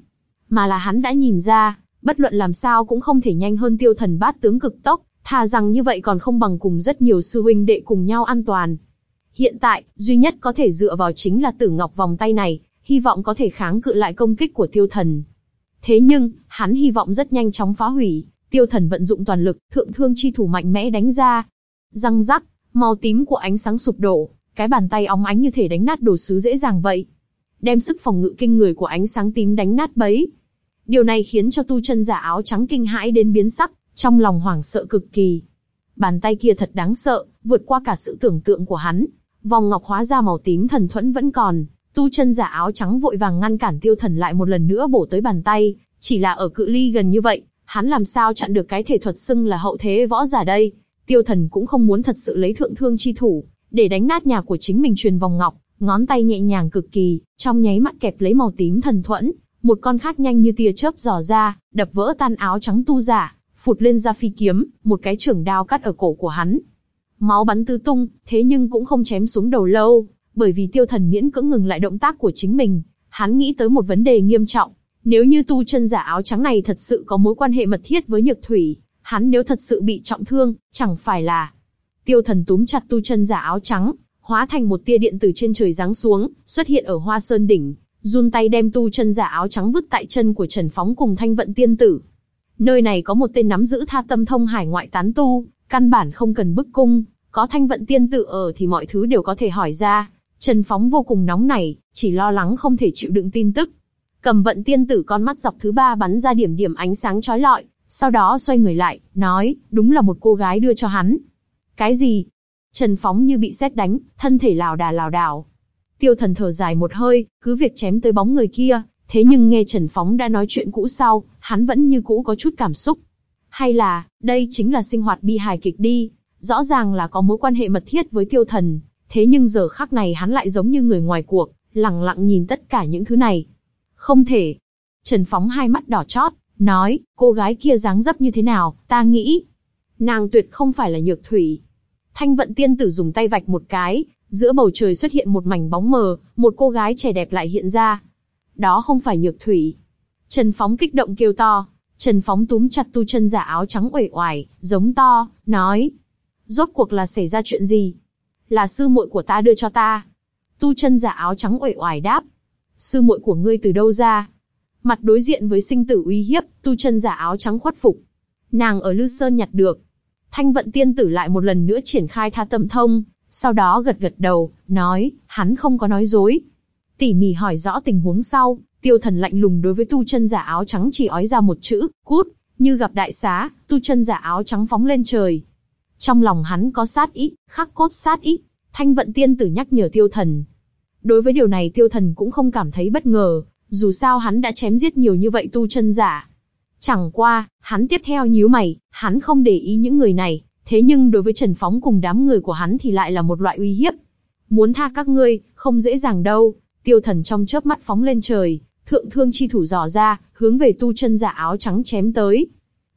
mà là hắn đã nhìn ra, bất luận làm sao cũng không thể nhanh hơn tiêu thần bát tướng cực tốc, thà rằng như vậy còn không bằng cùng rất nhiều sư huynh đệ cùng nhau an toàn. Hiện tại, duy nhất có thể dựa vào chính là tử ngọc vòng tay này, hy vọng có thể kháng cự lại công kích của tiêu thần. Thế nhưng, hắn hy vọng rất nhanh chóng phá hủy, tiêu thần vận dụng toàn lực, thượng thương chi thủ mạnh mẽ đánh ra. Răng rắc, màu tím của ánh sáng sụp đổ, cái bàn tay óng ánh như thể đánh nát đồ sứ dễ dàng vậy. Đem sức phòng ngự kinh người của ánh sáng tím đánh nát bấy. Điều này khiến cho tu chân giả áo trắng kinh hãi đến biến sắc, trong lòng hoảng sợ cực kỳ. Bàn tay kia thật đáng sợ, vượt qua cả sự tưởng tượng của hắn. Vòng ngọc hóa ra màu tím thần thuẫn vẫn còn, tu chân giả áo trắng vội vàng ngăn cản tiêu thần lại một lần nữa bổ tới bàn tay, chỉ là ở cự ly gần như vậy, hắn làm sao chặn được cái thể thuật xưng là hậu thế võ giả đây. Tiêu thần cũng không muốn thật sự lấy thượng thương chi thủ, để đánh nát nhà của chính mình truyền vòng ngọc, ngón tay nhẹ nhàng cực kỳ, trong nháy mắt kẹp lấy màu tím thần thuẫn, một con khác nhanh như tia chớp dò ra, đập vỡ tan áo trắng tu giả, phụt lên ra phi kiếm, một cái trưởng đao cắt ở cổ của hắn. Máu bắn tứ tung, thế nhưng cũng không chém xuống đầu lâu, bởi vì tiêu thần miễn cưỡng ngừng lại động tác của chính mình, hắn nghĩ tới một vấn đề nghiêm trọng. Nếu như tu chân giả áo trắng này thật sự có mối quan hệ mật thiết với nhược thủy, hắn nếu thật sự bị trọng thương, chẳng phải là... Tiêu thần túm chặt tu chân giả áo trắng, hóa thành một tia điện từ trên trời giáng xuống, xuất hiện ở hoa sơn đỉnh, run tay đem tu chân giả áo trắng vứt tại chân của Trần Phóng cùng thanh vận tiên tử. Nơi này có một tên nắm giữ tha tâm thông hải ngoại tán tu, căn bản không cần bức cung, có thanh vận tiên tử ở thì mọi thứ đều có thể hỏi ra. Trần Phóng vô cùng nóng nảy, chỉ lo lắng không thể chịu đựng tin tức. Cầm vận tiên tử con mắt dọc thứ ba bắn ra điểm điểm ánh sáng chói lọi, sau đó xoay người lại, nói, đúng là một cô gái đưa cho hắn. Cái gì? Trần Phóng như bị sét đánh, thân thể lảo đà lảo đảo. Tiêu thần thở dài một hơi, cứ việc chém tới bóng người kia, thế nhưng nghe Trần Phóng đã nói chuyện cũ sau, hắn vẫn như cũ có chút cảm xúc. Hay là, đây chính là sinh hoạt bi hài kịch đi, rõ ràng là có mối quan hệ mật thiết với tiêu thần, thế nhưng giờ khắc này hắn lại giống như người ngoài cuộc, lặng lặng nhìn tất cả những thứ này. Không thể. Trần Phóng hai mắt đỏ chót, nói, cô gái kia dáng dấp như thế nào, ta nghĩ. Nàng tuyệt không phải là nhược thủy. Thanh vận tiên tử dùng tay vạch một cái, giữa bầu trời xuất hiện một mảnh bóng mờ, một cô gái trẻ đẹp lại hiện ra. Đó không phải nhược thủy. Trần Phóng kích động kêu to. Trần Phóng túm chặt tu chân giả áo trắng uể oải, giống to, nói. Rốt cuộc là xảy ra chuyện gì? Là sư muội của ta đưa cho ta. Tu chân giả áo trắng uể oải đáp. Sư muội của ngươi từ đâu ra? Mặt đối diện với sinh tử uy hiếp, tu chân giả áo trắng khuất phục. Nàng ở Lư Sơn nhặt được. Thanh vận tiên tử lại một lần nữa triển khai tha tâm thông, sau đó gật gật đầu, nói, hắn không có nói dối. Tỉ mỉ hỏi rõ tình huống sau, tiêu thần lạnh lùng đối với tu chân giả áo trắng chỉ ói ra một chữ, cút, như gặp đại xá, tu chân giả áo trắng phóng lên trời. Trong lòng hắn có sát ý, khắc cốt sát ý, thanh vận tiên tử nhắc nhở tiêu thần. Đối với điều này tiêu thần cũng không cảm thấy bất ngờ, dù sao hắn đã chém giết nhiều như vậy tu chân giả. Chẳng qua, hắn tiếp theo nhíu mày, hắn không để ý những người này, thế nhưng đối với Trần Phóng cùng đám người của hắn thì lại là một loại uy hiếp. Muốn tha các ngươi, không dễ dàng đâu, tiêu thần trong chớp mắt phóng lên trời, thượng thương chi thủ dò ra, hướng về tu chân giả áo trắng chém tới.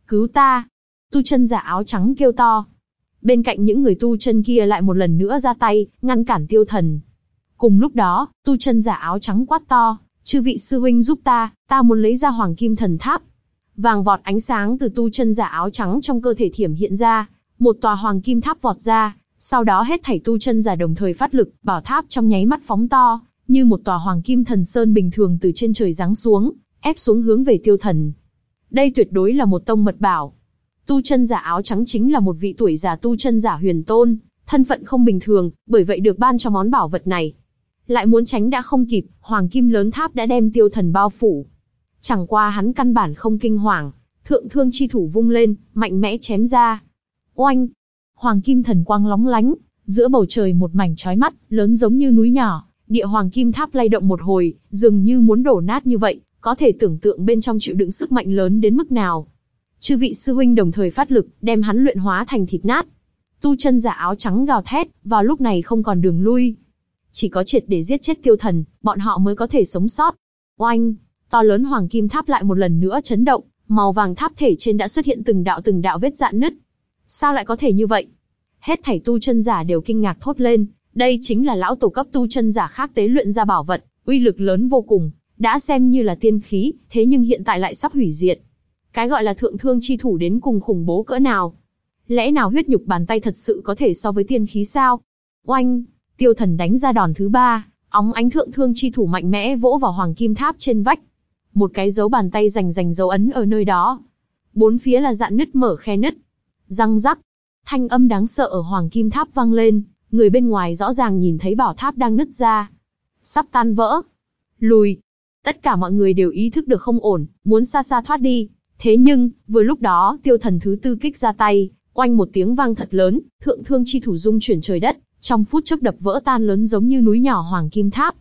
Cứu ta! Tu chân giả áo trắng kêu to. Bên cạnh những người tu chân kia lại một lần nữa ra tay, ngăn cản tiêu thần. Cùng lúc đó, tu chân giả áo trắng quát to, chư vị sư huynh giúp ta, ta muốn lấy ra hoàng kim thần tháp. Vàng vọt ánh sáng từ tu chân giả áo trắng trong cơ thể thiểm hiện ra, một tòa hoàng kim tháp vọt ra, sau đó hết thảy tu chân giả đồng thời phát lực, bảo tháp trong nháy mắt phóng to, như một tòa hoàng kim thần sơn bình thường từ trên trời giáng xuống, ép xuống hướng về tiêu thần. Đây tuyệt đối là một tông mật bảo. Tu chân giả áo trắng chính là một vị tuổi già tu chân giả huyền tôn, thân phận không bình thường, bởi vậy được ban cho món bảo vật này. Lại muốn tránh đã không kịp, hoàng kim lớn tháp đã đem tiêu thần bao phủ. Chẳng qua hắn căn bản không kinh hoàng, thượng thương chi thủ vung lên, mạnh mẽ chém ra. Oanh! Hoàng kim thần quang lóng lánh, giữa bầu trời một mảnh trói mắt, lớn giống như núi nhỏ, địa hoàng kim tháp lay động một hồi, dường như muốn đổ nát như vậy, có thể tưởng tượng bên trong chịu đựng sức mạnh lớn đến mức nào. Chư vị sư huynh đồng thời phát lực, đem hắn luyện hóa thành thịt nát. Tu chân giả áo trắng gào thét, vào lúc này không còn đường lui. Chỉ có triệt để giết chết tiêu thần, bọn họ mới có thể sống sót. Oanh! To lớn hoàng kim tháp lại một lần nữa chấn động, màu vàng tháp thể trên đã xuất hiện từng đạo từng đạo vết dạn nứt, Sao lại có thể như vậy? Hết thảy tu chân giả đều kinh ngạc thốt lên, đây chính là lão tổ cấp tu chân giả khác tế luyện ra bảo vật, uy lực lớn vô cùng, đã xem như là tiên khí, thế nhưng hiện tại lại sắp hủy diệt. Cái gọi là thượng thương chi thủ đến cùng khủng bố cỡ nào? Lẽ nào huyết nhục bàn tay thật sự có thể so với tiên khí sao? Oanh! Tiêu thần đánh ra đòn thứ ba, óng ánh thượng thương chi thủ mạnh mẽ vỗ vào hoàng kim tháp trên vách. Một cái dấu bàn tay rành rành dấu ấn ở nơi đó. Bốn phía là dạn nứt mở khe nứt, Răng rắc, thanh âm đáng sợ ở hoàng kim tháp vang lên, người bên ngoài rõ ràng nhìn thấy bảo tháp đang nứt ra. Sắp tan vỡ. Lùi. Tất cả mọi người đều ý thức được không ổn, muốn xa xa thoát đi. Thế nhưng, vừa lúc đó, tiêu thần thứ tư kích ra tay, quanh một tiếng vang thật lớn, thượng thương chi thủ dung chuyển trời đất, trong phút chốc đập vỡ tan lớn giống như núi nhỏ hoàng kim tháp.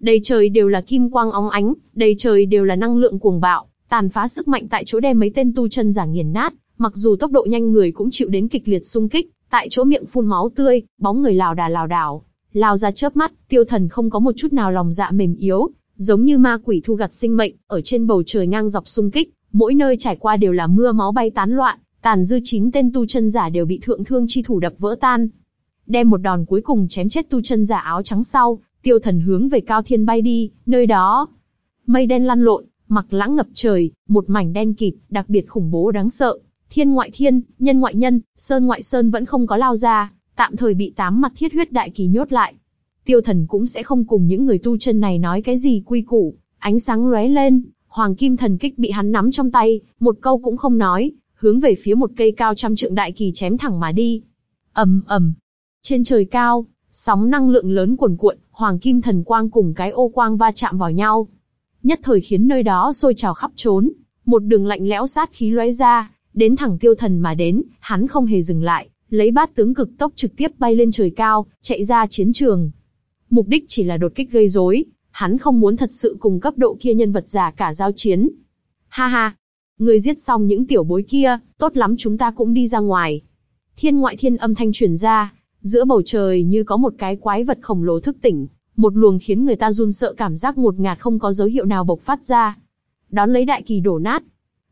Đầy trời đều là kim quang óng ánh, đầy trời đều là năng lượng cuồng bạo, tàn phá sức mạnh tại chỗ đem mấy tên tu chân giả nghiền nát, mặc dù tốc độ nhanh người cũng chịu đến kịch liệt xung kích, tại chỗ miệng phun máu tươi, bóng người lào đà lào đảo, lao ra chớp mắt, tiêu thần không có một chút nào lòng dạ mềm yếu, giống như ma quỷ thu gặt sinh mệnh, ở trên bầu trời ngang dọc xung kích, mỗi nơi trải qua đều là mưa máu bay tán loạn, tàn dư chín tên tu chân giả đều bị thượng thương chi thủ đập vỡ tan. Đem một đòn cuối cùng chém chết tu chân giả áo trắng sau, tiêu thần hướng về cao thiên bay đi, nơi đó. Mây đen lăn lộn, mặc lãng ngập trời, một mảnh đen kịt, đặc biệt khủng bố đáng sợ. Thiên ngoại thiên, nhân ngoại nhân, sơn ngoại sơn vẫn không có lao ra, tạm thời bị tám mặt thiết huyết đại kỳ nhốt lại. Tiêu thần cũng sẽ không cùng những người tu chân này nói cái gì quy củ, ánh sáng lóe lên, hoàng kim thần kích bị hắn nắm trong tay, một câu cũng không nói, hướng về phía một cây cao trăm trượng đại kỳ chém thẳng mà đi. ầm ầm, trên trời cao, sóng năng lượng lớn cuồn cuộn, hoàng kim thần quang cùng cái ô quang va chạm vào nhau, nhất thời khiến nơi đó sôi trào khắp trốn, một đường lạnh lẽo sát khí lóe ra, đến thẳng tiêu thần mà đến, hắn không hề dừng lại, lấy bát tướng cực tốc trực tiếp bay lên trời cao, chạy ra chiến trường. Mục đích chỉ là đột kích gây rối, hắn không muốn thật sự cùng cấp độ kia nhân vật già cả giao chiến. Ha ha, người giết xong những tiểu bối kia, tốt lắm chúng ta cũng đi ra ngoài. Thiên ngoại thiên âm thanh truyền ra, giữa bầu trời như có một cái quái vật khổng lồ thức tỉnh, một luồng khiến người ta run sợ cảm giác ngột ngạt không có dấu hiệu nào bộc phát ra. Đón lấy đại kỳ đổ nát.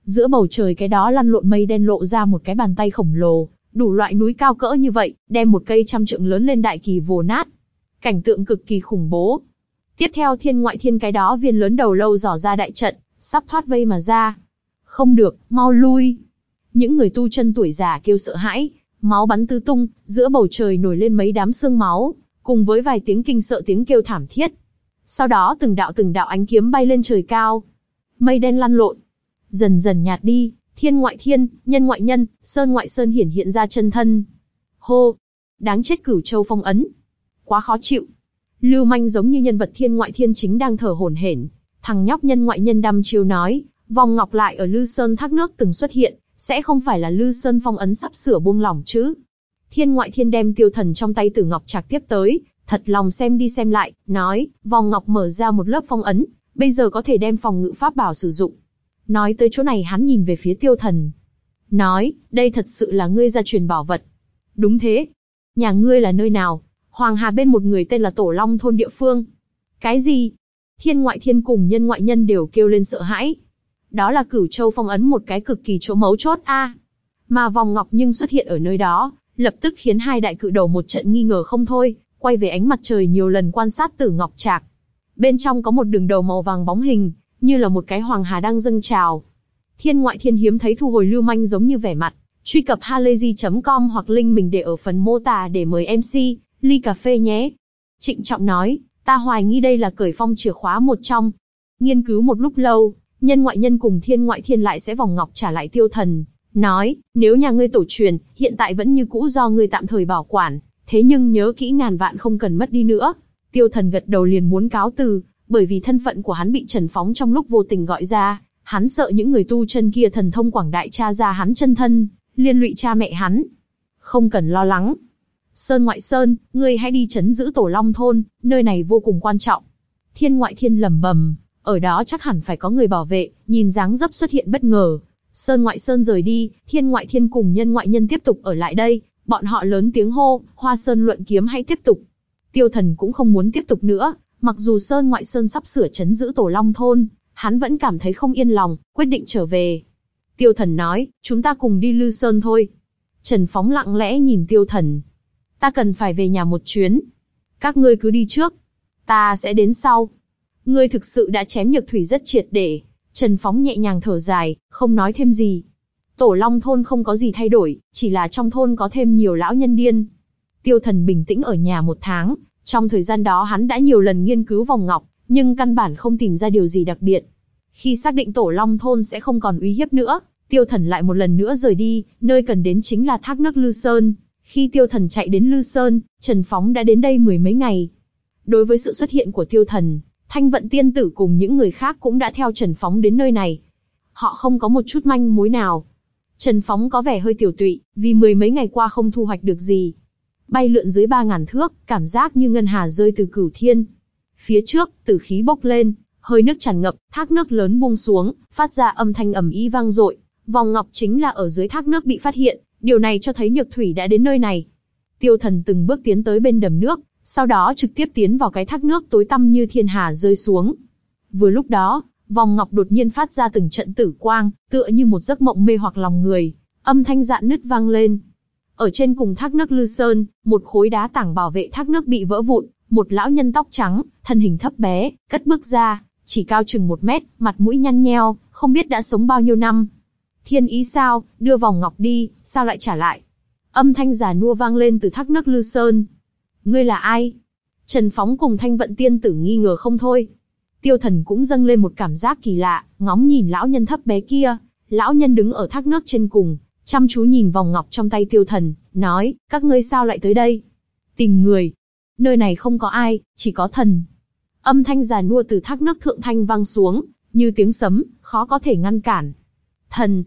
Giữa bầu trời cái đó lăn lộn mây đen lộ ra một cái bàn tay khổng lồ, đủ loại núi cao cỡ như vậy, đem một cây trăm trượng lớn lên đại kỳ vồ nát. Cảnh tượng cực kỳ khủng bố. Tiếp theo thiên ngoại thiên cái đó viên lớn đầu lâu dò ra đại trận, sắp thoát vây mà ra. Không được, mau lui. Những người tu chân tuổi già kêu sợ hãi, máu bắn tứ tung, giữa bầu trời nổi lên mấy đám xương máu, cùng với vài tiếng kinh sợ tiếng kêu thảm thiết. Sau đó từng đạo từng đạo ánh kiếm bay lên trời cao. Mây đen lăn lộn, dần dần nhạt đi, thiên ngoại thiên, nhân ngoại nhân, sơn ngoại sơn hiển hiện ra chân thân. Hô, đáng chết cửu châu phong ấn. Quá khó chịu. Lưu manh giống như nhân vật thiên ngoại thiên chính đang thở hổn hển. Thằng nhóc nhân ngoại nhân đăm chiêu nói, vòng ngọc lại ở Lư Sơn thác nước từng xuất hiện, sẽ không phải là Lư Sơn phong ấn sắp sửa buông lỏng chứ. Thiên ngoại thiên đem tiêu thần trong tay tử ngọc trạc tiếp tới, thật lòng xem đi xem lại, nói, vòng ngọc mở ra một lớp phong ấn, bây giờ có thể đem phòng ngự pháp bảo sử dụng. Nói tới chỗ này hắn nhìn về phía tiêu thần. Nói, đây thật sự là ngươi gia truyền bảo vật. Đúng thế. Nhà ngươi là nơi nào? Hoàng Hà bên một người tên là Tổ Long thôn địa phương. Cái gì? Thiên ngoại thiên cùng nhân ngoại nhân đều kêu lên sợ hãi. Đó là cửu châu phong ấn một cái cực kỳ chỗ mấu chốt a. Mà vòng ngọc nhưng xuất hiện ở nơi đó, lập tức khiến hai đại cự đầu một trận nghi ngờ không thôi, quay về ánh mặt trời nhiều lần quan sát tử ngọc trạc. Bên trong có một đường đầu màu vàng bóng hình, như là một cái hoàng hà đang dâng trào. Thiên ngoại thiên hiếm thấy thu hồi lưu manh giống như vẻ mặt. Truy cập halayzi.com hoặc link mình để ở phần mô tả để mời MC, ly cà phê nhé. Trịnh trọng nói, ta hoài nghi đây là cởi phong chìa khóa một trong. Nghiên cứu một lúc lâu, nhân ngoại nhân cùng thiên ngoại thiên lại sẽ vòng ngọc trả lại tiêu thần, nói, nếu nhà ngươi tổ truyền, hiện tại vẫn như cũ do ngươi tạm thời bảo quản, thế nhưng nhớ kỹ ngàn vạn không cần mất đi nữa. Tiêu thần gật đầu liền muốn cáo từ, bởi vì thân phận của hắn bị Trần Phóng trong lúc vô tình gọi ra, hắn sợ những người tu chân kia thần thông quảng đại cha ra hắn chân thân, liên lụy cha mẹ hắn. Không cần lo lắng. Sơn ngoại sơn, ngươi hãy đi chấn giữ tổ long thôn, nơi này vô cùng quan trọng. Thiên ngoại thiên lẩm bẩm, ở đó chắc hẳn phải có người bảo vệ, nhìn dáng dấp xuất hiện bất ngờ, Sơn Ngoại Sơn rời đi, Thiên Ngoại Thiên cùng Nhân Ngoại Nhân tiếp tục ở lại đây, bọn họ lớn tiếng hô, Hoa Sơn luận kiếm hãy tiếp tục. Tiêu Thần cũng không muốn tiếp tục nữa, mặc dù Sơn Ngoại Sơn sắp sửa chấn giữ Tổ Long Thôn, hắn vẫn cảm thấy không yên lòng, quyết định trở về. Tiêu Thần nói, chúng ta cùng đi Lư Sơn thôi. Trần Phóng lặng lẽ nhìn Tiêu Thần. Ta cần phải về nhà một chuyến. Các ngươi cứ đi trước. Ta sẽ đến sau. Ngươi thực sự đã chém nhược thủy rất triệt để. Trần Phóng nhẹ nhàng thở dài, không nói thêm gì. Tổ Long thôn không có gì thay đổi, chỉ là trong thôn có thêm nhiều lão nhân điên. Tiêu Thần bình tĩnh ở nhà một tháng, trong thời gian đó hắn đã nhiều lần nghiên cứu vòng ngọc, nhưng căn bản không tìm ra điều gì đặc biệt. Khi xác định Tổ Long thôn sẽ không còn uy hiếp nữa, Tiêu Thần lại một lần nữa rời đi, nơi cần đến chính là thác nước Lư Sơn. Khi Tiêu Thần chạy đến Lư Sơn, Trần Phóng đã đến đây mười mấy ngày. Đối với sự xuất hiện của Tiêu Thần, Thanh vận tiên tử cùng những người khác cũng đã theo Trần Phóng đến nơi này. Họ không có một chút manh mối nào. Trần Phóng có vẻ hơi tiểu tụy, vì mười mấy ngày qua không thu hoạch được gì. bay lượn dưới ba ngàn thước, cảm giác như ngân hà rơi từ cửu thiên. Phía trước, tử khí bốc lên, hơi nước tràn ngập, thác nước lớn buông xuống, phát ra âm thanh ầm y vang dội. Vòng ngọc chính là ở dưới thác nước bị phát hiện, điều này cho thấy nhược thủy đã đến nơi này. Tiêu thần từng bước tiến tới bên đầm nước, sau đó trực tiếp tiến vào cái thác nước tối tăm như thiên hà rơi xuống. Vừa lúc đó, vòng ngọc đột nhiên phát ra từng trận tử quang, tựa như một giấc mộng mê hoặc lòng người, âm thanh dạn nứt vang lên. Ở trên cùng thác nước Lư Sơn, một khối đá tảng bảo vệ thác nước bị vỡ vụn, một lão nhân tóc trắng, thân hình thấp bé, cất bước ra, chỉ cao chừng một mét, mặt mũi nhăn nheo, không biết đã sống bao nhiêu năm. Thiên ý sao, đưa vòng ngọc đi, sao lại trả lại? Âm thanh giả nua vang lên từ thác nước Lư Sơn. Ngươi là ai? Trần Phóng cùng thanh vận tiên tử nghi ngờ không thôi. Tiêu thần cũng dâng lên một cảm giác kỳ lạ, ngóng nhìn lão nhân thấp bé kia. Lão nhân đứng ở thác nước trên cùng, chăm chú nhìn vòng ngọc trong tay tiêu thần, nói, các ngươi sao lại tới đây? Tìm người. Nơi này không có ai, chỉ có thần. Âm thanh già nua từ thác nước thượng thanh vang xuống, như tiếng sấm, khó có thể ngăn cản. Thần.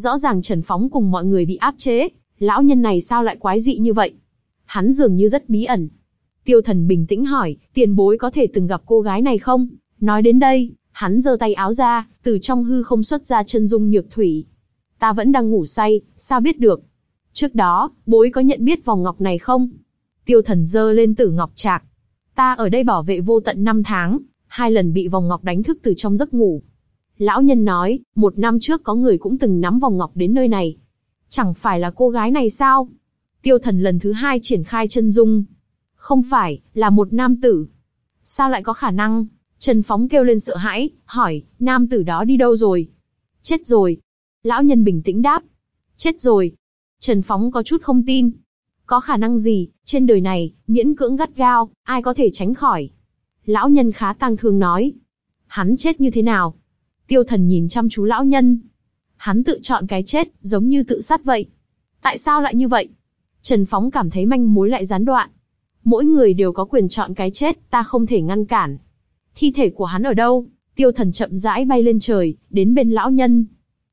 Rõ ràng Trần Phóng cùng mọi người bị áp chế, lão nhân này sao lại quái dị như vậy? Hắn dường như rất bí ẩn. Tiêu thần bình tĩnh hỏi, tiền bối có thể từng gặp cô gái này không? Nói đến đây, hắn giơ tay áo ra, từ trong hư không xuất ra chân dung nhược thủy. Ta vẫn đang ngủ say, sao biết được? Trước đó, bối có nhận biết vòng ngọc này không? Tiêu thần giơ lên tử ngọc trạc. Ta ở đây bảo vệ vô tận năm tháng, hai lần bị vòng ngọc đánh thức từ trong giấc ngủ. Lão nhân nói, một năm trước có người cũng từng nắm vòng ngọc đến nơi này. Chẳng phải là cô gái này sao? Tiêu thần lần thứ hai triển khai chân dung. Không phải, là một nam tử. Sao lại có khả năng? Trần Phóng kêu lên sợ hãi, hỏi, nam tử đó đi đâu rồi? Chết rồi. Lão nhân bình tĩnh đáp. Chết rồi. Trần Phóng có chút không tin. Có khả năng gì, trên đời này, miễn cưỡng gắt gao, ai có thể tránh khỏi? Lão nhân khá tăng thương nói. Hắn chết như thế nào? Tiêu thần nhìn chăm chú lão nhân. Hắn tự chọn cái chết, giống như tự sát vậy. Tại sao lại như vậy? Trần Phóng cảm thấy manh mối lại gián đoạn. Mỗi người đều có quyền chọn cái chết, ta không thể ngăn cản. Thi thể của hắn ở đâu? Tiêu thần chậm rãi bay lên trời, đến bên lão nhân.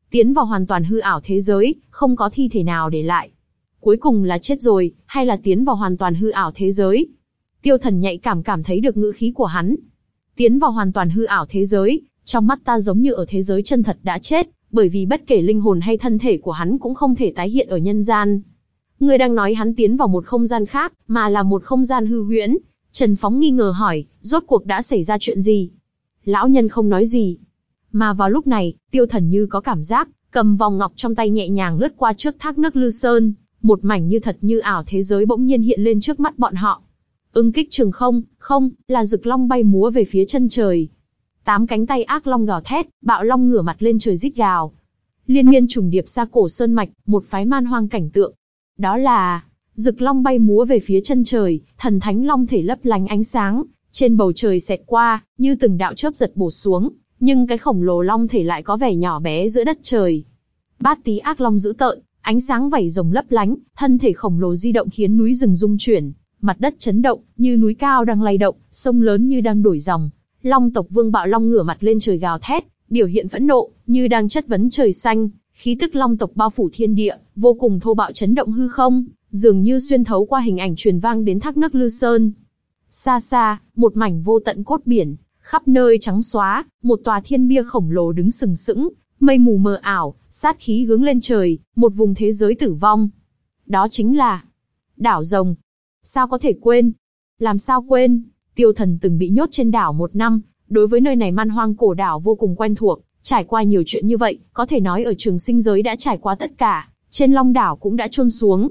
Tiến vào hoàn toàn hư ảo thế giới, không có thi thể nào để lại. Cuối cùng là chết rồi, hay là tiến vào hoàn toàn hư ảo thế giới? Tiêu thần nhạy cảm cảm thấy được ngữ khí của hắn. Tiến vào hoàn toàn hư ảo thế giới, trong mắt ta giống như ở thế giới chân thật đã chết, bởi vì bất kể linh hồn hay thân thể của hắn cũng không thể tái hiện ở nhân gian. Người đang nói hắn tiến vào một không gian khác, mà là một không gian hư huyễn. Trần Phóng nghi ngờ hỏi, rốt cuộc đã xảy ra chuyện gì? Lão nhân không nói gì. Mà vào lúc này, tiêu thần như có cảm giác, cầm vòng ngọc trong tay nhẹ nhàng lướt qua trước thác nước Lư Sơn, một mảnh như thật như ảo thế giới bỗng nhiên hiện lên trước mắt bọn họ. Ưng kích trường không, không, là rực long bay múa về phía chân trời. Tám cánh tay ác long gào thét, bạo long ngửa mặt lên trời rít gào. Liên miên trùng điệp xa cổ sơn mạch, một phái man hoang cảnh tượng. Đó là, rực long bay múa về phía chân trời, thần thánh long thể lấp lánh ánh sáng, trên bầu trời xẹt qua, như từng đạo chớp giật bổ xuống, nhưng cái khổng lồ long thể lại có vẻ nhỏ bé giữa đất trời. Bát tí ác long dữ tợn, ánh sáng vảy rồng lấp lánh, thân thể khổng lồ di động khiến núi rừng rung chuyển, mặt đất chấn động, như núi cao đang lay động, sông lớn như đang đổi dòng. Long tộc vương bạo long ngửa mặt lên trời gào thét, biểu hiện phẫn nộ, như đang chất vấn trời xanh, khí tức long tộc bao phủ thiên địa, vô cùng thô bạo chấn động hư không, dường như xuyên thấu qua hình ảnh truyền vang đến thác nước Lư Sơn. Xa xa, một mảnh vô tận cốt biển, khắp nơi trắng xóa, một tòa thiên bia khổng lồ đứng sừng sững, mây mù mờ ảo, sát khí hướng lên trời, một vùng thế giới tử vong. Đó chính là đảo rồng. Sao có thể quên? Làm sao quên? Tiêu thần từng bị nhốt trên đảo một năm, đối với nơi này man hoang cổ đảo vô cùng quen thuộc, trải qua nhiều chuyện như vậy, có thể nói ở trường sinh giới đã trải qua tất cả, trên long đảo cũng đã chôn xuống.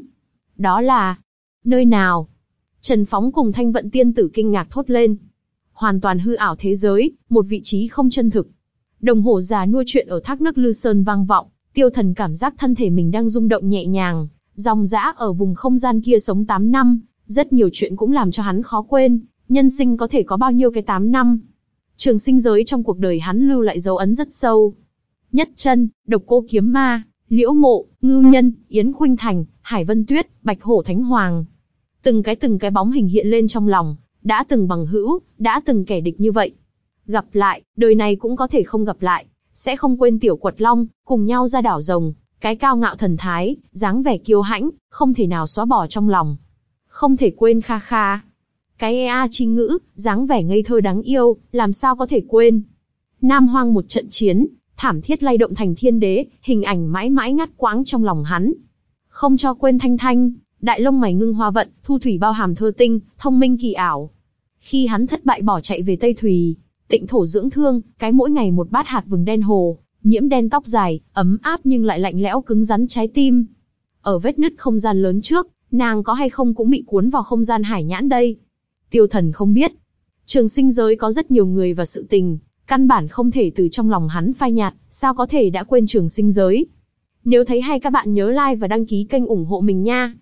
Đó là... nơi nào? Trần Phóng cùng thanh vận tiên tử kinh ngạc thốt lên. Hoàn toàn hư ảo thế giới, một vị trí không chân thực. Đồng hồ già nuôi chuyện ở thác nước Lư Sơn vang vọng, tiêu thần cảm giác thân thể mình đang rung động nhẹ nhàng, dòng dã ở vùng không gian kia sống 8 năm, rất nhiều chuyện cũng làm cho hắn khó quên, nhân sinh có thể có bao nhiêu cái tám năm. Trường sinh giới trong cuộc đời hắn lưu lại dấu ấn rất sâu. Nhất chân, độc cô kiếm ma, liễu mộ, ngưu nhân, yến khuynh thành, hải vân tuyết, bạch hổ thánh hoàng. Từng cái từng cái bóng hình hiện lên trong lòng, đã từng bằng hữu, đã từng kẻ địch như vậy. Gặp lại, đời này cũng có thể không gặp lại, sẽ không quên tiểu quật long, cùng nhau ra đảo rồng, cái cao ngạo thần thái, dáng vẻ kiêu hãnh, không thể nào xóa bỏ trong lòng. Không thể quên kha kha. Cái ea trinh ngữ, dáng vẻ ngây thơ đáng yêu, làm sao có thể quên. Nam hoang một trận chiến, thảm thiết lay động thành thiên đế, hình ảnh mãi mãi ngắt quãng trong lòng hắn. Không cho quên thanh thanh, đại lông mày ngưng hoa vận, thu thủy bao hàm thơ tinh, thông minh kỳ ảo. Khi hắn thất bại bỏ chạy về Tây thủy tịnh thổ dưỡng thương, cái mỗi ngày một bát hạt vừng đen hồ, nhiễm đen tóc dài, ấm áp nhưng lại lạnh lẽo cứng rắn trái tim. Ở vết nứt không gian lớn trước, nàng có hay không cũng bị cuốn vào không gian hải nhãn đây. Tiêu thần không biết. Trường sinh giới có rất nhiều người và sự tình, căn bản không thể từ trong lòng hắn phai nhạt, sao có thể đã quên trường sinh giới. Nếu thấy hay các bạn nhớ like và đăng ký kênh ủng hộ mình nha.